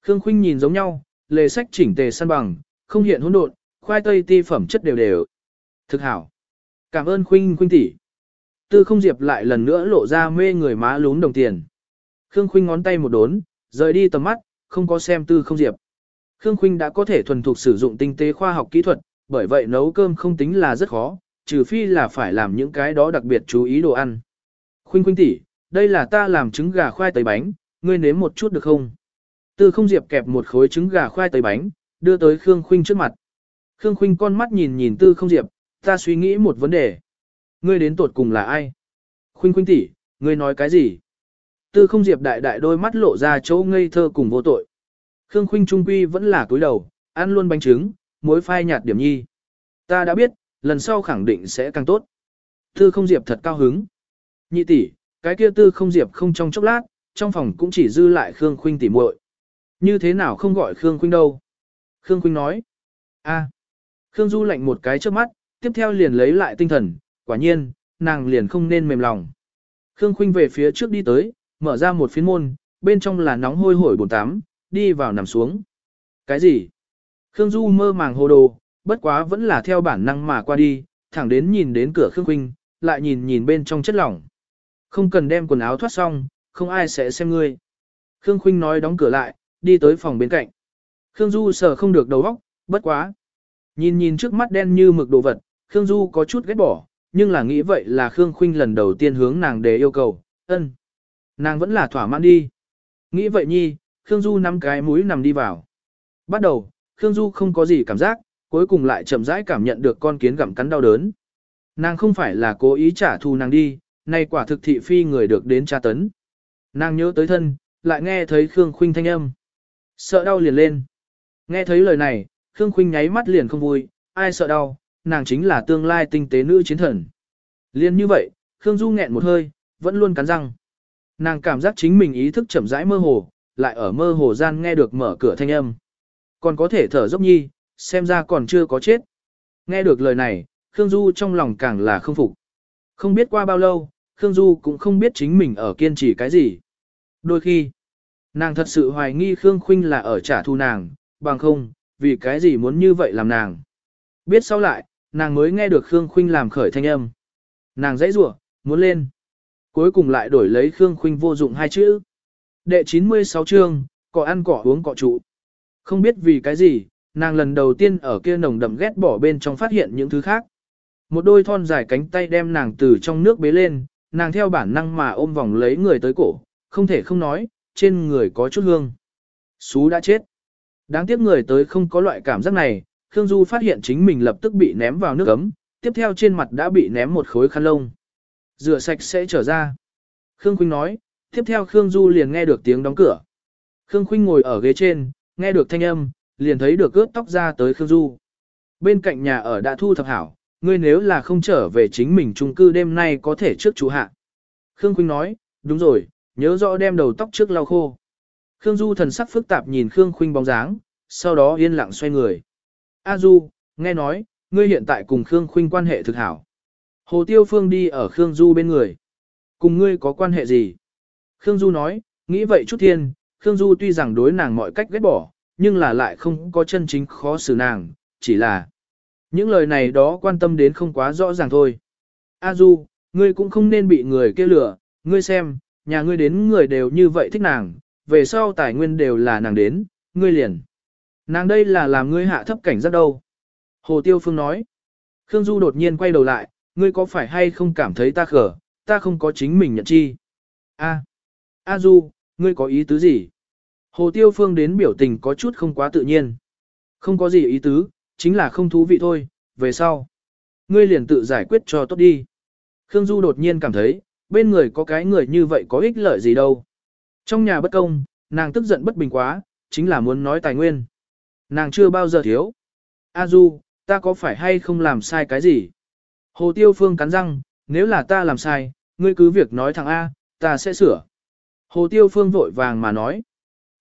Khương Khuynh nhìn giống nhau, lề sách chỉnh tề săn bằng, không hiện hỗn độn, khoai tây ti phẩm chất đều đều. Thực hảo. Cảm ơn Khuynh Khuynh tỷ. Tư Không Diệp lại lần nữa lộ ra mê người má lún đồng tiền. Khương Khuynh ngón tay một đốn, rời đi tầm mắt, không có xem Tư Không Diệp. Khương Khuynh đã có thể thuần thục sử dụng tinh tế khoa học kỹ thuật, bởi vậy nấu cơm không tính là rất khó, trừ phi là phải làm những cái đó đặc biệt chú ý đồ ăn. Khuynh Khuynh tỷ, đây là ta làm trứng gà khoai tây bánh, ngươi nếm một chút được không? Tư Không Diệp kẹp một khối trứng gà khoai tây bánh, đưa tới Khương Khuynh trước mặt. Khương Khuynh con mắt nhìn nhìn Tư Không Diệp, ta suy nghĩ một vấn đề. Ngươi đến tột cùng là ai? Khuynh Khuynh tỷ, ngươi nói cái gì? Tư Không Diệp đại đại đôi mắt lộ ra chỗ ngây thơ cùng vô tội. Khương Khuynh trung quy vẫn là cúi đầu, ăn luôn bánh trứng, muối phai nhạt điểm nhi. Ta đã biết, lần sau khẳng định sẽ càng tốt. Tư Không Diệp thật cao hứng. Nhị tỷ, cái kia Tư Không Diệp không trong chốc lát, trong phòng cũng chỉ dư lại Khương Khuynh tỉ muội. Như thế nào không gọi Khương Khuynh đâu? Khương Khuynh nói. A. Khương Du lạnh một cái trước mắt, tiếp theo liền lấy lại tinh thần, quả nhiên, nàng liền không nên mềm lòng. Khương Khuynh về phía trước đi tới, mở ra một phiến môn, bên trong là nóng hôi hổi bồn tắm, đi vào nằm xuống. Cái gì? Khương Du mơ màng hồ đồ, bất quá vẫn là theo bản năng mà qua đi, thẳng đến nhìn đến cửa Khương Khuynh, lại nhìn nhìn bên trong chất lỏng. Không cần đem quần áo thoát xong, không ai sẽ xem ngươi. Khương Khuynh nói đóng cửa lại, đi tới phòng bên cạnh. Khương Du sờ không được đầu óc, bất quá. Nhìn nhìn trước mắt đen như mực đồ vật, Khương Du có chút ghét bỏ, nhưng là nghĩ vậy là Khương Khuynh lần đầu tiên hướng nàng để yêu cầu, ân. Nàng vẫn là thỏa mãn đi. Nghĩ vậy nhi, Khương Du nắm cái mũi nằm đi vào. Bắt đầu, Khương Du không có gì cảm giác, cuối cùng lại chậm rãi cảm nhận được con kiến gặm cắn đau đớn. Nàng không phải là cố ý trả thù nàng đi, nay quả thực thị phi người được đến tra tấn. Nàng nhớ tới thân, lại nghe thấy Khương Khuynh thanh âm. Sợ đau liền lên. Nghe thấy lời này, Khương Khuynh nháy mắt liền không vui, ai sợ đau, nàng chính là tương lai tinh tế nữ chiến thần. Liên như vậy, Khương Du nghẹn một hơi, vẫn luôn cắn răng. Nàng cảm giác chính mình ý thức chậm rãi mơ hồ, lại ở mơ hồ gian nghe được mở cửa thanh âm. Còn có thể thở dốc nhi, xem ra còn chưa có chết. Nghe được lời này, Khương Du trong lòng càng là không phục. Không biết qua bao lâu, Khương Du cũng không biết chính mình ở kiên trì cái gì. Đôi khi, nàng thật sự hoài nghi Khương Khuynh là ở trả thù nàng, bằng không, vì cái gì muốn như vậy làm nàng. Biết sau lại, nàng mới nghe được Khương Khuynh làm khởi thanh âm. Nàng dãy rủa, muốn lên. Cuối cùng lại đổi lấy Khương Khuynh vô dụng hai chữ. Đệ 96 chương, cỏ ăn cỏ uống cỏ trụ. Không biết vì cái gì, nàng lần đầu tiên ở kia nồng đậm ghét bỏ bên trong phát hiện những thứ khác. Một đôi thon dài cánh tay đem nàng từ trong nước bế lên, nàng theo bản năng mà ôm vòng lấy người tới cổ, không thể không nói, trên người có chút hương. Sú đã chết. Đáng tiếc người tới không có loại cảm giác này, Khương Du phát hiện chính mình lập tức bị ném vào nước ấm, tiếp theo trên mặt đã bị ném một khối khăn lông. Rửa sạch sẽ trở ra. Khương Khuynh nói, tiếp theo Khương Du liền nghe được tiếng đóng cửa. Khương Khuynh ngồi ở ghế trên, nghe được thanh âm, liền thấy được cướp tóc ra tới Khương Du. Bên cạnh nhà ở đã thu thập hảo, ngươi nếu là không trở về chính mình chung cư đêm nay có thể trước chú hạ. Khương Khuynh nói, đúng rồi, nhớ rõ đem đầu tóc trước lau khô. Khương Du thần sắc phức tạp nhìn Khương Khuynh bóng dáng, sau đó yên lặng xoay người. A Du, nghe nói, ngươi hiện tại cùng Khương Khuynh quan hệ thực hảo. Hồ Tiêu Phương đi ở Khương Du bên người. Cùng ngươi có quan hệ gì? Khương Du nói, nghĩ vậy chút thiên, Khương Du tuy rằng đối nàng mọi cách ghét bỏ, nhưng là lại không có chân chính khó xử nàng, chỉ là những lời này đó quan tâm đến không quá rõ ràng thôi. A Du, ngươi cũng không nên bị người kia lừa, ngươi xem, nhà ngươi đến người đều như vậy thích nàng, về sau tài nguyên đều là nàng đến, ngươi liền. Nàng đây là làm ngươi hạ thấp cảnh rất đâu. Hồ Tiêu Phương nói. Khương Du đột nhiên quay đầu lại, ngươi có phải hay không cảm thấy ta khở, ta không có chính mình nhận chi. A. A Du, ngươi có ý tứ gì? Hồ Tiêu Phương đến biểu tình có chút không quá tự nhiên. Không có gì ý tứ, chính là không thú vị thôi, về sau. Ngươi liền tự giải quyết cho tốt đi. Khương Du đột nhiên cảm thấy, bên người có cái người như vậy có ích lợi gì đâu. Trong nhà bất công, nàng tức giận bất bình quá, chính là muốn nói tài nguyên. Nàng chưa bao giờ thiếu. A Du, ta có phải hay không làm sai cái gì? Hồ Tiêu Phương cắn răng, nếu là ta làm sai, ngươi cứ việc nói thằng A, ta sẽ sửa. Hồ Tiêu Phương vội vàng mà nói.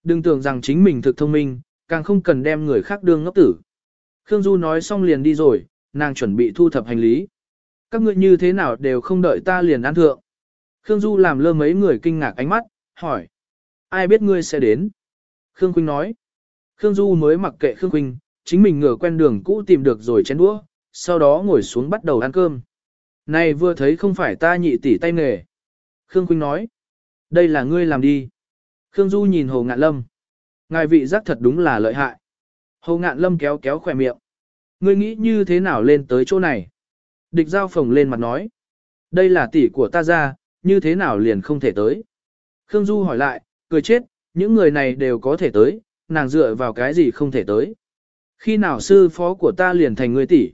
Đừng tưởng rằng chính mình thực thông minh, càng không cần đem người khác đương ngốc tử. Khương Du nói xong liền đi rồi, nàng chuẩn bị thu thập hành lý. Các ngươi như thế nào đều không đợi ta liền ăn thượng. Khương Du làm lơ mấy người kinh ngạc ánh mắt, hỏi. Ai biết ngươi sẽ đến? Khương Quynh nói. Khương Du mới mặc kệ Khương Quynh, chính mình ngửa quen đường cũ tìm được rồi chén đũa, sau đó ngồi xuống bắt đầu ăn cơm. Này vừa thấy không phải ta nhị tỷ tay nghề. Khương Quynh nói. Đây là ngươi làm đi. Khương Du nhìn Hồ Ngạn Lâm. Ngài vị giác thật đúng là lợi hại. Hồ Ngạn Lâm kéo kéo khỏe miệng. Ngươi nghĩ như thế nào lên tới chỗ này? Địch giao phồng lên mặt nói. Đây là tỷ của ta ra, như thế nào liền không thể tới? Khương Du hỏi lại, cười chết, những người này đều có thể tới, nàng dựa vào cái gì không thể tới? Khi nào sư phó của ta liền thành người tỷ?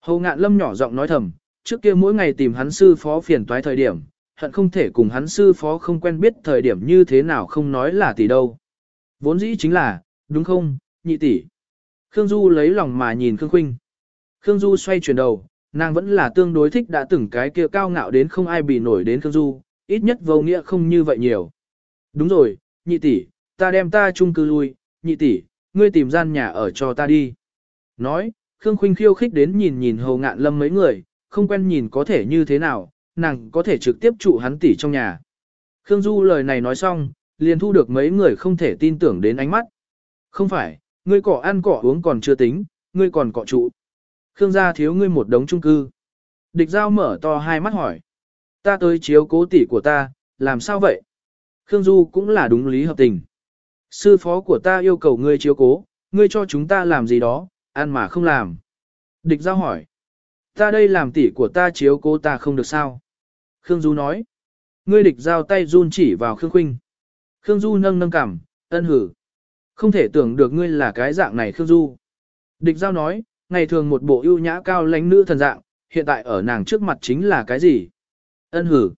Hồ Ngạn Lâm nhỏ giọng nói thầm, trước kia mỗi ngày tìm hắn sư phó phiền toái thời điểm, hận không thể cùng hắn sư phó không quen biết thời điểm như thế nào không nói là tỷ đâu. Vốn dĩ chính là, đúng không, nhị tỷ. Khương Du lấy lòng mà nhìn Khương Khuynh. Khương Du xoay chuyển đầu, nàng vẫn là tương đối thích đã từng cái kia cao ngạo đến không ai bị nổi đến Khương Du, ít nhất vô nghĩa không như vậy nhiều. Đúng rồi, nhị tỷ, ta đem ta chung cư lui, nhị tỷ, ngươi tìm gian nhà ở cho ta đi. Nói, Khương Khuynh khiêu khích đến nhìn nhìn Hồ Ngạn Lâm mấy người, không quen nhìn có thể như thế nào, nàng có thể trực tiếp trụ hắn tỷ trong nhà. Khương Du lời này nói xong, liền thu được mấy người không thể tin tưởng đến ánh mắt. Không phải, ngươi cỏ ăn cỏ uống còn chưa tính, ngươi còn cọ trụ. Khương gia thiếu ngươi một đống trung cư. Địch giao mở to hai mắt hỏi. Ta tới chiếu cố tỷ của ta, làm sao vậy? Khương Du cũng là đúng lý hợp tình. Sư phó của ta yêu cầu ngươi chiếu cố, ngươi cho chúng ta làm gì đó, ăn mà không làm. Địch giao hỏi. Ta đây làm tỷ của ta chiếu cố ta không được sao? Khương Du nói. Ngươi địch giao tay run chỉ vào Khương Khuynh. Khương Du nâng nâng cằm, ân hử. Không thể tưởng được ngươi là cái dạng này Khương Du. Địch giao nói, ngày thường một bộ ưu nhã cao lãnh nữ thần dạng, hiện tại ở nàng trước mặt chính là cái gì? Ân hử.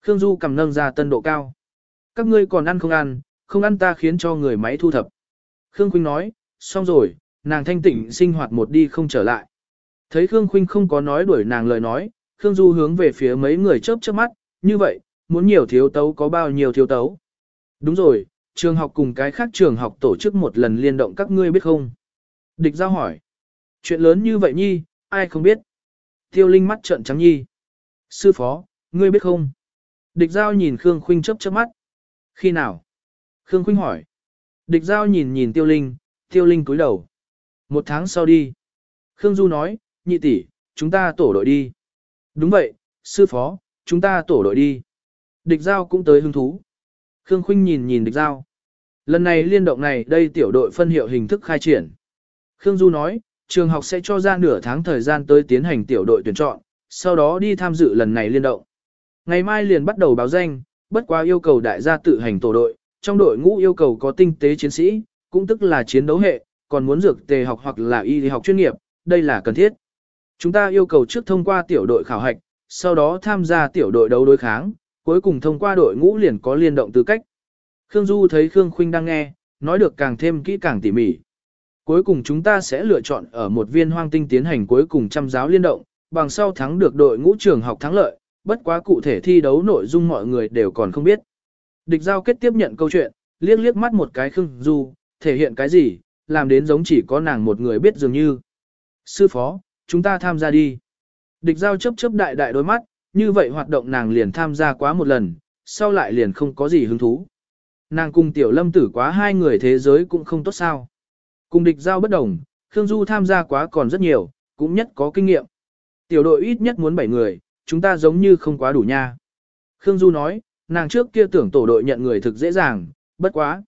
Khương Du cầm nâng ra tân độ cao. Các ngươi còn ăn không ăn, không ăn ta khiến cho người máy thu thập. Khương Khuynh nói, xong rồi, nàng thanh tịnh sinh hoạt một đi không trở lại. Thấy Khương Khuynh không có nói đuổi nàng lời nói, Khương Du hướng về phía mấy người chớp chớp mắt, như vậy, muốn nhiều thiếu tấu có bao nhiêu thiếu tấu. Đúng rồi, trường học cùng cái khác trường học tổ chức một lần liên động các ngươi biết không? Địch giao hỏi. Chuyện lớn như vậy nhi, ai không biết? Tiêu Linh mắt trợn trắng nhi. Sư phó, ngươi biết không? Địch giao nhìn Khương Khuynh chớp chớp mắt. Khi nào? Khương Khuynh hỏi. Địch giao nhìn nhìn Tiêu Linh, Tiêu Linh cúi đầu. Một tháng sau đi. Khương Du nói, nhị tỷ, chúng ta tổ đội đi. Đúng vậy, sư phó, chúng ta tổ đội đi. Địch giao cũng tới hứng thú. Khương Khuynh nhìn nhìn địch giao. Lần này liên động này đây tiểu đội phân hiệu hình thức khai triển. Khương Du nói, trường học sẽ cho ra nửa tháng thời gian tới tiến hành tiểu đội tuyển chọn, sau đó đi tham dự lần này liên động. Ngày mai liền bắt đầu báo danh, bất quá yêu cầu đại gia tự hành tổ đội, trong đội ngũ yêu cầu có tinh tế chiến sĩ, cũng tức là chiến đấu hệ, còn muốn dược tề học hoặc là y học chuyên nghiệp, đây là cần thiết. Chúng ta yêu cầu trước thông qua tiểu đội khảo hạch, sau đó tham gia tiểu đội đấu đối kháng, cuối cùng thông qua đội ngũ liền có liên động tư cách. Khương Du thấy Khương Khuynh đang nghe, nói được càng thêm kỹ càng tỉ mỉ. Cuối cùng chúng ta sẽ lựa chọn ở một viên hoang tinh tiến hành cuối cùng trăm giáo liên động, bằng sau thắng được đội ngũ trường học thắng lợi, bất quá cụ thể thi đấu nội dung mọi người đều còn không biết. Địch giao kết tiếp nhận câu chuyện, liếc liếc mắt một cái Khương Du, thể hiện cái gì, làm đến giống chỉ có nàng một người biết dường như. Sư phó, chúng ta tham gia đi. Địch giao chấp chấp đại đại đôi mắt, như vậy hoạt động nàng liền tham gia quá một lần, sau lại liền không có gì hứng thú. Nàng cùng tiểu lâm tử quá hai người thế giới cũng không tốt sao. Cùng địch giao bất đồng, Khương Du tham gia quá còn rất nhiều, cũng nhất có kinh nghiệm. Tiểu đội ít nhất muốn 7 người, chúng ta giống như không quá đủ nha. Khương Du nói, nàng trước kia tưởng tổ đội nhận người thực dễ dàng, bất quá.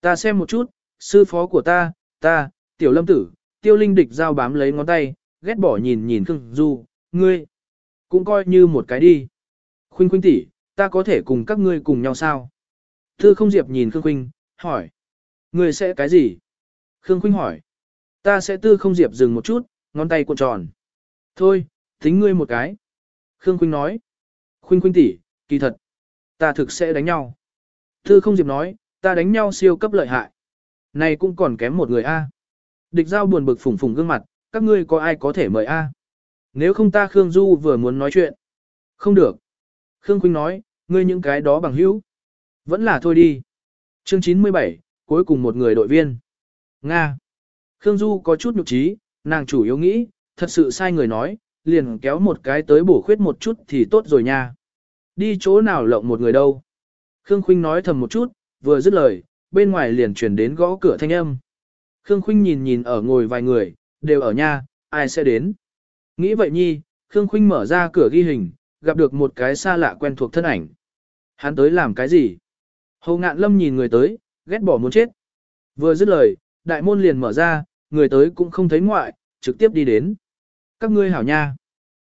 Ta xem một chút, sư phó của ta, ta, tiểu lâm tử, tiêu linh địch giao bám lấy ngón tay, ghét bỏ nhìn nhìn Khương Du, ngươi, cũng coi như một cái đi. Khuynh khuynh tỷ, ta có thể cùng các ngươi cùng nhau sao? Thư không diệp nhìn Khương Khuynh, hỏi, ngươi sẽ cái gì? Khương Khuynh hỏi, Ta sẽ tư không diệp dừng một chút, ngón tay cuộn tròn. Thôi, tính ngươi một cái. Khương Khuynh nói. Khuynh Khuynh tỷ, kỳ thật. Ta thực sẽ đánh nhau. Tư không diệp nói, ta đánh nhau siêu cấp lợi hại. Này cũng còn kém một người A. Địch giao buồn bực phủng phủng gương mặt, các ngươi có ai có thể mời A. Nếu không ta Khương Du vừa muốn nói chuyện. Không được. Khương Khuynh nói, ngươi những cái đó bằng hữu. Vẫn là thôi đi. Chương 97, cuối cùng một người đội viên. Nga. Khương Du có chút nhục trí, nàng chủ yếu nghĩ, thật sự sai người nói, liền kéo một cái tới bổ khuyết một chút thì tốt rồi nha. Đi chỗ nào lộng một người đâu. Khương Khuynh nói thầm một chút, vừa dứt lời, bên ngoài liền truyền đến gõ cửa thanh âm. Khương Khuynh nhìn nhìn ở ngồi vài người, đều ở nha, ai sẽ đến. Nghĩ vậy nhi, Khương Khuynh mở ra cửa ghi hình, gặp được một cái xa lạ quen thuộc thân ảnh. Hắn tới làm cái gì? Hồ ngạn lâm nhìn người tới, ghét bỏ muốn chết. Vừa dứt lời, đại môn liền mở ra, người tới cũng không thấy ngoại, trực tiếp đi đến. Các ngươi hảo nha.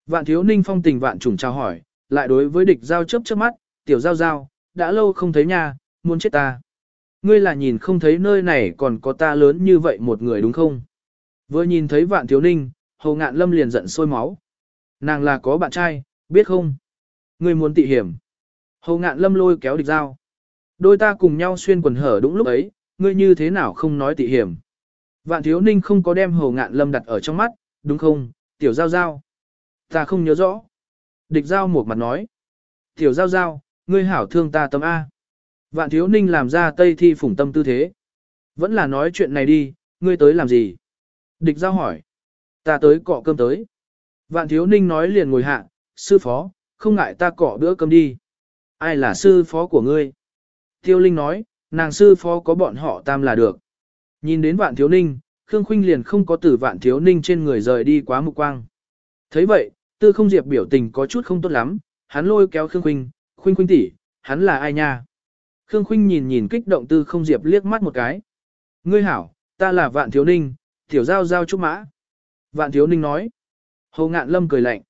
Vạn thiếu ninh phong tình vạn trùng chào hỏi, lại đối với địch giao chớp chớp mắt, tiểu giao giao, đã lâu không thấy nha, muốn chết ta. Ngươi là nhìn không thấy nơi này còn có ta lớn như vậy một người đúng không? Vừa nhìn thấy vạn thiếu ninh, hồ ngạn lâm liền giận sôi máu. Nàng là có bạn trai, biết không? Ngươi muốn tị hiểm. Hồ ngạn lâm lôi kéo địch giao. Đôi ta cùng nhau xuyên quần hở đúng lúc ấy, ngươi như thế nào không nói tị hiểm. Vạn thiếu ninh không có đem hồ ngạn lâm đặt ở trong mắt, đúng không, tiểu giao giao. Ta không nhớ rõ. Địch giao một mặt nói. Tiểu giao giao, ngươi hảo thương ta tâm A. Vạn thiếu ninh làm ra tây thi phủng tâm tư thế. Vẫn là nói chuyện này đi, ngươi tới làm gì? Địch giao hỏi. Ta tới cọ cơm tới. Vạn thiếu ninh nói liền ngồi hạ, sư phó, không ngại ta cọ bữa cơm đi. Ai là sư phó của ngươi? Tiêu Linh nói, nàng sư phó có bọn họ tam là được. Nhìn đến vạn thiếu ninh, Khương Khuynh liền không có tử vạn thiếu ninh trên người rời đi quá mục quang. thấy vậy, tư không diệp biểu tình có chút không tốt lắm, hắn lôi kéo Khương Khuynh, Khuynh Khuynh tỷ, hắn là ai nha? Khương Khuynh nhìn nhìn kích động tư không diệp liếc mắt một cái. Ngươi hảo, ta là vạn thiếu ninh, tiểu giao giao trúc mã. Vạn thiếu ninh nói. Hồ ngạn lâm cười lạnh.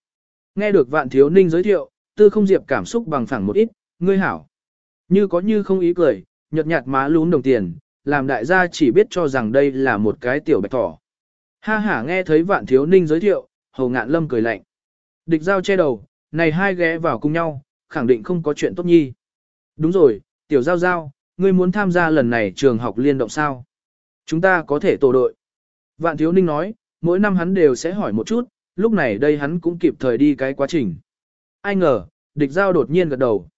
Nghe được vạn thiếu ninh giới thiệu, tư không diệp cảm xúc bằng phẳng một ít, ngươi hảo. Như có như không ý cười, nhợt nhạt má lún đồng tiền, làm đại gia chỉ biết cho rằng đây là một cái tiểu bạch thỏ. Ha ha nghe thấy vạn thiếu ninh giới thiệu, hồ ngạn lâm cười lạnh. Địch giao che đầu, này hai ghé vào cùng nhau, khẳng định không có chuyện tốt nhi. Đúng rồi, tiểu giao giao, ngươi muốn tham gia lần này trường học liên động sao? Chúng ta có thể tổ đội. Vạn thiếu ninh nói, mỗi năm hắn đều sẽ hỏi một chút, lúc này đây hắn cũng kịp thời đi cái quá trình. Ai ngờ, địch giao đột nhiên gật đầu.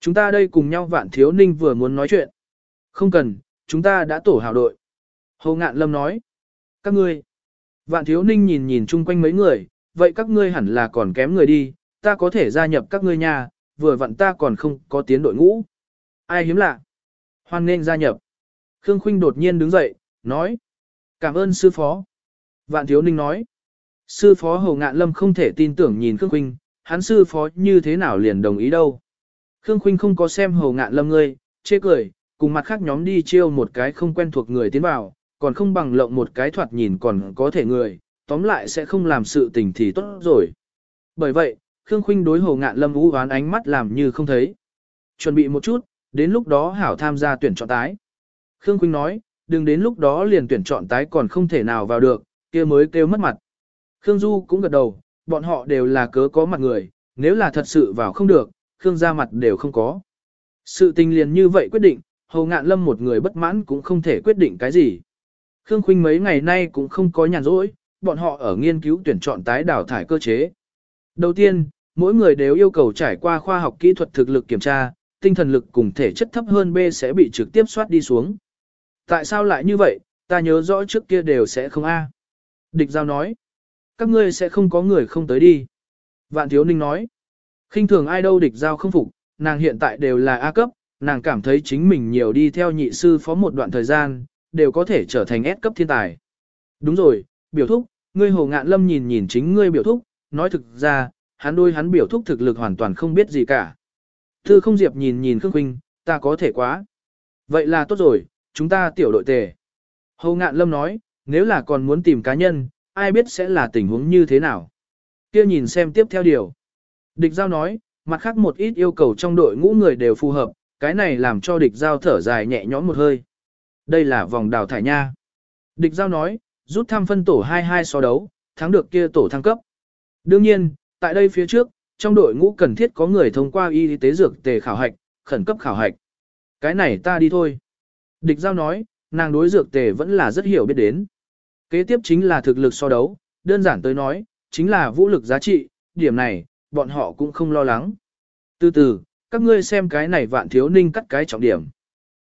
Chúng ta đây cùng nhau vạn thiếu ninh vừa muốn nói chuyện. Không cần, chúng ta đã tổ hào đội. Hồ ngạn lâm nói. Các ngươi. Vạn thiếu ninh nhìn nhìn chung quanh mấy người, vậy các ngươi hẳn là còn kém người đi, ta có thể gia nhập các ngươi nhà, vừa vặn ta còn không có tiến đội ngũ. Ai hiếm lạ? Hoan nên gia nhập. Khương Khuynh đột nhiên đứng dậy, nói. Cảm ơn sư phó. Vạn thiếu ninh nói. Sư phó Hồ Ngạn Lâm không thể tin tưởng nhìn Khương Khuynh, hắn sư phó như thế nào liền đồng ý đâu. Khương Khuynh không có xem Hồ Ngạn Lâm ngươi, chê cười, cùng mặt khác nhóm đi chiêu một cái không quen thuộc người tiến vào, còn không bằng lộng một cái thoạt nhìn còn có thể người, tóm lại sẽ không làm sự tình thì tốt rồi. Bởi vậy, Khương Khuynh đối Hồ Ngạn Lâm ú oán ánh mắt làm như không thấy. Chuẩn bị một chút, đến lúc đó hảo tham gia tuyển chọn tái. Khương Khuynh nói, đừng đến lúc đó liền tuyển chọn tái còn không thể nào vào được, kia mới kêu mất mặt. Khương Du cũng gật đầu, bọn họ đều là cớ có mặt người, nếu là thật sự vào không được, Khương ra mặt đều không có. Sự tình liền như vậy quyết định, Hầu Ngạn Lâm một người bất mãn cũng không thể quyết định cái gì. Khương Khuynh mấy ngày nay cũng không có nhàn rỗi, bọn họ ở nghiên cứu tuyển chọn tái đào thải cơ chế. Đầu tiên, mỗi người đều yêu cầu trải qua khoa học kỹ thuật thực lực kiểm tra, tinh thần lực cùng thể chất thấp hơn B sẽ bị trực tiếp soát đi xuống. Tại sao lại như vậy, ta nhớ rõ trước kia đều sẽ không A. Địch giao nói, các ngươi sẽ không có người không tới đi. Vạn Thiếu Ninh nói, khinh thường ai đâu địch giao không phục, nàng hiện tại đều là A cấp, nàng cảm thấy chính mình nhiều đi theo nhị sư phó một đoạn thời gian, đều có thể trở thành S cấp thiên tài. Đúng rồi, biểu thúc, ngươi hồ ngạn lâm nhìn nhìn chính ngươi biểu thúc, nói thực ra, hắn đôi hắn biểu thúc thực lực hoàn toàn không biết gì cả. Thư không diệp nhìn nhìn Khương Khuynh, ta có thể quá. Vậy là tốt rồi, chúng ta tiểu đội tề. Hồ ngạn lâm nói, nếu là còn muốn tìm cá nhân, ai biết sẽ là tình huống như thế nào. Kia nhìn xem tiếp theo điều. Địch giao nói, mặt khác một ít yêu cầu trong đội ngũ người đều phù hợp, cái này làm cho địch giao thở dài nhẹ nhõm một hơi. Đây là vòng đào thải nha. Địch giao nói, Rút thăm phân tổ 22 so đấu, thắng được kia tổ thăng cấp. Đương nhiên, tại đây phía trước, trong đội ngũ cần thiết có người thông qua y tế dược tề khảo hạch, khẩn cấp khảo hạch. Cái này ta đi thôi. Địch giao nói, nàng đối dược tề vẫn là rất hiểu biết đến. Kế tiếp chính là thực lực so đấu, đơn giản tới nói, chính là vũ lực giá trị, điểm này, bọn họ cũng không lo lắng. Từ từ, các ngươi xem cái này vạn thiếu ninh cắt cái trọng điểm.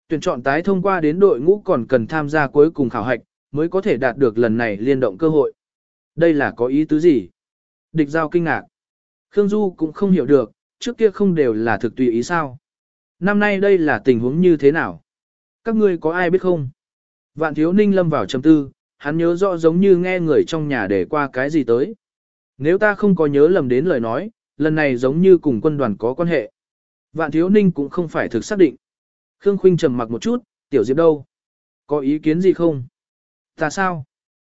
Tuyển chọn tái thông qua đến đội ngũ còn cần tham gia cuối cùng khảo hạch, mới có thể đạt được lần này liên động cơ hội. Đây là có ý tứ gì? Địch giao kinh ngạc. Khương Du cũng không hiểu được, trước kia không đều là thực tùy ý sao. Năm nay đây là tình huống như thế nào? Các ngươi có ai biết không? Vạn thiếu ninh lâm vào trầm tư, hắn nhớ rõ giống như nghe người trong nhà để qua cái gì tới. Nếu ta không có nhớ lầm đến lời nói, lần này giống như cùng quân đoàn có quan hệ. Vạn thiếu ninh cũng không phải thực xác định. Khương Khuynh trầm mặc một chút, tiểu diệp đâu? Có ý kiến gì không? Ta sao?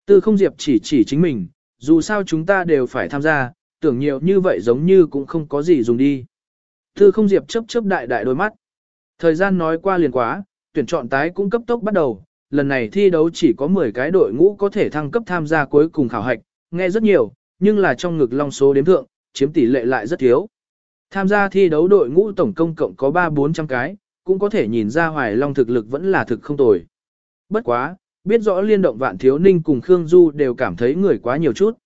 Tư không diệp chỉ chỉ chính mình, dù sao chúng ta đều phải tham gia, tưởng nhiều như vậy giống như cũng không có gì dùng đi. Tư không diệp chớp chớp đại đại đôi mắt. Thời gian nói qua liền quá, tuyển chọn tái cũng cấp tốc bắt đầu, lần này thi đấu chỉ có 10 cái đội ngũ có thể thăng cấp tham gia cuối cùng khảo hạch, nghe rất nhiều, nhưng là trong ngực long số đếm thượng, chiếm tỷ lệ lại rất thiếu. Tham gia thi đấu đội ngũ tổng công cộng có 3-400 cái, cũng có thể nhìn ra Hoài Long thực lực vẫn là thực không tồi. Bất quá, biết rõ liên động vạn thiếu ninh cùng Khương Du đều cảm thấy người quá nhiều chút.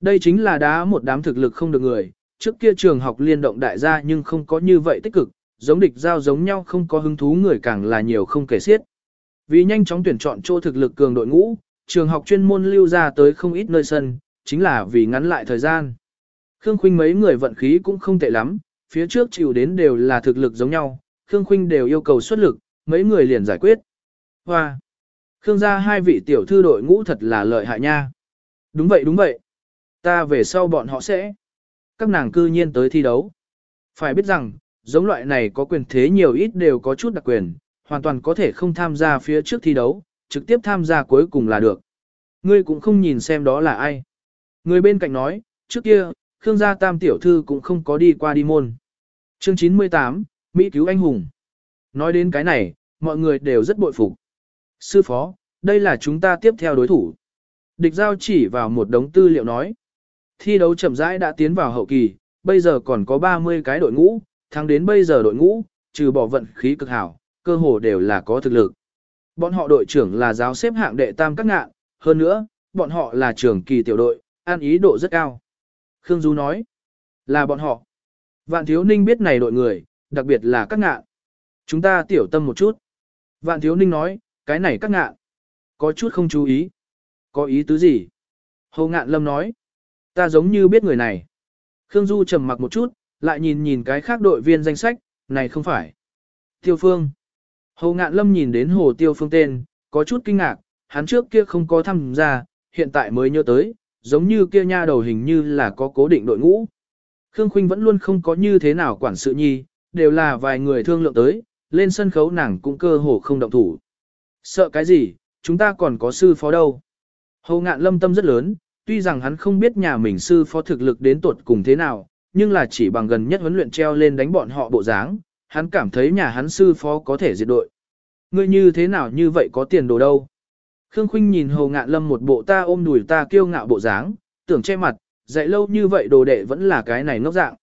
Đây chính là đá một đám thực lực không được người, trước kia trường học liên động đại gia nhưng không có như vậy tích cực, giống địch giao giống nhau không có hứng thú người càng là nhiều không kể xiết. Vì nhanh chóng tuyển chọn chỗ thực lực cường đội ngũ, trường học chuyên môn lưu ra tới không ít nơi sân, chính là vì ngắn lại thời gian. Khương Khuynh mấy người vận khí cũng không tệ lắm, phía trước chịu đến đều là thực lực giống nhau, Khương Khuynh đều yêu cầu xuất lực, mấy người liền giải quyết. Hoa! Khương gia hai vị tiểu thư đội ngũ thật là lợi hại nha. Đúng vậy đúng vậy. Ta về sau bọn họ sẽ. Các nàng cư nhiên tới thi đấu. Phải biết rằng, giống loại này có quyền thế nhiều ít đều có chút đặc quyền, hoàn toàn có thể không tham gia phía trước thi đấu, trực tiếp tham gia cuối cùng là được. Ngươi cũng không nhìn xem đó là ai. Người bên cạnh nói, trước kia, Khương gia tam tiểu thư cũng không có đi qua đi môn. Chương 98, Mỹ cứu anh hùng. Nói đến cái này, mọi người đều rất bội phục. Sư phó, đây là chúng ta tiếp theo đối thủ. Địch giao chỉ vào một đống tư liệu nói. Thi đấu chậm rãi đã tiến vào hậu kỳ, bây giờ còn có 30 cái đội ngũ, thắng đến bây giờ đội ngũ, trừ bỏ vận khí cực hảo, cơ hồ đều là có thực lực. Bọn họ đội trưởng là giáo xếp hạng đệ tam các ngạn, hơn nữa, bọn họ là trưởng kỳ tiểu đội, an ý độ rất cao. Khương Du nói, là bọn họ. Vạn Thiếu Ninh biết này đội người, đặc biệt là các ngạn. Chúng ta tiểu tâm một chút. Vạn Thiếu Ninh nói, cái này các ngạn. Có chút không chú ý. Có ý tứ gì? Hồ ngạn lâm nói, ta giống như biết người này. Khương Du trầm mặc một chút, lại nhìn nhìn cái khác đội viên danh sách, này không phải. Tiêu Phương. Hồ Ngạn Lâm nhìn đến Hồ Tiêu Phương tên, có chút kinh ngạc, hắn trước kia không có tham gia, hiện tại mới nhớ tới, giống như kia nha đầu hình như là có cố định đội ngũ. Khương Khuynh vẫn luôn không có như thế nào quản sự nhi, đều là vài người thương lượng tới, lên sân khấu nàng cũng cơ hồ không động thủ. Sợ cái gì, chúng ta còn có sư phó đâu. Hồ Ngạn Lâm tâm rất lớn, tuy rằng hắn không biết nhà mình sư phó thực lực đến tuột cùng thế nào, nhưng là chỉ bằng gần nhất huấn luyện treo lên đánh bọn họ bộ dáng, hắn cảm thấy nhà hắn sư phó có thể diệt đội. Ngươi như thế nào như vậy có tiền đồ đâu? Khương Khuynh nhìn Hồ Ngạn Lâm một bộ ta ôm đùi ta kiêu ngạo bộ dáng, tưởng che mặt, dạy lâu như vậy đồ đệ vẫn là cái này ngốc dạng.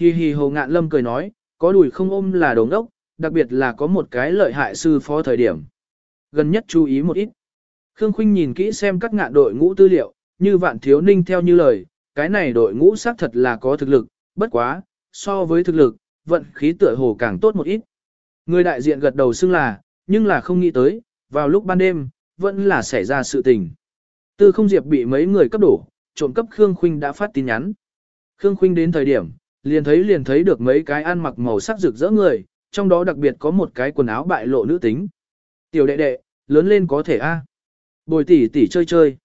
Hi hi Hồ Ngạn Lâm cười nói, có đùi không ôm là đồ ngốc, đặc biệt là có một cái lợi hại sư phó thời điểm. Gần nhất chú ý một ít. Khương Khuynh nhìn kỹ xem các ngạn đội ngũ tư liệu, như vạn thiếu ninh theo như lời, cái này đội ngũ xác thật là có thực lực, bất quá, so với thực lực, vận khí tựa hồ càng tốt một ít. Người đại diện gật đầu xưng là, nhưng là không nghĩ tới, vào lúc ban đêm, vẫn là xảy ra sự tình. Tư không diệp bị mấy người cấp đổ, trộm cấp Khương Khuynh đã phát tin nhắn. Khương Khuynh đến thời điểm, liền thấy liền thấy được mấy cái ăn mặc màu sắc rực rỡ người, trong đó đặc biệt có một cái quần áo bại lộ nữ tính. Tiểu đệ đệ, lớn lên có thể a. Bồi tỷ tỷ chơi chơi.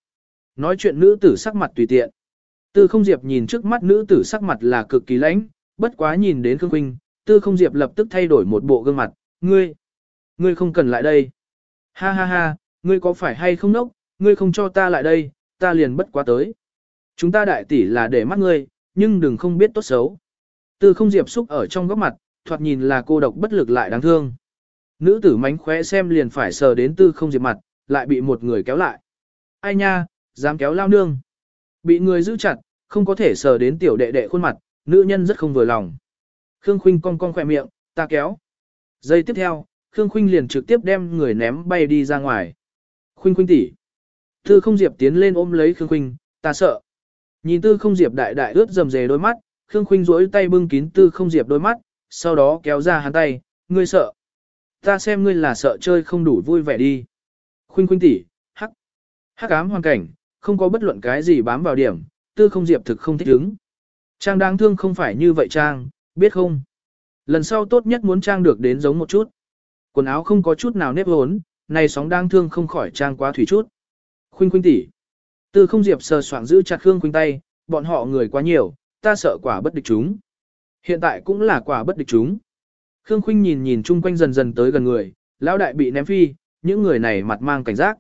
Nói chuyện nữ tử sắc mặt tùy tiện. Tư không diệp nhìn trước mắt nữ tử sắc mặt là cực kỳ lãnh, bất quá nhìn đến Khương Khuynh, tư không diệp lập tức thay đổi một bộ gương mặt, ngươi, ngươi không cần lại đây. Ha ha ha, ngươi có phải hay không nốc, ngươi không cho ta lại đây, ta liền bất quá tới. Chúng ta đại tỷ là để mắt ngươi, nhưng đừng không biết tốt xấu. Tư không diệp xúc ở trong góc mặt, thoạt nhìn là cô độc bất lực lại đáng thương. Nữ tử mánh khóe xem liền phải sờ đến tư không diệp mặt, lại bị một người kéo lại. Ai nha, dám kéo lao nương. Bị người giữ chặt, không có thể sờ đến tiểu đệ đệ khuôn mặt, nữ nhân rất không vừa lòng. Khương Khuynh cong cong khỏe miệng, ta kéo. Giây tiếp theo, Khương Khuynh liền trực tiếp đem người ném bay đi ra ngoài. Khuynh Khuynh tỷ. Tư không diệp tiến lên ôm lấy Khương Khuynh, ta sợ. Nhìn tư không diệp đại đại ướt dầm dề đôi mắt, Khương Khuynh duỗi tay bưng kín tư không diệp đôi mắt, sau đó kéo ra hắn tay, ngươi sợ. Ta xem ngươi là sợ chơi không đủ vui vẻ đi. Khuynh Khuynh tỷ, hắc. Hắc ám hoàn cảnh, không có bất luận cái gì bám vào điểm, tư không diệp thực không thích ứng. Trang đáng thương không phải như vậy Trang, biết không? Lần sau tốt nhất muốn Trang được đến giống một chút. Quần áo không có chút nào nếp hốn, này sóng đang thương không khỏi Trang quá thủy chút. Khuynh khuynh tỷ. Tư không diệp sờ soạng giữ chặt Khương khuynh tay, bọn họ người quá nhiều, ta sợ quả bất địch chúng. Hiện tại cũng là quả bất địch chúng. Khương khuynh nhìn nhìn chung quanh dần dần tới gần người, lão đại bị ném phi, những người này mặt mang cảnh giác.